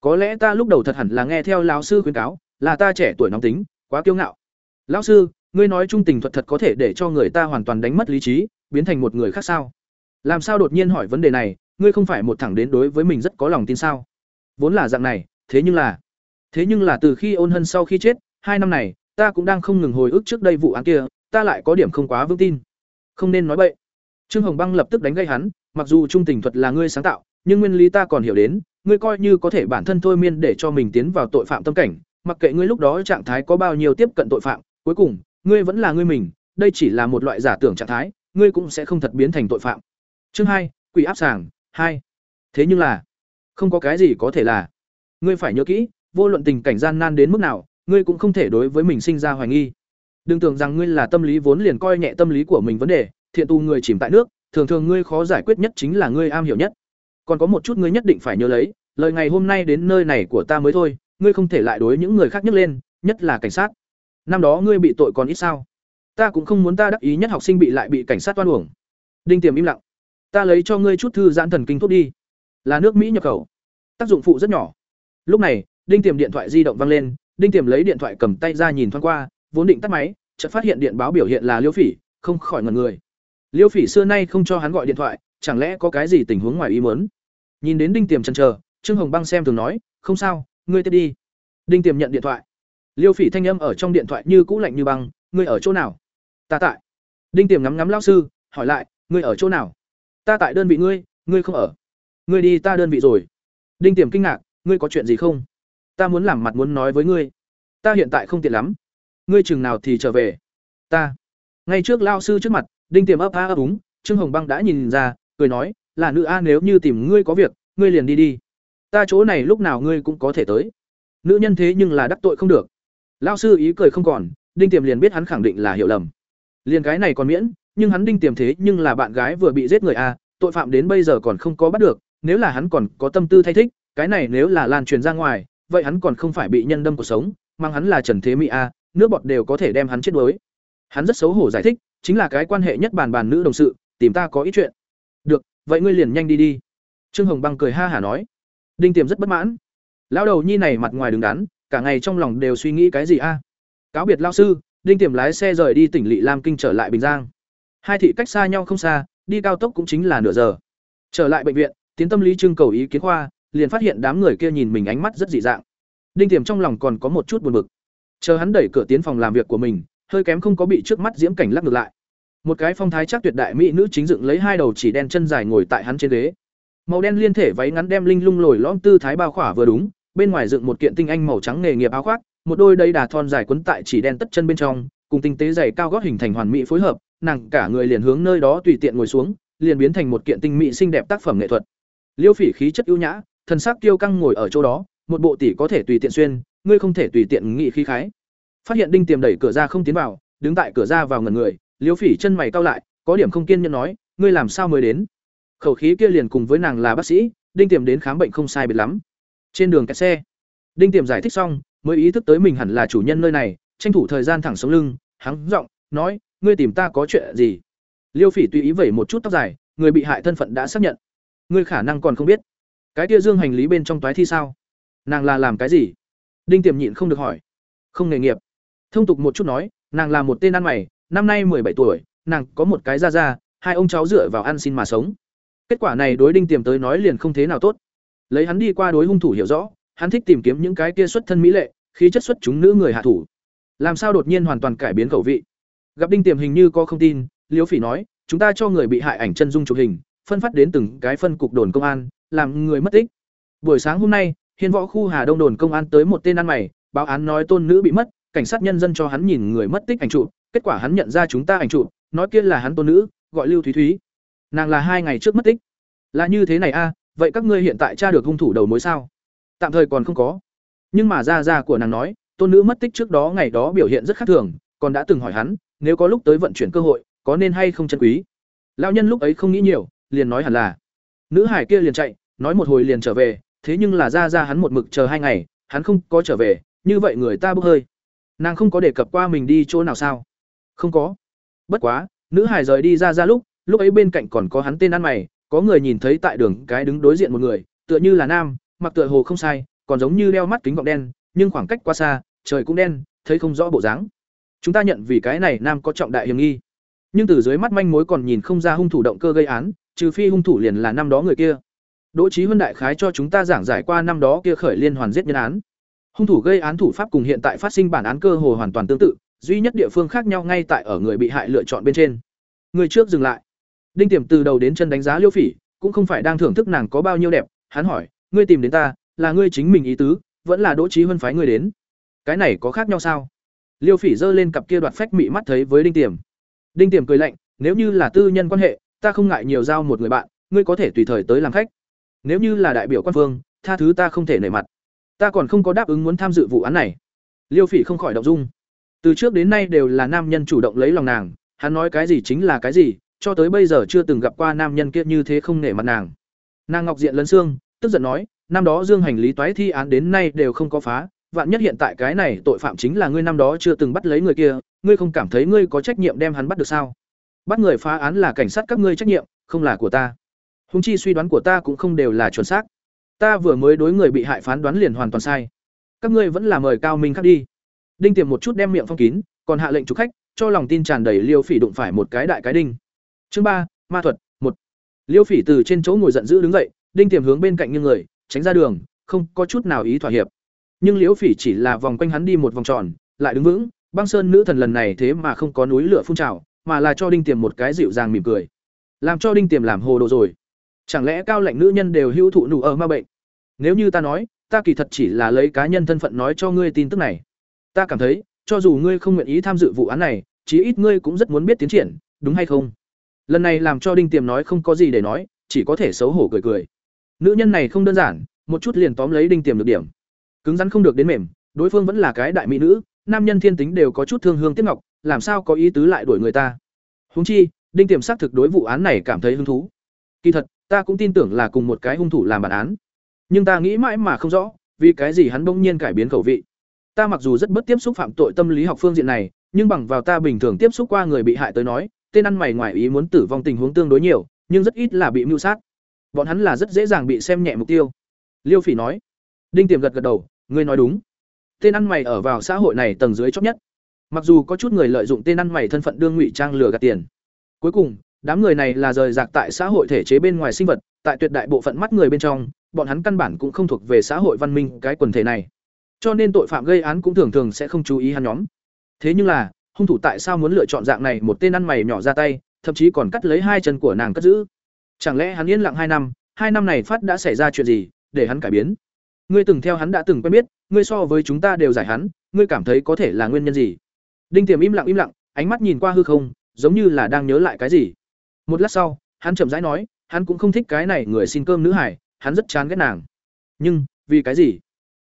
Có lẽ ta lúc đầu thật hẳn là nghe theo lão sư khuyến cáo, là ta trẻ tuổi nóng tính, quá kiêu ngạo. Lão sư, ngươi nói trung tình thuật thật có thể để cho người ta hoàn toàn đánh mất lý trí, biến thành một người khác sao? Làm sao đột nhiên hỏi vấn đề này, ngươi không phải một thẳng đến đối với mình rất có lòng tin sao? Vốn là dạng này, thế nhưng là, thế nhưng là từ khi ôn hân sau khi chết, hai năm này ta cũng đang không ngừng hồi ức trước đây vụ án kia, ta lại có điểm không quá vững tin. Không nên nói bậy. Trương hồng băng lập tức đánh gây hắn, mặc dù trung tình thuật là ngươi sáng tạo, nhưng nguyên lý ta còn hiểu đến, ngươi coi như có thể bản thân thôi miên để cho mình tiến vào tội phạm tâm cảnh, mặc kệ ngươi lúc đó trạng thái có bao nhiêu tiếp cận tội phạm, cuối cùng, ngươi vẫn là ngươi mình, đây chỉ là một loại giả tưởng trạng thái, ngươi cũng sẽ không thật biến thành tội phạm. Chương hai, quỷ áp sàng, hai. Thế nhưng là, không có cái gì có thể là. Ngươi phải nhớ kỹ, vô luận tình cảnh gian nan đến mức nào ngươi cũng không thể đối với mình sinh ra hoài nghi. Đừng tưởng rằng ngươi là tâm lý vốn liền coi nhẹ tâm lý của mình vấn đề, thiện tu người chìm tại nước, thường thường ngươi khó giải quyết nhất chính là ngươi am hiểu nhất. Còn có một chút ngươi nhất định phải nhớ lấy, lời ngày hôm nay đến nơi này của ta mới thôi, ngươi không thể lại đối những người khác nhấc lên, nhất là cảnh sát. Năm đó ngươi bị tội còn ít sao? Ta cũng không muốn ta đắc ý nhất học sinh bị lại bị cảnh sát toan uổng. Đinh tiềm im lặng. Ta lấy cho ngươi chút thư giãn thần kinh thuốc đi. Là nước mỹ nhập khẩu. Tác dụng phụ rất nhỏ. Lúc này, đinh tiềm điện thoại di động vang lên đinh tiềm lấy điện thoại cầm tay ra nhìn thoáng qua, vốn định tắt máy, chợt phát hiện điện báo biểu hiện là liêu phỉ, không khỏi ngẩn người. Liêu phỉ xưa nay không cho hắn gọi điện thoại, chẳng lẽ có cái gì tình huống ngoài ý muốn? Nhìn đến đinh tiềm chần chờ, trương hồng băng xem thường nói, không sao, ngươi tiếp đi. Đinh tiềm nhận điện thoại. Liêu phỉ thanh âm ở trong điện thoại như cũ lạnh như băng, ngươi ở chỗ nào? Ta tại. Đinh tiềm ngắm ngắm lao sư, hỏi lại, ngươi ở chỗ nào? Ta tại đơn vị ngươi ngươi không ở. Ngươi đi ta đơn vị rồi. Đinh tiềm kinh ngạc, ngươi có chuyện gì không? Ta muốn làm mặt muốn nói với ngươi. Ta hiện tại không tiện lắm. Ngươi chừng nào thì trở về. Ta. Ngay trước lao sư trước mặt, đinh tiềm ấp a ấp úng, trương hồng băng đã nhìn ra, cười nói, là nữ a, nếu như tìm ngươi có việc, ngươi liền đi đi. Ta chỗ này lúc nào ngươi cũng có thể tới. Nữ nhân thế nhưng là đắc tội không được. Lao sư ý cười không còn, đinh tiềm liền biết hắn khẳng định là hiểu lầm. Liền cái này còn miễn, nhưng hắn đinh tiềm thế nhưng là bạn gái vừa bị giết người a, tội phạm đến bây giờ còn không có bắt được, nếu là hắn còn có tâm tư thay thích, cái này nếu là lan truyền ra ngoài vậy hắn còn không phải bị nhân đâm cuộc sống, mang hắn là trần thế mỹ a, nước bọt đều có thể đem hắn chết đuối. Hắn rất xấu hổ giải thích, chính là cái quan hệ nhất bàn bàn nữ đồng sự, tìm ta có ít chuyện. Được, vậy ngươi liền nhanh đi đi. Trương hồng băng cười ha hả nói. Đinh tiềm rất bất mãn. Lão đầu nhi này mặt ngoài đứng đắn, cả ngày trong lòng đều suy nghĩ cái gì a? Cáo biệt lao sư, đinh tiềm lái xe rời đi tỉnh lỵ lam kinh trở lại bình giang. Hai thị cách xa nhau không xa, đi cao tốc cũng chính là nửa giờ. Trở lại bệnh viện, tiến tâm lý trưng cầu ý kiến khoa liền phát hiện đám người kia nhìn mình ánh mắt rất dị dạng. Đinh tiềm trong lòng còn có một chút buồn bực. Chờ hắn đẩy cửa tiến phòng làm việc của mình, hơi kém không có bị trước mắt diễm cảnh lắc ngược lại. Một cái phong thái chắc tuyệt đại mỹ nữ chính dựng lấy hai đầu chỉ đen chân dài ngồi tại hắn trên ghế. Màu đen liên thể váy ngắn đem linh lung lồi lõm tư thái bao khỏa vừa đúng, bên ngoài dựng một kiện tinh anh màu trắng nghề nghiệp áo khoác, một đôi đầy đà thon dài quấn tại chỉ đen tất chân bên trong, cùng tinh tế dày cao gót hình thành hoàn mỹ phối hợp, nàng cả người liền hướng nơi đó tùy tiện ngồi xuống, liền biến thành một kiện tinh mỹ xinh đẹp tác phẩm nghệ thuật. Liêu phỉ khí chất ưu nhã thần sắc kiêu căng ngồi ở chỗ đó, một bộ tỷ có thể tùy tiện xuyên, ngươi không thể tùy tiện nghị khí khái. Phát hiện đinh tiềm đẩy cửa ra không tiến vào, đứng tại cửa ra vào ngẩn người liêu phỉ chân mày cau lại, có điểm không kiên nhẫn nói, ngươi làm sao mới đến? Khẩu khí kia liền cùng với nàng là bác sĩ, đinh tiềm đến khám bệnh không sai biệt lắm. Trên đường kẹt xe, đinh tiềm giải thích xong, mới ý thức tới mình hẳn là chủ nhân nơi này, tranh thủ thời gian thẳng sống lưng, hắng giọng, nói, ngươi tìm ta có chuyện gì? Liêu phỉ tùy ý vẩy một chút tóc dài, người bị hại thân phận đã xác nhận. Ngươi khả năng còn không biết cái kia dương hành lý bên trong toái thi sao? Nàng là làm cái gì? Đinh tiềm nhịn không được hỏi. Không nghề nghiệp. Thông tục một chút nói, nàng là một tên ăn mày, năm nay bảy tuổi, nàng có một cái ra ra hai ông cháu dựa vào ăn xin mà sống. Kết quả này đối đinh tiềm tới nói liền không thế nào tốt. Lấy hắn đi qua đối hung thủ hiểu rõ, hắn thích tìm kiếm những cái kia xuất thân mỹ lệ, khí chất xuất chúng nữ người hạ thủ. Làm sao đột nhiên hoàn toàn cải biến khẩu vị? Gặp đinh tiềm hình như có không tin, liễu phỉ nói, chúng ta cho người bị hại ảnh chân dung chụp hình, phân phát đến từng cái phân cục đồn công an làm người mất tích. Buổi sáng hôm nay, hiên võ khu hà đông đồn công an tới một tên ăn mày, báo án nói tôn nữ bị mất, cảnh sát nhân dân cho hắn nhìn người mất tích ảnh chụp, kết quả hắn nhận ra chúng ta ảnh chụp, nói kia là hắn tôn nữ, gọi lưu thúy thúy. Nàng là hai ngày trước mất tích. Là như thế này a, vậy các ngươi hiện tại tra được hung thủ đầu mối sao? Tạm thời còn không có. Nhưng mà gia gia của nàng nói, tôn nữ mất tích trước đó ngày đó biểu hiện rất khác thường, còn đã từng hỏi hắn, nếu có lúc tới vận chuyển cơ hội, có nên hay không chân quý? Lão nhân lúc ấy không nghĩ nhiều, liền nói hẳn là. Nữ hải kia liền chạy nói một hồi liền trở về, thế nhưng là ra ra hắn một mực chờ hai ngày, hắn không có trở về, như vậy người ta bốc hơi. Nàng không có đề cập qua mình đi chỗ nào sao? Không có. Bất quá, nữ hải rời đi ra ra lúc lúc ấy bên cạnh còn có hắn tên ăn mày, có người nhìn thấy tại đường cái đứng đối diện một người, tựa như là nam, mặc tựa hồ không sai, còn giống như đeo mắt kính gọng đen, nhưng khoảng cách quá xa, trời cũng đen, thấy không rõ bộ dáng. Chúng ta nhận vì cái này nam có trọng đại hiểm nghi. Nhưng từ dưới mắt manh mối còn nhìn không ra hung thủ động cơ gây án, trừ phi hung thủ liền là năm đó người kia đỗ Chí huân đại khái cho chúng ta giảng giải qua năm đó kia khởi liên hoàn giết nhân án. Hung thủ gây án thủ pháp cùng hiện tại phát sinh bản án cơ hồ hoàn toàn tương tự, duy nhất địa phương khác nhau ngay tại ở người bị hại lựa chọn bên trên. Người trước dừng lại. Đinh tiềm từ đầu đến chân đánh giá liêu phỉ, cũng không phải đang thưởng thức nàng có bao nhiêu đẹp, hắn hỏi, ngươi tìm đến ta, là ngươi chính mình ý tứ, vẫn là đỗ Chí huân phái ngươi đến? Cái này có khác nhau sao? Liêu phỉ giơ lên cặp kia đoạt phách mị mắt thấy với đinh tiềm. Đinh tiềm cười lạnh, nếu như là tư nhân quan hệ, ta không ngại nhiều giao một người bạn, ngươi có thể tùy thời tới làm khách nếu như là đại biểu quan phương, tha thứ ta không thể nể mặt. Ta còn không có đáp ứng muốn tham dự vụ án này. Liêu phỉ không khỏi động dung. Từ trước đến nay đều là nam nhân chủ động lấy lòng nàng, hắn nói cái gì chính là cái gì, cho tới bây giờ chưa từng gặp qua nam nhân kia như thế không nể mặt nàng. Nàng ngọc diện lấn xương, tức giận nói, năm đó dương hành lý toái thi án đến nay đều không có phá, vạn nhất hiện tại cái này tội phạm chính là ngươi năm đó chưa từng bắt lấy người kia, ngươi không cảm thấy ngươi có trách nhiệm đem hắn bắt được sao? Bắt người phá án là cảnh sát các ngươi trách nhiệm, không là của ta húng chi suy đoán của ta cũng không đều là chuẩn xác. Ta vừa mới đối người bị hại phán đoán liền hoàn toàn sai. Các ngươi vẫn là mời cao minh khắc đi. Đinh tiềm một chút đem miệng phong kín, còn hạ lệnh chủ khách, cho lòng tin tràn đầy liêu phỉ đụng phải một cái đại cái đinh. Chương ba, ma thuật, một. Liêu phỉ từ trên chỗ ngồi giận dữ đứng dậy, đinh tiềm hướng bên cạnh như người, tránh ra đường, không có chút nào ý thỏa hiệp. Nhưng liễu phỉ chỉ là vòng quanh hắn đi một vòng tròn, lại đứng vững, băng sơn nữ thần lần này thế mà không có núi lửa phun trào, mà là cho đinh tiềm một cái dịu dàng mỉm cười. Làm cho đinh tiềm làm hồ đồ rồi chẳng lẽ cao lãnh nữ nhân đều hữu thụ nụ ở ma bệnh? Nếu như ta nói, ta kỳ thật chỉ là lấy cá nhân thân phận nói cho ngươi tin tức này. Ta cảm thấy, cho dù ngươi không nguyện ý tham dự vụ án này, chí ít ngươi cũng rất muốn biết tiến triển, đúng hay không? Lần này làm cho đinh tiềm nói không có gì để nói, chỉ có thể xấu hổ cười cười. Nữ nhân này không đơn giản, một chút liền tóm lấy đinh tiềm được điểm. Cứng rắn không được đến mềm, đối phương vẫn là cái đại mỹ nữ, nam nhân thiên tính đều có chút thương hương tiếc ngọc, làm sao có ý tứ lại đuổi người ta? Huống chi, đinh tiềm xác thực đối vụ án này cảm thấy hứng thú. Kỳ thật ta cũng tin tưởng là cùng một cái hung thủ làm bản án. Nhưng ta nghĩ mãi mà không rõ, vì cái gì hắn bỗng nhiên cải biến khẩu vị. Ta mặc dù rất bất tiếp xúc phạm tội tâm lý học phương diện này, nhưng bằng vào ta bình thường tiếp xúc qua người bị hại tới nói, tên ăn mày ngoài ý muốn tử vong tình huống tương đối nhiều, nhưng rất ít là bị mưu sát. Bọn hắn là rất dễ dàng bị xem nhẹ mục tiêu. Liêu phỉ nói. Đinh tiềm gật gật đầu, ngươi nói đúng. Tên ăn mày ở vào xã hội này tầng dưới chót nhất. Mặc dù có chút người lợi dụng tên ăn mày thân phận đương ngụy trang lừa gạt tiền. Cuối cùng đám người này là rời rạc tại xã hội thể chế bên ngoài sinh vật, tại tuyệt đại bộ phận mắt người bên trong, bọn hắn căn bản cũng không thuộc về xã hội văn minh cái quần thể này. Cho nên tội phạm gây án cũng thường thường sẽ không chú ý hắn nhóm. Thế nhưng là, hung thủ tại sao muốn lựa chọn dạng này một tên ăn mày nhỏ ra tay, thậm chí còn cắt lấy hai chân của nàng cất giữ? Chẳng lẽ hắn yên lặng hai năm hai năm này phát đã xảy ra chuyện gì, để hắn cải biến? Ngươi từng theo hắn đã từng quen biết, ngươi so với chúng ta đều giải hắn, ngươi cảm thấy có thể là nguyên nhân gì? Đinh tiềm im lặng im lặng, ánh mắt nhìn qua hư không, giống như là đang nhớ lại cái gì một lát sau hắn chậm rãi nói hắn cũng không thích cái này người xin cơm nữ hải hắn rất chán ghét nàng nhưng vì cái gì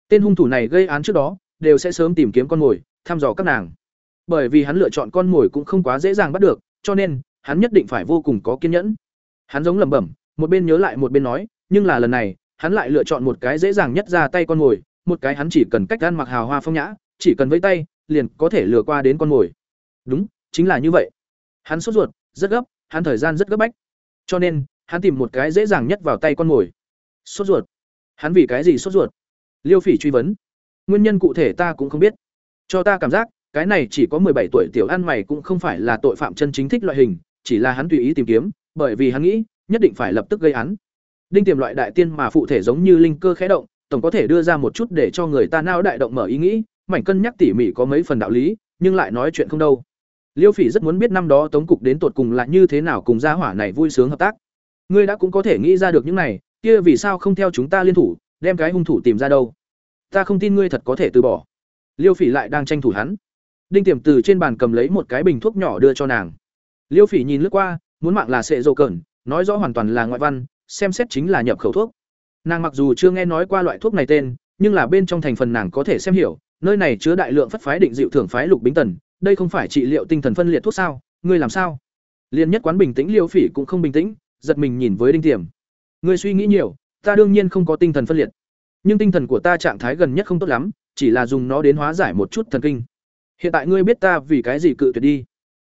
tên hung thủ này gây án trước đó đều sẽ sớm tìm kiếm con mồi thăm dò các nàng bởi vì hắn lựa chọn con mồi cũng không quá dễ dàng bắt được cho nên hắn nhất định phải vô cùng có kiên nhẫn hắn giống lẩm bẩm một bên nhớ lại một bên nói nhưng là lần này hắn lại lựa chọn một cái dễ dàng nhất ra tay con mồi, một cái hắn chỉ cần cách ăn mặc hào hoa phong nhã, chỉ cần với tay, liền có thể lừa qua đến con mồi. Đúng, chính là như vậy. Hắn sốt ruột, rất gấp, hắn thời gian rất gấp bách. Cho nên, hắn tìm một cái dễ dàng nhất vào tay con mồi. Sốt ruột. Hắn vì cái gì sốt ruột? Liêu Phỉ truy vấn. Nguyên nhân cụ thể ta cũng không biết. Cho ta cảm giác, cái này chỉ có bảy tuổi tiểu ăn mày cũng không phải là tội phạm chân chính thích loại hình, chỉ là hắn tùy ý tìm kiếm, bởi vì hắn nghĩ, nhất định phải lập tức gây án. Đinh tiềm loại đại tiên mà phụ thể giống như linh cơ khẽ động, tổng có thể đưa ra một chút để cho người ta nao đại động mở ý nghĩ, mảnh cân nhắc tỉ mỉ có mấy phần đạo lý, nhưng lại nói chuyện không đâu. Liêu Phỉ rất muốn biết năm đó Tống cục đến tột cùng là như thế nào cùng gia hỏa này vui sướng hợp tác. Ngươi đã cũng có thể nghĩ ra được những này, kia vì sao không theo chúng ta liên thủ, đem cái hung thủ tìm ra đâu? Ta không tin ngươi thật có thể từ bỏ. Liêu Phỉ lại đang tranh thủ hắn. Đinh Tiềm từ trên bàn cầm lấy một cái bình thuốc nhỏ đưa cho nàng. Liêu Phỉ nhìn lướt qua, muốn mạng là sệ dầu cẩn, nói rõ hoàn toàn là ngoại văn, xem xét chính là nhập khẩu thuốc. Nàng mặc dù chưa nghe nói qua loại thuốc này tên, nhưng là bên trong thành phần nàng có thể xem hiểu, nơi này chứa đại lượng phất phái định dịu thưởng phái lục bính tần, đây không phải trị liệu tinh thần phân liệt thuốc sao? Ngươi làm sao? Liên nhất quán bình tĩnh Liêu Phỉ cũng không bình tĩnh, giật mình nhìn với Đinh Tiềm. Ngươi suy nghĩ nhiều, ta đương nhiên không có tinh thần phân liệt, nhưng tinh thần của ta trạng thái gần nhất không tốt lắm, chỉ là dùng nó đến hóa giải một chút thần kinh. Hiện tại ngươi biết ta vì cái gì cự tuyệt đi?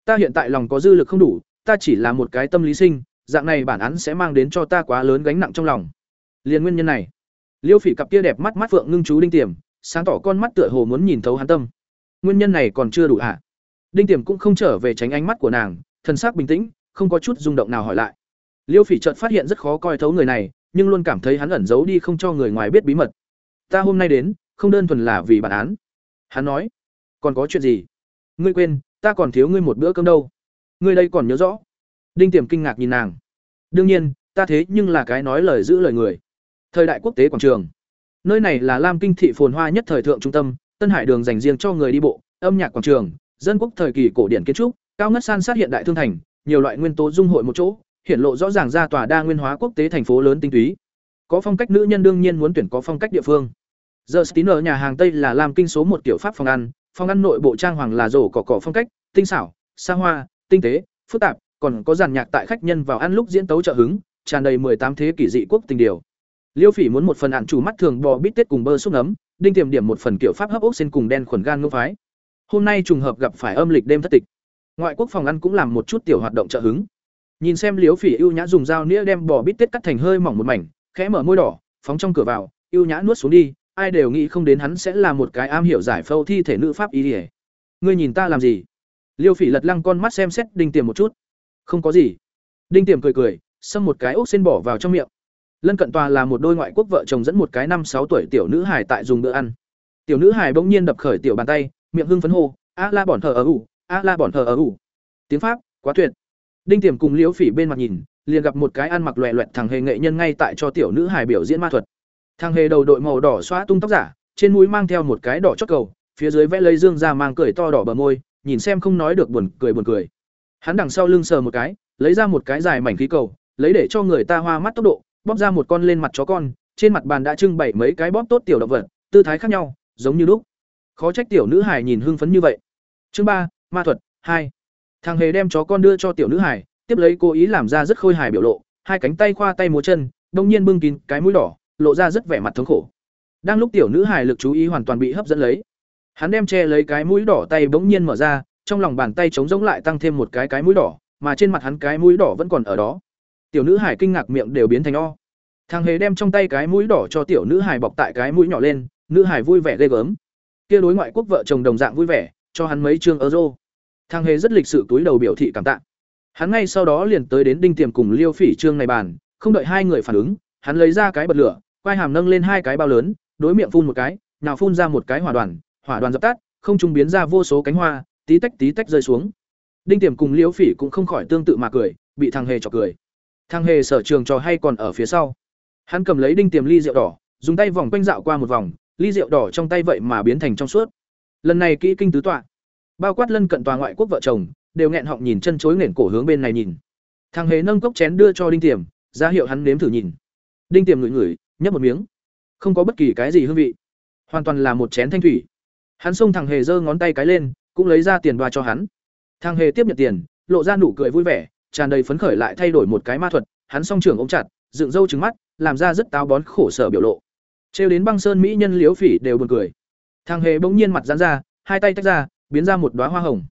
Ta hiện tại lòng có dư lực không đủ, ta chỉ là một cái tâm lý sinh, dạng này bản án sẽ mang đến cho ta quá lớn gánh nặng trong lòng. Liên nguyên nhân này, Liêu Phỉ cặp kia đẹp mắt mắt phượng ngưng chú Đinh Tiềm, sáng tỏ con mắt tựa hồ muốn nhìn thấu hắn tâm. Nguyên nhân này còn chưa đủ hả? Đinh Tiềm cũng không trở về tránh ánh mắt của nàng, thần sắc bình tĩnh, không có chút rung động nào hỏi lại. Liêu Phỉ chợt phát hiện rất khó coi thấu người này, nhưng luôn cảm thấy hắn ẩn giấu đi không cho người ngoài biết bí mật. Ta hôm nay đến, không đơn thuần là vì bản án. Hắn nói, còn có chuyện gì? Ngươi quên, ta còn thiếu ngươi một bữa cơm đâu. Ngươi đây còn nhớ rõ? Đinh Tiềm kinh ngạc nhìn nàng. Đương nhiên, ta thế nhưng là cái nói lời giữ lời người. Thời đại quốc tế quảng trường. Nơi này là Lam Kinh thị phồn hoa nhất thời thượng trung tâm, Tân Hải đường dành riêng cho người đi bộ, âm nhạc quảng trường, dân quốc thời kỳ cổ điển kiến trúc, cao ngất san sát hiện đại thương thành, nhiều loại nguyên tố dung hội một chỗ, hiện lộ rõ ràng ra tòa đa nguyên hóa quốc tế thành phố lớn tinh túy. Có phong cách nữ nhân đương nhiên muốn tuyển có phong cách địa phương. Giờ Stiner nhà hàng Tây là làm Kinh số một tiểu pháp phòng ăn, phòng ăn nội bộ trang hoàng là rổ cỏ cỏ phong cách, tinh xảo, xa hoa, tinh tế, phức tạp, còn có dàn nhạc tại khách nhân vào ăn lúc diễn tấu trợ hứng, tràn đầy tám thế kỷ dị quốc tình điều. Liêu Phỉ muốn một phần ăn chủ mắt thường bò bít tết cùng bơ xúc nấm, đinh tiềm điểm một phần kiểu pháp hấp ốc xin cùng đen khuẩn gan ngô phái. Hôm nay trùng hợp gặp phải âm lịch đêm thất tịch. Ngoại quốc phòng ăn cũng làm một chút tiểu hoạt động trợ hứng. Nhìn xem Liêu Phỉ ưu nhã dùng dao nĩa đem bò bít tết cắt thành hơi mỏng một mảnh, khẽ mở môi đỏ, phóng trong cửa vào, ưu nhã nuốt xuống đi, ai đều nghĩ không đến hắn sẽ là một cái am hiểu giải phẫu thi thể nữ pháp y liễu. Ngươi nhìn ta làm gì? Liêu Phỉ lật lăng con mắt xem xét Đinh Tiềm một chút. Không có gì. Đinh Tiềm cười cười, xâm một cái ốc xin bỏ vào trong miệng. Lân cận tòa là một đôi ngoại quốc vợ chồng dẫn một cái năm sáu tuổi tiểu nữ hài tại dùng bữa ăn. Tiểu nữ hài bỗng nhiên đập khởi tiểu bàn tay, miệng hưng phấn hô, "A la bọn thờ ở ủ, a la bọn thờ ở ủ." Tiếng Pháp, quá tuyệt. Đinh Tiềm cùng Liễu Phỉ bên mặt nhìn, liền gặp một cái ăn mặc loẹ loẹt thằng hề nghệ nhân ngay tại cho tiểu nữ hài biểu diễn ma thuật. Thằng hề đầu đội màu đỏ xóa tung tóc giả, trên mũi mang theo một cái đỏ chót cầu, phía dưới vẽ lấy dương ra mang cười to đỏ bờ môi, nhìn xem không nói được buồn cười buồn cười. Hắn đằng sau lưng sờ một cái, lấy ra một cái dài mảnh khí cầu, lấy để cho người ta hoa mắt tốc độ, bóp ra một con lên mặt chó con, trên mặt bàn đã trưng bày mấy cái bóp tốt tiểu động vật, tư thái khác nhau, giống như lúc. Khó trách tiểu nữ hải nhìn hưng phấn như vậy. Chương ba, ma thuật hai. Thằng hề đem chó con đưa cho tiểu nữ hải, tiếp lấy cố ý làm ra rất khôi hài biểu lộ, hai cánh tay khoa tay múa chân, đông nhiên bưng kín cái mũi đỏ, lộ ra rất vẻ mặt thống khổ. Đang lúc tiểu nữ hải lực chú ý hoàn toàn bị hấp dẫn lấy, hắn đem che lấy cái mũi đỏ tay bỗng nhiên mở ra, trong lòng bàn tay trống rỗng lại tăng thêm một cái cái mũi đỏ, mà trên mặt hắn cái mũi đỏ vẫn còn ở đó. Tiểu nữ hải kinh ngạc miệng đều biến thành o. Thằng hề đem trong tay cái mũi đỏ cho tiểu nữ hải bọc tại cái mũi nhỏ lên, nữ hải vui vẻ ghê gớm. Kia đối ngoại quốc vợ chồng đồng dạng vui vẻ, cho hắn mấy trương euro. Thằng hề rất lịch sự túi đầu biểu thị cảm tạ. Hắn ngay sau đó liền tới đến đinh tiềm cùng Liêu Phỉ trương này bàn, không đợi hai người phản ứng, hắn lấy ra cái bật lửa, quay hàm nâng lên hai cái bao lớn, đối miệng phun một cái, nào phun ra một cái hỏa đoàn, hỏa đoàn dập tắt, không trung biến ra vô số cánh hoa, tí tách tí tách rơi xuống. Đinh Tiềm cùng Liễu Phỉ cũng không khỏi tương tự mà cười, bị thằng hề chọc cười. Thằng hề sở trường trò hay còn ở phía sau. Hắn cầm lấy Đinh Tiềm ly rượu đỏ, dùng tay vòng quanh dạo qua một vòng, ly rượu đỏ trong tay vậy mà biến thành trong suốt. Lần này kỹ kinh tứ tọa, bao quát lân cận tòa ngoại quốc vợ chồng, đều nghẹn họng nhìn chân chối nền cổ hướng bên này nhìn. Thằng hề nâng cốc chén đưa cho Đinh Tiềm, ra hiệu hắn nếm thử nhìn. Đinh Tiềm ngửi ngửi, nhấp một miếng, không có bất kỳ cái gì hương vị, hoàn toàn là một chén thanh thủy. Hắn xông thằng hề giơ ngón tay cái lên, cũng lấy ra tiền đoa cho hắn. Thằng hề tiếp nhận tiền, lộ ra nụ cười vui vẻ, tràn đầy phấn khởi lại thay đổi một cái ma thuật, hắn song trưởng ôm chặt, dựng râu trừng mắt, làm ra rất táo bón khổ sở biểu lộ. Trêu đến băng sơn mỹ nhân liếu phỉ đều buồn cười. Thằng hề bỗng nhiên mặt giãn ra, hai tay tách ra, biến ra một đóa hoa hồng.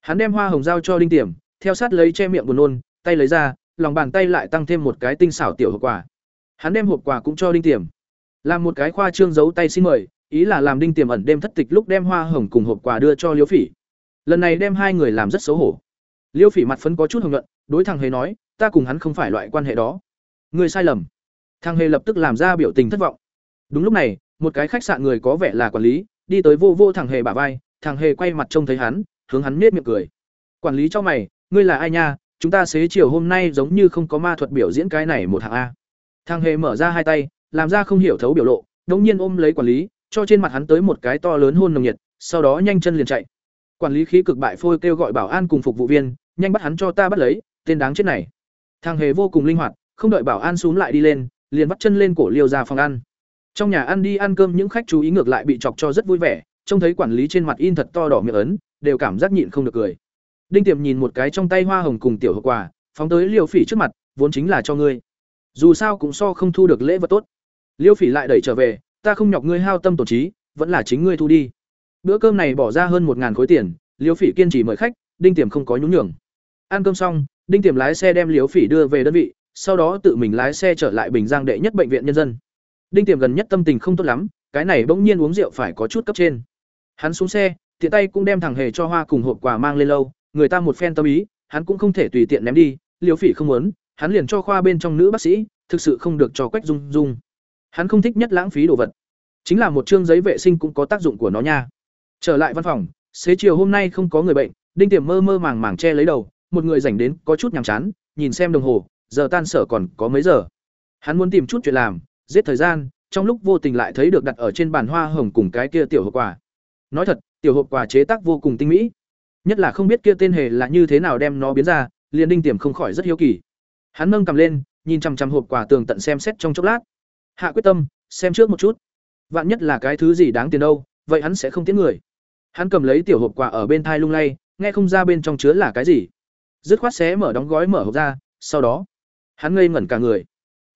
Hắn đem hoa hồng giao cho Đinh Tiềm, theo sát lấy che miệng buồn nôn, tay lấy ra lòng bàn tay lại tăng thêm một cái tinh xảo tiểu hộp quà hắn đem hộp quà cũng cho đinh tiềm làm một cái khoa trương giấu tay xin mời ý là làm đinh tiềm ẩn đêm thất tịch lúc đem hoa hồng cùng hộp quà đưa cho liễu phỉ lần này đem hai người làm rất xấu hổ liễu phỉ mặt phấn có chút hồng nhuận đối thằng hề nói ta cùng hắn không phải loại quan hệ đó người sai lầm. Thang hề lập tức làm ra biểu tình thất vọng. Đúng lúc này, một cái khách sạn người có vẻ là quản lý, đi tới vô vô thằng hề bả vai thằng hề quay mặt trông thấy hắn, hướng hắn nhếch miệng cười. Quản lý cho mày, ngươi là ai nha? Chúng ta xế chiều hôm nay giống như không có ma thuật biểu diễn cái này một hạng a. Thang hề mở ra hai tay, làm ra không hiểu thấu biểu lộ, đống nhiên ôm lấy quản lý, cho trên mặt hắn tới một cái to lớn hôn nồng nhiệt, sau đó nhanh chân liền chạy. Quản lý khí cực bại phôi kêu gọi bảo an cùng phục vụ viên, nhanh bắt hắn cho ta bắt lấy, tên đáng chết này. Thang hề vô cùng linh hoạt không đợi bảo an xuống lại đi lên, liền bắt chân lên cổ liêu ra phòng ăn. Trong nhà ăn đi ăn cơm những khách chú ý ngược lại bị chọc cho rất vui vẻ, trông thấy quản lý trên mặt in thật to đỏ miệng ấn, đều cảm giác nhịn không được cười. Đinh Tiệm nhìn một cái trong tay hoa hồng cùng tiểu hộp quà, phóng tới liêu phỉ trước mặt, vốn chính là cho ngươi. Dù sao cũng so không thu được lễ vật tốt. Liêu phỉ lại đẩy trở về, ta không nhọc ngươi hao tâm tổn trí, vẫn là chính ngươi thu đi. Bữa cơm này bỏ ra hơn một ngàn khối tiền, liêu phỉ kiên trì mời khách, đinh tiềm không có nhún nhường. Ăn cơm xong, đinh tiềm lái xe đem liêu phỉ đưa về đơn vị sau đó tự mình lái xe trở lại bình giang đệ nhất bệnh viện nhân dân. Đinh tiềm gần nhất tâm tình không tốt lắm, cái này bỗng nhiên uống rượu phải có chút cấp trên. Hắn xuống xe, tiện tay cũng đem thằng hề cho hoa cùng hộp quà mang lên lâu, người ta một phen tâm ý, hắn cũng không thể tùy tiện ném đi liêu phỉ không muốn, hắn liền cho khoa bên trong nữ bác sĩ, thực sự không được cho quách dung dung. Hắn không thích nhất lãng phí đồ vật. Chính là một chương giấy vệ sinh cũng có tác dụng của nó nha. Trở lại văn phòng, xế chiều hôm nay không có người bệnh, đinh tiềm mơ mơ màng màng che lấy đầu, một người rảnh đến có chút nhàm chán, nhìn xem đồng hồ giờ tan sở còn có mấy giờ. Hắn muốn tìm chút chuyện làm, giết thời gian, trong lúc vô tình lại thấy được đặt ở trên bàn hoa hồng cùng cái kia tiểu hộp quà. Nói thật, tiểu hộp quà chế tác vô cùng tinh mỹ. Nhất là không biết kia tên hề là như thế nào đem nó biến ra, liền đinh tiềm không khỏi rất hiếu kỳ. Hắn nâng cầm lên, nhìn chằm chằm hộp quà tường tận xem xét trong chốc lát. Hạ quyết tâm, xem trước một chút. Vạn nhất là cái thứ gì đáng tiền đâu, vậy hắn sẽ không tiến người. Hắn cầm lấy tiểu hộp quà ở bên thai lung lay, nghe không ra bên trong chứa là cái gì. Dứt khoát xé mở đóng gói mở hộp ra, sau đó hắn ngây ngẩn cả người.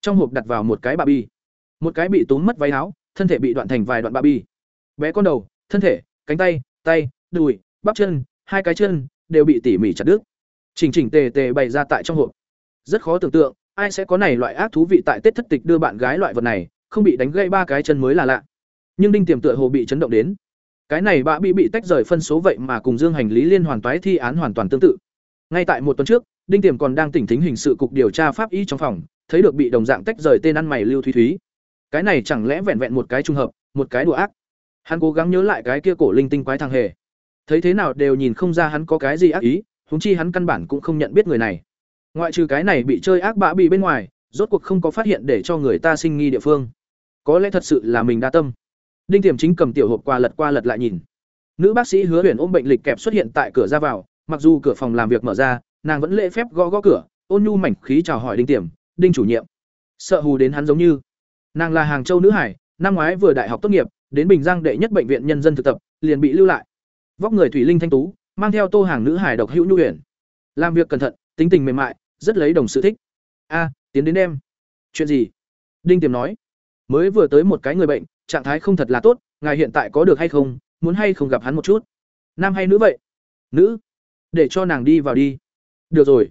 Trong hộp đặt vào một cái bà bi. Một cái bị túm mất váy áo, thân thể bị đoạn thành vài đoạn bà bi. Bé con đầu, thân thể, cánh tay tay, đùi, bắp chân, hai cái chân đều bị tỉ mỉ chặt đứt. Chỉnh chỉnh tề tề bày ra tại trong hộp. Rất khó tưởng tượng, ai sẽ có này loại ác thú vị tại tết thất tịch đưa bạn gái loại vật này, không bị đánh gãy ba cái chân mới là lạ. Nhưng đinh tiềm tựa hồ bị chấn động đến. Cái này bạ bị bị tách rời phân số vậy mà cùng dương hành lý liên hoàn toái thi án hoàn toàn tương tự. Ngay tại một tuần trước đinh tiềm còn đang tỉnh thính hình sự cục điều tra pháp y trong phòng, thấy được bị đồng dạng tách rời tên ăn mày lưu thúy thúy. Cái này chẳng lẽ vẹn vẹn một cái trùng hợp, một cái đùa ác? Hắn cố gắng nhớ lại cái kia cổ linh tinh quái thằng hề. Thấy thế nào đều nhìn không ra hắn có cái gì ác ý, huống chi hắn căn bản cũng không nhận biết người này. Ngoại trừ cái này bị chơi ác bạ bị bên ngoài, rốt cuộc không có phát hiện để cho người ta sinh nghi địa phương. Có lẽ thật sự là mình đa tâm. Đinh tiềm chính cầm tiểu hộp qua lật qua lật lại nhìn. Nữ bác sĩ hứa huyền ôm bệnh lịch kẹp xuất hiện tại cửa ra vào, mặc dù cửa phòng làm việc mở ra nàng vẫn lễ phép gõ gõ cửa, ôn nhu mảnh khí chào hỏi đinh tiềm, đinh chủ nhiệm. Sợ hù đến hắn giống như. Nàng là hàng châu nữ hải, năm ngoái vừa đại học tốt nghiệp, đến bình giang đệ nhất bệnh viện nhân dân thực tập, liền bị lưu lại. Vóc người thủy linh thanh tú, mang theo tô hàng nữ hải độc hữu nhu huyền. Làm việc cẩn thận, tính tình mềm mại, rất lấy đồng sự thích. A, tiến đến em. Chuyện gì? Đinh tiềm nói. Mới vừa tới một cái người bệnh, trạng thái không thật là tốt, ngài hiện tại có được hay không, muốn hay không gặp hắn một chút? Nam hay nữ vậy? Nữ. Để cho nàng đi vào đi được rồi.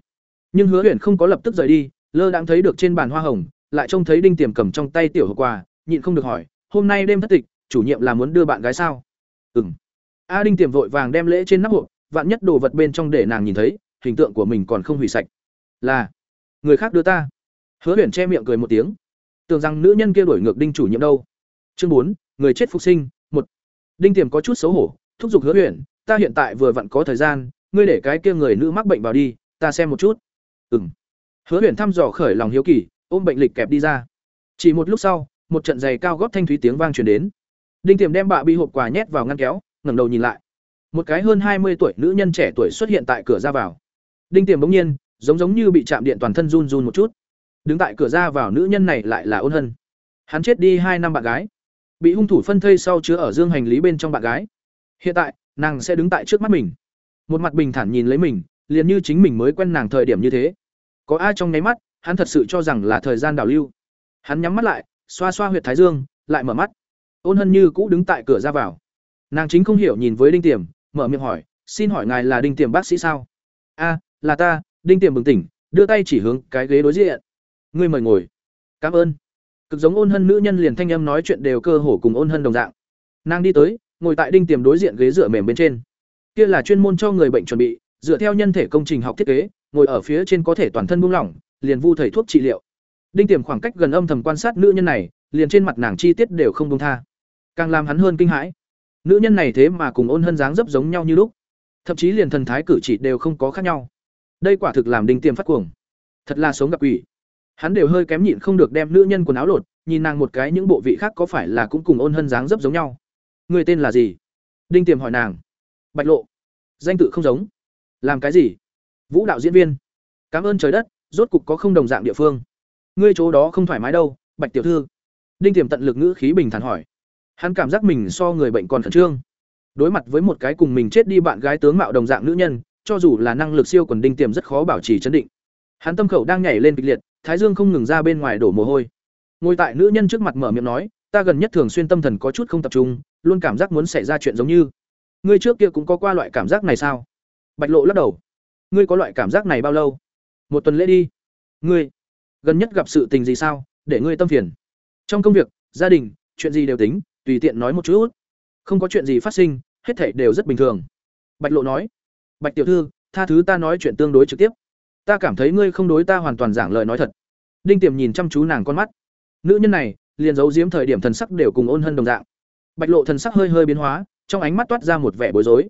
Nhưng hứa huyền không có lập tức rời đi, lơ đang thấy được trên bàn hoa hồng, lại trông thấy đinh tiềm cầm trong tay tiểu hộp quà, nhịn không được hỏi, hôm nay đêm thất tịch, chủ nhiệm là muốn đưa bạn gái sao? Ừm. A đinh tiềm vội vàng đem lễ trên nắp hộp, vạn nhất đồ vật bên trong để nàng nhìn thấy, hình tượng của mình còn không hủy sạch. Là, người khác đưa ta. Hứa huyền che miệng cười một tiếng. Tưởng rằng nữ nhân kia đổi ngược đinh chủ nhiệm đâu. Chương bốn, người chết phục sinh, một. Đinh tiềm có chút xấu hổ, thúc giục hứa huyền, ta hiện tại vừa vặn có thời gian, ngươi để cái kia người nữ mắc bệnh vào đi ta xem một chút. Ừm. Hứa huyền thăm dò khởi lòng hiếu kỳ, ôm bệnh lịch kẹp đi ra. Chỉ một lúc sau, một trận giày cao góp thanh thúy tiếng vang truyền đến. Đinh tiềm đem bạ bị hộp quà nhét vào ngăn kéo, ngẩng đầu nhìn lại. Một cái hơn hai mươi tuổi nữ nhân trẻ tuổi xuất hiện tại cửa ra vào. Đinh tiềm bỗng nhiên, giống giống như bị chạm điện toàn thân run run một chút. Đứng tại cửa ra vào nữ nhân này lại là ôn hân. Hắn chết đi hai năm bạn gái. Bị hung thủ phân thây sau chứa ở dương hành lý bên trong bạn gái. Hiện tại, nàng sẽ đứng tại trước mắt mình. Một mặt bình thản nhìn lấy mình liền như chính mình mới quen nàng thời điểm như thế. Có ai trong nháy mắt, hắn thật sự cho rằng là thời gian đảo lưu. Hắn nhắm mắt lại, xoa xoa huyệt thái dương, lại mở mắt. Ôn hân như cũ đứng tại cửa ra vào. Nàng chính không hiểu nhìn với đinh tiềm, mở miệng hỏi, xin hỏi ngài là đinh tiềm bác sĩ sao? A, là ta. Đinh tiềm bừng tỉnh, đưa tay chỉ hướng cái ghế đối diện. Ngươi mời ngồi. Cảm ơn. Cực giống ôn hân nữ nhân liền thanh âm nói chuyện đều cơ hồ cùng ôn hân đồng dạng. Nàng đi tới, ngồi tại đinh tiềm đối diện ghế dựa mềm bên trên. Kia là chuyên môn cho người bệnh chuẩn bị dựa theo nhân thể công trình học thiết kế, ngồi ở phía trên có thể toàn thân buông lỏng, liền vu thầy thuốc trị liệu. Đinh tiềm khoảng cách gần âm thầm quan sát nữ nhân này, liền trên mặt nàng chi tiết đều không buông tha. Càng làm hắn hơn kinh hãi. Nữ nhân này thế mà cùng ôn hân dáng dấp giống nhau như lúc. Thậm chí liền thần thái cử chỉ đều không có khác nhau. Đây quả thực làm đinh tiềm phát cuồng. Thật là sống gặp quỷ. Hắn đều hơi kém nhịn không được đem nữ nhân quần áo lột, nhìn nàng một cái những bộ vị khác có phải là cũng cùng ôn hân dáng dấp giống nhau. Người tên là gì? Đinh tiềm hỏi nàng. Bạch lộ. Danh tự không giống làm cái gì? Vũ đạo diễn viên. Cảm ơn trời đất, rốt cục có không đồng dạng địa phương. Ngươi chỗ đó không thoải mái đâu, bạch tiểu thư. Đinh tiềm tận lực ngữ khí bình thản hỏi. Hắn cảm giác mình so người bệnh còn khẩn trương. Đối mặt với một cái cùng mình chết đi bạn gái tướng mạo đồng dạng nữ nhân, cho dù là năng lực siêu quần đinh tiềm rất khó bảo trì chấn định. Hắn tâm khẩu đang nhảy lên kịch liệt, thái dương không ngừng ra bên ngoài đổ mồ hôi. Ngồi tại nữ nhân trước mặt mở miệng nói, ta gần nhất thường xuyên tâm thần có chút không tập trung, luôn cảm giác muốn xảy ra chuyện giống như. Ngươi trước kia cũng có qua loại cảm giác này sao? Bạch lộ lắc đầu. Ngươi có loại cảm giác này bao lâu? Một tuần lễ đi. Ngươi, gần nhất gặp sự tình gì sao? Để ngươi tâm phiền. Trong công việc, gia đình, chuyện gì đều tính, tùy tiện nói một chút. Không có chuyện gì phát sinh, hết thảy đều rất bình thường. Bạch lộ nói. Bạch tiểu thư, tha thứ ta nói chuyện tương đối trực tiếp. Ta cảm thấy ngươi không đối ta hoàn toàn giảng lời nói thật. Đinh tiềm nhìn chăm chú nàng con mắt. Nữ nhân này, liền giấu giếm thời điểm thần sắc đều cùng ôn hân đồng dạng. Bạch lộ thần sắc hơi hơi biến hóa, trong ánh mắt toát ra một vẻ bối rối.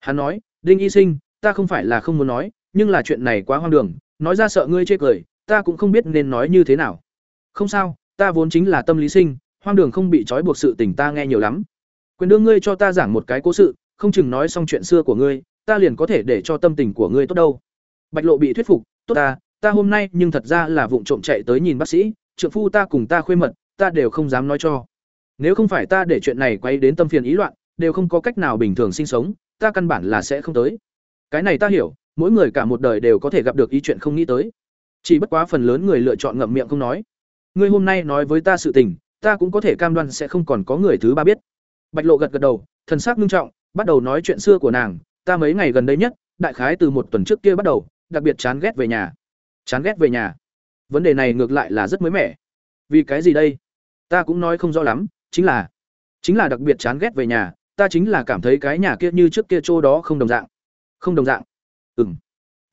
Hắn nói đinh y sinh, ta không phải là không muốn nói, nhưng là chuyện này quá hoang đường, nói ra sợ ngươi chê cười, ta cũng không biết nên nói như thế nào. Không sao, ta vốn chính là tâm lý sinh, hoang đường không bị trói buộc sự tình ta nghe nhiều lắm. Quyền đương ngươi cho ta giảng một cái cố sự, không chừng nói xong chuyện xưa của ngươi, ta liền có thể để cho tâm tình của ngươi tốt đâu. Bạch lộ bị thuyết phục, tốt ta ta hôm nay nhưng thật ra là vụng trộm chạy tới nhìn bác sĩ, trượng phu ta cùng ta khuê mật, ta đều không dám nói cho. Nếu không phải ta để chuyện này quay đến tâm phiền ý loạn, đều không có cách nào bình thường sinh sống ta căn bản là sẽ không tới. Cái này ta hiểu, mỗi người cả một đời đều có thể gặp được ý chuyện không nghĩ tới. Chỉ bất quá phần lớn người lựa chọn ngậm miệng không nói. Ngươi hôm nay nói với ta sự tình, ta cũng có thể cam đoan sẽ không còn có người thứ ba biết. Bạch lộ gật gật đầu, thần sắc nghiêm trọng, bắt đầu nói chuyện xưa của nàng. Ta mấy ngày gần đây nhất, đại khái từ một tuần trước kia bắt đầu, đặc biệt chán ghét về nhà. Chán ghét về nhà. Vấn đề này ngược lại là rất mới mẻ. Vì cái gì đây? Ta cũng nói không rõ lắm, chính là chính là đặc biệt chán ghét về nhà ta chính là cảm thấy cái nhà kia như trước kia chỗ đó không đồng dạng. Không đồng dạng. Ừm.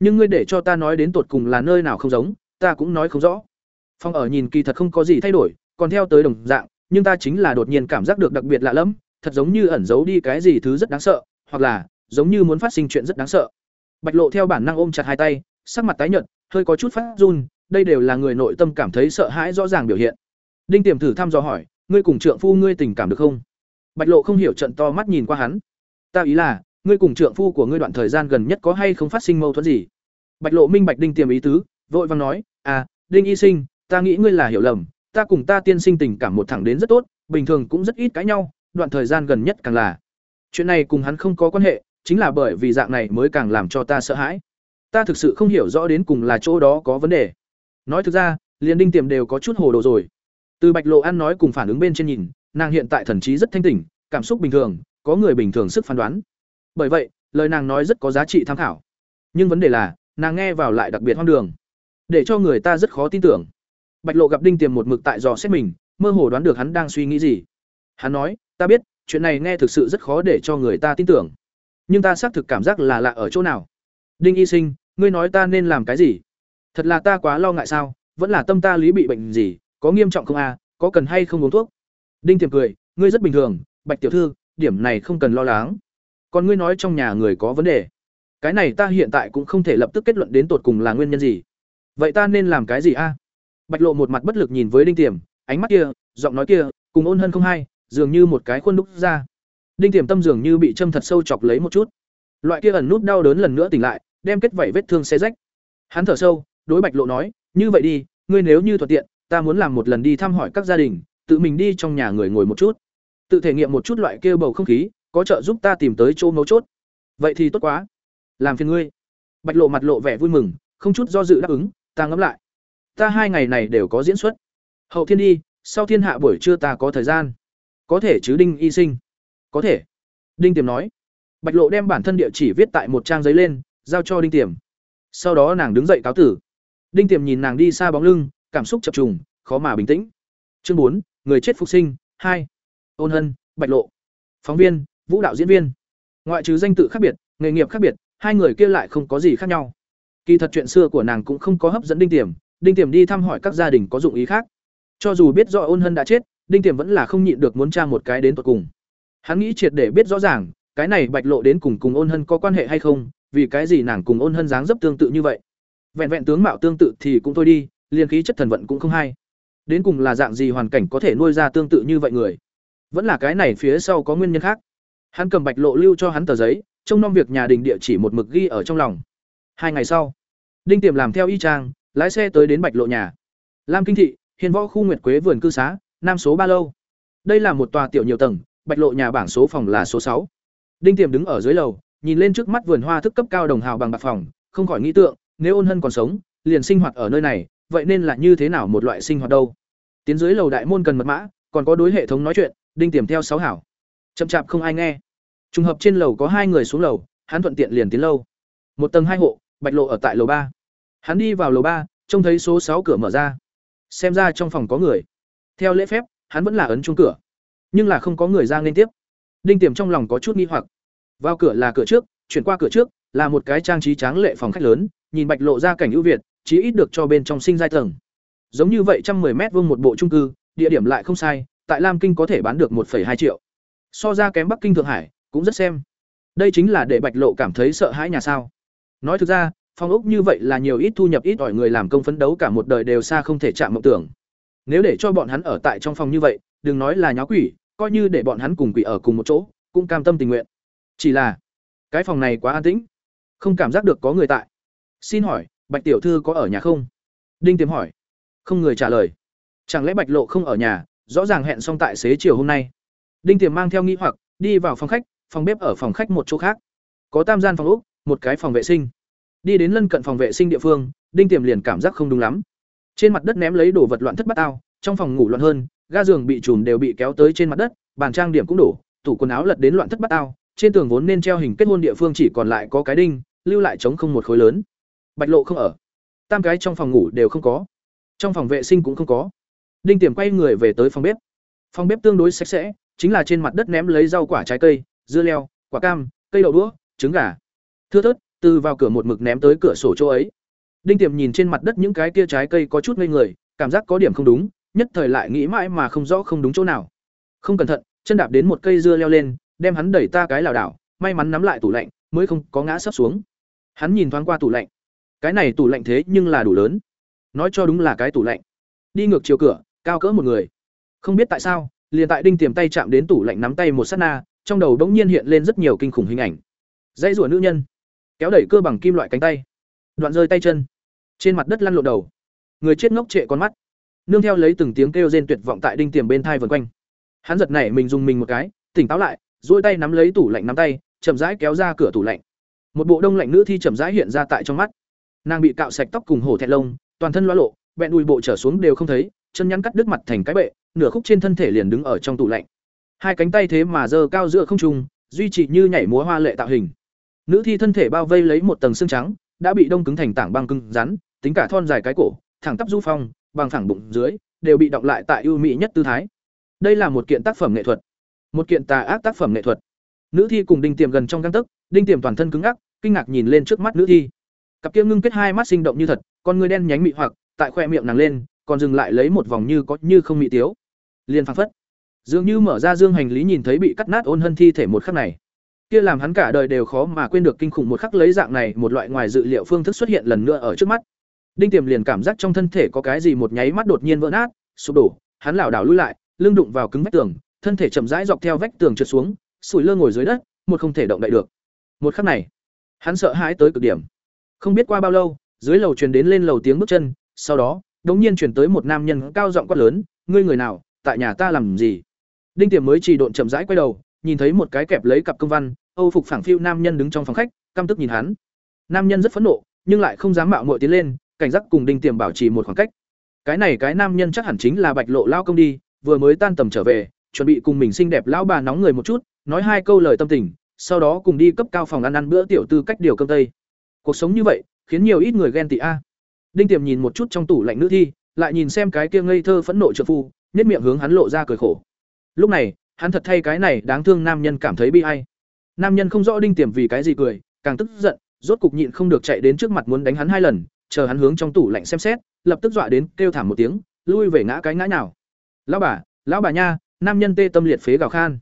nhưng ngươi để cho ta nói đến tột cùng là nơi nào không giống, ta cũng nói không rõ. Phong ở nhìn kỳ thật không có gì thay đổi, còn theo tới đồng dạng, nhưng ta chính là đột nhiên cảm giác được đặc biệt lạ lẫm, thật giống như ẩn giấu đi cái gì thứ rất đáng sợ, hoặc là, giống như muốn phát sinh chuyện rất đáng sợ. Bạch lộ theo bản năng ôm chặt hai tay, sắc mặt tái nhợt, hơi có chút phát run, đây đều là người nội tâm cảm thấy sợ hãi rõ ràng biểu hiện. Đinh tiềm thử thăm dò hỏi, ngươi cùng trượng phu ngươi tình cảm được không? Bạch lộ không hiểu trận to mắt nhìn qua hắn. Ta ý là, ngươi cùng trượng phu của ngươi đoạn thời gian gần nhất có hay không phát sinh mâu thuẫn gì? Bạch lộ minh bạch đinh tiềm ý tứ, vội vàng nói à đinh y sinh, ta nghĩ ngươi là hiểu lầm. Ta cùng ta tiên sinh tình cảm một thẳng đến rất tốt, bình thường cũng rất ít cãi nhau, đoạn thời gian gần nhất càng là. Chuyện này cùng hắn không có quan hệ, chính là bởi vì dạng này mới càng làm cho ta sợ hãi. Ta thực sự không hiểu rõ đến cùng là chỗ đó có vấn đề. Nói thực ra, liền đinh tiềm đều có chút hồ đồ rồi. Từ bạch lộ ăn nói cùng phản ứng bên trên nhìn nàng hiện tại thần trí rất thanh tỉnh cảm xúc bình thường có người bình thường sức phán đoán. Bởi vậy lời nàng nói rất có giá trị tham khảo. Nhưng vấn đề là nàng nghe vào lại đặc biệt hoang đường. Để cho người ta rất khó tin tưởng. Bạch lộ gặp đinh tiềm một mực tại dò xét mình mơ hồ đoán được hắn đang suy nghĩ gì. Hắn nói ta biết chuyện này nghe thực sự rất khó để cho người ta tin tưởng. Nhưng ta xác thực cảm giác là lạ ở chỗ nào. Đinh y sinh ngươi nói ta nên làm cái gì? Thật là ta quá lo ngại sao? Vẫn là tâm ta lý bị bệnh gì có nghiêm trọng không a? À, có cần hay không uống thuốc? Đinh tiềm cười, ngươi rất bình thường, bạch tiểu thư, điểm này không cần lo lắng. Còn ngươi nói trong nhà người có vấn đề. Cái này ta hiện tại cũng không thể lập tức kết luận đến tột cùng là nguyên nhân gì. Vậy ta nên làm cái gì a? Bạch lộ một mặt bất lực nhìn với đinh tiềm ánh mắt kia, giọng nói kia, cùng ôn hơn không hay, dường như một cái khuôn đúc ra. Đinh tiềm tâm dường như bị châm thật sâu chọc lấy một chút. Loại kia ẩn nút đau đớn lần nữa tỉnh lại, đem kết vảy vết thương xé rách. Hắn thở sâu, đối bạch lộ nói, như vậy đi, ngươi nếu như thuận tiện, ta muốn làm một lần đi thăm hỏi các gia đình tự mình đi trong nhà người ngồi một chút. Tự thể nghiệm một chút loại kia bầu không khí có trợ giúp ta tìm tới chỗ mấu chốt. Vậy thì tốt quá. Làm phiền ngươi. Bạch lộ mặt lộ vẻ vui mừng không chút do dự đáp ứng ta ngẫm lại. Ta hai ngày này đều có diễn xuất. Hậu thiên đi sau thiên hạ buổi trưa ta có thời gian. Có thể chứ đinh y sinh? Có thể. Đinh tiềm nói. Bạch lộ đem bản thân địa chỉ viết tại một trang giấy lên giao cho đinh tiềm. Sau đó nàng đứng dậy cáo tử. Đinh Tiềm nhìn nàng đi xa bóng lưng, cảm xúc chập trùng, khó mà bình tĩnh. Chương bốn, người chết phục sinh, hai. Ôn Hân, Bạch Lộ. Phóng viên, vũ đạo diễn viên. Ngoại trừ danh tự khác biệt, nghề nghiệp khác biệt, hai người kia lại không có gì khác nhau. Kỳ thật chuyện xưa của nàng cũng không có hấp dẫn Đinh Tiềm, Đinh Tiềm đi thăm hỏi các gia đình có dụng ý khác. Cho dù biết rõ Ôn Hân đã chết, Đinh Tiềm vẫn là không nhịn được muốn tra một cái đến tận cùng. Hắn nghĩ triệt để biết rõ ràng, cái này Bạch Lộ đến cùng cùng Ôn Hân có quan hệ hay không, vì cái gì nàng cùng Ôn Hân dáng dấp tương tự như vậy. Vẹn vẹn tướng mạo tương tự thì cũng thôi đi, liền khí chất thần vận cũng không hay. Đến cùng là dạng gì hoàn cảnh có thể nuôi ra tương tự như vậy người? Vẫn là cái này phía sau có nguyên nhân khác. Hắn cầm Bạch Lộ lưu cho hắn tờ giấy, trông nom việc nhà đình địa chỉ một mực ghi ở trong lòng. Hai ngày sau, Đinh Tiềm làm theo y trang, lái xe tới đến Bạch Lộ nhà. Lam Kinh thị, Hiền Võ khu Nguyệt Quế vườn cư xá, nam số ba lâu. Đây là một tòa tiểu nhiều tầng, Bạch Lộ nhà bảng số phòng là số sáu. Đinh Tiềm đứng ở dưới lầu, nhìn lên trước mắt vườn hoa thức cấp cao đồng hào bằng bạc phòng, không khỏi nghĩ tượng, nếu Ôn Hân còn sống, liền sinh hoạt ở nơi này, vậy nên là như thế nào một loại sinh hoạt đâu? Tiến dưới lầu đại môn cần mật mã, còn có đối hệ thống nói chuyện, Đinh Tiềm theo sáu hảo. Chậm chạp không ai nghe. Trùng hợp trên lầu có hai người xuống lầu, hắn thuận tiện liền tiến lâu. Một tầng hai hộ, Bạch Lộ ở tại lầu ba. Hắn đi vào lầu ba, trông thấy số sáu cửa mở ra. Xem ra trong phòng có người. Theo lễ phép, hắn vẫn là ấn chung cửa, nhưng là không có người ra nên tiếp. Đinh Tiềm trong lòng có chút nghi hoặc. Vào cửa là cửa trước, chuyển qua cửa trước, là một cái trang trí tráng lệ phòng khách lớn, nhìn Bạch Lộ ra cảnh ưu việt, chí ít được cho bên trong sinh giai tầng. Giống như vậy trăm mười mét vuông một bộ chung cư, địa điểm lại không sai, tại Lam Kinh có thể bán được 1,2 triệu. So ra kém Bắc Kinh Thượng Hải, cũng rất xem. Đây chính là để Bạch Lộ cảm thấy sợ hãi nhà sao? Nói thực ra, phong ốc như vậy là nhiều ít thu nhập ít ỏi người làm công phấn đấu cả một đời đều xa không thể chạm mộng tưởng. Nếu để cho bọn hắn ở tại trong phòng như vậy, đừng nói là nháo quỷ, coi như để bọn hắn cùng quỷ ở cùng một chỗ, cũng cam tâm tình nguyện. Chỉ là, cái phòng này quá an tĩnh, không cảm giác được có người tại. Xin hỏi, Bạch tiểu thư có ở nhà không? Đinh Tiềm hỏi. Không người trả lời. Chẳng lẽ Bạch Lộ không ở nhà, rõ ràng hẹn xong tại xế chiều hôm nay. Đinh Tiềm mang theo nghi hoặc, đi vào phòng khách, phòng bếp ở phòng khách một chỗ khác. Có tam gian phòng ốc, một cái phòng vệ sinh. Đi đến lân cận phòng vệ sinh địa phương, Đinh Tiềm liền cảm giác không đúng lắm. Trên mặt đất ném lấy đồ vật loạn thất bát ao, trong phòng ngủ loạn hơn, ga giường bị trùm đều bị kéo tới trên mặt đất, bàn trang điểm cũng đổ, tủ quần áo lật đến loạn thất bát ao, trên tường vốn nên treo hình kết hôn địa phương chỉ còn lại có cái đinh, lưu lại trống không một khối lớn. Bạch Lộ không ở. Tam cái trong phòng ngủ đều không có. Trong phòng vệ sinh cũng không có. Đinh Tiềm quay người về tới phòng bếp. Phòng bếp tương đối sạch sẽ, chính là trên mặt đất ném lấy rau quả trái cây, dưa leo, quả cam, cây đậu đũa, trứng gà. Thưa thớt, từ vào cửa một mực ném tới cửa sổ chỗ ấy. Đinh Tiềm nhìn trên mặt đất những cái kia trái cây có chút ngây người, cảm giác có điểm không đúng, nhất thời lại nghĩ mãi mà không rõ không đúng chỗ nào. Không cẩn thận, chân đạp đến một cây dưa leo lên, đem hắn đẩy ta cái lảo đảo, may mắn nắm lại tủ lạnh, mới không có ngã sấp xuống. Hắn nhìn thoáng qua tủ lạnh. Cái này tủ lạnh thế nhưng là đủ lớn. Nói cho đúng là cái tủ lạnh. Đi ngược chiều cửa, cao cỡ một người. Không biết tại sao, liền tại đinh tiềm tay chạm đến tủ lạnh nắm tay một sát na, trong đầu đống nhiên hiện lên rất nhiều kinh khủng hình ảnh. Dãy rủa nữ nhân, kéo đẩy cơ bằng kim loại cánh tay, đoạn rơi tay chân, trên mặt đất lăn lộn đầu, người chết ngốc trệ con mắt, nương theo lấy từng tiếng kêu rên tuyệt vọng tại đinh tiềm bên thai vần quanh. Hắn giật nảy mình dùng mình một cái, tỉnh táo lại, duỗi tay nắm lấy tủ lạnh nắm tay, chậm rãi kéo ra cửa tủ lạnh. Một bộ đông lạnh nữ thi chậm rãi hiện ra tại trong mắt. Nàng bị cạo sạch tóc cùng hổ thẹn lông, toàn thân loa lộ, bẹn đùi bộ trở xuống đều không thấy, chân nhắn cắt đứt mặt thành cái bệ, nửa khúc trên thân thể liền đứng ở trong tủ lạnh. Hai cánh tay thế mà giơ cao giữa không trung, duy trì như nhảy múa hoa lệ tạo hình. Nữ thi thân thể bao vây lấy một tầng xương trắng, đã bị đông cứng thành tảng băng cứng rắn, tính cả thon dài cái cổ, thẳng tắp du phong, bằng thẳng bụng dưới, đều bị động lại tại ưu mỹ nhất tư thái. Đây là một kiện tác phẩm nghệ thuật, một kiện tà ác tác phẩm nghệ thuật. Nữ thi cùng Đinh Tiềm gần trong găng tấc, Đinh Tiềm toàn thân cứng ngắc, kinh ngạc nhìn lên trước mắt nữ thi. Cặp kia ngưng kết hai mắt sinh động như thật, con người đen nhánh mị hoặc, tại khoe miệng nàng lên, còn dừng lại lấy một vòng như có như không mị tiếu. liền phăng phất, dường như mở ra dương hành lý nhìn thấy bị cắt nát ôn hân thi thể một khắc này. Kia làm hắn cả đời đều khó mà quên được kinh khủng một khắc lấy dạng này một loại ngoài dự liệu phương thức xuất hiện lần nữa ở trước mắt. Đinh Tiềm liền cảm giác trong thân thể có cái gì một nháy mắt đột nhiên vỡ nát, sụp đổ, hắn lảo đảo lùi lại, lưng đụng vào cứng vách tường, thân thể chậm rãi dọc theo vách tường trượt xuống, sủi lơ ngồi dưới đất, một không thể động đậy được. Một khắc này, hắn sợ hãi tới cực điểm. Không biết qua bao lâu, dưới lầu truyền đến lên lầu tiếng bước chân, sau đó, đống nhiên truyền tới một nam nhân cao giọng quát lớn, "Ngươi người nào, tại nhà ta làm gì?" Đinh Tiềm mới chỉ độn chậm rãi quay đầu, nhìn thấy một cái kẹp lấy cặp công văn, Âu phục phảng phiu nam nhân đứng trong phòng khách, căm tức nhìn hắn. Nam nhân rất phẫn nộ, nhưng lại không dám mạo muội tiến lên, cảnh giác cùng Đinh Tiềm bảo trì một khoảng cách. Cái này cái nam nhân chắc hẳn chính là Bạch Lộ lao công đi, vừa mới tan tầm trở về, chuẩn bị cùng mình xinh đẹp lão bà nóng người một chút, nói hai câu lời tâm tình, sau đó cùng đi cấp cao phòng ăn ăn bữa tiểu tư cách điều cơm tây. Cuộc sống như vậy, khiến nhiều ít người ghen tị a. Đinh Tiềm nhìn một chút trong tủ lạnh nữ thi, lại nhìn xem cái kia ngây thơ phẫn nộ trợ phu, nét miệng hướng hắn lộ ra cười khổ. Lúc này, hắn thật thay cái này đáng thương nam nhân cảm thấy bi ai. Nam nhân không rõ Đinh Tiềm vì cái gì cười, càng tức giận, rốt cục nhịn không được chạy đến trước mặt muốn đánh hắn hai lần, chờ hắn hướng trong tủ lạnh xem xét, lập tức dọa đến kêu thảm một tiếng, lui về ngã cái ngã nào. "Lão bà, lão bà nha!" Nam nhân tê tâm liệt phế gào khan.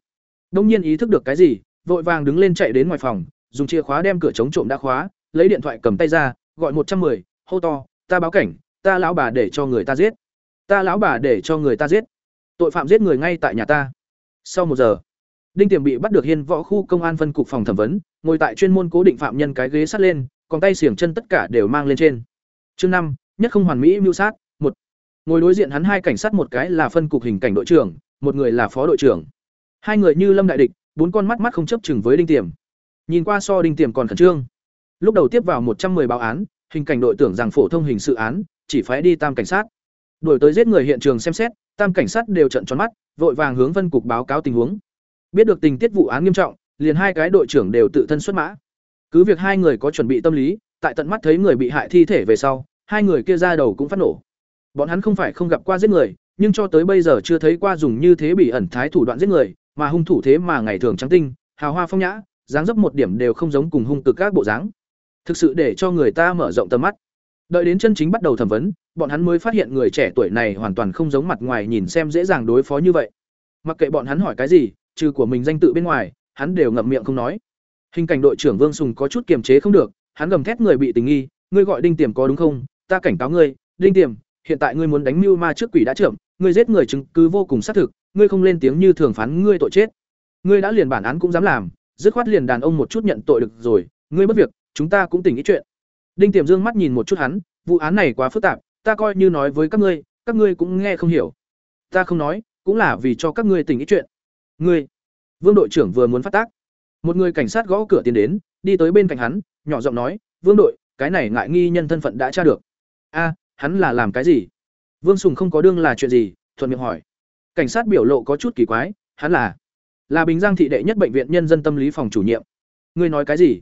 Đông nhiên ý thức được cái gì, vội vàng đứng lên chạy đến ngoài phòng, dùng chìa khóa đem cửa chống trộm đã khóa, lấy điện thoại cầm tay ra, gọi một trăm 110, hô to, "Ta báo cảnh, ta lão bà để cho người ta giết. Ta lão bà để cho người ta giết. Tội phạm giết người ngay tại nhà ta." Sau một giờ, Đinh Tiềm bị bắt được Hiên Võ khu công an phân cục phòng thẩm vấn, ngồi tại chuyên môn cố định phạm nhân cái ghế sát lên, còn tay xiềng chân tất cả đều mang lên trên. Chương năm, nhất không hoàn mỹ mưu sát, một. Ngồi đối diện hắn hai cảnh sát một cái là phân cục hình cảnh đội trưởng, một người là phó đội trưởng. Hai người như lâm đại địch, bốn con mắt mắt không chấp chừng với Đinh Tiềm. Nhìn qua so Đinh Tiềm còn khẩn trương. Lúc đầu tiếp vào một trăm 110 báo án, hình cảnh đội tưởng rằng phổ thông hình sự án, chỉ phải đi tam cảnh sát. Đuổi tới giết người hiện trường xem xét, tam cảnh sát đều trợn tròn mắt, vội vàng hướng phân cục báo cáo tình huống. Biết được tình tiết vụ án nghiêm trọng, liền hai cái đội trưởng đều tự thân xuất mã. Cứ việc hai người có chuẩn bị tâm lý, tại tận mắt thấy người bị hại thi thể về sau, hai người kia ra đầu cũng phát nổ. Bọn hắn không phải không gặp qua giết người, nhưng cho tới bây giờ chưa thấy qua dùng như thế bị ẩn thái thủ đoạn giết người, mà hung thủ thế mà ngày thường trắng tinh, hào hoa phong nhã, dáng dấp một điểm đều không giống cùng hung cực các bộ dáng. Thực sự để cho người ta mở rộng tầm mắt. Đợi đến chân chính bắt đầu thẩm vấn, bọn hắn mới phát hiện người trẻ tuổi này hoàn toàn không giống mặt ngoài nhìn xem dễ dàng đối phó như vậy. Mặc kệ bọn hắn hỏi cái gì, trừ của mình danh tự bên ngoài, hắn đều ngậm miệng không nói. Hình cảnh đội trưởng Vương Sùng có chút kiềm chế không được, hắn gầm thét người bị tình nghi, ngươi gọi Đinh Tiềm có đúng không? Ta cảnh cáo ngươi, Đinh Tiềm, hiện tại ngươi muốn đánh mưu ma trước quỷ đã trưởng, ngươi giết người chứng cứ vô cùng xác thực, ngươi không lên tiếng như thường phán ngươi tội chết. Ngươi đã liền bản án cũng dám làm, dứt khoát liền đàn ông một chút nhận tội được rồi, ngươi bất việc, chúng ta cũng tỉnh ý chuyện. Đinh Tiềm dương mắt nhìn một chút hắn, vụ án này quá phức tạp, ta coi như nói với các ngươi, các ngươi cũng nghe không hiểu. Ta không nói, cũng là vì cho các ngươi tỉnh ý chuyện. Ngươi, Vương đội trưởng vừa muốn phát tác, một người cảnh sát gõ cửa tiến đến, đi tới bên cạnh hắn, nhỏ giọng nói, "Vương đội, cái này ngại nghi nhân thân phận đã tra được." "A, hắn là làm cái gì?" Vương Sùng không có đương là chuyện gì, thuận miệng hỏi. Cảnh sát biểu lộ có chút kỳ quái, hắn là là Bình Giang thị đệ nhất bệnh viện nhân dân tâm lý phòng chủ nhiệm. Ngươi nói cái gì?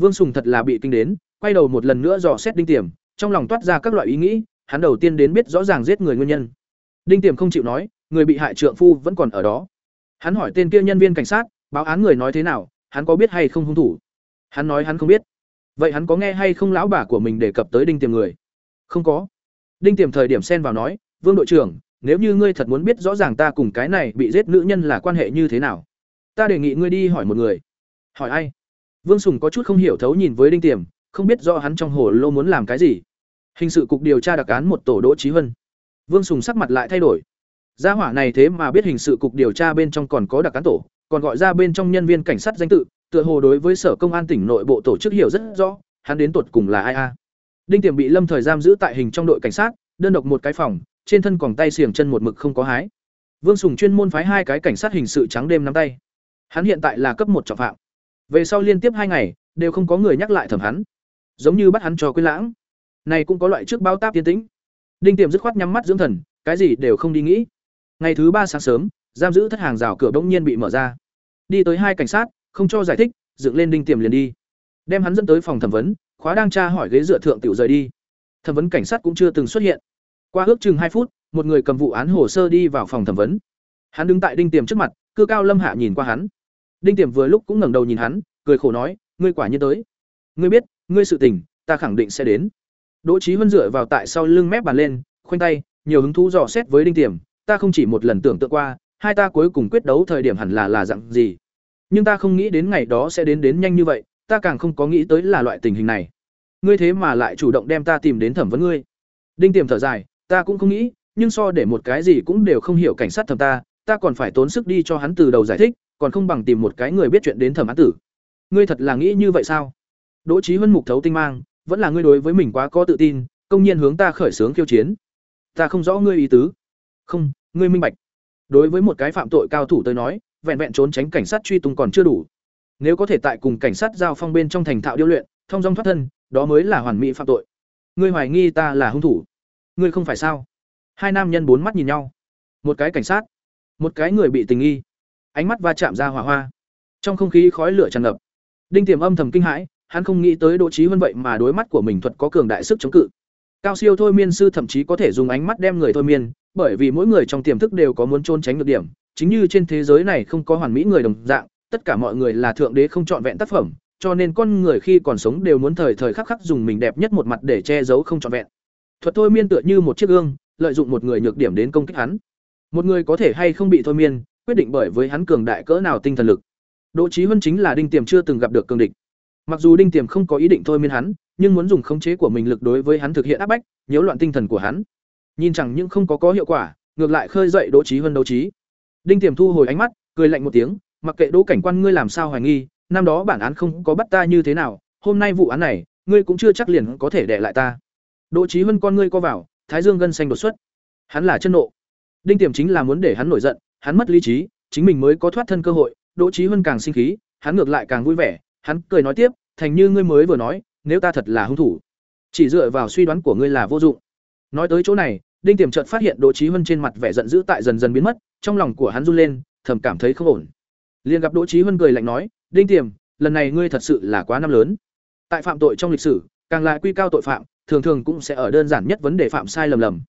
Vương Sùng thật là bị kinh đến, quay đầu một lần nữa dò xét Đinh Tiềm, trong lòng toát ra các loại ý nghĩ, hắn đầu tiên đến biết rõ ràng giết người nguyên nhân. Đinh Tiềm không chịu nói, người bị hại trượng phu vẫn còn ở đó. Hắn hỏi tên kia nhân viên cảnh sát, báo án người nói thế nào, hắn có biết hay không hung thủ? Hắn nói hắn không biết. Vậy hắn có nghe hay không lão bà của mình đề cập tới Đinh Tiềm người? Không có. Đinh Tiềm thời điểm xen vào nói, "Vương đội trưởng, nếu như ngươi thật muốn biết rõ ràng ta cùng cái này bị giết nữ nhân là quan hệ như thế nào, ta đề nghị ngươi đi hỏi một người." "Hỏi ai?" Vương Sùng có chút không hiểu thấu nhìn với Đinh Tiềm, không biết rõ hắn trong hồ lô muốn làm cái gì. Hình sự cục điều tra đặc án một tổ Đỗ Chí Hân. Vương Sùng sắc mặt lại thay đổi. Gia hỏa này thế mà biết hình sự cục điều tra bên trong còn có đặc án tổ, còn gọi ra bên trong nhân viên cảnh sát danh tự, tựa hồ đối với Sở Công an tỉnh nội bộ tổ chức hiểu rất rõ, hắn đến tuột cùng là ai a. Đinh Tiềm bị Lâm Thời giam giữ tại hình trong đội cảnh sát, đơn độc một cái phòng, trên thân còn tay xiềng chân một mực không có hái. Vương Sùng chuyên môn phái hai cái cảnh sát hình sự trắng đêm nắm tay. Hắn hiện tại là cấp một trọng phạm. Về sau liên tiếp hai ngày, đều không có người nhắc lại thẩm hắn. Giống như bắt hắn cho quên lãng. Này cũng có loại trước báo táp tiến tĩnh. Đinh Tiềm dứt khoát nhắm mắt dưỡng thần, cái gì đều không đi nghĩ. Ngày thứ ba sáng sớm, giam giữ thất hàng rào cửa bỗng nhiên bị mở ra. Đi tới hai cảnh sát, không cho giải thích, dựng lên Đinh Tiềm liền đi. Đem hắn dẫn tới phòng thẩm vấn, khóa đang tra hỏi ghế dựa thượng tiểu rời đi. Thẩm vấn cảnh sát cũng chưa từng xuất hiện. Qua ước chừng hai phút, một người cầm vụ án hồ sơ đi vào phòng thẩm vấn. Hắn đứng tại Đinh Tiềm trước mặt, cư cao lâm hạ nhìn qua hắn. Đinh Tiềm vừa lúc cũng ngẩng đầu nhìn hắn, cười khổ nói, "Ngươi quả nhiên tới. Ngươi biết, ngươi sự tình, ta khẳng định sẽ đến." Đỗ Chí Huân dựa vào tại sau lưng mép bàn lên, khoanh tay, nhiều hứng thú dò xét với Đinh Tiềm, ta không chỉ một lần tưởng tượng qua, hai ta cuối cùng quyết đấu thời điểm hẳn là là dạng gì. Nhưng ta không nghĩ đến ngày đó sẽ đến đến nhanh như vậy, ta càng không có nghĩ tới là loại tình hình này. Ngươi thế mà lại chủ động đem ta tìm đến thẩm vấn ngươi. Đinh Tiềm thở dài, ta cũng không nghĩ, nhưng so để một cái gì cũng đều không hiểu cảnh sát thẩm ta, ta còn phải tốn sức đi cho hắn từ đầu giải thích, còn không bằng tìm một cái người biết chuyện đến thẩm án tử. Ngươi thật là nghĩ như vậy sao? Đỗ Chí Huân mục thấu tinh mang, vẫn là ngươi đối với mình quá có tự tin, công nhiên hướng ta khởi xướng khiêu chiến. Ta không rõ ngươi ý tứ. Không, ngươi minh bạch. Đối với một cái phạm tội cao thủ tới nói, vẹn vẹn trốn tránh cảnh sát truy tung còn chưa đủ. Nếu có thể tại cùng cảnh sát giao phong bên trong thành thạo điêu luyện, thông dong thoát thân, đó mới là hoàn mỹ phạm tội. Ngươi hoài nghi ta là hung thủ? Ngươi không phải sao? Hai nam nhân bốn mắt nhìn nhau. Một cái cảnh sát, một cái người bị tình nghi. Ánh mắt va chạm ra hỏa hoa. Trong không khí khói lửa tràn ngập. Đinh Tiềm âm thầm kinh hãi, hắn không nghĩ tới Đỗ Chí Vân vậy mà đối mắt của mình thuật có cường đại sức chống cự. Cao siêu thôi miên sư thậm chí có thể dùng ánh mắt đem người thôi miên, bởi vì mỗi người trong tiềm thức đều có muốn trôn tránh được điểm, chính như trên thế giới này không có hoàn mỹ người đồng dạng, tất cả mọi người là thượng đế không chọn vẹn tác phẩm, cho nên con người khi còn sống đều muốn thời thời khắc khắc dùng mình đẹp nhất một mặt để che giấu không chọn vẹn. Thuật thôi miên tựa như một chiếc gương, lợi dụng một người nhược điểm đến công kích hắn. Một người có thể hay không bị thôi miên, quyết định bởi với hắn cường đại cỡ nào tinh thần lực. Đỗ Chí Huân chính là đinh tiềm chưa từng gặp được cường địch. Mặc dù đinh tiềm không có ý định thôi miên hắn, nhưng muốn dùng khống chế của mình lực đối với hắn thực hiện áp bách, nhiễu loạn tinh thần của hắn. Nhìn chẳng những không có có hiệu quả, ngược lại khơi dậy Đỗ Chí Huân đấu trí. Đinh Tiềm thu hồi ánh mắt, cười lạnh một tiếng, mặc kệ Đỗ cảnh quan ngươi làm sao hoài nghi, năm đó bản án không có bắt ta như thế nào, hôm nay vụ án này, ngươi cũng chưa chắc liền có thể đè lại ta. Đỗ Chí Huân con ngươi co vào, thái dương gân xanh đột xuất. Hắn là chân nộ. Đinh Tiềm chính là muốn để hắn nổi giận, hắn mất lý trí, chính mình mới có thoát thân cơ hội, Đỗ Chí Huân càng sinh khí, hắn ngược lại càng vui vẻ, hắn cười nói tiếp, thành như ngươi mới vừa nói, nếu ta thật là hung thủ, chỉ dựa vào suy đoán của ngươi là vô dụng. Nói tới chỗ này, Đinh Tiềm chợt phát hiện Đỗ Chí Huân trên mặt vẻ giận dữ tại dần dần biến mất, trong lòng của hắn run lên, thầm cảm thấy không ổn. Liền gặp Đỗ Chí Huân cười lạnh nói, "Đinh Tiềm, lần này ngươi thật sự là quá năm lớn. Tại phạm tội trong lịch sử, càng lại quy cao tội phạm, thường thường cũng sẽ ở đơn giản nhất vấn đề phạm sai lầm lầm.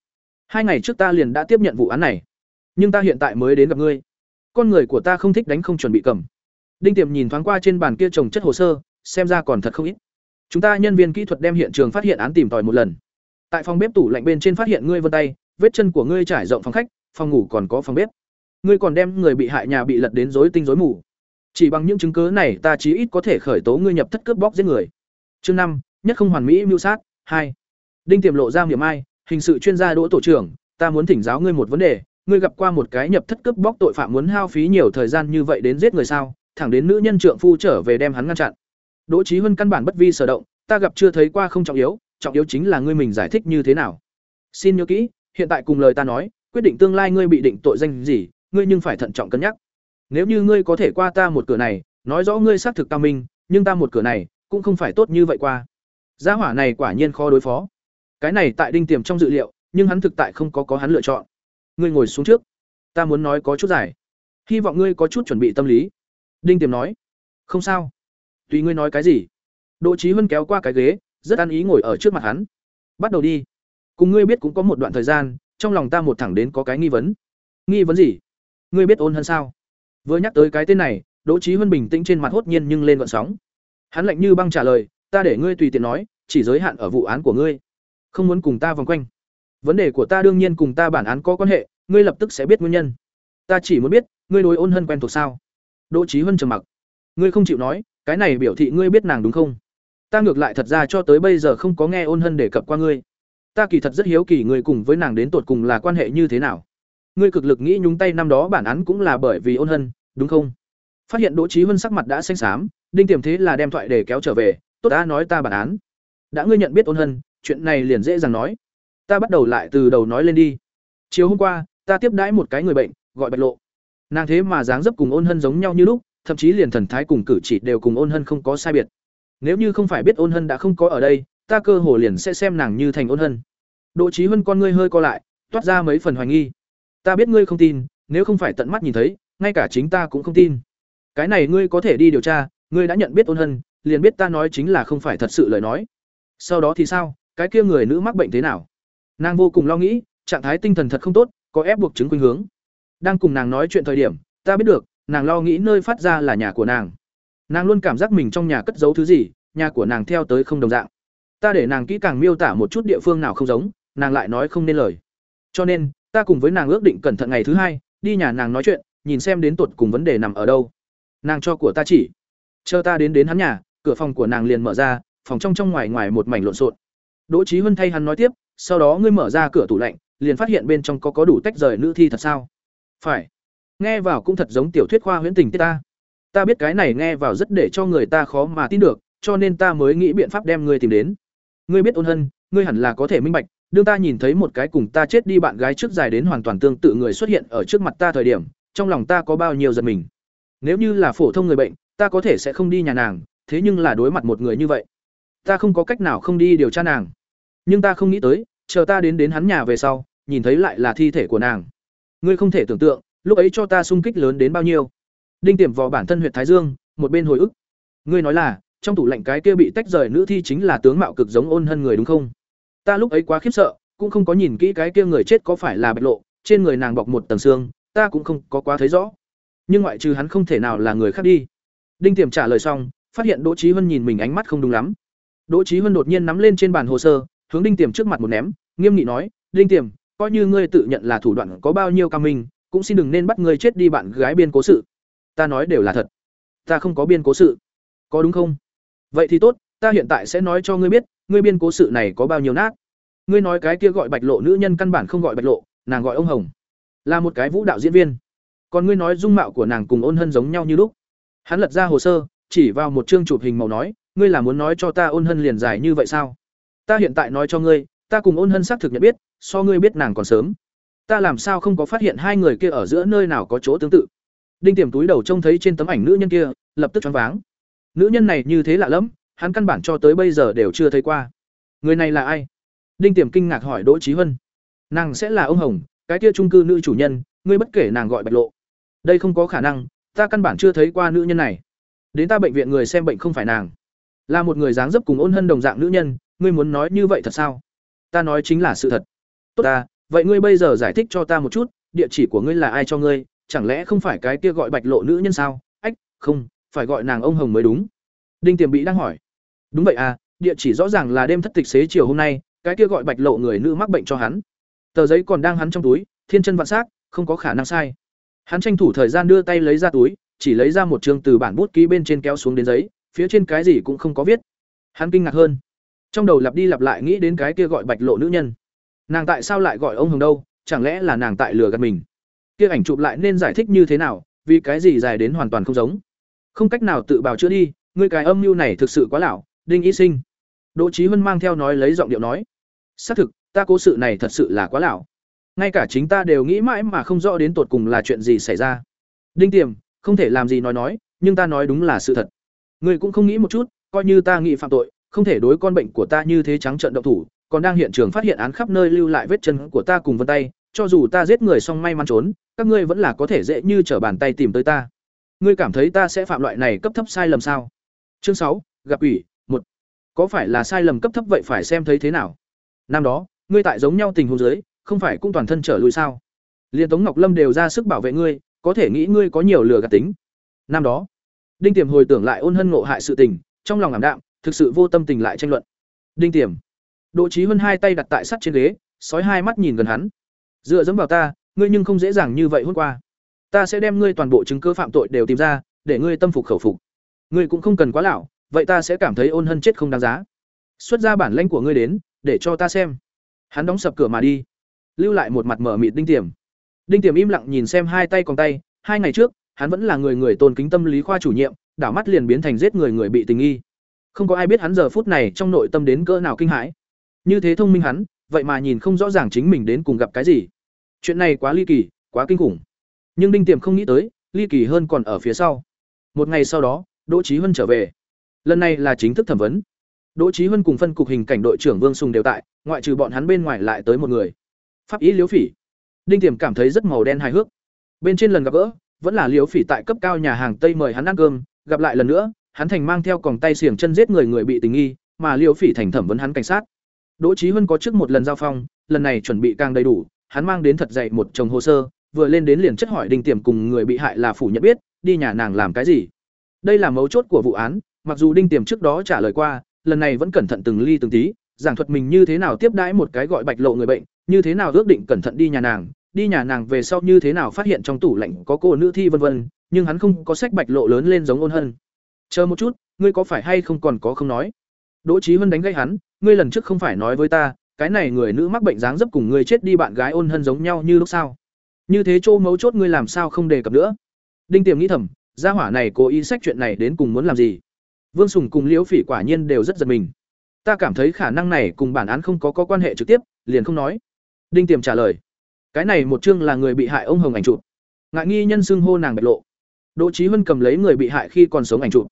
Hai ngày trước ta liền đã tiếp nhận vụ án này, nhưng ta hiện tại mới đến gặp ngươi. Con người của ta không thích đánh không chuẩn bị cầm." Đinh Tiềm nhìn thoáng qua trên bàn kia chồng chất hồ sơ, xem ra còn thật không ít. Chúng ta nhân viên kỹ thuật đem hiện trường phát hiện án tìm tòi một lần. Tại phòng bếp tủ lạnh bên trên phát hiện ngươi vân tay, vết chân của ngươi trải rộng phòng khách, phòng ngủ còn có phòng bếp. Ngươi còn đem người bị hại nhà bị lật đến rối tinh rối mù. Chỉ bằng những chứng cứ này, ta chí ít có thể khởi tố ngươi nhập thất cướp bóc giết người. Chương năm, nhất không hoàn mỹ mưu sát, hai. Đinh Tiềm lộ ra miệng ai, hình sự chuyên gia Đỗ tổ trưởng, ta muốn thỉnh giáo ngươi một vấn đề, ngươi gặp qua một cái nhập thất cướp bóc tội phạm muốn hao phí nhiều thời gian như vậy đến giết người sao? Thẳng đến nữ nhân trượng phu trở về đem hắn ngăn chặn. Đỗ Chí Huân căn bản bất vi sở động, ta gặp chưa thấy qua không trọng yếu, trọng yếu chính là ngươi mình giải thích như thế nào. Xin nhớ kỹ, hiện tại cùng lời ta nói, quyết định tương lai ngươi bị định tội danh gì, ngươi nhưng phải thận trọng cân nhắc. Nếu như ngươi có thể qua ta một cửa này, nói rõ ngươi xác thực cao minh, nhưng ta một cửa này cũng không phải tốt như vậy qua. Gia hỏa này quả nhiên khó đối phó. Cái này tại đinh tiềm trong dự liệu, nhưng hắn thực tại không có có hắn lựa chọn. Ngươi ngồi xuống trước, ta muốn nói có chút dài. Hy vọng ngươi có chút chuẩn bị tâm lý. Đinh tiềm nói. Không sao. Tùy ngươi nói cái gì. Đỗ Chí Huân kéo qua cái ghế, rất ăn ý ngồi ở trước mặt hắn. Bắt đầu đi. Cùng ngươi biết cũng có một đoạn thời gian, trong lòng ta một thẳng đến có cái nghi vấn. Nghi vấn gì? Ngươi biết ôn hơn sao? Vừa nhắc tới cái tên này, Đỗ Chí Huân bình tĩnh trên mặt hốt nhiên nhưng lên gọn sóng. Hắn lạnh như băng trả lời, ta để ngươi tùy tiện nói, chỉ giới hạn ở vụ án của ngươi, không muốn cùng ta vòng quanh. Vấn đề của ta đương nhiên cùng ta bản án có quan hệ, ngươi lập tức sẽ biết nguyên nhân. Ta chỉ muốn biết, ngươi đối ôn hân quen thuộc sao? Đỗ Chí Hân trầm mặc. Ngươi không chịu nói, cái này biểu thị ngươi biết nàng đúng không? Ta ngược lại thật ra cho tới bây giờ không có nghe ôn hân đề cập qua ngươi. Ta kỳ thật rất hiếu kỳ ngươi cùng với nàng đến tột cùng là quan hệ như thế nào. Ngươi cực lực nghĩ nhúng tay năm đó bản án cũng là bởi vì ôn hân, đúng không? Phát hiện Đỗ Chí Hân sắc mặt đã xanh xám, đinh tiềm thế là đem thoại để kéo trở về, tốt đã nói ta bản án. Đã ngươi nhận biết ôn hân, chuyện này liền dễ dàng nói. Ta bắt đầu lại từ đầu nói lên đi. Chiều hôm qua, ta tiếp đãi một cái người bệnh, gọi Bạch Lộ. Nàng thế mà dáng dấp cùng ôn hân giống nhau như lúc, thậm chí liền thần thái cùng cử chỉ đều cùng ôn hân không có sai biệt. Nếu như không phải biết ôn hân đã không có ở đây, ta cơ hồ liền sẽ xem nàng như thành ôn hân. Độ trí hơn con ngươi hơi co lại, toát ra mấy phần hoài nghi. Ta biết ngươi không tin, nếu không phải tận mắt nhìn thấy, ngay cả chính ta cũng không tin. Cái này ngươi có thể đi điều tra, ngươi đã nhận biết ôn hân, liền biết ta nói chính là không phải thật sự lời nói. Sau đó thì sao, cái kia người nữ mắc bệnh thế nào? Nàng vô cùng lo nghĩ, trạng thái tinh thần thật không tốt, có ép buộc chứng khuynh hướng. Đang cùng nàng nói chuyện thời điểm, ta biết được, nàng lo nghĩ nơi phát ra là nhà của nàng. Nàng luôn cảm giác mình trong nhà cất giấu thứ gì, nhà của nàng theo tới không đồng dạng. Ta để nàng kỹ càng miêu tả một chút địa phương nào không giống, nàng lại nói không nên lời. Cho nên, ta cùng với nàng ước định cẩn thận ngày thứ hai, đi nhà nàng nói chuyện, nhìn xem đến tột cùng vấn đề nằm ở đâu. Nàng cho của ta chỉ. Chờ ta đến đến hắn nhà, cửa phòng của nàng liền mở ra, phòng trong trong ngoài ngoài một mảnh lộn xộn. Đỗ Chí Huân thay hắn nói tiếp, sau đó ngươi mở ra cửa tủ lạnh, liền phát hiện bên trong có có đủ tách rời nữ thi thật sao? Phải. Nghe vào cũng thật giống tiểu thuyết khoa huyễn tình tiết ta. Ta biết cái này nghe vào rất để cho người ta khó mà tin được, cho nên ta mới nghĩ biện pháp đem ngươi tìm đến. Ngươi biết ôn hân, ngươi hẳn là có thể minh bạch, đương ta nhìn thấy một cái cùng ta chết đi bạn gái trước dài đến hoàn toàn tương tự người xuất hiện ở trước mặt ta thời điểm, trong lòng ta có bao nhiêu giật mình. Nếu như là phổ thông người bệnh, ta có thể sẽ không đi nhà nàng, thế nhưng là đối mặt một người như vậy, ta không có cách nào không đi điều tra nàng. Nhưng ta không nghĩ tới, chờ ta đến đến hắn nhà về sau, nhìn thấy lại là thi thể của nàng. Ngươi không thể tưởng tượng, lúc ấy cho ta sung kích lớn đến bao nhiêu. Đinh Tiềm vò bản thân huyệt thái dương, một bên hồi ức. Ngươi nói là, trong tủ lạnh cái kia bị tách rời nữ thi chính là tướng mạo cực giống ôn hân người đúng không? ta lúc ấy quá khiếp sợ cũng không có nhìn kỹ cái kia người chết có phải là bạch lộ trên người nàng bọc một tầng xương ta cũng không có quá thấy rõ nhưng ngoại trừ hắn không thể nào là người khác đi đinh tiềm trả lời xong phát hiện đỗ trí huân nhìn mình ánh mắt không đúng lắm đỗ trí huân đột nhiên nắm lên trên bàn hồ sơ hướng đinh tiềm trước mặt một ném, nghiêm nghị nói, đinh tiềm, coi như ngươi tự nhận là thủ đoạn có bao nhiêu cao minh, cũng xin đừng nên bắt ngươi chết đi bạn gái biên cố sự. Ta nói đều là thật. Ta không có biên cố sự. Có đúng không? Vậy thì tốt, ta hiện tại sẽ nói cho ngươi biết, ngươi biên cố sự này có bao nhiêu nát. Ngươi nói cái kia gọi bạch lộ nữ nhân căn bản không gọi bạch lộ, nàng gọi ông hồng. Là một cái vũ đạo diễn viên. Còn ngươi nói dung mạo của nàng cùng ôn hân giống nhau như lúc. Hắn lật ra hồ sơ, chỉ vào một chương chụp hình màu nói, ngươi là muốn nói cho ta ôn hân liền dài như vậy sao? Ta hiện tại nói cho ngươi, ta cùng ôn hân xác thực nhận biết, so ngươi biết nàng còn sớm. Ta làm sao không có phát hiện hai người kia ở giữa nơi nào có chỗ tương tự? Đinh tiềm túi đầu trông thấy trên tấm ảnh nữ nhân kia, lập tức choáng váng. Nữ nhân này như thế lạ lắm hắn căn bản cho tới bây giờ đều chưa thấy qua. Người này là ai? Đinh tiềm kinh ngạc hỏi đỗ trí huân nàng sẽ là ông hồng, cái kia trung cư nữ chủ nhân, ngươi bất kể nàng gọi bạch lộ. Đây không có khả năng, ta căn bản chưa thấy qua nữ nhân này. Đến ta bệnh viện người xem bệnh không phải nàng. Là một người dáng dấp cùng ôn hân đồng dạng nữ nhân ngươi muốn nói như vậy thật sao? Ta nói chính là sự thật. Tốt ta, vậy ngươi bây giờ giải thích cho ta một chút, địa chỉ của ngươi là ai cho ngươi? Chẳng lẽ không phải cái kia gọi bạch lộ nữ nhân sao? Ách, không, phải gọi nàng ông hồng mới đúng. Đinh tiềm bị đang hỏi. Đúng vậy à địa chỉ rõ ràng là đêm thất tịch xế chiều hôm nay, cái kia gọi bạch lộ người nữ mắc bệnh cho hắn. Tờ giấy còn đang hắn trong túi, thiên chân vạn s không có khả năng sai. Hắn tranh thủ thời gian đưa tay lấy ra túi, chỉ lấy ra một chương từ bản bút ký bên trên kéo xuống đến giấy, phía trên cái gì cũng không có viết. Hắn kinh ngạc hơn trong đầu lặp đi lặp lại nghĩ đến cái kia gọi bạch lộ nữ nhân. Nàng tại sao lại gọi ông hồng đâu? Chẳng lẽ là nàng tại lừa gạt mình? Kia ảnh chụp lại nên giải thích như thế nào? Vì cái gì dài đến hoàn toàn không giống? Không cách nào tự bào chữa đi, ngươi cái âm mưu này thực sự quá lão đinh y sinh. Đỗ trí huân mang theo nói lấy giọng điệu nói, xác thực, ta cố sự này thật sự là quá lão ngay cả chính ta đều nghĩ mãi mà không rõ đến tột cùng là chuyện gì xảy ra. Đinh tiềm, không thể làm gì nói nói, nhưng ta nói đúng là sự thật. Ngươi cũng không nghĩ một chút, coi như ta nghĩ phạm tội không thể đối con bệnh của ta như thế trắng trợn động thủ, còn đang hiện trường phát hiện án khắp nơi lưu lại vết chân của ta cùng vân tay, cho dù ta giết người xong may mắn trốn, các ngươi vẫn là có thể dễ như trở bàn tay tìm tới ta. Ngươi cảm thấy ta sẽ phạm loại này cấp thấp sai lầm sao? Chương sáu, gặp ủy một. Có phải là sai lầm cấp thấp vậy phải xem thấy thế nào? Năm đó, ngươi tại giống nhau tình huống dưới, không phải cũng toàn thân trở lùi sao? Liên tống ngọc lâm đều ra sức bảo vệ ngươi, có thể nghĩ ngươi có nhiều lừa gạt tính. Năm đó, đinh tiềm hồi tưởng lại ôn hân ngộ hại sự tình, trong lòng ảm đạm thực sự vô tâm tình lại tranh luận. Đinh tiềm. Đỗ trí hơn hai tay đặt tại sắt trên ghế, sói hai mắt nhìn gần hắn. Dựa dẫm vào ta, ngươi nhưng không dễ dàng như vậy hôm qua. Ta sẽ đem ngươi toàn bộ chứng cứ phạm tội đều tìm ra, để ngươi tâm phục khẩu phục. Ngươi cũng không cần quá lão, vậy ta sẽ cảm thấy ôn hân chết không đáng giá. Xuất ra bản lãnh của ngươi đến, để cho ta xem. Hắn đóng sập cửa mà đi. Lưu lại một mặt mở mịt đinh tiềm. Đinh tiềm im lặng nhìn xem hai tay còn tay, hai ngày trước, hắn vẫn là người người tôn kính tâm lý khoa chủ nhiệm, đảo mắt liền biến thành giết người người bị tình nghi không có ai biết hắn giờ phút này trong nội tâm đến cỡ nào kinh hãi. Như thế thông minh hắn, vậy mà nhìn không rõ ràng chính mình đến cùng gặp cái gì. Chuyện này quá ly kỳ, quá kinh khủng. Nhưng đinh tiềm không nghĩ tới, ly kỳ hơn còn ở phía sau. Một ngày sau đó, đỗ trí huân trở về. Lần này là chính thức thẩm vấn. Đỗ trí huân cùng phân cục hình cảnh đội trưởng vương sùng đều tại, ngoại trừ bọn hắn bên ngoài lại tới một người. Pháp ý liễu phỉ. Đinh tiềm cảm thấy rất màu đen hài hước. Bên trên lần gặp gỡ, vẫn là liễu phỉ tại cấp cao nhà hàng tây mời hắn ăn cơm, gặp lại lần nữa hắn thành mang theo còng tay xiềng chân giết người người bị tình nghi, mà liễu phỉ thành thẩm vấn hắn cảnh sát. Đỗ trí huân có trước một lần giao phong, lần này chuẩn bị càng đầy đủ, hắn mang đến thật dạy một chồng hồ sơ, vừa lên đến liền chất hỏi đinh tiềm cùng người bị hại là phủ nhận biết, đi nhà nàng làm cái gì. Đây là mấu chốt của vụ án, mặc dù đinh tiềm trước đó trả lời qua, lần này vẫn cẩn thận từng ly từng tí, giảng thuật mình như thế nào tiếp đãi một cái gọi bạch lộ người bệnh, như thế nào ước định cẩn thận đi nhà nàng, đi nhà nàng về sau như thế nào phát hiện trong tủ lạnh có cô nữ thi vân vân, nhưng hắn không có sách bạch lộ lớn lên giống ôn hân chờ một chút ngươi có phải hay không còn có không nói? Đỗ trí huân đánh gây hắn ngươi lần trước không phải nói với ta cái này người nữ mắc bệnh dáng dấp cùng ngươi chết đi bạn gái ôn hân giống nhau như lúc sao? Như thế chỗ mấu chốt ngươi làm sao không đề cập nữa? Đinh tiềm nghĩ thầm gia hỏa này cố ý sách chuyện này đến cùng muốn làm gì? Vương sùng cùng liễu phỉ quả nhiên đều rất giật mình. Ta cảm thấy khả năng này cùng bản án không có, có quan hệ trực tiếp liền không nói. Đinh tiềm trả lời cái này một chương là người bị hại ông hồng ảnh chụp. Ngại nghi nhân xưng hô nàng bạch lộ. Đỗ trí huân cầm lấy người bị hại khi còn sống ảnh chụp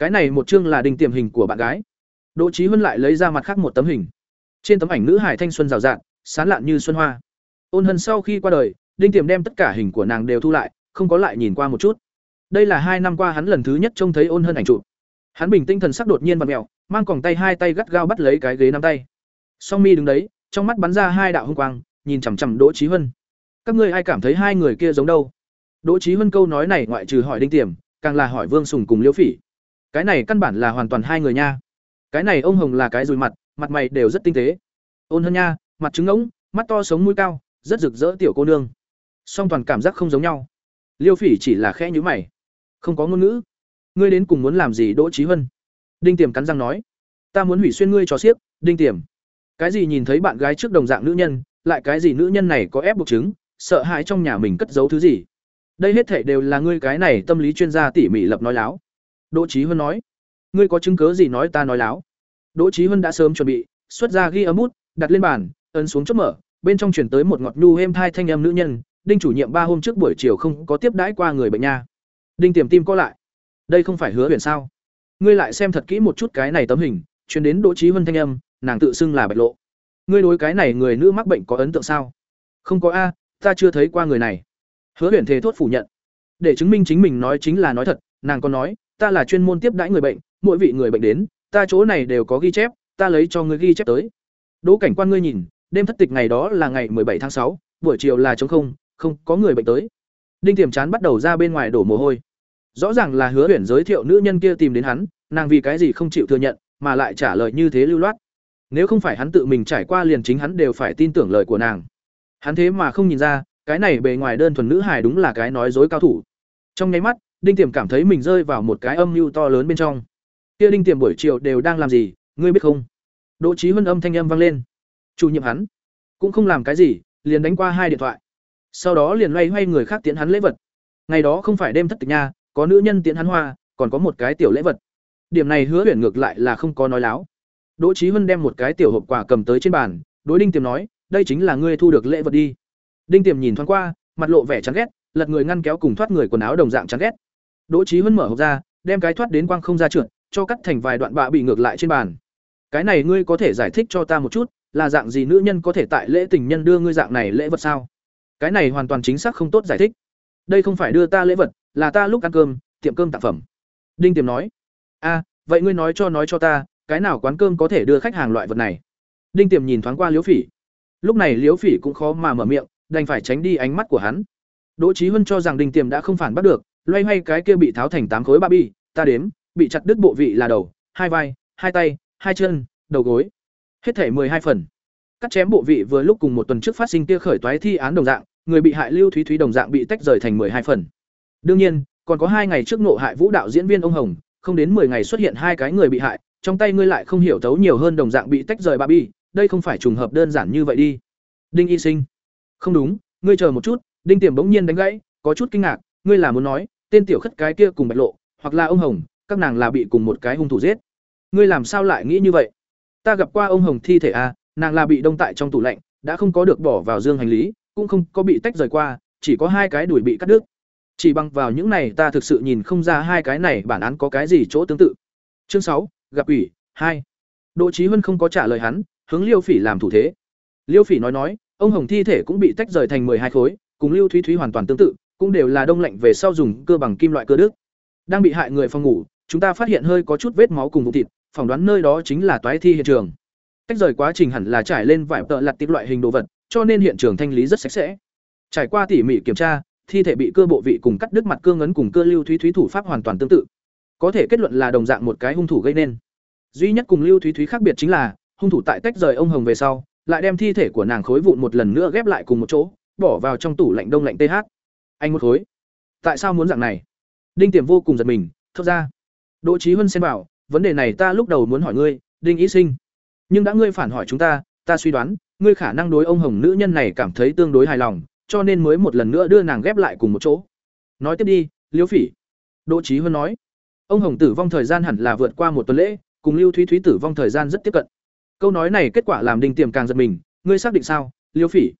cái này một chương là đinh tiềm hình của bạn gái. Đỗ trí huân lại lấy ra mặt khác một tấm hình. Trên tấm ảnh nữ hải thanh xuân rào rạt, sán lạn như xuân hoa. Ôn hân sau khi qua đời, đinh tiềm đem tất cả hình của nàng đều thu lại, không có lại nhìn qua một chút. Đây là hai năm qua hắn lần thứ nhất trông thấy ôn hân ảnh chụp. Hắn bình tinh thần sắc đột nhiên và mèo, mang còng tay hai tay gắt gao bắt lấy cái ghế nắm tay. Song mi đứng đấy, trong mắt bắn ra hai đạo hung quang, nhìn chằm chằm đỗ trí huân. Các ngươi ai cảm thấy hai người kia giống đâu? Đỗ trí huân câu nói này ngoại trừ hỏi đinh tiềm, càng là hỏi vương sùng cùng liễu phỉ cái này căn bản là hoàn toàn hai người nha. Cái này ông hồng là cái rùi mặt mặt mày đều rất tinh tế. Ôn hơn nha, mặt trứng ngỗng, mắt to sống mũi cao, rất rực rỡ tiểu cô nương. Song toàn cảm giác không giống nhau. Liêu phỉ chỉ là khẽ nhíu mày. Không có ngôn ngữ. Ngươi đến cùng muốn làm gì đỗ trí huân? Đinh tiềm cắn răng nói. Ta muốn hủy xuyên ngươi cho xiếc, đinh tiềm. Cái gì nhìn thấy bạn gái trước đồng dạng nữ nhân, lại cái gì nữ nhân này có ép buộc chứng, sợ hãi trong nhà mình cất giấu thứ gì. Đây hết thể đều là ngươi cái này tâm lý chuyên gia tỉ mỉ lập nói láo đỗ Chí huân nói, ngươi có chứng cứ gì nói ta nói láo? Đỗ Chí huân đã sớm chuẩn bị, xuất ra ghi âm bút, đặt lên bàn, ấn xuống chốt mở, bên trong truyền tới một ngọt nhu êm thai thanh âm nữ nhân, đinh chủ nhiệm ba hôm trước buổi chiều không có tiếp đãi qua người bệnh nha. Đinh tiềm tim có lại, đây không phải hứa huyền sao? Ngươi lại xem thật kỹ một chút cái này tấm hình truyền đến đỗ Chí huân thanh âm, nàng tự xưng là bạch lộ. Ngươi đối cái này người nữ mắc bệnh có ấn tượng sao? Không có a, ta chưa thấy qua người này. Hứa huyền thề thốt phủ nhận. Để chứng minh chính mình nói chính là nói thật, nàng còn nói ta là chuyên môn tiếp đãi người bệnh, mỗi vị người bệnh đến, ta chỗ này đều có ghi chép, ta lấy cho ngươi ghi chép tới. Đỗ cảnh quan ngươi nhìn, đêm thất tịch ngày đó là ngày bảy tháng sáu, buổi chiều là trống không không có người bệnh tới. Đinh tiềm chán bắt đầu ra bên ngoài đổ mồ hôi. Rõ ràng là hứa Uyển giới thiệu nữ nhân kia tìm đến hắn, nàng vì cái gì không chịu thừa nhận, mà lại trả lời như thế lưu loát. Nếu không phải hắn tự mình trải qua liền chính hắn đều phải tin tưởng lời của nàng. Hắn thế mà không nhìn ra, cái này bề ngoài đơn thuần nữ hài đúng là cái nói dối cao thủ. Trong nháy mắt đinh tiềm cảm thấy mình rơi vào một cái âm mưu to lớn bên trong. Kia đinh tiềm buổi chiều đều đang làm gì, ngươi biết không? Đỗ trí huân âm thanh âm vang lên. Chủ nhiệm hắn cũng không làm cái gì, liền đánh qua hai điện thoại. Sau đó liền loay hoay người khác tiến hắn lễ vật. Ngày đó không phải đêm thất tịch nha, có nữ nhân tiến hắn hoa, còn có một cái tiểu lễ vật. Điểm này hứa huyền ngược lại là không có nói láo. Đỗ trí huân đem một cái tiểu hộp quà cầm tới trên bàn, đối đinh tiềm nói, đây chính là ngươi thu được lễ vật đi. Đinh tiềm nhìn thoáng qua, mặt lộ vẻ chán ghét, lật người ngăn kéo cùng thoát người quần áo đồng dạng chán ghét đỗ Chí huân mở hộp ra, đem cái thoát đến quang không ra trượt, cho cắt thành vài đoạn bạ bị ngược lại trên bàn. Cái này ngươi có thể giải thích cho ta một chút, là dạng gì nữ nhân có thể tại lễ tình nhân đưa ngươi dạng này lễ vật sao? Cái này hoàn toàn chính xác không tốt giải thích. Đây không phải đưa ta lễ vật, là ta lúc ăn cơm, tiệm cơm tặng phẩm. Đinh tiềm nói. A vậy ngươi nói cho nói cho ta, cái nào quán cơm có thể đưa khách hàng loại vật này? Đinh tiềm nhìn thoáng qua liễu phỉ. Lúc này liễu phỉ cũng khó mà mở miệng, đành phải tránh đi ánh mắt của hắn. Đỗ Chí huân cho rằng đinh tiềm đã không phản bắt được loay hoay cái kia bị tháo thành tám khối ba bi, ta đếm, bị chặt đứt bộ vị là đầu, hai vai, hai tay, hai chân, đầu gối. Hết thể hai phần. Cắt chém bộ vị vừa lúc cùng một tuần trước phát sinh kia khởi toái thi án đồng dạng, người bị hại lưu thúy thúy đồng dạng bị tách rời thành hai phần. Đương nhiên, còn có hai ngày trước nộ hại vũ đạo diễn viên ông hồng, không đến 10 ngày xuất hiện hai cái người bị hại, trong tay ngươi lại không hiểu thấu nhiều hơn đồng dạng bị tách rời ba bi, đây không phải trùng hợp đơn giản như vậy đi. Đinh y sinh. Không đúng, ngươi chờ một chút, đinh tiềm bỗng nhiên đánh gãy, có chút kinh ngạc ngươi là muốn nói tên tiểu khất cái kia cùng bạch lộ hoặc là ông hồng các nàng là bị cùng một cái hung thủ giết. Ngươi làm sao lại nghĩ như vậy? Ta gặp qua ông hồng thi thể a à, nàng là bị đông tại trong tủ lạnh đã không có được bỏ vào dương hành lý cũng không có bị tách rời qua chỉ có hai cái đuổi bị cắt đứt. Chỉ bằng vào những này ta thực sự nhìn không ra hai cái này bản án có cái gì chỗ tương tự. Chương sáu gặp ủy hai. Đỗ Chí huân không có trả lời hắn hướng liêu phỉ làm thủ thế. Liêu phỉ nói nói ông hồng thi thể cũng bị tách rời thành hai khối cùng lưu thúy thúy hoàn toàn tương tự cũng đều là đông lạnh về sau dùng cơ bằng kim loại cơ đức. Đang bị hại người phòng ngủ, chúng ta phát hiện hơi có chút vết máu cùng vùng thịt, phỏng đoán nơi đó chính là toái thi hiện trường. Tách rời quá trình hẳn là trải lên vải tợ lặt tiếp loại hình đồ vật, cho nên hiện trường thanh lý rất sạch sẽ. Trải qua tỉ mỉ kiểm tra, thi thể bị cơ bộ vị cùng cắt đứt mặt cương ấn cùng cơ lưu thúy thúy thủ pháp hoàn toàn tương tự. Có thể kết luận là đồng dạng một cái hung thủ gây nên. Duy nhất cùng lưu thúy thúy khác biệt chính là, hung thủ tại tách rời ông hồng về sau, lại đem thi thể của nàng khối vụn một lần nữa ghép lại cùng một chỗ, bỏ vào trong tủ lạnh đông lạnh th anh một khối. Tại sao muốn dạng này? Đinh tiềm vô cùng giật mình, thốt ra. Đỗ trí huân xen bảo vấn đề này ta lúc đầu muốn hỏi ngươi, đinh ý sinh. Nhưng đã ngươi phản hỏi chúng ta ta suy đoán, ngươi khả năng đối ông hồng nữ nhân này cảm thấy tương đối hài lòng, cho nên mới một lần nữa đưa nàng ghép lại cùng một chỗ. Nói tiếp đi liễu phỉ. Đỗ trí huân nói. Ông hồng tử vong thời gian hẳn là vượt qua một tuần lễ, cùng lưu thúy thúy tử vong thời gian rất tiếp cận. Câu nói này kết quả làm đinh tiềm càng giật mình, ngươi xác định sao liễu phỉ?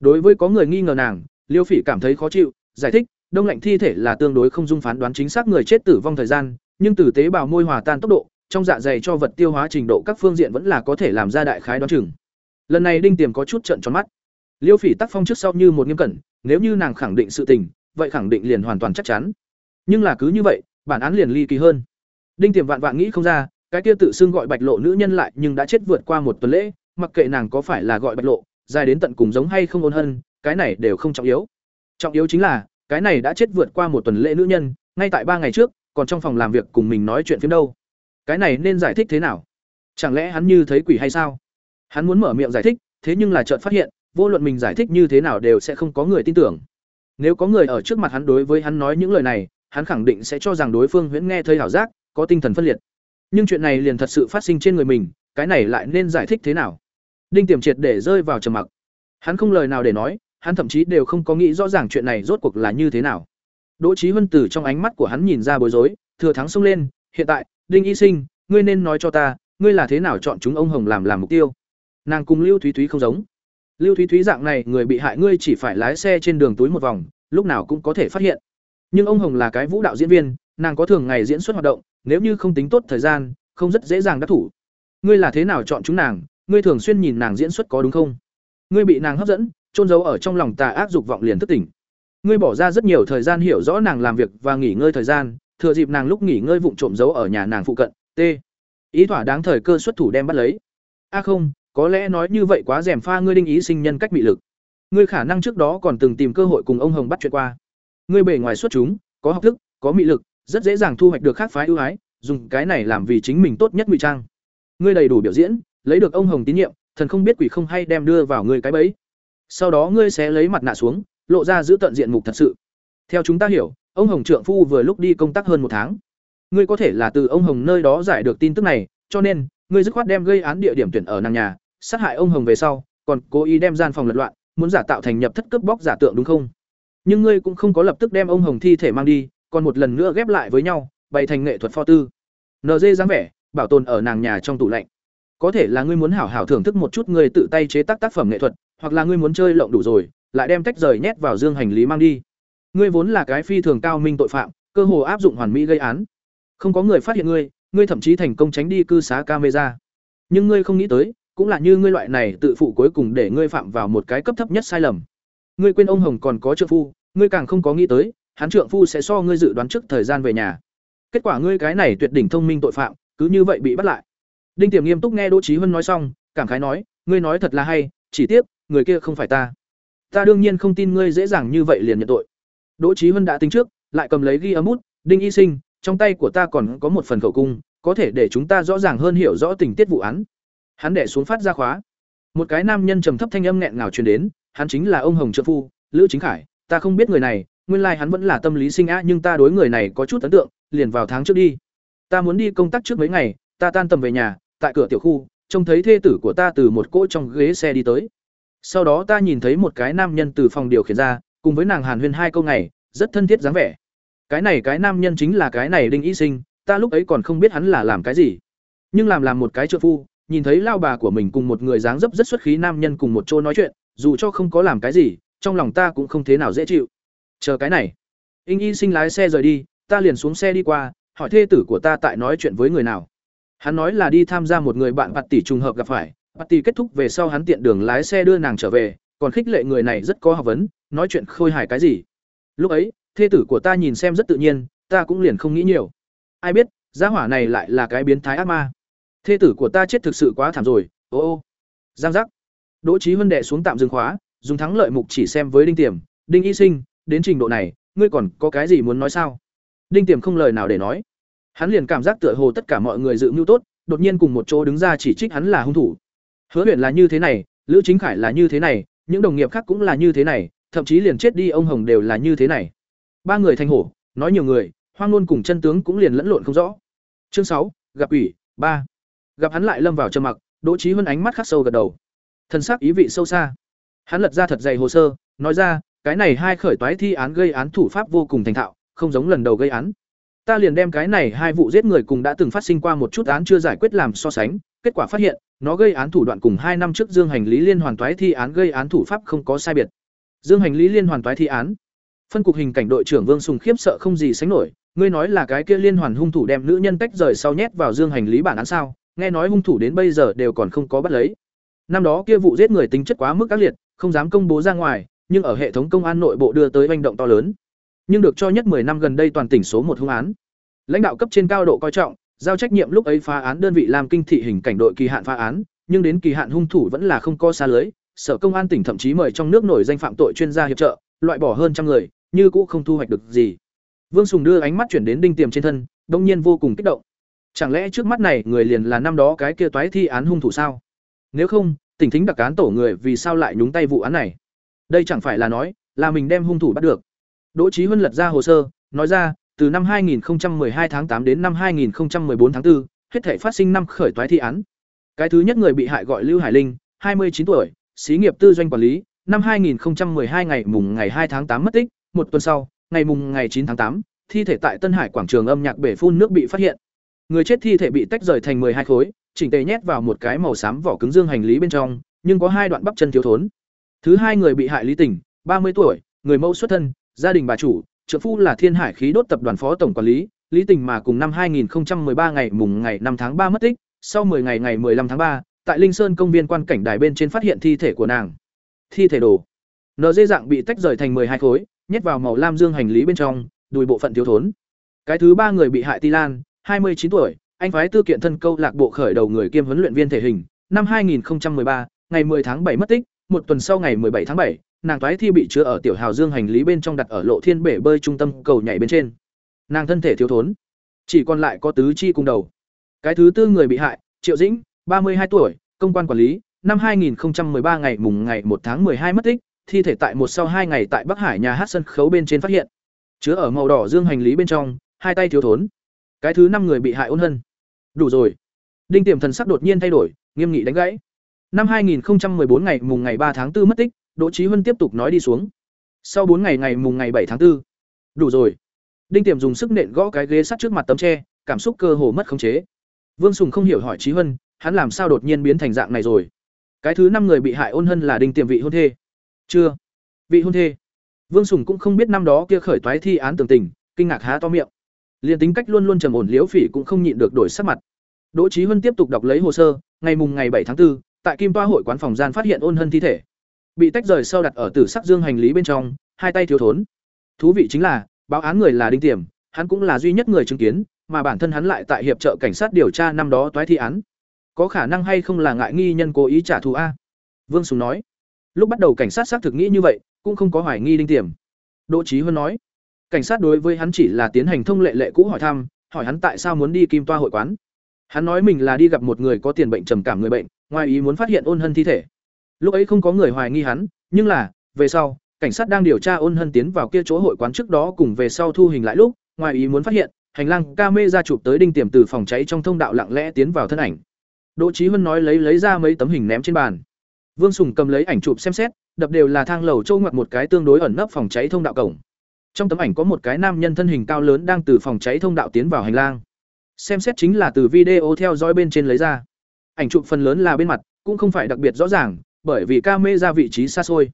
Đối với có người nghi ngờ nàng liễu phỉ cảm thấy khó chịu giải thích, đông lạnh thi thể là tương đối không dung phán đoán chính xác người chết tử vong thời gian, nhưng từ tế bào môi hòa tan tốc độ, trong dạ dày cho vật tiêu hóa trình độ các phương diện vẫn là có thể làm ra đại khái đoán chừng. Lần này đinh tiềm có chút trận tròn mắt. Liêu phỉ tác phong trước sau như một nghiêm cẩn, nếu như nàng khẳng định sự tình, vậy khẳng định liền hoàn toàn chắc chắn. Nhưng là cứ như vậy, bản án liền ly kỳ hơn. Đinh tiềm vạn vạn nghĩ không ra, cái kia tự xưng gọi bạch lộ nữ nhân lại nhưng đã chết vượt qua một tuần lễ, mặc kệ nàng có phải là gọi bạch lộ, dài đến tận cùng giống hay không ôn hân, cái này đều không trọng yếu trọng yếu chính là, cái này đã chết vượt qua một tuần lễ nữ nhân, ngay tại ba ngày trước, còn trong phòng làm việc cùng mình nói chuyện phiếm đâu. Cái này nên giải thích thế nào? Chẳng lẽ hắn như thấy quỷ hay sao? Hắn muốn mở miệng giải thích, thế nhưng là chợt phát hiện, vô luận mình giải thích như thế nào đều sẽ không có người tin tưởng. Nếu có người ở trước mặt hắn đối với hắn nói những lời này, hắn khẳng định sẽ cho rằng đối phương huyễn nghe thấy hảo giác, có tinh thần phân liệt. Nhưng chuyện này liền thật sự phát sinh trên người mình, cái này lại nên giải thích thế nào? Đinh tiềm triệt để rơi vào trầm mặc. Hắn không lời nào để nói hắn thậm chí đều không có nghĩ rõ ràng chuyện này rốt cuộc là như thế nào. Đỗ trí huân từ trong ánh mắt của hắn nhìn ra bối rối, thừa thắng xông lên, hiện tại, đinh y sinh, ngươi nên nói cho ta, ngươi là thế nào chọn chúng ông hồng làm làm mục tiêu? Nàng cùng lưu thúy thúy không giống. Lưu thúy thúy dạng này, người bị hại ngươi chỉ phải lái xe trên đường túi một vòng, lúc nào cũng có thể phát hiện. Nhưng ông hồng là cái vũ đạo diễn viên, nàng có thường ngày diễn xuất hoạt động, nếu như không tính tốt thời gian, không rất dễ dàng đắc thủ. Ngươi là thế nào chọn chúng nàng? Ngươi thường xuyên nhìn nàng diễn xuất có đúng không? Ngươi bị nàng hấp dẫn trôn giấu ở trong lòng tà ác dục vọng liền thức tỉnh. Ngươi bỏ ra rất nhiều thời gian hiểu rõ nàng làm việc và nghỉ ngơi thời gian, thừa dịp nàng lúc nghỉ ngơi vụng trộm giấu ở nhà nàng phụ cận, t. Ý thỏa đáng thời cơ xuất thủ đem bắt lấy. A không, có lẽ nói như vậy quá rèm pha ngươi đinh ý sinh nhân cách bị lực. Ngươi khả năng trước đó còn từng tìm cơ hội cùng ông hồng bắt chuyện qua. Ngươi bề ngoài xuất chúng, có học thức, có mị lực, rất dễ dàng thu hoạch được khác phái ưu ái, dùng cái này làm vì chính mình tốt nhất ngụy trang. Ngươi đầy đủ biểu diễn, lấy được ông hồng tín nhiệm, thần không biết quỷ không hay đem đưa vào ngươi cái bẫy sau đó ngươi sẽ lấy mặt nạ xuống, lộ ra giữ tận diện mục thật sự. Theo chúng ta hiểu, ông hồng trượng phu vừa lúc đi công tác hơn một tháng. Ngươi có thể là từ ông hồng nơi đó giải được tin tức này, cho nên, ngươi dứt khoát đem gây án địa điểm tuyển ở nàng nhà, sát hại ông hồng về sau, còn cố ý đem gian phòng lật loạn, muốn giả tạo thành nhập thất cướp bóc giả tượng đúng không? Nhưng ngươi cũng không có lập tức đem ông hồng thi thể mang đi, còn một lần nữa ghép lại với nhau, bày thành nghệ thuật pho tư. Nd dáng vẻ, bảo tồn ở nàng nhà trong tủ lạnh. Có thể là ngươi muốn hảo hảo thưởng thức một chút ngươi tự tay chế tác tác phẩm nghệ thuật hoặc là ngươi muốn chơi lộng đủ rồi, lại đem tách rời nhét vào dương hành lý mang đi. Ngươi vốn là cái phi thường cao minh tội phạm, cơ hồ áp dụng hoàn mỹ gây án. Không có người phát hiện ngươi ngươi thậm chí thành công tránh đi cư xá camera. Nhưng ngươi không nghĩ tới, cũng là như ngươi loại này tự phụ cuối cùng để ngươi phạm vào một cái cấp thấp nhất sai lầm. Ngươi quên ông hồng còn có trợ phu, ngươi càng không có nghĩ tới, hắn trượng phu sẽ so ngươi dự đoán trước thời gian về nhà. Kết quả ngươi cái này tuyệt đỉnh thông minh tội phạm, cứ như vậy bị bắt lại. Đinh tiềm nghiêm túc nghe đỗ trí huân nói xong, cảm khái nói, ngươi nói thật là hay, chỉ tiếc người kia không phải ta. Ta đương nhiên không tin ngươi dễ dàng như vậy liền nhận tội. Đỗ trí huân đã tính trước, lại cầm lấy ghi âm út đinh y sinh, trong tay của ta còn có một phần khẩu cung, có thể để chúng ta rõ ràng hơn hiểu rõ tình tiết vụ án. Hắn đẻ xuống phát ra khóa. Một cái nam nhân trầm thấp thanh âm nghẹn ngào truyền đến, hắn chính là ông hồng trợ phu, lữ chính khải, ta không biết người này, nguyên lai hắn vẫn là tâm lý sinh á, nhưng ta đối người này có chút ấn tượng, liền vào tháng trước đi. Ta muốn đi công tác trước mấy ngày, ta tan tầm về nhà, tại cửa tiểu khu, trông thấy thê tử của ta từ một cỗ trong ghế xe đi tới sau đó ta nhìn thấy một cái nam nhân từ phòng điều khiển ra, cùng với nàng hàn huyên hai câu ngày, rất thân thiết dáng vẻ. Cái này cái nam nhân chính là cái này đinh y sinh, ta lúc ấy còn không biết hắn là làm cái gì. Nhưng làm làm một cái trợ phu, nhìn thấy lao bà của mình cùng một người dáng dấp rất xuất khí nam nhân cùng một chỗ nói chuyện, dù cho không có làm cái gì, trong lòng ta cũng không thế nào dễ chịu. Chờ cái này. Inh y sinh lái xe rời đi, ta liền xuống xe đi qua, hỏi thê tử của ta tại nói chuyện với người nào. Hắn nói là đi tham gia một người bạn bạt tỷ trùng hợp gặp phải bạt tỷ kết thúc về sau hắn tiện đường lái xe đưa nàng trở về, còn khích lệ người này rất có học vấn, nói chuyện khôi hài cái gì. Lúc ấy, thê tử của ta nhìn xem rất tự nhiên, ta cũng liền không nghĩ nhiều. Ai biết, gia hỏa này lại là cái biến thái ác ma. Thê tử của ta chết thực sự quá thảm rồi, ô ô. Giang giác. Đỗ trí huân đệ xuống tạm dừng khóa, dùng thắng lợi mục chỉ xem với đinh tiềm. Đinh y sinh, đến trình độ này, ngươi còn có cái gì muốn nói sao? Đinh tiềm không lời nào để nói. Hắn liền cảm giác tựa hồ tất cả mọi người dự mưu tốt, đột nhiên cùng một chỗ đứng ra chỉ trích hắn là hung thủ hứa huyện là như thế này, lữ chính khải là như thế này, những đồng nghiệp khác cũng là như thế này, thậm chí liền chết đi ông hồng đều là như thế này. Ba người thành hổ, nói nhiều người, hoang luôn cùng chân tướng cũng liền lẫn lộn không rõ. Chương sáu, gặp ủy, ba. Gặp hắn lại lâm vào trầm mặc, đỗ trí huân ánh mắt khắc sâu gật đầu. Thân xác ý vị sâu xa. Hắn lật ra thật dày hồ sơ, nói ra, cái này hai khởi toái thi án gây án thủ pháp vô cùng thành thạo, không giống lần đầu gây án ta liền đem cái này hai vụ giết người cùng đã từng phát sinh qua một chút án chưa giải quyết làm so sánh, kết quả phát hiện, nó gây án thủ đoạn cùng hai năm trước dương hành lý liên hoàn toái thi án gây án thủ pháp không có sai biệt. Dương hành lý liên hoàn toái thi án. Phân cục hình cảnh đội trưởng vương sùng khiếp sợ không gì sánh nổi, ngươi nói là cái kia liên hoàn hung thủ đem nữ nhân tách rời sau nhét vào dương hành lý bản án sao? Nghe nói hung thủ đến bây giờ đều còn không có bắt lấy. Năm đó kia vụ giết người tính chất quá mức ác liệt, không dám công bố ra ngoài, nhưng ở hệ thống công an nội bộ đưa tới manh động to lớn nhưng được cho nhất 10 năm gần đây toàn tỉnh số một hung án lãnh đạo cấp trên cao độ coi trọng giao trách nhiệm lúc ấy phá án đơn vị làm kinh thị hình cảnh đội kỳ hạn phá án nhưng đến kỳ hạn hung thủ vẫn là không có xa lưới, Sở Công an tỉnh thậm chí mời trong nước nổi danh phạm tội chuyên gia hiệp trợ, loại bỏ hơn trăm người, như cũng không thu hoạch được gì. Vương Sùng đưa ánh mắt chuyển đến đinh tiềm trên thân, đông nhiên vô cùng kích động. Chẳng lẽ trước mắt này người liền là năm đó cái kia toái thi án hung thủ sao? Nếu không, tỉnh thính đặc án tổ người vì sao lại nhúng tay vụ án này? Đây chẳng phải là nói, là mình đem hung thủ bắt được. Đỗ Chí Huân lật ra hồ sơ, nói ra, từ năm 2012 tháng 8 đến năm 2014 tháng 4, hết thể phát sinh năm khởi toái thi án. Cái thứ nhất người bị hại gọi Lưu Hải Linh, 29 tuổi, xí nghiệp tư doanh quản lý, năm 2012 ngày mùng ngày 2 tháng 8 mất tích, một tuần sau, ngày mùng ngày 9 tháng 8, thi thể tại Tân Hải quảng trường âm nhạc bể phun nước bị phát hiện. Người chết thi thể bị tách rời thành 12 khối, chỉnh tề nhét vào một cái màu xám vỏ cứng dương hành lý bên trong, nhưng có hai đoạn bắp chân thiếu thốn. Thứ hai người bị hại Lý Tỉnh, 30 tuổi, người mẫu xuất thân, gia đình bà chủ, trợ phu là Thiên Hải khí đốt tập đoàn phó tổng quản lý, Lý Tình mà cùng năm 2013 ngày mùng ngày 5 tháng 3 mất tích, sau 10 ngày ngày 15 tháng 3, tại Linh Sơn công viên quan cảnh đài bên trên phát hiện thi thể của nàng. Thi thể đồ. NG dạng bị tách rời thành 12 khối, nhét vào màu lam dương hành lý bên trong, đùi bộ phận thiếu thốn. Cái thứ ba người bị hại Ti Lan, 29 tuổi, anh phái tư kiện thân câu lạc bộ khởi đầu người kiêm huấn luyện viên thể hình, năm 2013, ngày 10 tháng 7 mất tích, một tuần sau ngày 17 tháng 7, nàng toái thi bị chứa ở tiểu hào dương hành lý bên trong đặt ở lộ thiên bể bơi trung tâm cầu nhảy bên trên. Nàng thân thể thiếu thốn, chỉ còn lại có tứ chi cùng đầu. Cái thứ tư người bị hại, Triệu Dĩnh, 32 tuổi, công quan quản lý, năm 2013 ngày mùng ngày một tháng 12 mất tích, thi thể tại một sau hai ngày tại Bắc Hải nhà hát sân khấu bên trên phát hiện. Chứa ở màu đỏ dương hành lý bên trong, hai tay thiếu thốn. Cái thứ năm người bị hại ôn hân. Đủ rồi. Đinh Tiềm thần sắc đột nhiên thay đổi, nghiêm nghị đánh gãy. Năm 2014 ngày mùng ngày 3 tháng 4 mất tích, Đỗ Chí Huân tiếp tục nói đi xuống. Sau bốn ngày ngày mùng ngày 7 tháng 4. Đủ rồi. Đinh Tiềm dùng sức nện gõ cái ghế sắt trước mặt tấm tre, cảm xúc cơ hồ mất khống chế. Vương Sùng không hiểu hỏi Chí Huân, hắn làm sao đột nhiên biến thành dạng này rồi? Cái thứ năm người bị hại ôn hân là Đinh Tiềm vị hôn thê. Chưa. Vị hôn thê. Vương Sùng cũng không biết năm đó kia khởi toái thi án tường tình, kinh ngạc há to miệng. Liên tính cách luôn luôn trầm ổn liễu phỉ cũng không nhịn được đổi sắc mặt. Đỗ Chí Huân tiếp tục đọc lấy hồ sơ, ngày mùng ngày 7 tháng 4, tại Kim Toa hội quán phòng gian phát hiện ôn hân thi thể. Bị tách rời sau đặt ở tử sắc dương hành lý bên trong, hai tay thiếu thốn. Thú vị chính là, báo án người là Đinh Tiềm, hắn cũng là duy nhất người chứng kiến, mà bản thân hắn lại tại hiệp trợ cảnh sát điều tra năm đó toái thi án. Có khả năng hay không là ngại nghi nhân cố ý trả thù a? Vương Sùng nói. Lúc bắt đầu cảnh sát xác thực nghĩ như vậy, cũng không có hoài nghi Đinh Tiềm. Đỗ Chí Huân nói, cảnh sát đối với hắn chỉ là tiến hành thông lệ lệ cũ hỏi thăm, hỏi hắn tại sao muốn đi Kim Toa hội quán. Hắn nói mình là đi gặp một người có tiền bệnh trầm cảm người bệnh, ngoài ý muốn phát hiện ôn hân thi thể. Lúc ấy không có người hoài nghi hắn, nhưng là, về sau, cảnh sát đang điều tra ôn hân tiến vào kia chỗ hội quán trước đó cùng về sau thu hình lại lúc, ngoài ý muốn phát hiện, hành lang camera chụp tới đinh tiềm từ phòng cháy trong thông đạo lặng lẽ tiến vào thân ảnh. Đỗ trí Huân nói lấy lấy ra mấy tấm hình ném trên bàn. Vương Sùng cầm lấy ảnh chụp xem xét, đập đều là thang lầu trâu ngoặt một cái tương đối ẩn nấp phòng cháy thông đạo cổng. Trong tấm ảnh có một cái nam nhân thân hình cao lớn đang từ phòng cháy thông đạo tiến vào hành lang. Xem xét chính là từ video theo dõi bên trên lấy ra. Ảnh chụp phần lớn là bên mặt, cũng không phải đặc biệt rõ ràng, bởi vì ca mây ra vị trí xa xôi.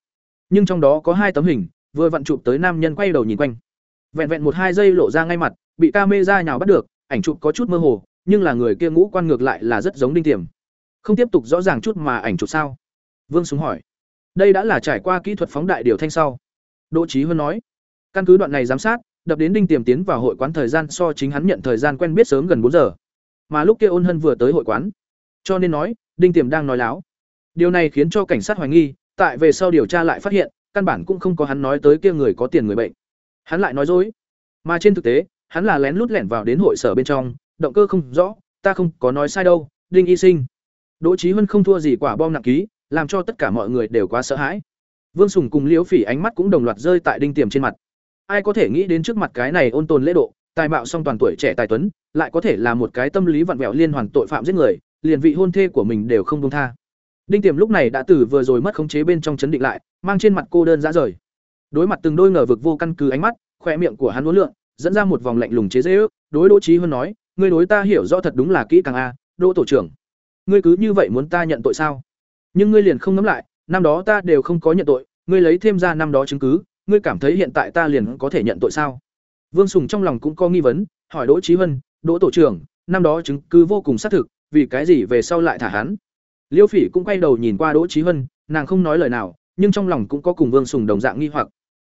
Nhưng trong đó có hai tấm hình, vừa vặn chụp tới nam nhân quay đầu nhìn quanh. Vẹn vẹn một hai giây lộ ra ngay mặt, bị ca mây ra nhào bắt được, ảnh chụp có chút mơ hồ, nhưng là người kia ngũ quan ngược lại là rất giống đinh tiềm. Không tiếp tục rõ ràng chút mà ảnh chụp sao? Vương Súng hỏi. Đây đã là trải qua kỹ thuật phóng đại điều thanh sau. Đỗ trí Huân nói. Căn cứ đoạn này giám sát, đập đến đinh tiềm tiến vào hội quán thời gian so chính hắn nhận thời gian quen biết sớm gần bốn giờ. Mà lúc kia ôn hân vừa tới hội quán. Cho nên nói, đinh tiềm đang nói láo. Điều này khiến cho cảnh sát hoài nghi, tại về sau điều tra lại phát hiện, căn bản cũng không có hắn nói tới kia người có tiền người bệnh. Hắn lại nói dối. Mà trên thực tế, hắn là lén lút lẻn vào đến hội sở bên trong, động cơ không rõ, ta không có nói sai đâu, Đinh Y Sinh. Đỗ Chí Hân không thua gì quả bom nặng ký, làm cho tất cả mọi người đều quá sợ hãi. Vương Sùng cùng Liễu Phỉ ánh mắt cũng đồng loạt rơi tại Đinh Tiềm trên mặt. Ai có thể nghĩ đến trước mặt cái này ôn tồn lễ độ, tài mạo song toàn tuổi trẻ tài tuấn, lại có thể là một cái tâm lý vặn vẹo liên hoàn tội phạm giết người, liền vị hôn thê của mình đều không dung tha. Đinh Tiềm lúc này đã từ vừa rồi mất khống chế bên trong chấn định lại, mang trên mặt cô đơn dã rời. Đối mặt từng đôi ngờ vực vô căn cứ ánh mắt, khóe miệng của hắn uốn lượn, dẫn ra một vòng lạnh lùng chế giễu, đối Đỗ Chí Huân nói, ngươi đối ta hiểu rõ thật đúng là kỹ càng a, Đỗ tổ trưởng. Ngươi cứ như vậy muốn ta nhận tội sao? Nhưng ngươi liền không nắm lại, năm đó ta đều không có nhận tội, ngươi lấy thêm ra năm đó chứng cứ, ngươi cảm thấy hiện tại ta liền có thể nhận tội sao? Vương Sùng trong lòng cũng có nghi vấn, hỏi Đỗ Chí Huân, Đỗ tổ trưởng, năm đó chứng cứ vô cùng xác thực, vì cái gì về sau lại thả hắn? Liêu Phỉ cũng quay đầu nhìn qua Đỗ Chí Huân, nàng không nói lời nào, nhưng trong lòng cũng có cùng Vương Sùng đồng dạng nghi hoặc.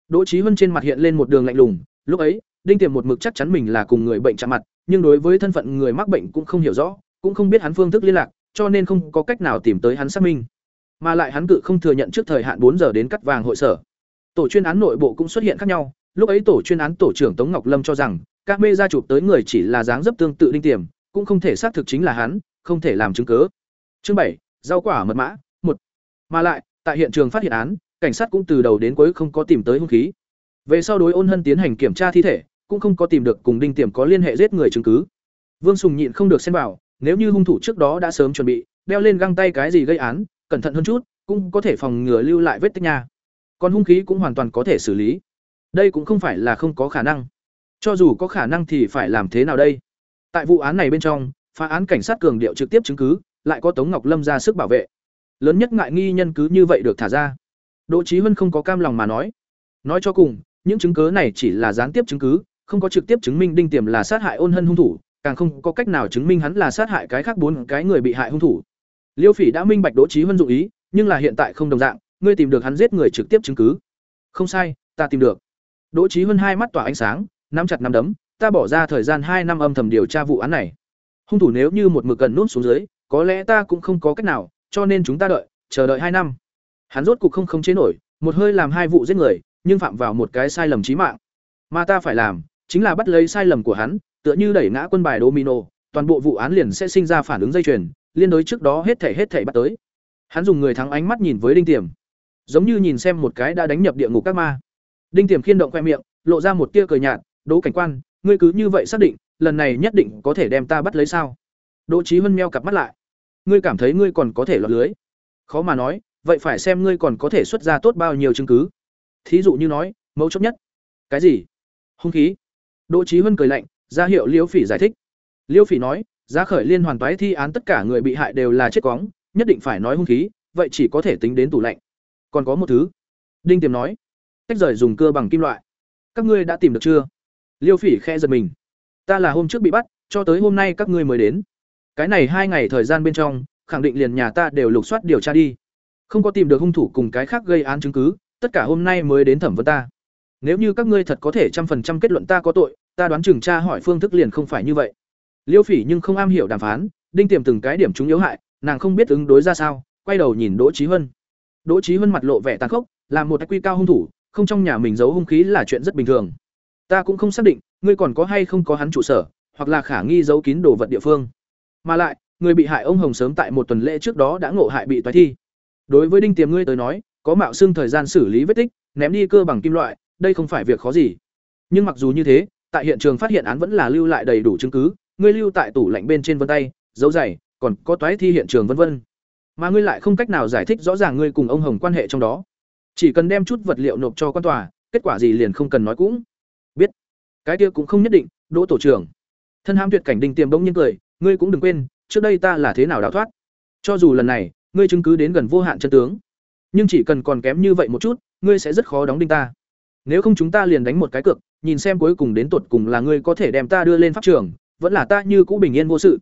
Đỗ Chí Huân trên mặt hiện lên một đường lạnh lùng, lúc ấy, Đinh Tiềm một mực chắc chắn mình là cùng người bệnh chạm mặt, nhưng đối với thân phận người mắc bệnh cũng không hiểu rõ, cũng không biết hắn phương thức liên lạc, cho nên không có cách nào tìm tới hắn xác minh. Mà lại hắn cự không thừa nhận trước thời hạn bốn giờ đến cắt vàng hội sở. Tổ chuyên án nội bộ cũng xuất hiện khác nhau, lúc ấy tổ chuyên án tổ trưởng Tống Ngọc Lâm cho rằng, các mê ra chụp tới người chỉ là dáng dấp tương tự đinh tiềm, cũng không thể xác thực chính là hắn, không thể làm chứng cứ. Chương bảy, rau quả mật mã, một. Mà lại, tại hiện trường phát hiện án, cảnh sát cũng từ đầu đến cuối không có tìm tới hung khí. Về sau đối ôn hân tiến hành kiểm tra thi thể, cũng không có tìm được cùng đinh tiềm có liên hệ giết người chứng cứ. Vương Sùng nhịn không được xen vào, nếu như hung thủ trước đó đã sớm chuẩn bị, đeo lên găng tay cái gì gây án, cẩn thận hơn chút, cũng có thể phòng ngừa lưu lại vết tích nha. Còn hung khí cũng hoàn toàn có thể xử lý. Đây cũng không phải là không có khả năng. Cho dù có khả năng thì phải làm thế nào đây? Tại vụ án này bên trong, phá án cảnh sát cường điệu trực tiếp chứng cứ, lại có Tống Ngọc Lâm ra sức bảo vệ. Lớn nhất ngại nghi nhân cứ như vậy được thả ra. Đỗ Chí Hân không có cam lòng mà nói. Nói cho cùng, những chứng cứ này chỉ là gián tiếp chứng cứ, không có trực tiếp chứng minh Đinh Tiềm là sát hại ôn hân hung thủ, càng không có cách nào chứng minh hắn là sát hại cái khác bốn cái người bị hại hung thủ. Liêu Phỉ đã minh bạch Đỗ Chí Hân dụng ý, nhưng là hiện tại không đồng dạng, ngươi tìm được hắn giết người trực tiếp chứng cứ. Không sai, ta tìm được. Đỗ Chí Hân hai mắt tỏa ánh sáng, nắm chặt nắm đấm, ta bỏ ra thời gian hai năm âm thầm điều tra vụ án này. Hung thủ nếu như một mực gần nút xuống dưới, có lẽ ta cũng không có cách nào, cho nên chúng ta đợi, chờ đợi hai năm. Hắn rốt cuộc không khống chế nổi, một hơi làm hai vụ giết người, nhưng phạm vào một cái sai lầm chí mạng. Mà ta phải làm, chính là bắt lấy sai lầm của hắn, tựa như đẩy ngã quân bài domino, toàn bộ vụ án liền sẽ sinh ra phản ứng dây chuyền, liên đối trước đó hết thể hết thể bắt tới. Hắn dùng người thắng ánh mắt nhìn với Đinh Tiềm, giống như nhìn xem một cái đã đánh nhập địa ngục các ma. Đinh Tiềm khiên động khoe miệng, lộ ra một tia cười nhạt, "Đỗ cảnh quan, ngươi cứ như vậy xác định, lần này nhất định có thể đem ta bắt lấy sao?" Đỗ Chí Hân meo cặp mắt lại. "Ngươi cảm thấy ngươi còn có thể lọt lưới?" Khó mà nói, vậy phải xem ngươi còn có thể xuất ra tốt bao nhiêu chứng cứ. Thí dụ như nói, mấu chốt nhất. Cái gì? Hung khí. Đỗ Chí Hân cười lạnh, ra hiệu Liêu Phỉ giải thích. Liêu Phỉ nói, giá khởi liên hoàn toái thi án tất cả người bị hại đều là chết cóng nhất định phải nói hung khí, vậy chỉ có thể tính đến tủ lạnh. Còn có một thứ. Đinh Tiềm nói, tách rời dùng cưa bằng kim loại. Các ngươi đã tìm được chưa? Liêu Phỉ khe giật mình. Ta là hôm trước bị bắt, cho tới hôm nay các ngươi mới đến. Cái này hai ngày thời gian bên trong, khẳng định liền nhà ta đều lục soát điều tra đi. Không có tìm được hung thủ cùng cái khác gây án chứng cứ, tất cả hôm nay mới đến thẩm vấn ta. Nếu như các ngươi thật có thể trăm phần trăm kết luận ta có tội, ta đoán chừng tra hỏi phương thức liền không phải như vậy. Liêu Phỉ nhưng không am hiểu đàm phán, đinh tiềm từng cái điểm chúng yếu hại, nàng không biết ứng đối ra sao, quay đầu nhìn Đỗ trí Hân. Đỗ trí Hân mặt lộ vẻ tàn khốc, là một quy cao hung thủ, không trong nhà mình giấu hung khí là chuyện rất bình thường. Ta cũng không xác định, ngươi còn có hay không có hắn trụ sở, hoặc là khả nghi giấu kín đồ vật địa phương. Mà lại, người bị hại ông Hồng sớm tại một tuần lễ trước đó đã ngộ hại bị toái thi. Đối với Đinh Tiềm ngươi tới nói, có mạo xương thời gian xử lý vết tích, ném đi cơ bằng kim loại, đây không phải việc khó gì. Nhưng mặc dù như thế, tại hiện trường phát hiện án vẫn là lưu lại đầy đủ chứng cứ, ngươi lưu tại tủ lạnh bên trên vân tay, dấu giày, còn có toái thi hiện trường vân vân. Mà ngươi lại không cách nào giải thích rõ ràng ngươi cùng ông Hồng quan hệ trong đó. Chỉ cần đem chút vật liệu nộp cho quan tòa, kết quả gì liền không cần nói cũng biết. Cái kia cũng không nhất định, Đỗ tổ trưởng. Thân ham tuyệt cảnh đinh tiềm bỗng nhiên cười, ngươi cũng đừng quên, trước đây ta là thế nào đào thoát. Cho dù lần này, ngươi chứng cứ đến gần vô hạn chân tướng, nhưng chỉ cần còn kém như vậy một chút, ngươi sẽ rất khó đóng đinh ta. Nếu không chúng ta liền đánh một cái cược, nhìn xem cuối cùng đến tột cùng là ngươi có thể đem ta đưa lên pháp trường, vẫn là ta như cũ bình yên vô sự.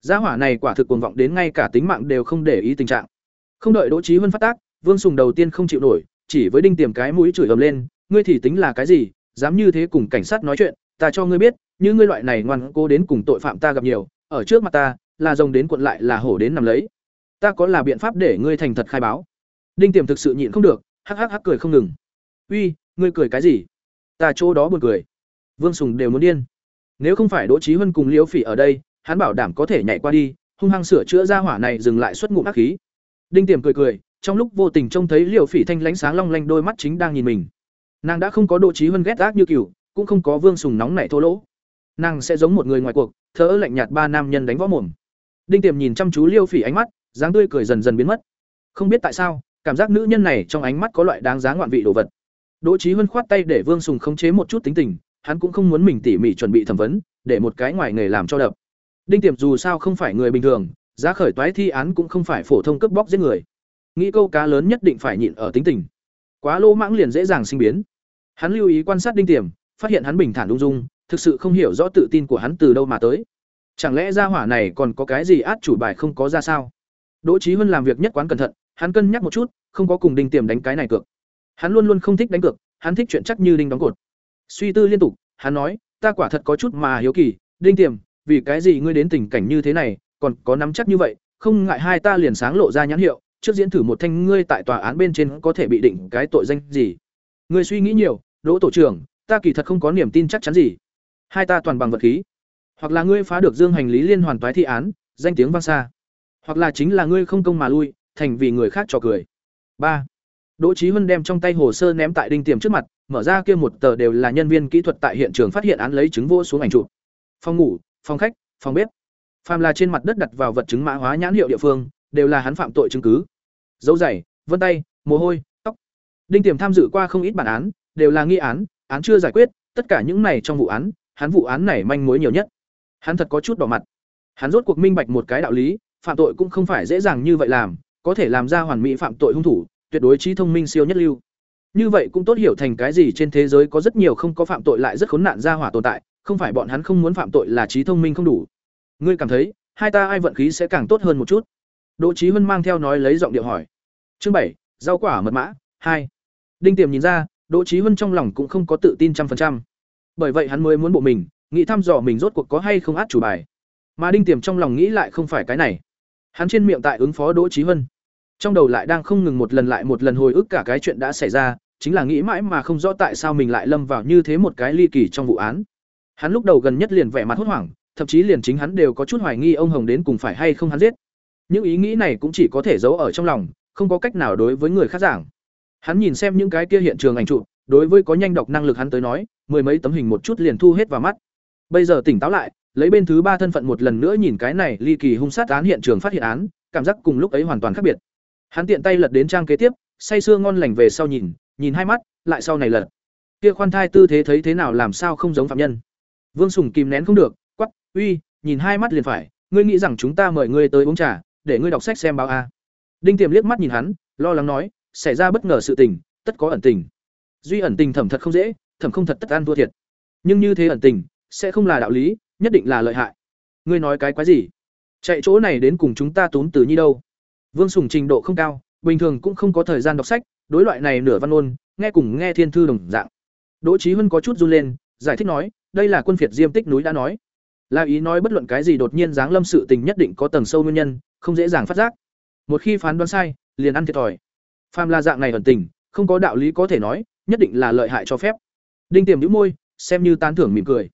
Gia hỏa này quả thực cuồng vọng đến ngay cả tính mạng đều không để ý tình trạng. Không đợi Đỗ Chí Huân phát tác, Vương Sùng đầu tiên không chịu nổi, chỉ với đinh tiềm cái mũi chửi ầm lên, ngươi thì tính là cái gì, dám như thế cùng cảnh sát nói chuyện, ta cho ngươi biết, như ngươi loại này ngoan cố đến cùng tội phạm ta gặp nhiều, ở trước mặt ta, là rồng đến cuộn lại là hổ đến nằm lấy. Ta có là biện pháp để ngươi thành thật khai báo. Đinh Tiềm thực sự nhịn không được, hắc hắc hắc cười không ngừng. "Uy, ngươi cười cái gì?" Ta chỗ đó buồn cười. Vương Sùng đều muốn điên. Nếu không phải Đỗ Chí Hân cùng Liễu Phỉ ở đây, hắn bảo đảm có thể nhảy qua đi, hung hăng sửa chữa ra hỏa này dừng lại xuất ngụm ác khí. Đinh Tiềm cười cười, trong lúc vô tình trông thấy Liễu Phỉ thanh lánh sáng long lanh đôi mắt chính đang nhìn mình. Nàng đã không có độ trí hơn ghét ác như cừu, cũng không có Vương Sùng nóng nảy thô lỗ. Nàng sẽ giống một người ngoài cuộc, thỡ lạnh nhạt ba nam nhân đánh võ mồm. Đinh Tiềm nhìn chăm chú Liêu Phỉ ánh mắt, dáng tươi cười dần dần biến mất. Không biết tại sao, cảm giác nữ nhân này trong ánh mắt có loại đáng giá ngoạn vị đồ vật. Đỗ trí huân khoát tay để Vương Sùng khống chế một chút tính tình, hắn cũng không muốn mình tỉ mỉ chuẩn bị thẩm vấn, để một cái ngoài nghề làm cho đập. Đinh Tiềm dù sao không phải người bình thường, giá khởi toái thi án cũng không phải phổ thông cướp bóc giết người. Nghĩ câu cá lớn nhất định phải nhịn ở tính tình. Quá lô mãng liền dễ dàng sinh biến. Hắn lưu ý quan sát Đinh Tiềm, phát hiện hắn bình thản ung dung, thực sự không hiểu rõ tự tin của hắn từ đâu mà tới. Chẳng lẽ gia hỏa này còn có cái gì át chủ bài không có ra sao? Đỗ Chí Hân làm việc nhất quán cẩn thận, hắn cân nhắc một chút, không có cùng Đinh Tiềm đánh cái này cược. Hắn luôn luôn không thích đánh cược, hắn thích chuyện chắc như đinh đóng cột. Suy tư liên tục, hắn nói, ta quả thật có chút mà hiếu kỳ, Đinh Tiềm, vì cái gì ngươi đến tình cảnh như thế này, còn có nắm chắc như vậy, không ngại hai ta liền sáng lộ ra nhãn hiệu, trước diễn thử một thanh ngươi tại tòa án bên trên có thể bị định cái tội danh gì. Ngươi suy nghĩ nhiều, Đỗ tổ trưởng, ta kỳ thật không có niềm tin chắc chắn gì. Hai ta toàn bằng vật khí. Hoặc là ngươi phá được Dương hành lý liên hoàn toái thi án, danh tiếng vang xa. Hoặc là chính là ngươi không công mà lui, thành vì người khác trò cười. ba Đỗ Chí Huân đem trong tay hồ sơ ném tại đinh tiềm trước mặt, mở ra kia một tờ đều là nhân viên kỹ thuật tại hiện trường phát hiện án lấy chứng vô xuống ảnh chụp. Phòng ngủ, phòng khách, phòng bếp. Phàm là trên mặt đất đặt vào vật chứng mã hóa nhãn hiệu địa phương, đều là hắn phạm tội chứng cứ. Dấu giày, vân tay, mồ hôi. Đinh Tiềm tham dự qua không ít bản án, đều là nghi án, án chưa giải quyết, tất cả những này trong vụ án, hắn vụ án này manh mối nhiều nhất. Hắn thật có chút đỏ mặt. Hắn rốt cuộc minh bạch một cái đạo lý, phạm tội cũng không phải dễ dàng như vậy làm, có thể làm ra hoàn mỹ phạm tội hung thủ, tuyệt đối trí thông minh siêu nhất lưu. Như vậy cũng tốt hiểu thành cái gì trên thế giới có rất nhiều không có phạm tội lại rất khốn nạn ra hỏa tồn tại, không phải bọn hắn không muốn phạm tội là trí thông minh không đủ. Ngươi cảm thấy, hai ta ai vận khí sẽ càng tốt hơn một chút? Đỗ Chí Hân mang theo nói lấy giọng điệu hỏi. Chương bảy, rau quả mật mã, hai. Đinh Tiềm nhìn ra, Đỗ Chí Hân trong lòng cũng không có tự tin trăm phần trăm. Bởi vậy hắn mới muốn bộ mình, nghĩ thăm dò mình rốt cuộc có hay không át chủ bài. Mà Đinh Tiềm trong lòng nghĩ lại không phải cái này. Hắn trên miệng tại ứng phó Đỗ Chí Hân, trong đầu lại đang không ngừng một lần lại một lần hồi ức cả cái chuyện đã xảy ra, chính là nghĩ mãi mà không rõ tại sao mình lại lâm vào như thế một cái ly kỳ trong vụ án. Hắn lúc đầu gần nhất liền vẻ mặt hốt hoảng, thậm chí liền chính hắn đều có chút hoài nghi ông Hồng đến cùng phải hay không hắn giết. Những ý nghĩ này cũng chỉ có thể giấu ở trong lòng, không có cách nào đối với người khác giảng. Hắn nhìn xem những cái kia hiện trường ảnh chụp, đối với có nhanh đọc năng lực hắn tới nói, mười mấy tấm hình một chút liền thu hết vào mắt. Bây giờ tỉnh táo lại, lấy bên thứ ba thân phận một lần nữa nhìn cái này ly kỳ hung sát án hiện trường phát hiện án, cảm giác cùng lúc ấy hoàn toàn khác biệt. Hắn tiện tay lật đến trang kế tiếp, say sưa ngon lành về sau nhìn, nhìn hai mắt, lại sau này lật. Kia khoan thai tư thế thấy thế nào làm sao không giống phạm nhân. Vương Sùng kìm nén không được, quắc, "Uy, nhìn hai mắt liền phải, ngươi nghĩ rằng chúng ta mời ngươi tới uống trà, để ngươi đọc sách xem báo a?" Đinh Tiềm liếc mắt nhìn hắn, lo lắng nói, "Xảy ra bất ngờ sự tình, tất có ẩn tình." Duy ẩn tình thẩm thật không dễ, thẩm không thật tất an thua thiệt. Nhưng như thế ẩn tình, sẽ không là đạo lý, nhất định là lợi hại. Ngươi nói cái quái gì? Chạy chỗ này đến cùng chúng ta tốn từ nhi đâu? Vương Sùng trình độ không cao, bình thường cũng không có thời gian đọc sách, đối loại này nửa văn ôn, nghe cùng nghe thiên thư đồng dạng. Đỗ Chí Hân có chút run lên, giải thích nói, đây là quân phiệt Diêm Tích núi đã nói. La ý nói bất luận cái gì đột nhiên giáng lâm sự tình nhất định có tầng sâu nguyên nhân, không dễ dàng phát giác. Một khi phán đoán sai, liền ăn thiệt thòi. Phàm là dạng này ẩn tình, không có đạo lý có thể nói, nhất định là lợi hại cho phép. Đinh Tiềm nhíu môi, xem như tán thưởng mỉm cười.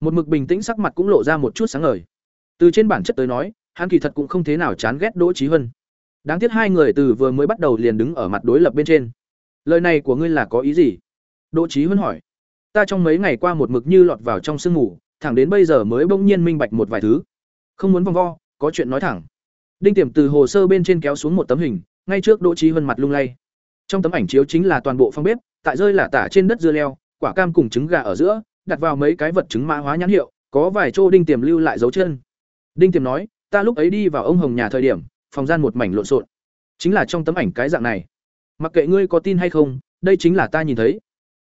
Một mực bình tĩnh sắc mặt cũng lộ ra một chút sáng ngời. Từ trên bản chất tới nói, hắn kỳ thật cũng không thế nào chán ghét Đỗ Chí Hân. Đáng tiếc hai người từ vừa mới bắt đầu liền đứng ở mặt đối lập bên trên. Lời này của ngươi là có ý gì? Đỗ Chí Huân hỏi. Ta trong mấy ngày qua một mực như lọt vào trong sương ngủ, thẳng đến bây giờ mới bỗng nhiên minh bạch một vài thứ. Không muốn vòng vo, có chuyện nói thẳng. Đinh Tiềm từ hồ sơ bên trên kéo xuống một tấm hình, ngay trước Đỗ Chí hân mặt lung lay. Trong tấm ảnh chiếu chính là toàn bộ phòng bếp, tại rơi là tả trên đất dưa leo, quả cam cùng trứng gà ở giữa, đặt vào mấy cái vật chứng mã hóa nhãn hiệu, có vài chỗ Đinh Tiềm lưu lại dấu chân. Đinh Tiềm nói, ta lúc ấy đi vào ông Hồng nhà thời điểm, phòng gian một mảnh lộn xộn. Chính là trong tấm ảnh cái dạng này. Mặc kệ ngươi có tin hay không, đây chính là ta nhìn thấy.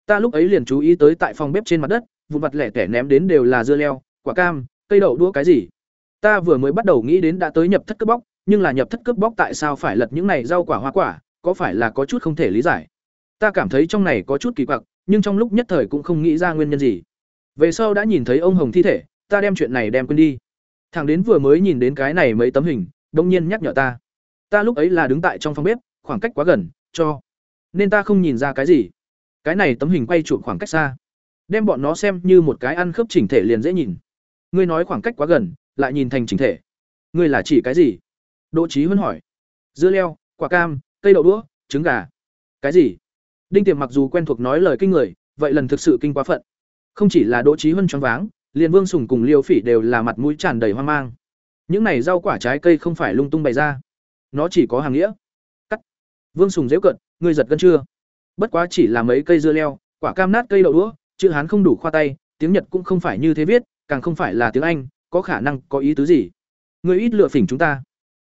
Ta lúc ấy liền chú ý tới tại phòng bếp trên mặt đất, vụn vặt lẻ tẻ ném đến đều là dưa leo, quả cam, cây đậu đũa cái gì. Ta vừa mới bắt đầu nghĩ đến đã tới nhập thất cướp bóc, nhưng là nhập thất cướp bóc tại sao phải lật những này rau quả hoa quả, có phải là có chút không thể lý giải. Ta cảm thấy trong này có chút kỳ quặc, nhưng trong lúc nhất thời cũng không nghĩ ra nguyên nhân gì. Về sau đã nhìn thấy ông Hồng thi thể, ta đem chuyện này đem quên đi. Thằng đến vừa mới nhìn đến cái này mấy tấm hình, đông nhiên nhắc nhở ta. Ta lúc ấy là đứng tại trong phòng bếp, khoảng cách quá gần, cho nên ta không nhìn ra cái gì. Cái này tấm hình quay chụp khoảng cách xa, đem bọn nó xem như một cái ăn khớp chỉnh thể liền dễ nhìn. Ngươi nói khoảng cách quá gần, lại nhìn thành chỉnh thể. Ngươi là chỉ cái gì? Đỗ Chí Huân hỏi. Dưa leo, quả cam, cây đậu đũa, trứng gà. Cái gì? Đinh Tiềm mặc dù quen thuộc nói lời kinh người, vậy lần thực sự kinh quá phận. Không chỉ là Đỗ Chí Huân choáng váng, liền Vương Sùng cùng Liêu Phỉ đều là mặt mũi tràn đầy hoang mang. Những này rau quả trái cây không phải lung tung bày ra, nó chỉ có hàng nghĩa. Cắt. Vương Sùng giễu cận, ngươi giật gân chưa? Bất quá chỉ là mấy cây dưa leo, quả cam nát cây đậu đũa, chữ Hán không đủ khoa tay, tiếng Nhật cũng không phải như thế viết, càng không phải là tiếng Anh, có khả năng có ý tứ gì? Ngươi ít lựa phỉnh chúng ta.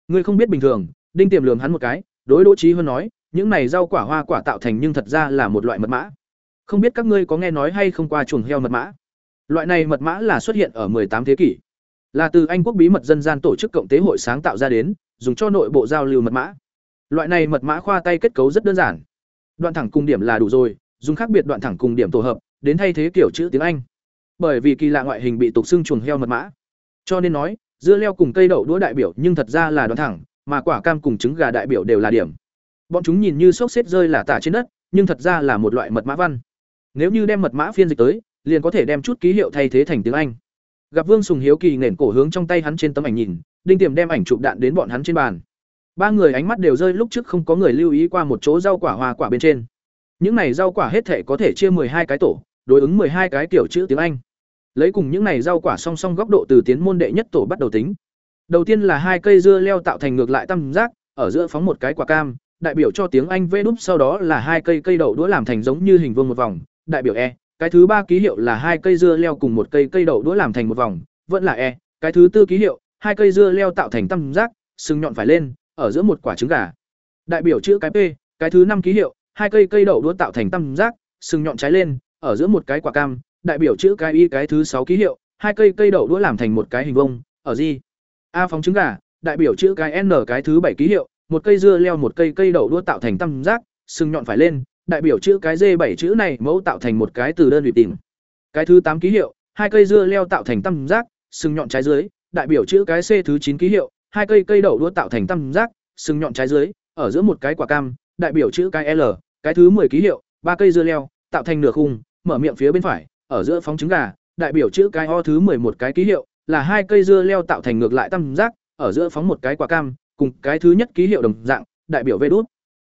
Ngươi không biết bình thường, Đinh Tiềm lường hắn một cái, đối Đỗ trí Hơn nói, những này rau quả hoa quả tạo thành nhưng thật ra là một loại mật mã. Không biết các ngươi có nghe nói hay không qua chuồng heo mật mã? Loại này mật mã là xuất hiện ở 18 thế kỷ, là từ Anh quốc bí mật dân gian tổ chức cộng tế hội sáng tạo ra đến, dùng cho nội bộ giao lưu mật mã. Loại này mật mã khoa tay kết cấu rất đơn giản. Đoạn thẳng cùng điểm là đủ rồi, dùng khác biệt đoạn thẳng cùng điểm tổ hợp, đến thay thế kiểu chữ tiếng Anh. Bởi vì kỳ lạ ngoại hình bị tục xưng chuồng heo mật mã. Cho nên nói, Dưa leo cùng cây đậu đũa đại biểu nhưng thật ra là đoán thẳng, mà quả cam cùng trứng gà đại biểu đều là điểm. Bọn chúng nhìn như xốc xếp rơi là tả trên đất, nhưng thật ra là một loại mật mã văn. Nếu như đem mật mã phiên dịch tới, liền có thể đem chút ký hiệu thay thế thành tiếng Anh. Gặp Vương Sùng hiếu kỳ nền cổ hướng trong tay hắn trên tấm ảnh nhìn, Đinh Tiềm đem ảnh chụp đạn đến bọn hắn trên bàn. Ba người ánh mắt đều rơi lúc trước không có người lưu ý qua một chỗ rau quả hoa quả bên trên. Những này rau quả hết thể có thể chia hai cái tổ, đối ứng hai cái kiểu chữ tiếng Anh. Lấy cùng những này rau quả song song góc độ từ tiến môn đệ nhất tổ bắt đầu tính. Đầu tiên là hai cây dưa leo tạo thành ngược lại tam giác, ở giữa phóng một cái quả cam, đại biểu cho tiếng Anh V đúp sau đó là hai cây cây đậu đũa làm thành giống như hình vuông một vòng, đại biểu E. Cái thứ ba ký hiệu là hai cây dưa leo cùng một cây cây đậu đũa làm thành một vòng, vẫn là E. Cái thứ tư ký hiệu, hai cây dưa leo tạo thành tam giác, sừng nhọn phải lên, ở giữa một quả trứng gà. Đại biểu chữ cái P, cái thứ năm ký hiệu, hai cây cây đậu đũa tạo thành tam giác, sừng nhọn trái lên, ở giữa một cái quả cam, đại biểu chữ cái Y cái thứ sáu ký hiệu, hai cây cây đậu đũa làm thành một cái hình vuông, ở gì? A phóng trứng gà, đại biểu chữ cái N cái thứ bảy ký hiệu, một cây dưa leo một cây cây đậu đũa tạo thành tam giác, sừng nhọn phải lên, đại biểu chữ cái D bảy chữ này mẫu tạo thành một cái từ đơn vị tìm. Cái thứ tám ký hiệu, hai cây dưa leo tạo thành tam giác, sừng nhọn trái dưới, đại biểu chữ cái C thứ chín ký hiệu, hai cây cây đậu đũa tạo thành tam giác, sừng nhọn trái dưới, ở giữa một cái quả cam, đại biểu chữ cái L, cái thứ 10 ký hiệu, ba cây dưa leo, tạo thành nửa khung, mở miệng phía bên phải, ở giữa phóng trứng gà, đại biểu chữ cái O thứ 11 cái ký hiệu, là hai cây dưa leo tạo thành ngược lại tam giác, ở giữa phóng một cái quả cam, cùng cái thứ nhất ký hiệu đồng dạng, đại biểu vê đút.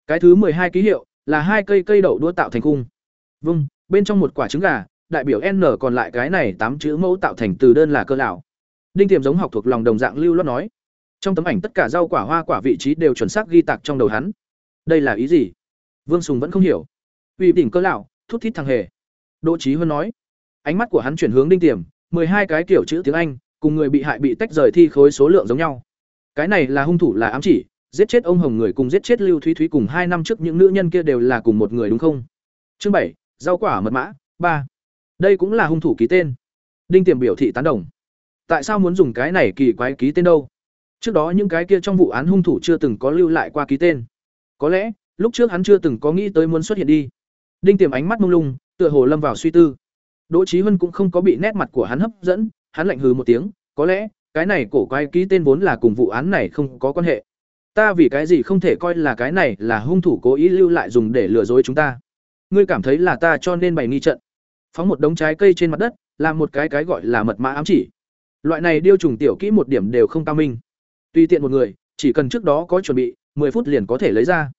Cái thứ hai ký hiệu là hai cây cây đậu đũa tạo thành khung. Vâng, bên trong một quả trứng gà, đại biểu N còn lại cái này tám chữ mẫu tạo thành từ đơn là cơ lão. Đinh Tiềm giống học thuộc lòng đồng dạng lưu loát nói. Trong tấm ảnh tất cả rau quả hoa quả vị trí đều chuẩn xác ghi tạc trong đầu hắn. Đây là ý gì? Vương Sùng vẫn không hiểu. Uy đỉnh cơ lão, thút thít thằng hề. Đỗ Chí Huân nói. Ánh mắt của hắn chuyển hướng Đinh Tiềm, hai cái kiểu chữ tiếng Anh, cùng người bị hại bị tách rời thi khối số lượng giống nhau. Cái này là hung thủ là ám chỉ, giết chết ông Hồng người cùng giết chết Lưu Thúy Thúy cùng hai năm trước những nữ nhân kia đều là cùng một người đúng không? Chương bảy, rau quả mật mã, ba. Đây cũng là hung thủ ký tên. Đinh Tiềm biểu thị tán đồng. Tại sao muốn dùng cái này kỳ quái ký tên đâu? Trước đó những cái kia trong vụ án hung thủ chưa từng có lưu lại qua ký tên. Có lẽ, lúc trước hắn chưa từng có nghĩ tới muốn xuất hiện đi. Đinh Tiềm ánh mắt mông lung, tựa hồ lâm vào suy tư. Đỗ Chí Hân cũng không có bị nét mặt của hắn hấp dẫn, hắn lạnh hừ một tiếng, có lẽ, cái này cổ quái ký tên vốn là cùng vụ án này không có quan hệ. Ta vì cái gì không thể coi là cái này là hung thủ cố ý lưu lại dùng để lừa dối chúng ta. Ngươi cảm thấy là ta cho nên bày nghi trận. Phóng một đống trái cây trên mặt đất, làm một cái cái gọi là mật mã ám chỉ. Loại này điêu trùng tiểu kỹ một điểm đều không cao minh. Tùy tiện một người, chỉ cần trước đó có chuẩn bị, 10 phút liền có thể lấy ra.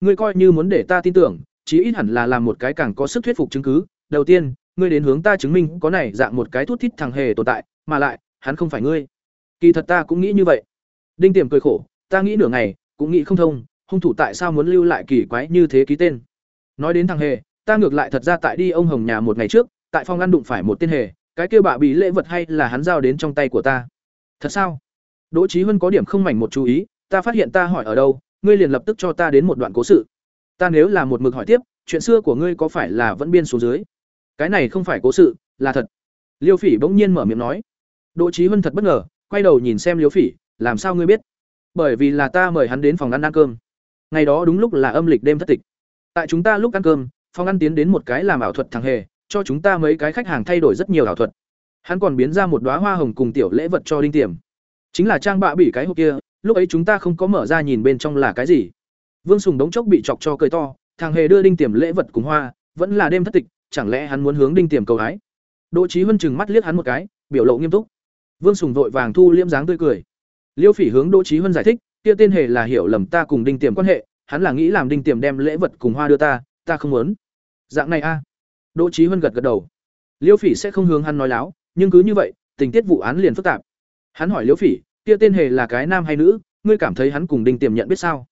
Ngươi coi như muốn để ta tin tưởng, chí ít hẳn là làm một cái càng có sức thuyết phục chứng cứ. Đầu tiên, ngươi đến hướng ta chứng minh có này dạng một cái thút thít thằng hề tồn tại, mà lại, hắn không phải ngươi. Kỳ thật ta cũng nghĩ như vậy. Đinh Tiềm cười khổ, ta nghĩ nửa ngày, cũng nghĩ không thông, hung thủ tại sao muốn lưu lại kỳ quái như thế ký tên. Nói đến thằng hề, ta ngược lại thật ra tại đi ông Hồng nhà một ngày trước, tại phòng ăn đụng phải một tên hề, cái kia bạ bị lễ vật hay là hắn giao đến trong tay của ta. Thật sao? Đỗ Chí Huân có điểm không mảnh một chú ý, ta phát hiện ta hỏi ở đâu, ngươi liền lập tức cho ta đến một đoạn cố sự. Ta nếu là một mực hỏi tiếp, chuyện xưa của ngươi có phải là vẫn biên xuống dưới? Cái này không phải cố sự, là thật. Liêu Phỉ bỗng nhiên mở miệng nói. Đỗ Chí Huân thật bất ngờ, quay đầu nhìn xem Liêu Phỉ, làm sao ngươi biết? Bởi vì là ta mời hắn đến phòng ăn ăn cơm. Ngày đó đúng lúc là âm lịch đêm thất tịch. Tại chúng ta lúc ăn cơm, phòng ăn tiến đến một cái làm ảo thuật thằng hề, cho chúng ta mấy cái khách hàng thay đổi rất nhiều ảo thuật. Hắn còn biến ra một đóa hoa hồng cùng tiểu lễ vật cho Đinh Tiềm. Chính là trang bạ bỉ cái hộp kia, lúc ấy chúng ta không có mở ra nhìn bên trong là cái gì. Vương Sùng đống chốc bị chọc cho cười to, thằng hề đưa Đinh Tiềm lễ vật cùng hoa, vẫn là đêm thất tịch, chẳng lẽ hắn muốn hướng Đinh Tiềm cầu hái? Đỗ Chí Huân chừng mắt liếc hắn một cái, biểu lộ nghiêm túc. Vương Sùng vội vàng thu liễm dáng tươi cười. Liêu Phỉ hướng Đỗ Chí Huân giải thích, kia tên hề là hiểu lầm ta cùng Đinh Tiềm quan hệ, hắn là nghĩ làm Đinh Tiềm đem lễ vật cùng hoa đưa ta, ta không muốn. Dạng này a. Đỗ Chí Huân gật gật đầu. Liêu Phỉ sẽ không hướng hắn nói láo, nhưng cứ như vậy, tình tiết vụ án liền phức tạp. Hắn hỏi Liêu Phỉ, kia tên hề là cái nam hay nữ, ngươi cảm thấy hắn cùng Đinh Tiềm nhận biết sao?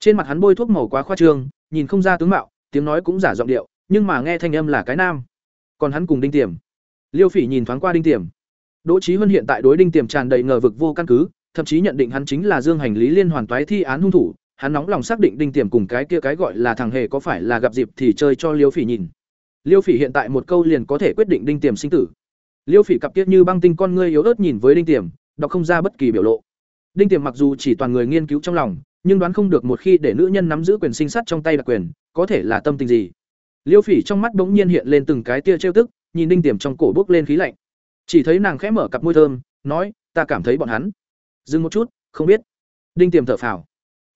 Trên mặt hắn bôi thuốc màu quá khoa trương, nhìn không ra tướng mạo, tiếng nói cũng giả giọng điệu, nhưng mà nghe thanh âm là cái nam. Còn hắn cùng Đinh Tiềm. Liêu Phỉ nhìn thoáng qua Đinh Tiềm. Đỗ Chí Huân hiện tại đối Đinh Tiềm tràn đầy ngờ vực vô căn cứ, thậm chí nhận định hắn chính là Dương Hành Lý liên hoàn toái thi án hung thủ, hắn nóng lòng xác định Đinh Tiềm cùng cái kia cái gọi là thằng hề có phải là gặp dịp thì chơi cho Liêu Phỉ nhìn. Liêu Phỉ hiện tại một câu liền có thể quyết định Đinh Tiềm sinh tử. Liêu Phỉ cặp kiết như băng tinh con ngươi yếu ớt nhìn với Đinh Tiềm, đọc không ra bất kỳ biểu lộ. Đinh Tiềm mặc dù chỉ toàn người nghiên cứu trong lòng, nhưng đoán không được một khi để nữ nhân nắm giữ quyền sinh sát trong tay đặc quyền, có thể là tâm tình gì. Liêu Phỉ trong mắt bỗng nhiên hiện lên từng cái tia trêu tức, nhìn Đinh Tiềm trong cổ bốc lên khí lạnh. Chỉ thấy nàng khẽ mở cặp môi thơm, nói, ta cảm thấy bọn hắn. Dừng một chút không biết. Đinh tiềm thở phào.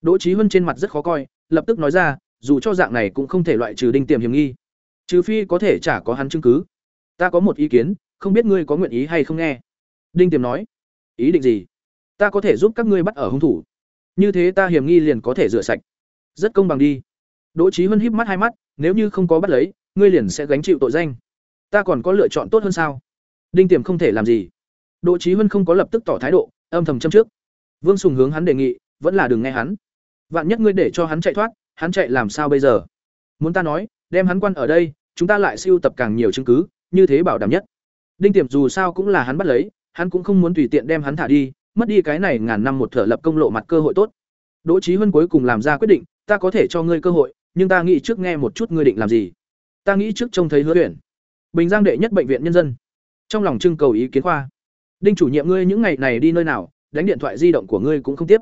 Đỗ trí huân trên mặt rất khó coi lập tức nói ra dù cho dạng này cũng không thể loại trừ đinh tiềm hiểm nghi. Trừ phi có thể chả có hắn chứng cứ. Ta có một ý kiến không biết ngươi có nguyện ý hay không nghe. Đinh tiềm nói ý định gì? Ta có thể giúp các ngươi bắt ở hung thủ. Như thế ta hiểm nghi liền có thể rửa sạch. Rất công bằng đi. Đỗ trí huân híp mắt hai mắt nếu như không có bắt lấy, ngươi liền sẽ gánh chịu tội danh. Ta còn có lựa chọn tốt hơn sao? Đinh tiềm không thể làm gì. Đỗ trí huân không có lập tức tỏ thái độ, âm thầm châm trước. Vương sùng hướng hắn đề nghị, vẫn là đừng nghe hắn. Vạn nhất ngươi để cho hắn chạy thoát, hắn chạy làm sao bây giờ? Muốn ta nói, đem hắn quan ở đây, chúng ta lại siêu tập càng nhiều chứng cứ, như thế bảo đảm nhất. Đinh tiềm dù sao cũng là hắn bắt lấy, hắn cũng không muốn tùy tiện đem hắn thả đi, mất đi cái này ngàn năm một thở lập công lộ mặt cơ hội tốt. Đỗ trí huân cuối cùng làm ra quyết định, ta có thể cho ngươi cơ hội nhưng ta nghĩ trước nghe một chút ngươi định làm gì. Ta nghĩ trước trông thấy hứa tuyển bình giang đệ nhất bệnh viện nhân dân. Trong lòng trưng cầu ý kiến khoa. Đinh chủ nhiệm ngươi những ngày này đi nơi nào, đánh điện thoại di động của ngươi cũng không tiếp.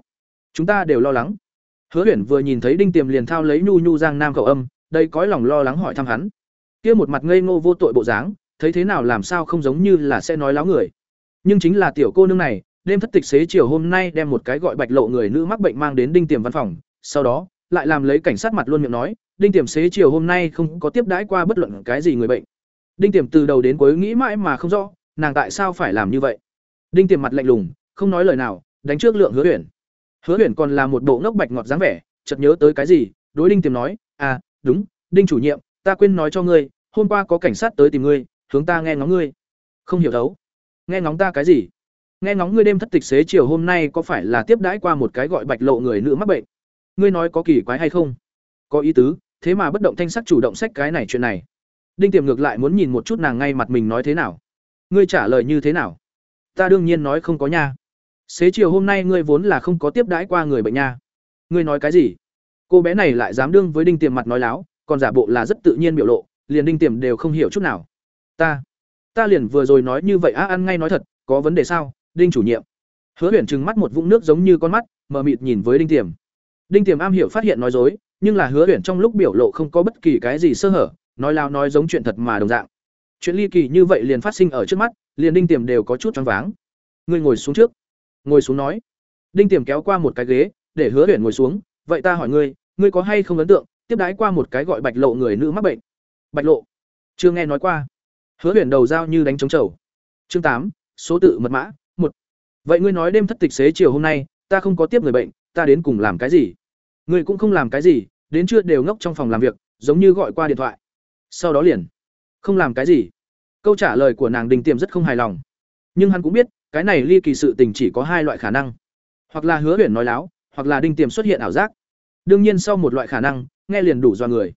Chúng ta đều lo lắng. Hứa tuyển vừa nhìn thấy đinh tiềm liền thao lấy nhu nhu giang nam khẩu âm đây cõi lòng lo lắng hỏi thăm hắn. Kia một mặt ngây ngô vô tội bộ dáng, thấy thế nào làm sao không giống như là sẽ nói láo người. Nhưng chính là tiểu cô nương này, đêm thất tịch xế chiều hôm nay đem một cái gọi bạch lộ người nữ mắc bệnh mang đến đinh tiềm văn phòng, sau đó lại làm lấy cảnh sát mặt luôn miệng nói, đinh tiềm xế chiều hôm nay không có tiếp đãi qua bất luận cái gì người bệnh. Đinh tiềm từ đầu đến cuối nghĩ mãi mà không rõ, nàng tại sao phải làm như vậy? Đinh tiềm mặt lạnh lùng, không nói lời nào, đánh trước lượng hứa huyền. Hứa huyền còn là một bộ ngốc bạch ngọt dáng vẻ, chợt nhớ tới cái gì, đối đinh tiềm nói à đúng, đinh chủ nhiệm, ta quên nói cho ngươi, hôm qua có cảnh sát tới tìm ngươi, hướng ta nghe ngóng ngươi. Không hiểu thấu. Nghe ngóng ta cái gì? Nghe ngóng ngươi đêm thất tịch xế chiều hôm nay có phải là tiếp đãi qua một cái gọi bạch lộ người nữ mắc bệnh? Ngươi nói có kỳ quái hay không? Có ý tứ, thế mà bất động thanh sắc chủ động sách cái này chuyện này. Đinh tiềm ngược lại muốn nhìn một chút nàng ngay mặt mình nói thế nào. Ngươi trả lời như thế nào? Ta đương nhiên nói không có nha. Xế chiều hôm nay ngươi vốn là không có tiếp đãi qua người bệnh nha. Ngươi nói cái gì? Cô bé này lại dám đương với đinh tiềm mặt nói láo, còn giả bộ là rất tự nhiên biểu lộ, liền đinh tiềm đều không hiểu chút nào. Ta ta liền vừa rồi nói như vậy á, ăn ngay nói thật, có vấn đề sao? Đinh chủ nhiệm. Hứa huyền trừng mắt một vũng nước giống như con mắt, mờ mịt nhìn với đinh tiềm đinh tiềm am hiểu phát hiện nói dối, nhưng là hứa huyền trong lúc biểu lộ không có bất kỳ cái gì sơ hở, nói lao nói giống chuyện thật mà đồng dạng. Chuyện ly kỳ như vậy liền phát sinh ở trước mắt, liền đinh tiềm đều có chút choáng váng. Ngươi ngồi xuống trước. Ngồi xuống nói. Đinh tiềm kéo qua một cái ghế, để hứa huyền ngồi xuống, vậy ta hỏi ngươi ngươi có hay không ấn tượng tiếp đái qua một cái gọi bạch lộ người nữ mắc bệnh? Bạch lộ. Chưa nghe nói qua. Hứa huyền đầu dao như đánh trống chầu. chương tám, số tự mật mã, một. Vậy ngươi nói đêm thất tịch xế chiều hôm nay, ta không có tiếp người bệnh, ta đến cùng làm cái gì? Người cũng không làm cái gì, đến trưa đều ngốc trong phòng làm việc, giống như gọi qua điện thoại. Sau đó liền. Không làm cái gì. Câu trả lời của nàng đình tiềm rất không hài lòng. Nhưng hắn cũng biết, cái này ly kỳ sự tình chỉ có hai loại khả năng. Hoặc là hứa huyền nói láo, hoặc là đinh tiềm xuất hiện ảo giác. Đương nhiên sau một loại khả năng, nghe liền đủ do người.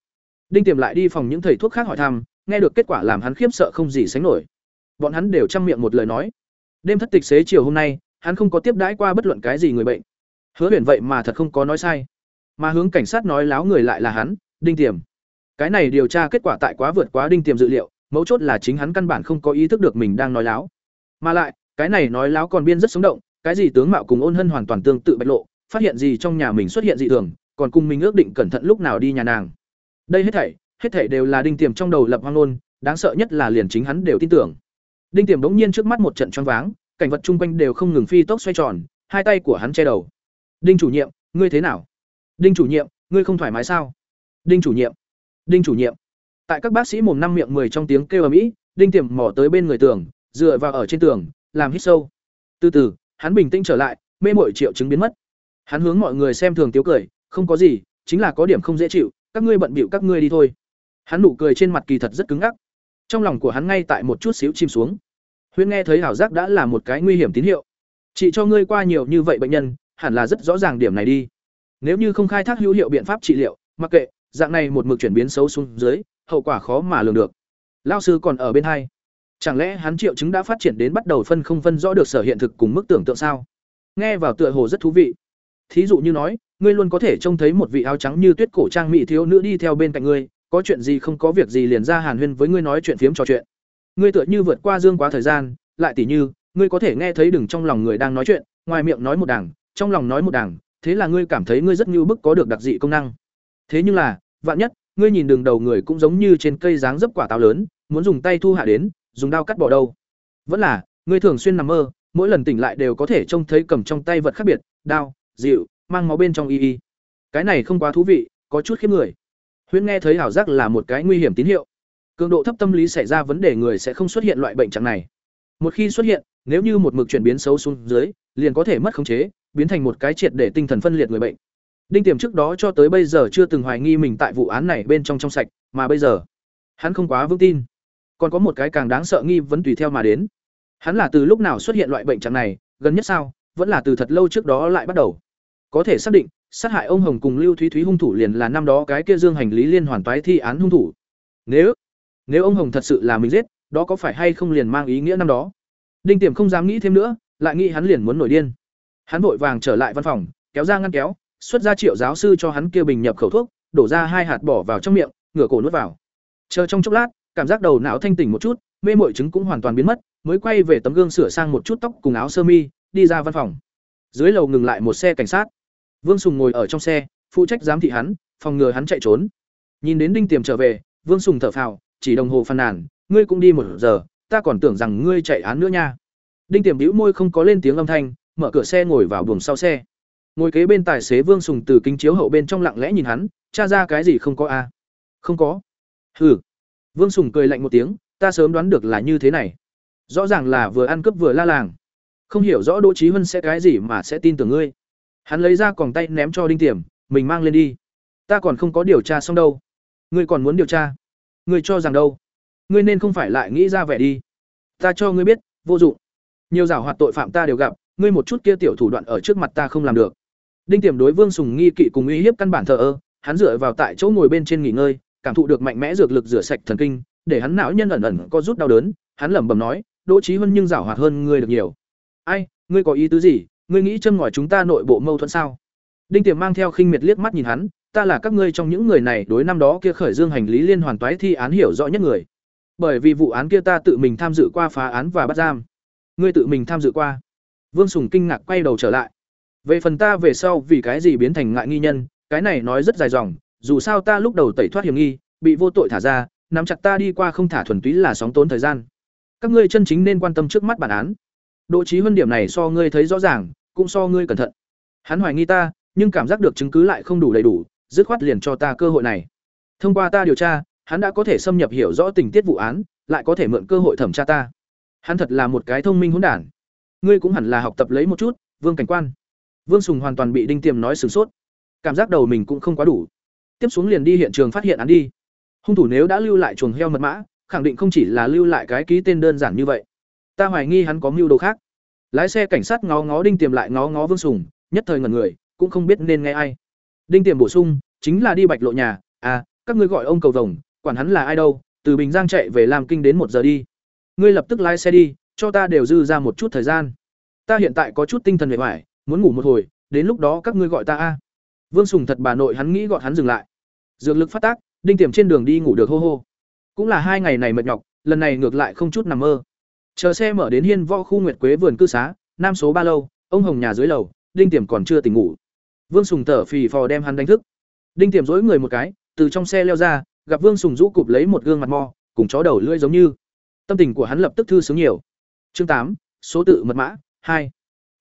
Đinh tiềm lại đi phòng những thầy thuốc khác hỏi thăm, nghe được kết quả làm hắn khiếp sợ không gì sánh nổi. Bọn hắn đều chăm miệng một lời nói. Đêm thất tịch xế chiều hôm nay, hắn không có tiếp đãi qua bất luận cái gì người bệnh. Hứa huyền vậy mà thật không có nói sai mà hướng cảnh sát nói láo người lại là hắn, đinh tiềm. Cái này điều tra kết quả tại quá vượt quá đinh tiềm dự liệu, mấu chốt là chính hắn căn bản không có ý thức được mình đang nói láo. Mà lại, cái này nói láo còn biên rất sống động, cái gì tướng mạo cùng ôn hân hoàn toàn tương tự bạch lộ, phát hiện gì trong nhà mình xuất hiện dị thường, còn cùng mình ước định cẩn thận lúc nào đi nhà nàng. Đây hết thảy hết thảy đều là đinh tiềm trong đầu lập hoang ngôn, đáng sợ nhất là liền chính hắn đều tin tưởng. Đinh tiềm bỗng nhiên trước mắt một trận choáng váng, cảnh vật chung quanh đều không ngừng phi tốc xoay tròn, hai tay của hắn che đầu. Đinh chủ nhiệm, ngươi thế nào? Đinh chủ nhiệm, ngươi không thoải mái sao? Đinh chủ nhiệm. Đinh chủ nhiệm. Tại các bác sĩ mồm năm miệng mười trong tiếng kêu ở mỹ đinh tiềm mỏ tới bên người tường, dựa vào ở trên tường, làm hít sâu. Từ từ, hắn bình tĩnh trở lại, mê mội triệu chứng biến mất. Hắn hướng mọi người xem thường tiếu cười, không có gì, chính là có điểm không dễ chịu, các ngươi bận bịu các ngươi đi thôi. Hắn nụ cười trên mặt kỳ thật rất cứng ngắc. Trong lòng của hắn ngay tại một chút xíu chìm xuống. Huyễn nghe thấy hảo giác đã là một cái nguy hiểm tín hiệu. Chị cho ngươi qua nhiều như vậy bệnh nhân, hẳn là rất rõ ràng điểm này đi nếu như không khai thác hữu hiệu biện pháp trị liệu, mặc kệ, dạng này một mực chuyển biến xấu xuống dưới, hậu quả khó mà lường được. Lao sư còn ở bên hai. Chẳng lẽ hắn triệu chứng đã phát triển đến bắt đầu phân không phân rõ được sở hiện thực cùng mức tưởng tượng sao? Nghe vào tựa hồ rất thú vị. Thí dụ như nói, ngươi luôn có thể trông thấy một vị áo trắng như tuyết cổ trang mỹ thiếu nữ đi theo bên cạnh ngươi, có chuyện gì không có việc gì liền ra hàn huyên với ngươi nói chuyện phiếm trò chuyện. Ngươi tựa như vượt qua dương quá thời gian, lại tỉ như, ngươi có thể nghe thấy đừng trong lòng người đang nói chuyện, ngoài miệng nói một đảng, trong lòng nói một đảng thế là ngươi cảm thấy ngươi rất như bức có được đặc dị công năng thế nhưng là vạn nhất ngươi nhìn đường đầu người cũng giống như trên cây dáng dấp quả táo lớn muốn dùng tay thu hạ đến dùng đao cắt bỏ đâu vẫn là ngươi thường xuyên nằm mơ mỗi lần tỉnh lại đều có thể trông thấy cầm trong tay vật khác biệt, đao, dịu, mang máu bên trong y y. Cái này không quá thú vị, có chút khiếp người. Huyễn nghe thấy ảo giác là một cái nguy hiểm tín hiệu. Cường độ thấp tâm lý xảy ra vấn đề người sẽ không xuất hiện loại bệnh trạng này. Một khi xuất hiện, nếu như một mực chuyển biến xấu xuống dưới, liền có thể mất khống chế, biến thành một cái triệt để tinh thần phân liệt người bệnh. Đinh Tiềm trước đó cho tới bây giờ chưa từng hoài nghi mình tại vụ án này bên trong trong sạch, mà bây giờ, hắn không quá vững tin. Còn có một cái càng đáng sợ nghi vấn tùy theo mà đến. Hắn là từ lúc nào xuất hiện loại bệnh trạng này, gần nhất sao, vẫn là từ thật lâu trước đó lại bắt đầu. Có thể xác định, sát hại ông Hồng cùng Lưu Thúy Thúy hung thủ liền là năm đó cái kia Dương hành lý liên hoàn toái thi án hung thủ. Nếu nếu ông Hồng thật sự là mình giết, đó có phải hay không liền mang ý nghĩa năm đó? Đinh Tiềm không dám nghĩ thêm nữa, lại nghĩ hắn liền muốn nổi điên. Hắn vội vàng trở lại văn phòng, kéo ra ngăn kéo, xuất ra triệu giáo sư cho hắn kia bình nhập khẩu thuốc, đổ ra hai hạt bỏ vào trong miệng, ngửa cổ nuốt vào. Chờ trong chốc lát, cảm giác đầu não thanh tỉnh một chút, mê muội chứng cũng hoàn toàn biến mất, mới quay về tấm gương sửa sang một chút tóc cùng áo sơ mi, đi ra văn phòng. Dưới lầu ngừng lại một xe cảnh sát. Vương Sùng ngồi ở trong xe, phụ trách giám thị hắn, phòng ngừa hắn chạy trốn. Nhìn đến Đinh Tiềm trở về, Vương Sùng thở phào, chỉ đồng hồ phàn nàn, ngươi cũng đi một giờ, ta còn tưởng rằng ngươi chạy án nữa nha. Đinh Tiềm bĩu môi không có lên tiếng âm thanh, mở cửa xe ngồi vào buồng sau xe. Ngồi kế bên tài xế Vương Sùng từ kính chiếu hậu bên trong lặng lẽ nhìn hắn, tra ra cái gì không có a? Không có. Hừ. Vương Sùng cười lạnh một tiếng, ta sớm đoán được là như thế này. Rõ ràng là vừa ăn cướp vừa la làng. Không hiểu rõ Đỗ Chí Hân sẽ cái gì mà sẽ tin tưởng ngươi. Hắn lấy ra còng tay ném cho Đinh Tiềm, mình mang lên đi. Ta còn không có điều tra xong đâu. Ngươi còn muốn điều tra? Ngươi cho rằng đâu? Ngươi nên không phải lại nghĩ ra vẻ đi. Ta cho ngươi biết, vô dụng. Nhiều giảo hoạt tội phạm ta đều gặp, ngươi một chút kia tiểu thủ đoạn ở trước mặt ta không làm được. Đinh Tiềm đối Vương Sùng nghi kỵ cùng uy hiếp căn bản thờ ơ, hắn dựa vào tại chỗ ngồi bên trên nghỉ ngơi, cảm thụ được mạnh mẽ dược lực rửa sạch thần kinh, để hắn não nhân ẩn ẩn có rút đau đớn, hắn lẩm bẩm nói, Đỗ Chí Hân nhưng giảo hoạt hơn ngươi được nhiều. Ai, ngươi có ý tứ gì? Ngươi nghĩ châm ngòi chúng ta nội bộ mâu thuẫn sao? Đinh Tiềm mang theo khinh miệt liếc mắt nhìn hắn, ta là các ngươi trong những người này đối năm đó kia khởi dương hành lý liên hoàn toái thi án hiểu rõ nhất người. Bởi vì vụ án kia ta tự mình tham dự qua phá án và bắt giam. Ngươi tự mình tham dự qua? Vương Sùng kinh ngạc quay đầu trở lại. Về phần ta về sau vì cái gì biến thành ngại nghi nhân, cái này nói rất dài dòng, dù sao ta lúc đầu tẩy thoát hiểm nghi, bị vô tội thả ra, nắm chặt ta đi qua không thả thuần túy là sóng tốn thời gian. Các ngươi chân chính nên quan tâm trước mắt bản án. Độ trí huân điểm này so ngươi thấy rõ ràng, cũng so ngươi cẩn thận. Hắn hoài nghi ta, nhưng cảm giác được chứng cứ lại không đủ đầy đủ, dứt khoát liền cho ta cơ hội này. Thông qua ta điều tra, hắn đã có thể xâm nhập hiểu rõ tình tiết vụ án, lại có thể mượn cơ hội thẩm tra ta. Hắn thật là một cái thông minh hỗn đản. Ngươi cũng hẳn là học tập lấy một chút, Vương cảnh quan. Vương Sùng hoàn toàn bị Đinh Tiềm nói sửng sốt. Cảm giác đầu mình cũng không quá đủ. Tiếp xuống liền đi hiện trường phát hiện án đi. Hung thủ nếu đã lưu lại chuồng heo mật mã, khẳng định không chỉ là lưu lại cái ký tên đơn giản như vậy. Ta hoài nghi hắn có mưu đồ khác. Lái xe cảnh sát ngó ngó Đinh Tiềm lại ngó ngó Vương Sùng, nhất thời ngẩn người, cũng không biết nên nghe ai. Đinh Tiềm bổ sung, chính là đi Bạch Lộ nhà, à, các ngươi gọi ông cầu vồng, quản hắn là ai đâu, từ Bình Giang chạy về làm kinh đến một giờ đi. Ngươi lập tức lái xe đi, cho ta đều dư ra một chút thời gian. Ta hiện tại có chút tinh thần mệt mỏi, muốn ngủ một hồi, đến lúc đó các ngươi gọi ta a. Vương Sùng thật bà nội hắn nghĩ gọi hắn dừng lại. Dược lực phát tác, Đinh Tiềm trên đường đi ngủ được hô hô. Cũng là hai ngày này mệt nhọc, lần này ngược lại không chút nằm mơ. Chờ xe mở đến Hiên Võ khu Nguyệt Quế vườn cư xá, nam số ba lâu, ông Hồng nhà dưới lầu, Đinh Tiềm còn chưa tỉnh ngủ. Vương Sùng tở phì phò đem hắn đánh thức. Đinh Tiềm dối người một cái, từ trong xe leo ra, gặp Vương Sùng rũ cụp lấy một gương mặt mo, cùng chó đầu lưỡi giống như. Tâm tình của hắn lập tức thư sướng nhiều. Chương tám, số tự mật mã hai.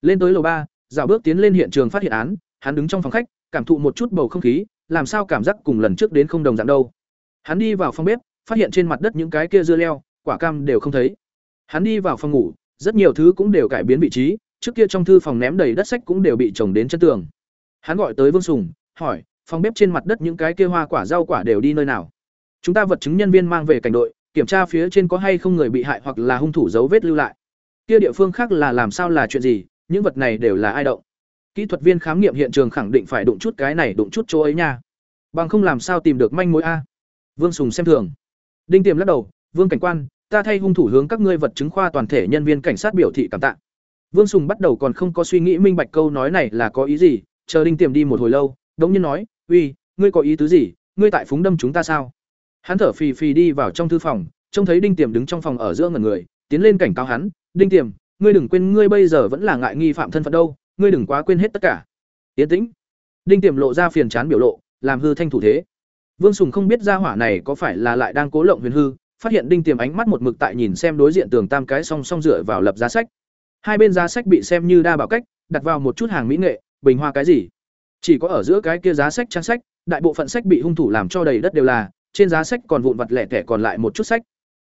Lên tới lầu ba, dạo bước tiến lên hiện trường phát hiện án, hắn đứng trong phòng khách, cảm thụ một chút bầu không khí, làm sao cảm giác cùng lần trước đến không đồng dạng đâu. Hắn đi vào phòng bếp, phát hiện trên mặt đất những cái kia dưa leo, quả cam đều không thấy. Hắn đi vào phòng ngủ, rất nhiều thứ cũng đều cải biến vị trí, trước kia trong thư phòng ném đầy đất sách cũng đều bị trồng đến chân tường. Hắn gọi tới Vương Sùng, hỏi, phòng bếp trên mặt đất những cái kia hoa quả rau quả đều đi nơi nào? Chúng ta vật chứng nhân viên mang về cảnh đội, kiểm tra phía trên có hay không người bị hại hoặc là hung thủ dấu vết lưu lại. Kia địa phương khác là làm sao là chuyện gì, những vật này đều là ai động? Kỹ thuật viên khám nghiệm hiện trường khẳng định phải đụng chút cái này đụng chút chỗ ấy nha. Bằng không làm sao tìm được manh mối a. Vương Sùng xem thường. Đinh Tiềm lắc đầu, "Vương cảnh quan, ta thay hung thủ hướng các ngươi vật chứng khoa toàn thể nhân viên cảnh sát biểu thị cảm tạ." Vương Sùng bắt đầu còn không có suy nghĩ minh bạch câu nói này là có ý gì, chờ Đinh Tiềm đi một hồi lâu, đống nhiên nói, "Uy, ngươi có ý tứ gì? Ngươi tại phúng đâm chúng ta sao?" Hắn thở phì phì đi vào trong thư phòng, trông thấy Đinh Tiềm đứng trong phòng ở giữa ngần người, tiến lên cảnh cáo hắn, "Đinh Tiềm, ngươi đừng quên ngươi bây giờ vẫn là ngại nghi phạm thân phận đâu, ngươi đừng quá quên hết tất cả." yến tĩnh. Đinh Tiềm lộ ra phiền chán biểu lộ, làm hư thanh thủ thế. Vương Sùng không biết ra hỏa này có phải là lại đang cố lộng huyền hư, phát hiện Đinh Tiềm ánh mắt một mực tại nhìn xem đối diện tường tam cái song song dựa vào lập giá sách. hai bên giá sách bị xem như đa bảo cách đặt vào một chút hàng mỹ nghệ bình hoa cái gì chỉ có ở giữa cái kia giá sách trang sách, đại bộ phận sách bị hung thủ làm cho đầy đất đều là, trên giá sách còn vụn vặt lẻ tẻ còn lại một chút sách.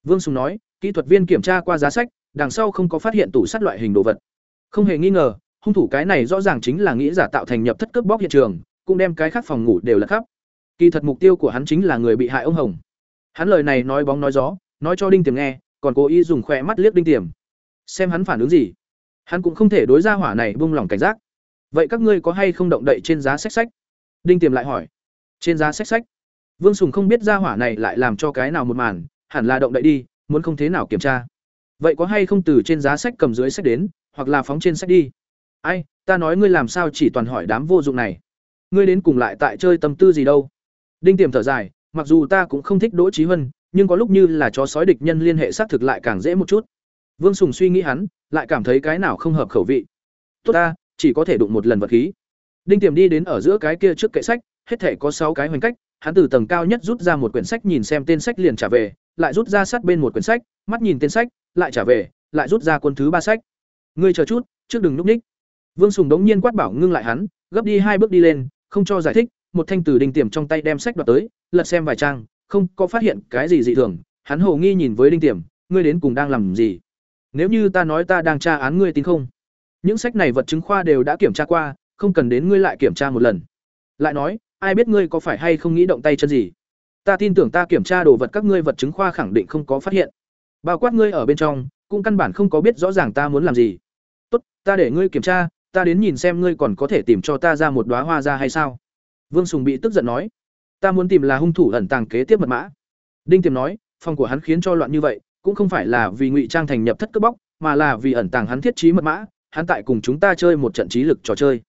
Vương sùng nói, kỹ thuật viên kiểm tra qua giá sách, đằng sau không có phát hiện tủ sắt loại hình đồ vật. Không hề nghi ngờ, hung thủ cái này rõ ràng chính là nghĩ giả tạo thành nhập thất cướp bóc hiện trường, cũng đem cái khác phòng ngủ đều là khắp. Kỳ thật mục tiêu của hắn chính là người bị hại ông hồng. Hắn lời này nói bóng nói gió, nói cho đinh tiềm nghe, còn cố ý dùng khoe mắt liếc đinh tiềm. Xem hắn phản ứng gì. Hắn cũng không thể đối ra hỏa này buông lỏng cảnh giác vậy các ngươi có hay không động đậy trên giá sách sách? Đinh tiềm lại hỏi. Trên giá sách sách? Vương sùng không biết ra hỏa này lại làm cho cái nào một màn, hẳn là động đậy đi, muốn không thế nào kiểm tra. Vậy có hay không từ trên giá sách cầm dưới sách đến, hoặc là phóng trên sách đi? Ai, ta nói ngươi làm sao chỉ toàn hỏi đám vô dụng này. Ngươi đến cùng lại tại chơi tâm tư gì đâu? Đinh tiềm thở dài, mặc dù ta cũng không thích đỗ trí huân, nhưng có lúc như là chó sói địch nhân liên hệ xác thực lại càng dễ một chút. Vương sùng suy nghĩ hắn, lại cảm thấy cái nào không hợp khẩu vị. Tốt ta chỉ có thể đụng một lần vật khí. Đinh tiềm đi đến ở giữa cái kia trước kệ sách, hết thể có sáu cái hoành cách, hắn từ tầng cao nhất rút ra một quyển sách nhìn xem tên sách liền trả về, lại rút ra sát bên một quyển sách, mắt nhìn tên sách, lại trả về, lại rút ra cuốn thứ ba sách. Ngươi chờ chút, trước đừng núp ních. Vương sùng đống nhiên quát bảo ngưng lại hắn, gấp đi hai bước đi lên, không cho giải thích, một thanh từ đinh tiềm trong tay đem sách đoạt tới, lật xem vài trang, không có phát hiện cái gì dị thường, hắn hồ nghi nhìn với đinh tiềm, ngươi đến cùng đang làm gì? Nếu như ta nói ta đang tra án ngươi tin không? Những sách này vật chứng khoa đều đã kiểm tra qua, không cần đến ngươi lại kiểm tra một lần. Lại nói, ai biết ngươi có phải hay không nghĩ động tay chân gì? Ta tin tưởng ta kiểm tra đồ vật các ngươi vật chứng khoa khẳng định không có phát hiện. Bao quát ngươi ở bên trong, cũng căn bản không có biết rõ ràng ta muốn làm gì. Tốt, ta để ngươi kiểm tra, ta đến nhìn xem ngươi còn có thể tìm cho ta ra một đóa hoa ra hay sao? Vương sùng bị tức giận nói. Ta muốn tìm là hung thủ ẩn tàng kế tiếp mật mã. Đinh tiềm nói, phòng của hắn khiến cho loạn như vậy, cũng không phải là vì ngụy trang thành nhập thất cướp bóc, mà là vì ẩn tàng hắn thiết trí mật mã hắn tại cùng chúng ta chơi một trận trí lực trò chơi.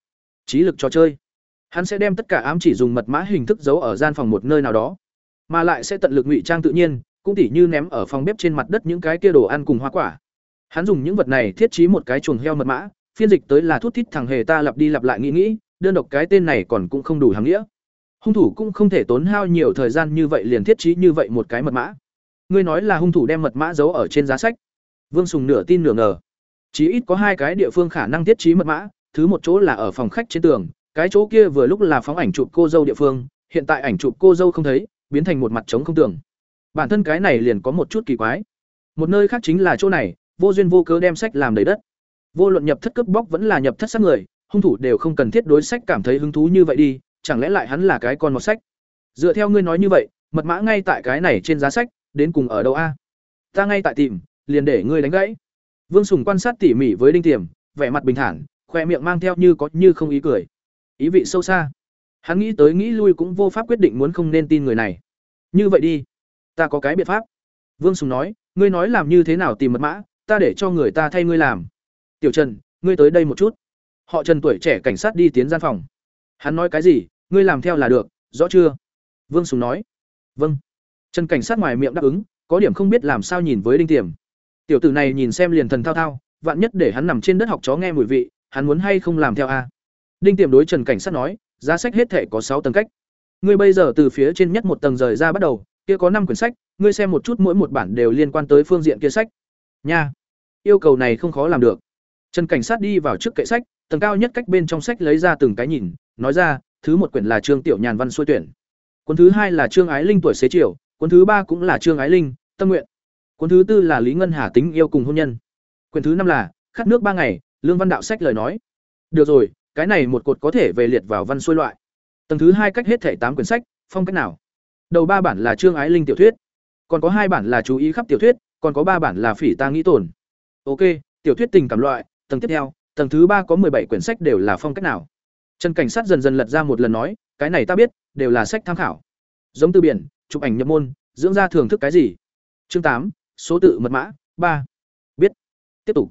Trí lực trò chơi. Hắn sẽ đem tất cả ám chỉ dùng mật mã hình thức giấu ở gian phòng một nơi nào đó, mà lại sẽ tận lực ngụy trang tự nhiên, cũng tỉ như ném ở phòng bếp trên mặt đất những cái kia đồ ăn cùng hoa quả. Hắn dùng những vật này thiết trí một cái chuồng heo mật mã, phiên dịch tới là thút thít thằng hề ta lặp đi lặp lại nghĩ nghĩ, đơn độc cái tên này còn cũng không đủ hàng nghĩa. Hung thủ cũng không thể tốn hao nhiều thời gian như vậy liền thiết trí như vậy một cái mật mã. Ngươi nói là hung thủ đem mật mã giấu ở trên giá sách. Vương sùng nửa tin nửa ngờ chỉ ít có hai cái địa phương khả năng thiết trí mật mã, thứ một chỗ là ở phòng khách trên tường, cái chỗ kia vừa lúc là phóng ảnh chụp cô dâu địa phương, hiện tại ảnh chụp cô dâu không thấy, biến thành một mặt trống không tường. Bản thân cái này liền có một chút kỳ quái. Một nơi khác chính là chỗ này, vô duyên vô cớ đem sách làm đầy đất. Vô luận nhập thất cướp bóc vẫn là nhập thất sát người, hung thủ đều không cần thiết đối sách cảm thấy hứng thú như vậy đi, chẳng lẽ lại hắn là cái con một sách? Dựa theo ngươi nói như vậy, mật mã ngay tại cái này trên giá sách, đến cùng ở đâu a? Ta ngay tại tìm, liền để ngươi đánh gãy vương sùng quan sát tỉ mỉ với đinh tiềm, vẻ mặt bình thản, khoe miệng mang theo như có như không ý cười. Ý vị sâu xa. Hắn nghĩ tới nghĩ lui cũng vô pháp quyết định muốn không nên tin người này. Như vậy đi. Ta có cái biện pháp. Vương sùng nói, ngươi nói làm như thế nào tìm mật mã, ta để cho người ta thay ngươi làm. Tiểu trần, ngươi tới đây một chút. Họ trần tuổi trẻ cảnh sát đi tiến gian phòng. Hắn nói cái gì, ngươi làm theo là được, rõ chưa? Vương sùng nói. Vâng. Trần cảnh sát ngoài miệng đáp ứng, có điểm không biết làm sao nhìn với đinh tiềm tiểu tử này nhìn xem liền thần thao thao, vạn nhất để hắn nằm trên đất học chó nghe mùi vị, hắn muốn hay không làm theo a? Đinh tiềm đối trần cảnh sát nói, giá sách hết thể có sáu tầng cách. Ngươi bây giờ từ phía trên nhất một tầng rời ra bắt đầu, kia có năm quyển sách, ngươi xem một chút mỗi một bản đều liên quan tới phương diện kia sách. Nha! Yêu cầu này không khó làm được. Trần cảnh sát đi vào trước kệ sách, tầng cao nhất cách bên trong sách lấy ra từng cái nhìn, nói ra, thứ một quyển là trương tiểu nhàn văn xuôi tuyển. Cuốn thứ hai là trương ái linh tuổi xế chiều, cuốn thứ ba cũng là trương ái linh, tâm nguyện cuốn thứ tư là lý ngân hà tính yêu cùng hôn nhân. Quyển thứ năm là khát nước ba ngày, lương văn đạo sách lời nói. Được rồi, cái này một cột có thể về liệt vào văn xuôi loại. Tầng thứ hai cách hết thể tám quyển sách, phong cách nào? Đầu ba bản là trương ái linh tiểu thuyết. Còn có hai bản là chú ý khắp tiểu thuyết, còn có ba bản là phỉ ta nghĩ tổn ok, tiểu thuyết tình cảm loại, tầng tiếp theo, tầng thứ ba có bảy quyển sách đều là phong cách nào? Trần cảnh sát dần dần lật ra một lần nói, cái này ta biết, đều là sách tham khảo. Giống từ biển, chụp ảnh nhập môn, dưỡng ra thưởng thức cái gì? Chương tám số tự mật mã, ba. Biết. Tiếp tục.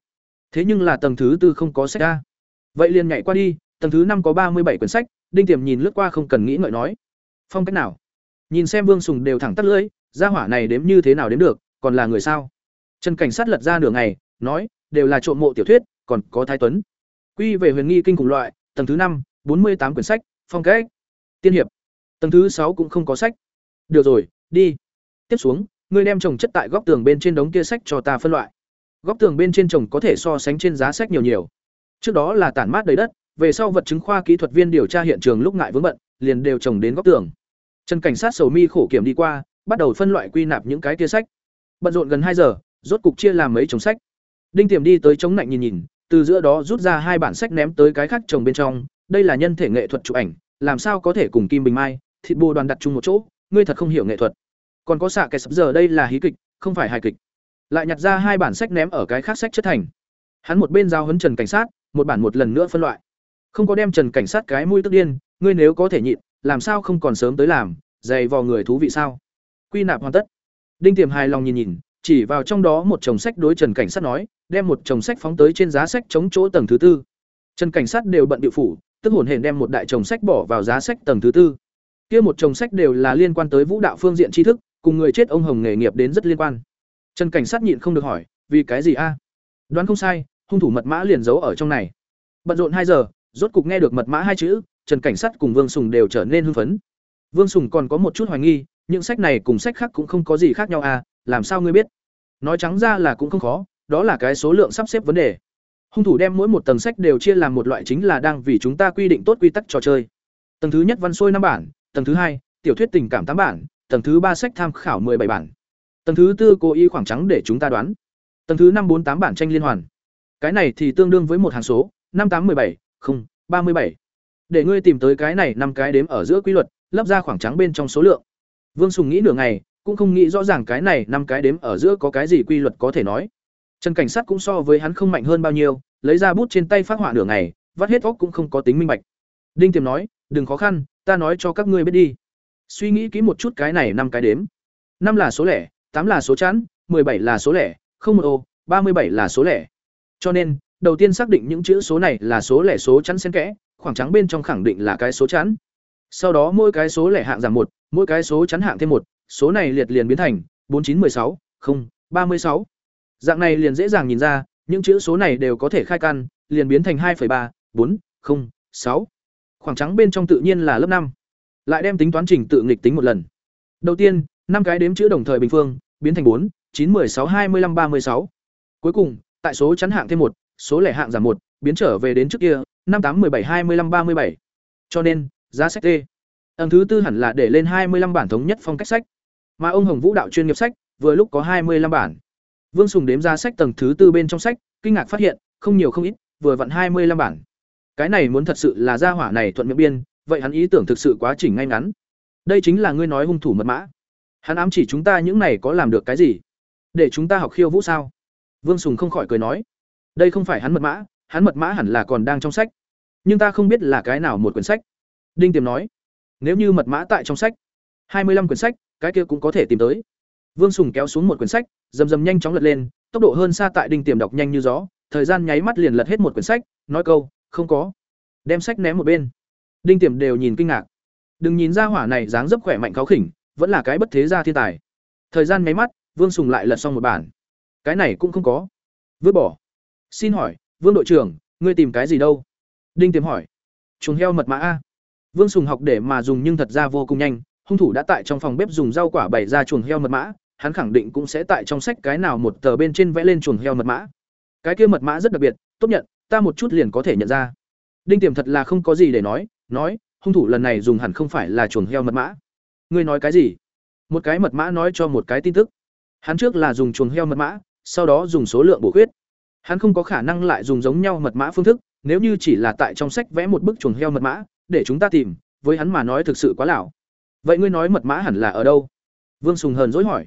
Thế nhưng là tầng thứ tư không có sách a. Vậy liền nhảy qua đi, tầng thứ năm có ba mươi bảy quyển sách, đinh tiềm nhìn lướt qua không cần nghĩ ngợi nói. Phong cách nào? Nhìn xem vương sùng đều thẳng tắt lưỡi, gia hỏa này đếm như thế nào đến được, còn là người sao? Trần cảnh sát lật ra nửa ngày, nói, đều là trộm mộ tiểu thuyết, còn có thái tuấn. Quy về huyền nghi kinh cùng loại, tầng thứ năm, bốn mươi tám quyển sách, phong cách. Tiên hiệp. Tầng thứ sáu cũng không có sách. Được rồi, đi. Tiếp xuống ngươi đem trồng chất tại góc tường bên trên đống kia sách cho ta phân loại Góc tường bên trên chồng có thể so sánh trên giá sách nhiều nhiều. Trước đó là tản mát đầy đất, về sau vật chứng khoa kỹ thuật viên điều tra hiện trường lúc ngại vướng bận, liền đều trồng đến góc tường. Trần cảnh sát sầu mi khổ kiểm đi qua, bắt đầu phân loại quy nạp những cái kia sách. Bận rộn gần hai giờ, rốt cục chia làm mấy chồng sách. Đinh Tiềm đi tới chống lạnh nhìn nhìn, từ giữa đó rút ra hai bản sách ném tới cái khác chồng bên trong, đây là nhân thể nghệ thuật chụp ảnh, làm sao có thể cùng Kim Bình Mai, thịt bồ đoàn đặt chung một chỗ, ngươi thật không hiểu nghệ thuật. Còn có xạ kẻ sập giờ đây là hí kịch, không phải hài kịch. Lại nhặt ra hai bản sách ném ở cái khác sách chất thành. Hắn một bên giao huấn Trần cảnh sát, một bản một lần nữa phân loại. Không có đem Trần cảnh sát cái mũi tức điên, ngươi nếu có thể nhịn, làm sao không còn sớm tới làm, dày vò người thú vị sao? Quy nạp hoàn tất. Đinh Tiềm hài lòng nhìn nhìn, chỉ vào trong đó một chồng sách đối Trần cảnh sát nói, đem một chồng sách phóng tới trên giá sách chống chỗ tầng thứ tư. Trần cảnh sát đều bận địa phủ, tức hồn hển đem một đại chồng sách bỏ vào giá sách tầng thứ tư. Kia một chồng sách đều là liên quan tới vũ đạo phương diện tri thức, cùng người chết ông hồng nghề nghiệp đến rất liên quan. Trần cảnh sát nhịn không được hỏi, vì cái gì a? Đoán không sai, hung thủ mật mã liền giấu ở trong này. Bận rộn hai giờ, rốt cục nghe được mật mã hai chữ, Trần cảnh sát cùng Vương Sùng đều trở nên hưng phấn. Vương Sùng còn có một chút hoài nghi, những sách này cùng sách khác cũng không có gì khác nhau à, làm sao ngươi biết? Nói trắng ra là cũng không khó, đó là cái số lượng sắp xếp vấn đề. Hung thủ đem mỗi một tầng sách đều chia làm một loại chính là đang vì chúng ta quy định tốt quy tắc trò chơi. Tầng thứ nhất văn xuôi năm bản, tầng thứ hai, tiểu thuyết tình cảm tám bản, tầng thứ ba sách tham khảo bảy bản. Tầng thứ tư cố ý khoảng trắng để chúng ta đoán. Tầng thứ năm bốn tám bản tranh liên hoàn. Cái này thì tương đương với một hàng số, năm tám bảy, không, ba mươi bảy. Để ngươi tìm tới cái này năm cái đếm ở giữa quy luật, lấp ra khoảng trắng bên trong số lượng. Vương Sùng nghĩ nửa ngày, cũng không nghĩ rõ ràng cái này năm cái đếm ở giữa có cái gì quy luật có thể nói. Trần cảnh sát cũng so với hắn không mạnh hơn bao nhiêu, lấy ra bút trên tay phát họa nửa ngày, vắt hết óc cũng không có tính minh bạch. Đinh Tiềm nói, "Đừng khó khăn, ta nói cho các ngươi biết đi." Suy nghĩ kỹ một chút cái này năm cái đếm. năm là số lẻ, tám là số chẵn, bảy là số lẻ, không một ô, ba mươi bảy là số lẻ. Cho nên, đầu tiên xác định những chữ số này là số lẻ số chẵn xen kẽ, khoảng trắng bên trong khẳng định là cái số chẵn. Sau đó mỗi cái số lẻ hạng giảm một, mỗi cái số chẵn hạng thêm một, số này liệt liền biến thành bốn chín sáu, không, ba mươi sáu. Dạng này liền dễ dàng nhìn ra, những chữ số này đều có thể khai căn, liền biến thành 2,3, 4, 0, 6. Khoảng trắng bên trong tự nhiên là lớp năm. Lại đem tính toán trình tự nghịch tính một lần. Đầu tiên, năm cái đếm chữ đồng thời bình phương, biến thành 4, 9, 16, 25, 36. Cuối cùng, tại số chắn hạng thêm một, số lẻ hạng giảm một, biến trở về đến trước kia, 5, 8, 17, 25, 37. Cho nên, giá sách T. Tầng thứ tư hẳn là để lên 25 bản thống nhất phong cách sách. Mà ông Hồng Vũ đạo chuyên nghiệp sách, vừa lúc có 25 bản. Vương Sùng đếm ra sách tầng thứ tư bên trong sách, kinh ngạc phát hiện, không nhiều không ít, vừa vặn hai mươi 25 bản. Cái này muốn thật sự là gia hỏa này thuận miệng biên, vậy hắn ý tưởng thực sự quá chỉnh ngay ngắn. Đây chính là ngươi nói hung thủ mật mã. Hắn ám chỉ chúng ta những này có làm được cái gì? Để chúng ta học khiêu vũ sao? Vương Sùng không khỏi cười nói, đây không phải hắn mật mã, hắn mật mã hẳn là còn đang trong sách. Nhưng ta không biết là cái nào một quyển sách. Đinh Tiềm nói, nếu như mật mã tại trong sách, hai mươi 25 quyển sách, cái kia cũng có thể tìm tới. Vương Sùng kéo xuống một quyển sách, rầm rầm nhanh chóng lật lên, tốc độ hơn xa tại đinh tiềm đọc nhanh như gió, thời gian nháy mắt liền lật hết một quyển sách, nói câu, "Không có." Đem sách ném một bên. Đinh tiềm đều nhìn kinh ngạc. Đừng nhìn ra hỏa này dáng dấp khỏe mạnh khó khỉnh, vẫn là cái bất thế gia thiên tài. Thời gian nháy mắt, Vương Sùng lại lật xong một bản. Cái này cũng không có. Vứt bỏ. Xin hỏi, Vương đội trưởng, ngươi tìm cái gì đâu? Đinh tiềm hỏi. Chuồng heo mật mã a. Vương Sùng học để mà dùng nhưng thật ra vô cùng nhanh, hung thủ đã tại trong phòng bếp dùng rau quả bày ra chuồng heo mật mã, hắn khẳng định cũng sẽ tại trong sách cái nào một tờ bên trên vẽ lên chuồng heo mật mã. Cái kia mật mã rất đặc biệt, tốt nhận, ta một chút liền có thể nhận ra. Đinh Tiềm thật là không có gì để nói, nói, hung thủ lần này dùng hẳn không phải là chuồng heo mật mã. Ngươi nói cái gì? Một cái mật mã nói cho một cái tin tức. Hắn trước là dùng chuồng heo mật mã, sau đó dùng số lượng bổ khuyết. Hắn không có khả năng lại dùng giống nhau mật mã phương thức, nếu như chỉ là tại trong sách vẽ một bức chuồng heo mật mã, để chúng ta tìm, với hắn mà nói thực sự quá lão. Vậy ngươi nói mật mã hẳn là ở đâu? Vương Sùng hờn dỗi hỏi.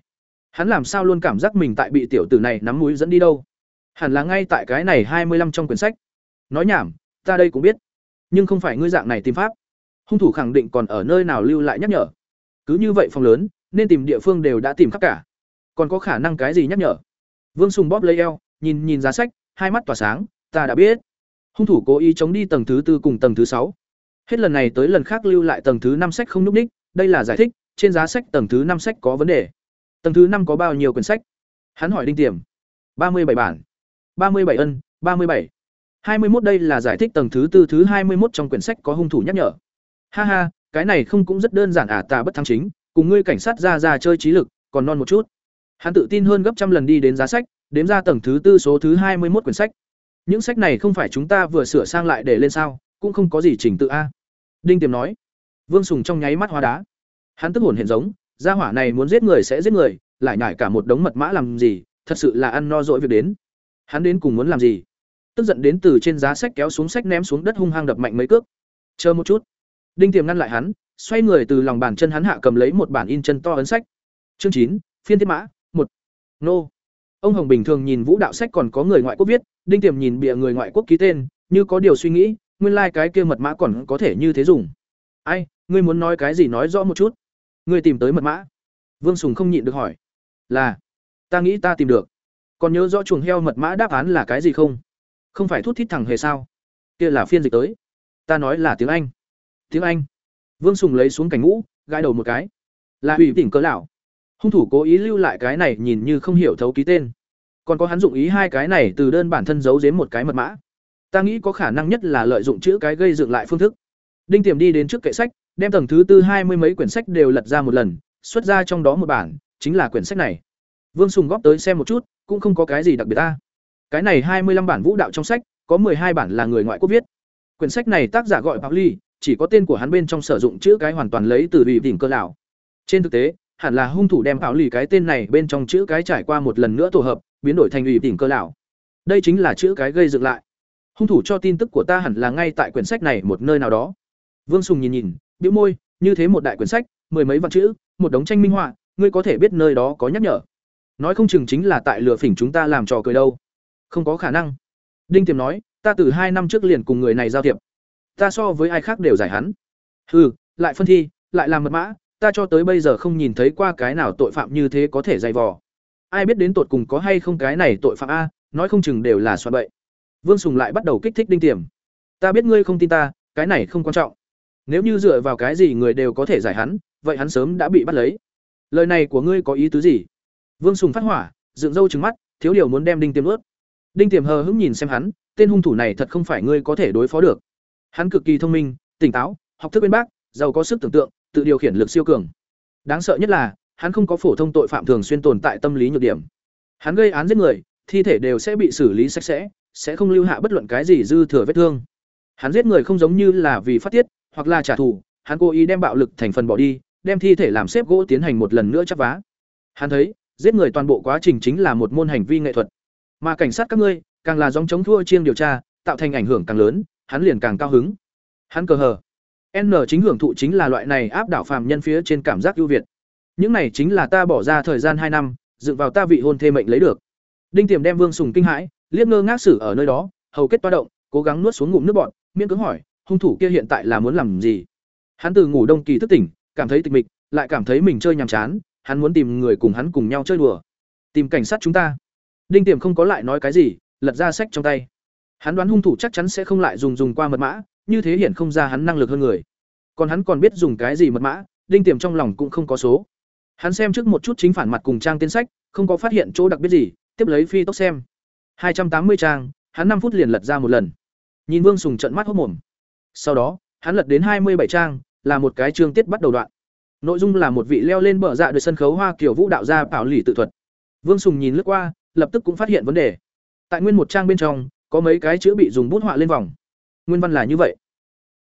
Hắn làm sao luôn cảm giác mình tại bị tiểu tử này nắm mũi dẫn đi đâu? Hẳn là ngay tại cái này hai mươi 25 trong quyển sách. Nói nhảm, ta đây cũng biết. Nhưng không phải ngươi dạng này tìm pháp. Hung thủ khẳng định còn ở nơi nào lưu lại nhắc nhở. Cứ như vậy phòng lớn, nên tìm địa phương đều đã tìm khắp cả. Còn có khả năng cái gì nhắc nhở? Vương Sùng bóp lấy eo, nhìn nhìn giá sách, hai mắt tỏa sáng, ta đã biết. Hung thủ cố ý chống đi tầng thứ tư cùng tầng thứ sáu. Hết lần này tới lần khác lưu lại tầng thứ năm sách không núp ních, đây là giải thích, trên giá sách tầng thứ năm sách có vấn đề. Tầng thứ năm có bao nhiêu quyển sách? Hắn hỏi Đinh Tiềm. ba mươi bảy bản. ba mươi bảy ân, ba mươi bảy hai mươi 21 đây là giải thích tầng thứ tư thứ hai mươi 21 trong quyển sách có hung thủ nhắc nhở. Ha ha, cái này không cũng rất đơn giản à ta bất thắng chính, cùng ngươi cảnh sát ra ra chơi trí lực, còn non một chút. Hắn tự tin hơn gấp trăm lần đi đến giá sách, đếm ra tầng thứ tư số thứ hai mươi một quyển sách. Những sách này không phải chúng ta vừa sửa sang lại để lên sao, cũng không có gì chỉnh tự a." À. Đinh Tiềm nói. Vương Sùng trong nháy mắt hóa đá. Hắn tức hồn hiện giống, gia hỏa này muốn giết người sẽ giết người, lại nhảy cả một đống mật mã làm gì, thật sự là ăn no dỗi việc đến. Hắn đến cùng muốn làm gì? Tức giận đến từ trên giá sách kéo xuống sách ném xuống đất hung hăng đập mạnh mấy cước. Chờ một chút. Đinh Tiềm ngăn lại hắn, xoay người từ lòng bàn chân hắn hạ cầm lấy một bản in chân to ấn sách. Chương chín, phiên thiết mã, một. Nô. Ông Hồng bình thường nhìn vũ đạo sách còn có người ngoại quốc viết, Đinh Tiềm nhìn bìa người ngoại quốc ký tên, như có điều suy nghĩ, nguyên lai like cái kia mật mã còn có thể như thế dùng. Ai, ngươi muốn nói cái gì nói rõ một chút. Ngươi tìm tới mật mã. Vương Sùng không nhịn được hỏi. Là, ta nghĩ ta tìm được. Còn nhớ rõ chuồng heo mật mã đáp án là cái gì không? Không phải thút thít thẳng hề sao? Kia là phiên dịch tới. Ta nói là tiếng Anh. Tiếng Anh. Vương Sùng lấy xuống cảnh ngũ, gãi đầu một cái. Là ủy tỉnh cỡ lão. Hung thủ cố ý lưu lại cái này nhìn như không hiểu thấu ký tên. Còn có hắn dụng ý hai cái này từ đơn bản thân giấu giếm một cái mật mã. Ta nghĩ có khả năng nhất là lợi dụng chữ cái gây dựng lại phương thức. Đinh Tiềm đi đến trước kệ sách, đem tầng thứ tư hai mươi mấy quyển sách đều lật ra một lần, xuất ra trong đó một bản, chính là quyển sách này. Vương Sùng góp tới xem một chút, cũng không có cái gì đặc biệt ta. Cái này hai mươi 25 bản vũ đạo trong sách, có hai bản là người ngoại quốc viết. Quyển sách này tác giả gọi Pauli, chỉ có tên của hắn bên trong sử dụng chữ cái hoàn toàn lấy từ ủy đỉnh cơ lão. Trên thực tế, hẳn là hung thủ đem Pauli cái tên này bên trong chữ cái trải qua một lần nữa tổ hợp, biến đổi thành ủy đỉnh cơ lão. Đây chính là chữ cái gây dựng lại. Hung thủ cho tin tức của ta hẳn là ngay tại quyển sách này một nơi nào đó. Vương Sùng nhìn nhìn, bĩu môi, như thế một đại quyển sách, mười mấy vạn chữ, một đống tranh minh họa, ngươi có thể biết nơi đó có nhắc nhở. Nói không chừng chính là tại lừa phỉnh chúng ta làm trò cười đâu. Không có khả năng. Đinh Tiềm nói, ta từ hai năm trước liền cùng người này giao thiệp. Ta so với ai khác đều giải hắn. Hừ, lại phân thi, lại làm mật mã, ta cho tới bây giờ không nhìn thấy qua cái nào tội phạm như thế có thể dày vò. Ai biết đến tột cùng có hay không cái này tội phạm a, nói không chừng đều là soạn bậy. Vương Sùng lại bắt đầu kích thích Đinh Tiềm. Ta biết ngươi không tin ta, cái này không quan trọng. Nếu như dựa vào cái gì người đều có thể giải hắn, vậy hắn sớm đã bị bắt lấy. Lời này của ngươi có ý tứ gì? Vương Sùng phát hỏa, dựng râu trừng mắt, thiếu điều muốn đem Đinh Tiềm ướt. Đinh Tiềm hờ hững nhìn xem hắn, tên hung thủ này thật không phải ngươi có thể đối phó được. Hắn cực kỳ thông minh, tỉnh táo, học thức bên bác, giàu có sức tưởng tượng, tự điều khiển lực siêu cường. Đáng sợ nhất là, hắn không có phổ thông tội phạm thường xuyên tồn tại tâm lý nhược điểm. Hắn gây án giết người, thi thể đều sẽ bị xử lý sạch sẽ, sẽ không lưu hạ bất luận cái gì dư thừa vết thương. Hắn giết người không giống như là vì phát tiết, hoặc là trả thù, hắn cố ý đem bạo lực thành phần bỏ đi, đem thi thể làm xếp gỗ tiến hành một lần nữa chắp vá. Hắn thấy, giết người toàn bộ quá trình chính là một môn hành vi nghệ thuật. Mà cảnh sát các ngươi, càng là dòng chống thua chiêng điều tra, tạo thành ảnh hưởng càng lớn, hắn liền càng cao hứng. Hắn cờ hờ. N chính hưởng thụ chính là loại này áp đảo phàm nhân phía trên cảm giác ưu việt. Những này chính là ta bỏ ra thời gian hai năm, dựng vào ta vị hôn thê mệnh lấy được. Đinh Tiềm đem Vương Sùng kinh hãi, liếc ngơ ngác xử ở nơi đó, hầu kết toa động, cố gắng nuốt xuống ngụm nước bọt, miễn cưỡng hỏi, hung thủ kia hiện tại là muốn làm gì? Hắn từ ngủ đông kỳ thức tỉnh, cảm thấy tịch mịch, lại cảm thấy mình chơi nhàm chán, hắn muốn tìm người cùng hắn cùng nhau chơi đùa. Tìm cảnh sát chúng ta. Đinh Tiềm không có lại nói cái gì, lật ra sách trong tay. Hắn đoán hung thủ chắc chắn sẽ không lại dùng dùng qua mật mã, như thế hiển không ra hắn năng lực hơn người. Còn hắn còn biết dùng cái gì mật mã, Đinh Tiềm trong lòng cũng không có số. Hắn xem trước một chút chính phản mặt cùng trang tên sách, không có phát hiện chỗ đặc biệt gì, tiếp lấy phi tốc xem. hai trăm tám mươi trang, hắn năm phút liền lật ra một lần. Nhìn Vương Sùng trận mắt hốt mồm. Sau đó, hắn lật đến hai mươi bảy trang, là một cái chương tiết bắt đầu đoạn. Nội dung là một vị leo lên bờ dạ được sân khấu hoa kiểu vũ đạo gia bảo lì tự thuật. Vương Sùng nhìn lướt qua, lập tức cũng phát hiện vấn đề. Tại nguyên một trang bên trong, có mấy cái chữ bị dùng bút họa lên vòng. Nguyên văn là như vậy: